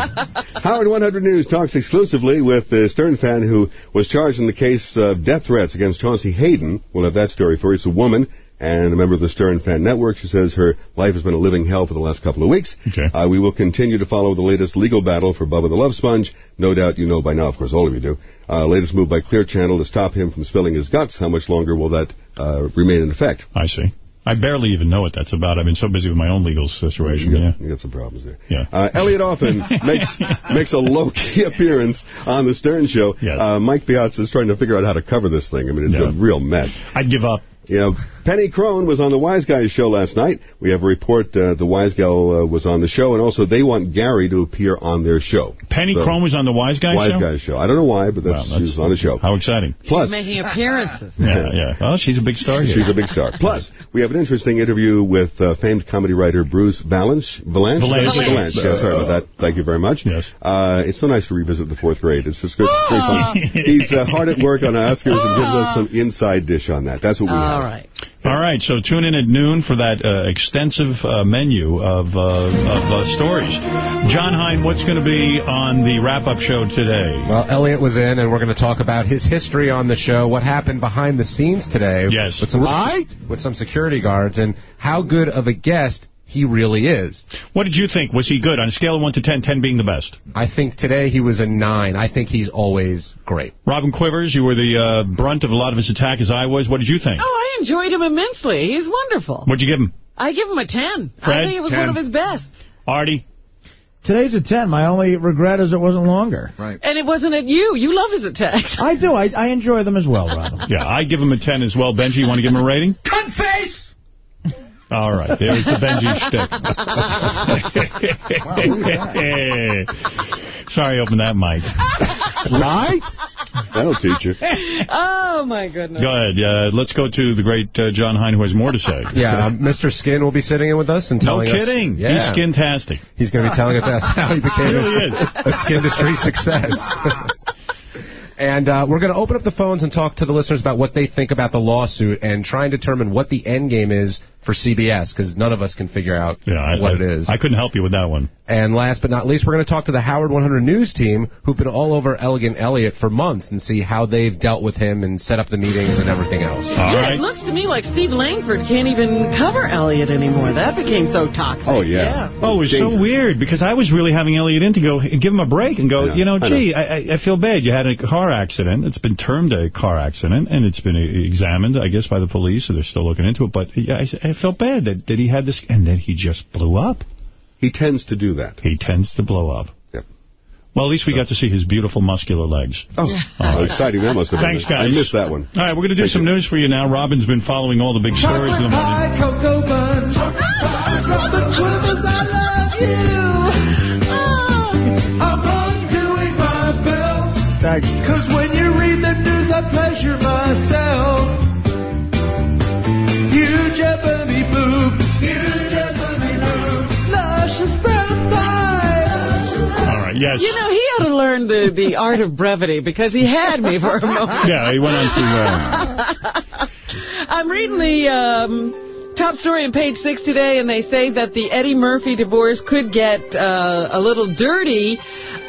Howard 100 News talks exclusively with the Stern fan who was charged in the case of death threats against Chauncey Hayden. We'll have that story for you. It's a woman and a member of the Stern Fan Network. She says her life has been a living hell for the last couple of weeks. Okay. Uh, we will continue to follow the latest legal battle for Bubba the Love Sponge. No doubt you know by now, of course, all of you do. Uh, latest move by Clear Channel to stop him from spilling his guts. How much longer will that uh, remain in effect? I see. I barely even know what that's about. I've been so busy with my own legal situation. You Yeah. got, you got some problems there. Yeah. Uh, Elliot Offen makes makes a low-key appearance on the Stern Show. Yes. Uh, Mike Piazza is trying to figure out how to cover this thing. I mean, it's Yeah. a real mess. I'd give up. You know, Penny Crone was on the Wise Guys show last night. We have a report uh, the Wise Gal uh, was on the show, and also they want Gary to appear on their show. Penny So, Crone was on the Wise Guy Wise show? Guys show. I don't know why, but that's, Wow, that's she's on the show. How exciting. Plus, making appearances. Yeah, yeah. Well, she's a big star here. She's a big star. Plus, we have an interesting interview with uh, famed comedy writer Bruce Valanche. Valanche? Valanche. Valanche. Yeah, sorry about that. Thank you very much. Yes. Uh, it's so nice to revisit the fourth grade. It's just good. great fun. He's uh, hard at work on Oscars and gives us some inside dish on that. That's what we All have. right. All right, so tune in at noon for that uh, extensive uh, menu of, uh, of uh, stories. John Hein, what's going to be on the wrap-up show today? Well, Elliot was in, and we're going to talk about his history on the show, what happened behind the scenes today. Yes. With some, right? With some security guards, and how good of a guest he really is. What did you think? Was he good? On a scale of 1 to 10, 10 being the best. I think today he was a 9. I think he's always great. Robin Quivers, you were the uh, brunt of a lot of his attack as I was. What did you think? Oh, I enjoyed him immensely. He's wonderful. What'd you give him? I give him a 10. I Fred, think it was 10. one of his best. Artie? Today's a 10. My only regret is it wasn't longer. Right. And it wasn't at you. You love his attacks. I do. I, I enjoy them as well, Robin. Yeah, I give him a 10 as well. Benji, you want to give him a rating? Cut face! All right, there's the Benji shtick. Sorry I opened that mic. Right? That'll teach you. oh, my goodness. Go ahead. Uh, let's go to the great uh, John Hein, who has more to say. Yeah, um, Mr. Skin will be sitting in with us and No telling us... No kidding. Yeah. He's skin-tastic. He's going to be telling us how he became He really a, a skin industry success. and uh, we're going to open up the phones and talk to the listeners about what they think about the lawsuit and try and determine what the end game is for CBS, because none of us can figure out Yeah, I, what I- it is. I couldn't help you with that one. And last but not least, we're going to talk to the Howard 100 News team, who've been all over Elegant Elliot for months, and see how they've dealt with him and set up the meetings and everything else. yeah, it looks to me like Steve Langford can't even cover Elliot anymore. That became so toxic. Oh, yeah. Oh, it was so weird because I was really having Elliot in to go give him a break and go, know, you know, I know. gee, I, I- I feel bad. You had a car accident. It's been termed a car accident, and it's been examined, I guess, by the police, so they're still looking into it. But yeah, I, I felt bad that, that he had this, and then he just blew up. He tends to do that. He tends to blow up. Yep. Well, at least we got to see his beautiful muscular legs. Oh, how exciting that must have been. Thanks, guys. I missed that one. All right, we're going to do some news for you now. Robin's been following all the big stories in the morning. Cocoa Buns. Robin Quivers, I love you. Oh. I'm undoing my belt. Thanks. Yes. You know, he ought to learn the, the art of brevity because he had me for a moment. Yeah, he went on to... Uh, I'm reading the um, top story on page six today, and they say that the Eddie Murphy divorce could get uh, a little dirty.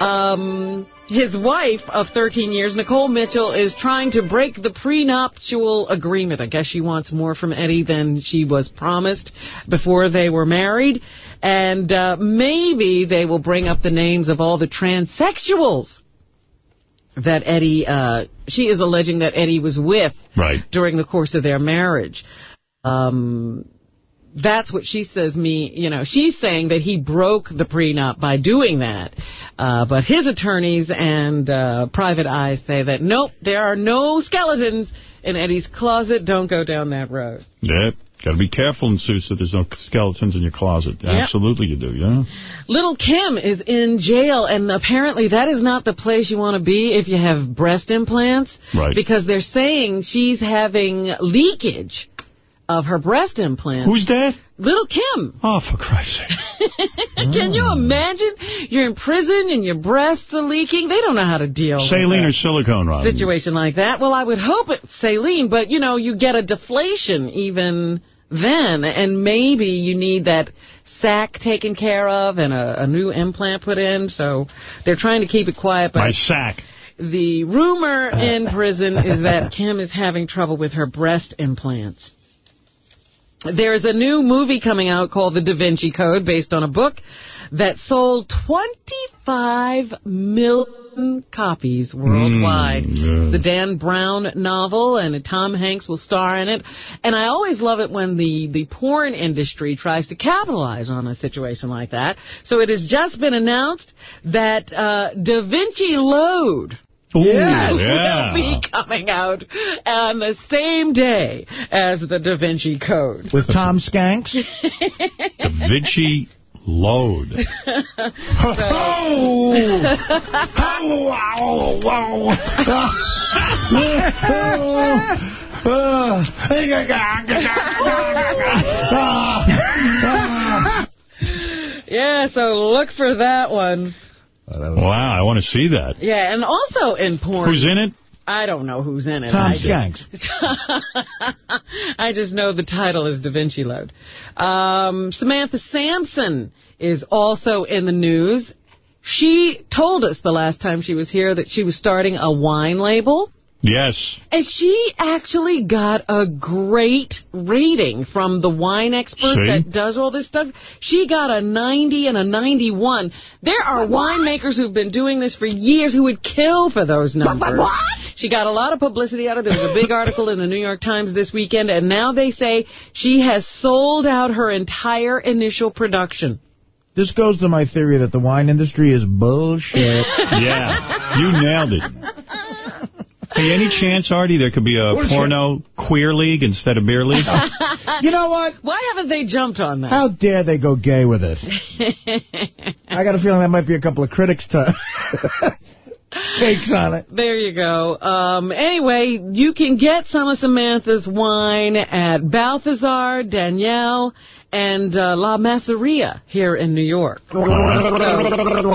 Um, his wife of 13 years, Nicole Mitchell, is trying to break the prenuptial agreement. I guess she wants more from Eddie than she was promised before they were married. And uh, maybe they will bring up the names of all the transsexuals that Eddie, uh, she is alleging that Eddie was with right. during the course of their marriage. Um, that's what she says me, you know, she's saying that he broke the prenup by doing that. Uh, but his attorneys and uh, private eyes say that, nope, there are no skeletons in Eddie's closet. Don't go down that road. Yep. Got to be careful in suits that there's no skeletons in your closet. Absolutely you do, yeah. Little Kim is in jail, and apparently that is not the place you want to be if you have breast implants. Right. Because they're saying she's having leakage of her breast implants. Who's that? Little Kim. Oh, for Christ's sake. Can you mm. imagine? You're in prison and your breasts are leaking. They don't know how to deal Saline or silicone, Robin? situation like that. Well, I would hope it's saline, but, you know, you get a deflation even then, and maybe you need that sac taken care of and a, a new implant put in, so they're trying to keep it quiet. But My sack. the rumor in prison is that Kim is having trouble with her breast implants. There's a new movie coming out called The Da Vinci Code based on a book that sold 25 million copies worldwide. Mm, The Dan Brown novel and Tom Hanks will star in it. And I always love it when the, the porn industry tries to capitalize on a situation like that. So it has just been announced that uh, Da Vinci Load Ooh, yeah. yeah. will be coming out on the same day as the Da Vinci Code. With Tom Skanks? Da Vinci Load. yeah, so look for that one. Wow, I want to see that. Yeah, and also in porn. Who's in it? I don't know who's in it. Tom I Skanks. I just know the title is Da Vinci Load. Um, Samantha Samson is also in the news. She told us the last time she was here that she was starting a wine label. Yes. And she actually got a great rating from the wine expert See? that does all this stuff. She got a 90 and a 91. There are winemakers who've been doing this for years who would kill for those numbers. What? She got a lot of publicity out of it. There was a big article in the New York Times this weekend, and now they say she has sold out her entire initial production. This goes to my theory that the wine industry is bullshit. Yeah, you nailed it. Hey, any chance, Artie, there could be a porno queer league instead of beer league? you know what? Why haven't they jumped on that? How dare they go gay with it? I got a feeling that might be a couple of critics' to takes on it. There you go. Um, anyway, you can get some of Samantha's wine at Balthazar, Danielle, and uh, La Masseria here in New York. So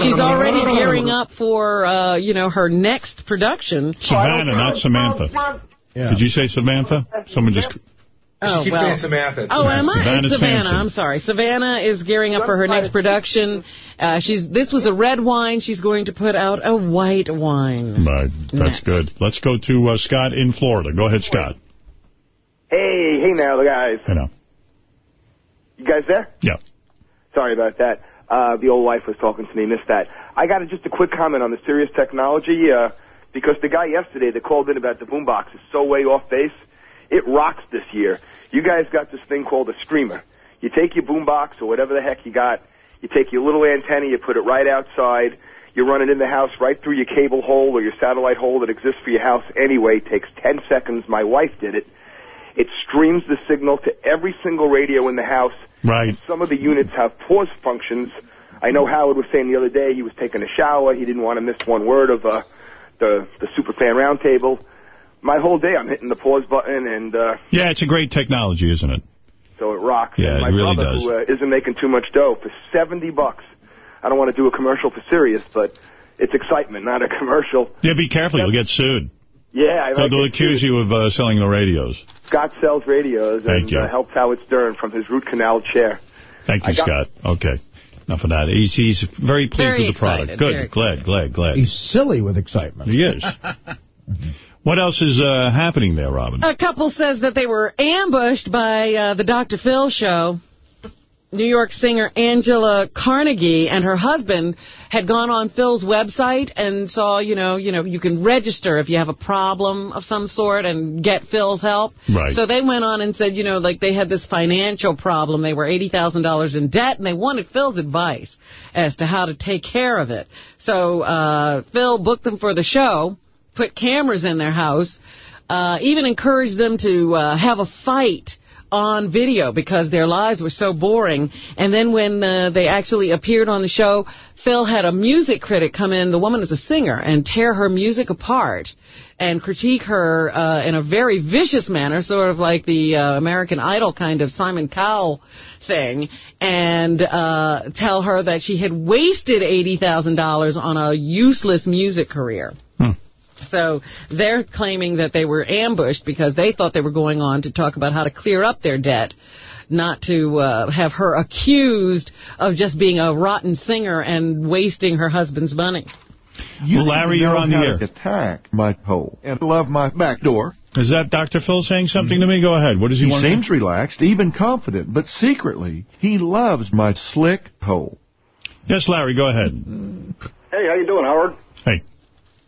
she's already gearing up for, uh, you know, her next production. Savannah, not Samantha. Did you say Samantha? Someone just... Oh, She well. saying Samantha. It's Oh, am I? Savannah Savannah. I'm sorry. Savannah is gearing up for her next production. Uh, she's This was a red wine. She's going to put out a white wine. Right, that's good. Let's go to uh, Scott in Florida. Go ahead, Scott. Hey, hey now, the guys. I know. You guys there? Yeah. Sorry about that. Uh, the old wife was talking to me, missed that. I got just a quick comment on the Sirius technology, uh, because the guy yesterday that called in about the boombox is so way off base. It rocks this year. You guys got this thing called a streamer. You take your boombox or whatever the heck you got, you take your little antenna, you put it right outside, you run it in the house right through your cable hole or your satellite hole that exists for your house anyway. It takes 10 seconds. My wife did it. It streams the signal to every single radio in the house. Right. Some of the units have pause functions. I know Howard was saying the other day he was taking a shower. He didn't want to miss one word of uh, the the Superfan Roundtable. My whole day I'm hitting the pause button, and uh, Yeah, it's a great technology, isn't it? so it rocks. Yeah, and my it really brother, does. who uh, isn't making too much dough, for 70 bucks. I don't want to do a commercial for Sirius, but it's excitement, not a commercial. Yeah, be careful. You'll get sued. Yeah, I They'll, like they'll accuse too. you of uh, selling the radios. Scott sells radios Thank and you. Uh, helps Howard Stern from his root canal chair. Thank you, Scott. Okay. Enough of that. He's, he's very pleased Very with the product. Good. very Glad, glad, glad. He's silly with excitement. He is. what else is uh, happening there, Robin? A couple says that they were ambushed by uh, the Dr. Phil show. New York singer Angela Carnegie and her husband had gone on Phil's website and saw, you know, you know, you can register if you have a problem of some sort and get Phil's help. Right. So they went on and said, you know, like they had this financial problem. They were $80,000 in debt and they wanted Phil's advice as to how to take care of it. So uh, Phil booked them for the show, put cameras in their house, uh, even encouraged them to uh, have a fight on video because their lives were so boring. And then when uh, they actually appeared on the show, Phil had a music critic come in, the woman is a singer, and tear her music apart and critique her uh, in a very vicious manner, sort of like the uh, American Idol kind of Simon Cowell thing, and uh, tell her that she had wasted $80,000 on a useless music career. So they're claiming that they were ambushed because they thought they were going on to talk about how to clear up their debt, not to uh, have her accused of just being a rotten singer and wasting her husband's money. well, Larry, you're on the air. attack my pole and love my back door. Is that Dr. Phil saying something to me? Go ahead. What does he, He want seems relaxed, even confident, but secretly he loves my slick pole. Yes, Larry, go ahead. Hey, how you doing, Howard? Hey.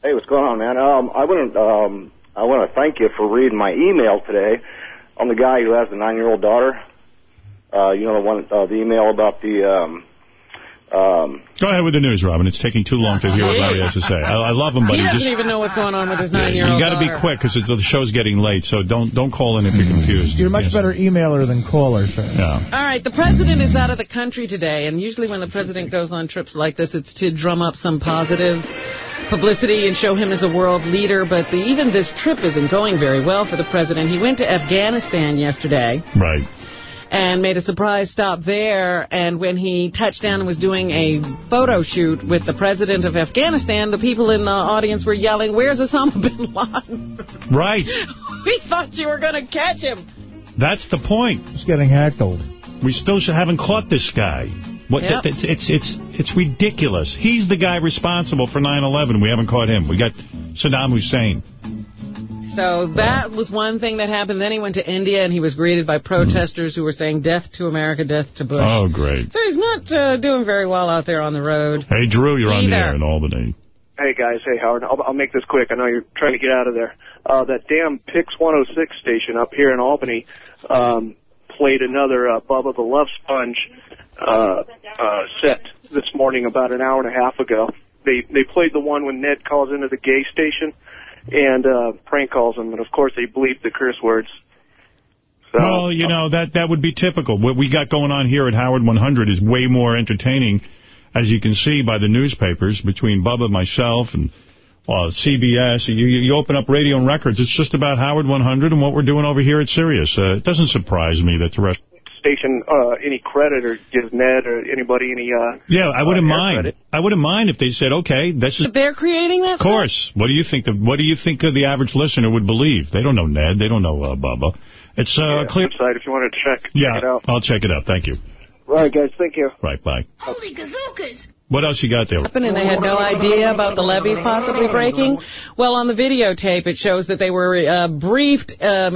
Hey, what's going on, man? Um, I want to um, I want to thank you for reading my email today. I'm the guy who has the nine-year-old daughter. Uh, you know the one, uh, the email about the um, um, Go ahead with the news, Robin. It's taking too long to hear what Larry has to say. I, I love him, but he he doesn't just... even know what's going on with his nine-year-old you got to be quick because the show's getting late, so don't don't call in if you're confused. You're a much better emailer than caller, sir. Yeah. All right, the president is out of the country today, and usually when the president goes on trips like this, it's to drum up some positive publicity and show him as a world leader. But the, even this trip isn't going very well for the president. He went to Afghanistan yesterday. Right. And made a surprise stop there. And when he touched down and was doing a photo shoot with the president of Afghanistan, the people in the audience were yelling, "Where's Osama bin Laden? Right. we thought you were going to catch him." That's the point. He's getting heckled. We still haven't caught this guy. What? Yep. th- th- it's it's it's ridiculous. He's the guy responsible for 9/11. We haven't caught him. We got Saddam Hussein. So that was one thing that happened. Then he went to India and he was greeted by protesters who were saying death to America, death to Bush. Oh, great. So he's not uh, doing very well out there on the road. Hey, Drew, you're on the air in Albany. Hey guys, hey Howard, I'll, I'll make this quick. I know you're trying to get out of there. Uh, that damn PYX 106 station up here in Albany um, played another uh, Bubba the Love Sponge uh, uh, set this morning about an hour and a half ago. They they played the one when Ned calls into the gay station and uh, prank calls him, and of course they bleep the curse words. So, Well, you know, that, that would be typical. What we got going on here at Howard 100 is way more entertaining, as you can see by the newspapers, between Bubba, myself, and uh, CBS. You, you open up radio and records, it's just about Howard 100 and what we're doing over here at Sirius. Uh, it doesn't surprise me that the rest... station uh, any credit or gives Ned or anybody any. Uh, Yeah, I wouldn't uh, mind. credit. I wouldn't mind if they said, okay, this is... They're creating that? Of course. What do you think? The, what do you think the average listener would believe? They don't know Ned. They don't know uh, Bubba. It's uh, Yeah, clear. website if you want to check, Yeah, check it out. I'll check it out. Thank you. Right, guys. Thank you. Right, bye. Holy gazookas! What else you got there? and they had no idea about the levees possibly breaking. Well, on the videotape, it shows that they were uh, briefed uh,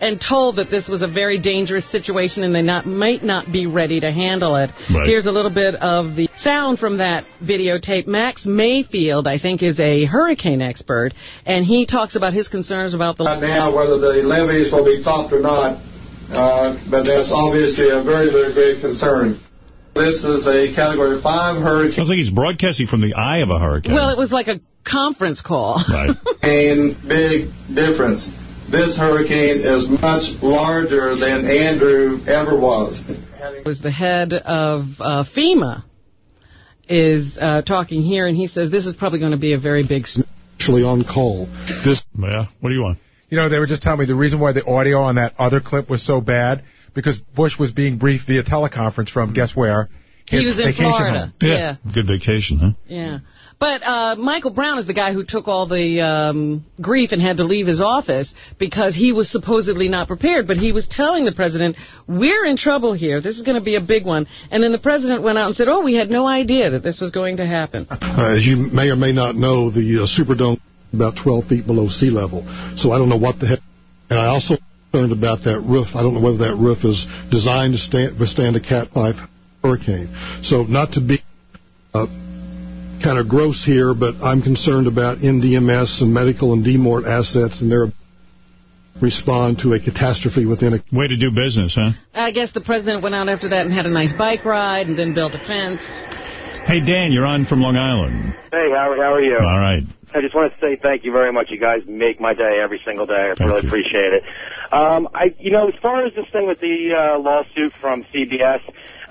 and told that this was a very dangerous situation and they not might not be ready to handle it. Right. Here's a little bit of the sound from that videotape. Max Mayfield, I think, is a hurricane expert, and he talks about his concerns about the... Right now, whether the levees will be topped or not, uh, but that's obviously a very, very great concern. This is a Category 5 hurricane. Sounds like he's broadcasting from the eye of a hurricane. Well, it was like a conference call. Right. And big difference. This hurricane is much larger than Andrew ever was. was the head of uh, FEMA, is uh, talking here, and he says this is probably going to be a very big... s- Actually on call. This. Yeah. What do you want? You know, they were just telling me the reason why the audio on that other clip was so bad because Bush was being briefed via teleconference from guess where? He was in vacation Florida. home. Yeah. Good vacation, huh? Yeah. But uh, Michael Brown is the guy who took all the um, grief and had to leave his office because he was supposedly not prepared. But he was telling the president, we're in trouble here. This is going to be a big one. And then the president went out and said, oh, we had no idea that this was going to happen. Uh, as you may or may not know, the uh, Superdome is about 12 feet below sea level. So I don't know what the heck. And I also concerned about that roof. I don't know whether that roof is designed to stand, withstand a Cat 5 hurricane. So not to be uh, kind of gross here, but I'm concerned about NDMS and medical and DMORT assets and their respond to a catastrophe within a... Way to do business, huh? I guess the president went out after that and had a nice bike ride and then built a fence. Hey, Dan, you're on from Long Island. Hey, Howard, how are you? All right. I just wanted to say thank you very much. You guys make my day every single day. I really appreciate it. Um, I, you know, as far as this thing with the uh, lawsuit from CBS,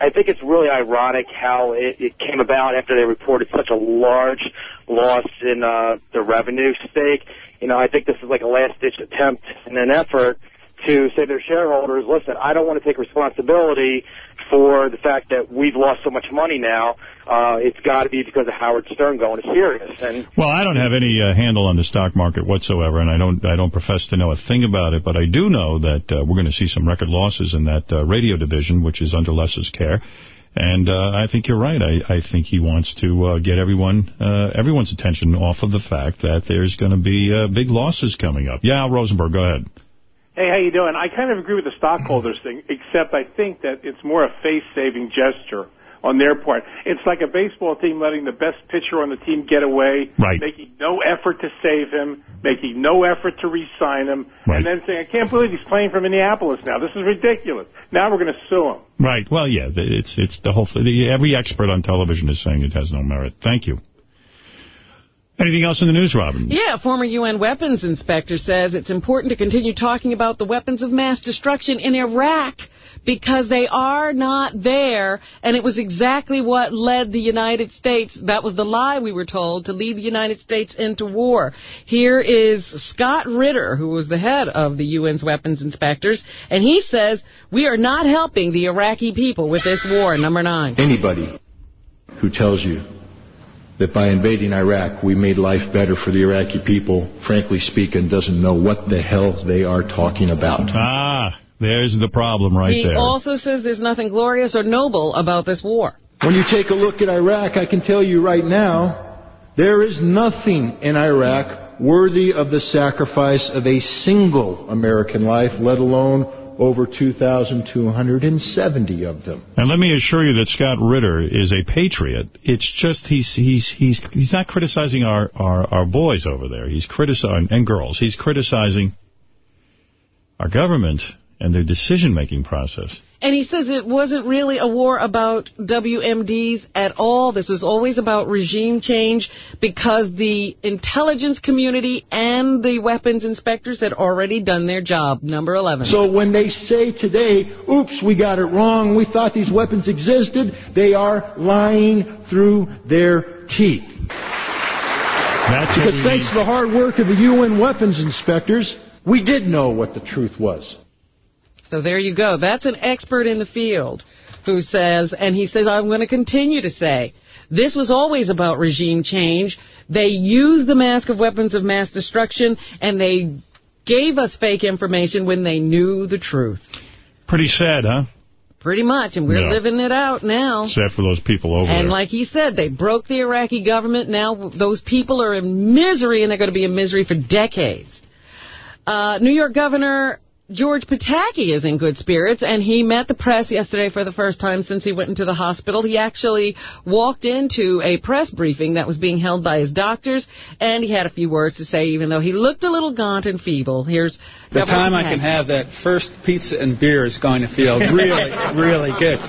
I think it's really ironic how it, it came about after they reported such a large loss in uh, the revenue stake. You know, I think this is like a last-ditch attempt in an effort to say to their shareholders, listen, I don't want to take responsibility for the fact that we've lost so much money now. Uh, it's got to be because of Howard Stern going to Sirius. And Well, I don't have any uh, handle on the stock market whatsoever, and I don't I don't profess to know a thing about it, but I do know that uh, we're going to see some record losses in that uh, radio division, which is under Les's care. And uh, I think you're right. I, I think he wants to uh, get everyone uh, everyone's attention off of the fact that there's going to be uh, big losses coming up. Yeah, Rosenberg, go ahead. Hey, how you doing? I kind of agree with the stockholders thing, except I think that it's more a face-saving gesture on their part. It's like a baseball team letting the best pitcher on the team get away, Right. making no effort to save him, making no effort to re-sign him, Right. and then saying, I can't believe he's playing for Minneapolis now. This is ridiculous. Now we're going to sue him. Right. Well, yeah, it's it's the whole thing. Every expert on television is saying it has no merit. Thank you. Anything else in the news, Robin? Yeah, former UN weapons inspector says it's important to continue talking about the weapons of mass destruction in Iraq because they are not there, and it was exactly what led the United States, that was the lie we were told, to lead the United States into war. Here is Scott Ritter, who was the head of the UN's weapons inspectors, and he says, we are not helping the Iraqi people with this war, number nine. Anybody who tells you that by invading Iraq we made life better for the Iraqi people, frankly speaking, doesn't know what the hell they are talking about. Ah, there's the problem right he there. also says there's nothing glorious or noble about this war. When you take a look at Iraq, I can tell you right now, there is nothing in Iraq worthy of the sacrifice of a single American life, let alone over 2,270 of them. And let me assure you that Scott Ritter is a patriot. It's just he's he's he's he's not criticizing our our, our boys over there. He's criticizing and girls. He's criticizing our government and their decision-making process. And he says it wasn't really a war about WMDs at all. This was always about regime change because the intelligence community and the weapons inspectors had already done their job. Number 11. So when they say today, oops, we got it wrong, we thought these weapons existed, they are lying through their teeth. That's because thanks to the hard work of the UN weapons inspectors, we did know what the truth was. So there you go. That's an expert in the field who says, and he says, I'm going to continue to say, this was always about regime change. They used the mask of weapons of mass destruction, and they gave us fake information when they knew the truth. Pretty sad, huh? Pretty much, and we're Yeah. living it out now. Sad for those people over And there. And like he said, they broke the Iraqi government. Now those people are in misery, and they're going to be in misery for decades. Uh, New York Governor George Pataki is in good spirits, and he met the press yesterday for the first time since he went into the hospital. He actually walked into a press briefing that was being held by his doctors, and he had a few words to say, even though he looked a little gaunt and feeble. Here's The Governor time I can have that first pizza and beer is going to feel really, really good.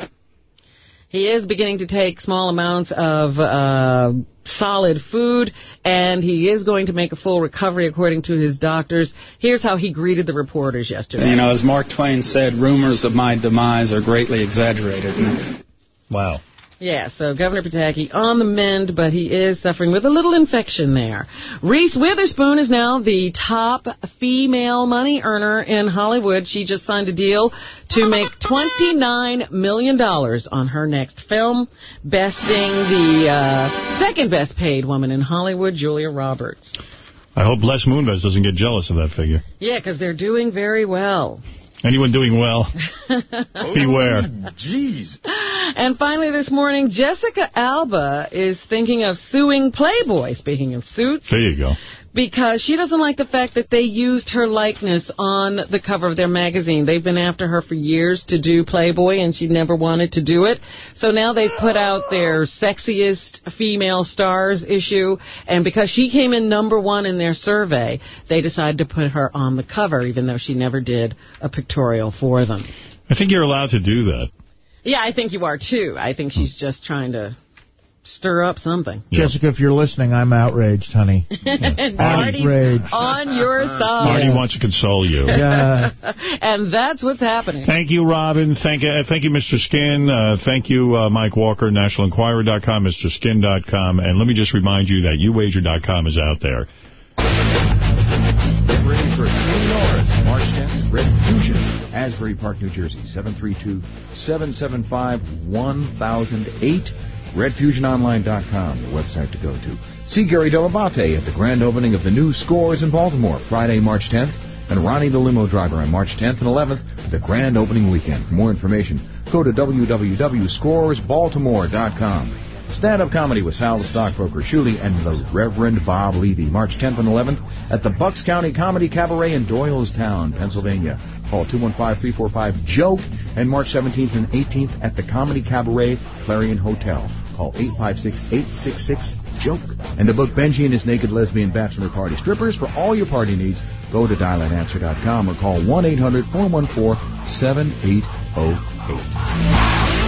He is beginning to take small amounts of uh, solid food, and he is going to make a full recovery, according to his doctors. Here's how he greeted the reporters yesterday. You know, as Mark Twain said, rumors of my demise are greatly exaggerated. Wow. Yeah, so Governor Pataki on the mend, but he is suffering with a little infection there. Reese Witherspoon is now the top female money earner in Hollywood. She just signed a deal to make $29 million on her next film, besting the uh, second best paid woman in Hollywood, Julia Roberts. I hope Les Moonves doesn't get jealous of that figure. Yeah, because they're doing very well. Anyone doing well, beware. Jeez. And finally this morning, Jessica Alba is thinking of suing Playboy, speaking of suits, There you go. Because she doesn't like the fact that they used her likeness on the cover of their magazine. They've been after her for years to do Playboy, and she never wanted to do it. So now they've put out their sexiest female stars issue, and because she came in number one in their survey, they decided to put her on the cover, even though she never did a pictorial for them. I think you're allowed to do that. Yeah, I think you are too. I think she's just trying to stir up something. Jessica, if you're listening, I'm outraged, honey. and Marty's Outraged. on your side. Marty wants to console you. Yeah. and that's what's happening. Thank you, Robin. Thank you, uh, thank you, Mr. Skin. Uh, thank you, uh, Mike Walker, NationalEnquirer.com, MrSkin.com. And let me just remind you that YouWager.com is out there. Ready for King Norris, March 10th, Red Fusion, Asbury Park, New Jersey, 732-775-1008. RedFusionOnline.com, the website to go to. See Gary Dell'Abate at the grand opening of the new Scores in Baltimore, Friday, March 10th, and Ronnie the Limo Driver on March 10th and 11th for the grand opening weekend. For more information, go to www.scoresbaltimore.com. Stand-up comedy with Sal the Stockbroker Shuley and the Reverend Bob Levy, March 10th and 11th at the Bucks County Comedy Cabaret in Doylestown, Pennsylvania. Call 215-345-JOKE and March 17th and 18th at the Comedy Cabaret Clarion Hotel. Call 856-866-JOKE. And to book Benji and his naked lesbian bachelor party strippers for all your party needs, go to dialanswer.com or call 1-800-414-7808.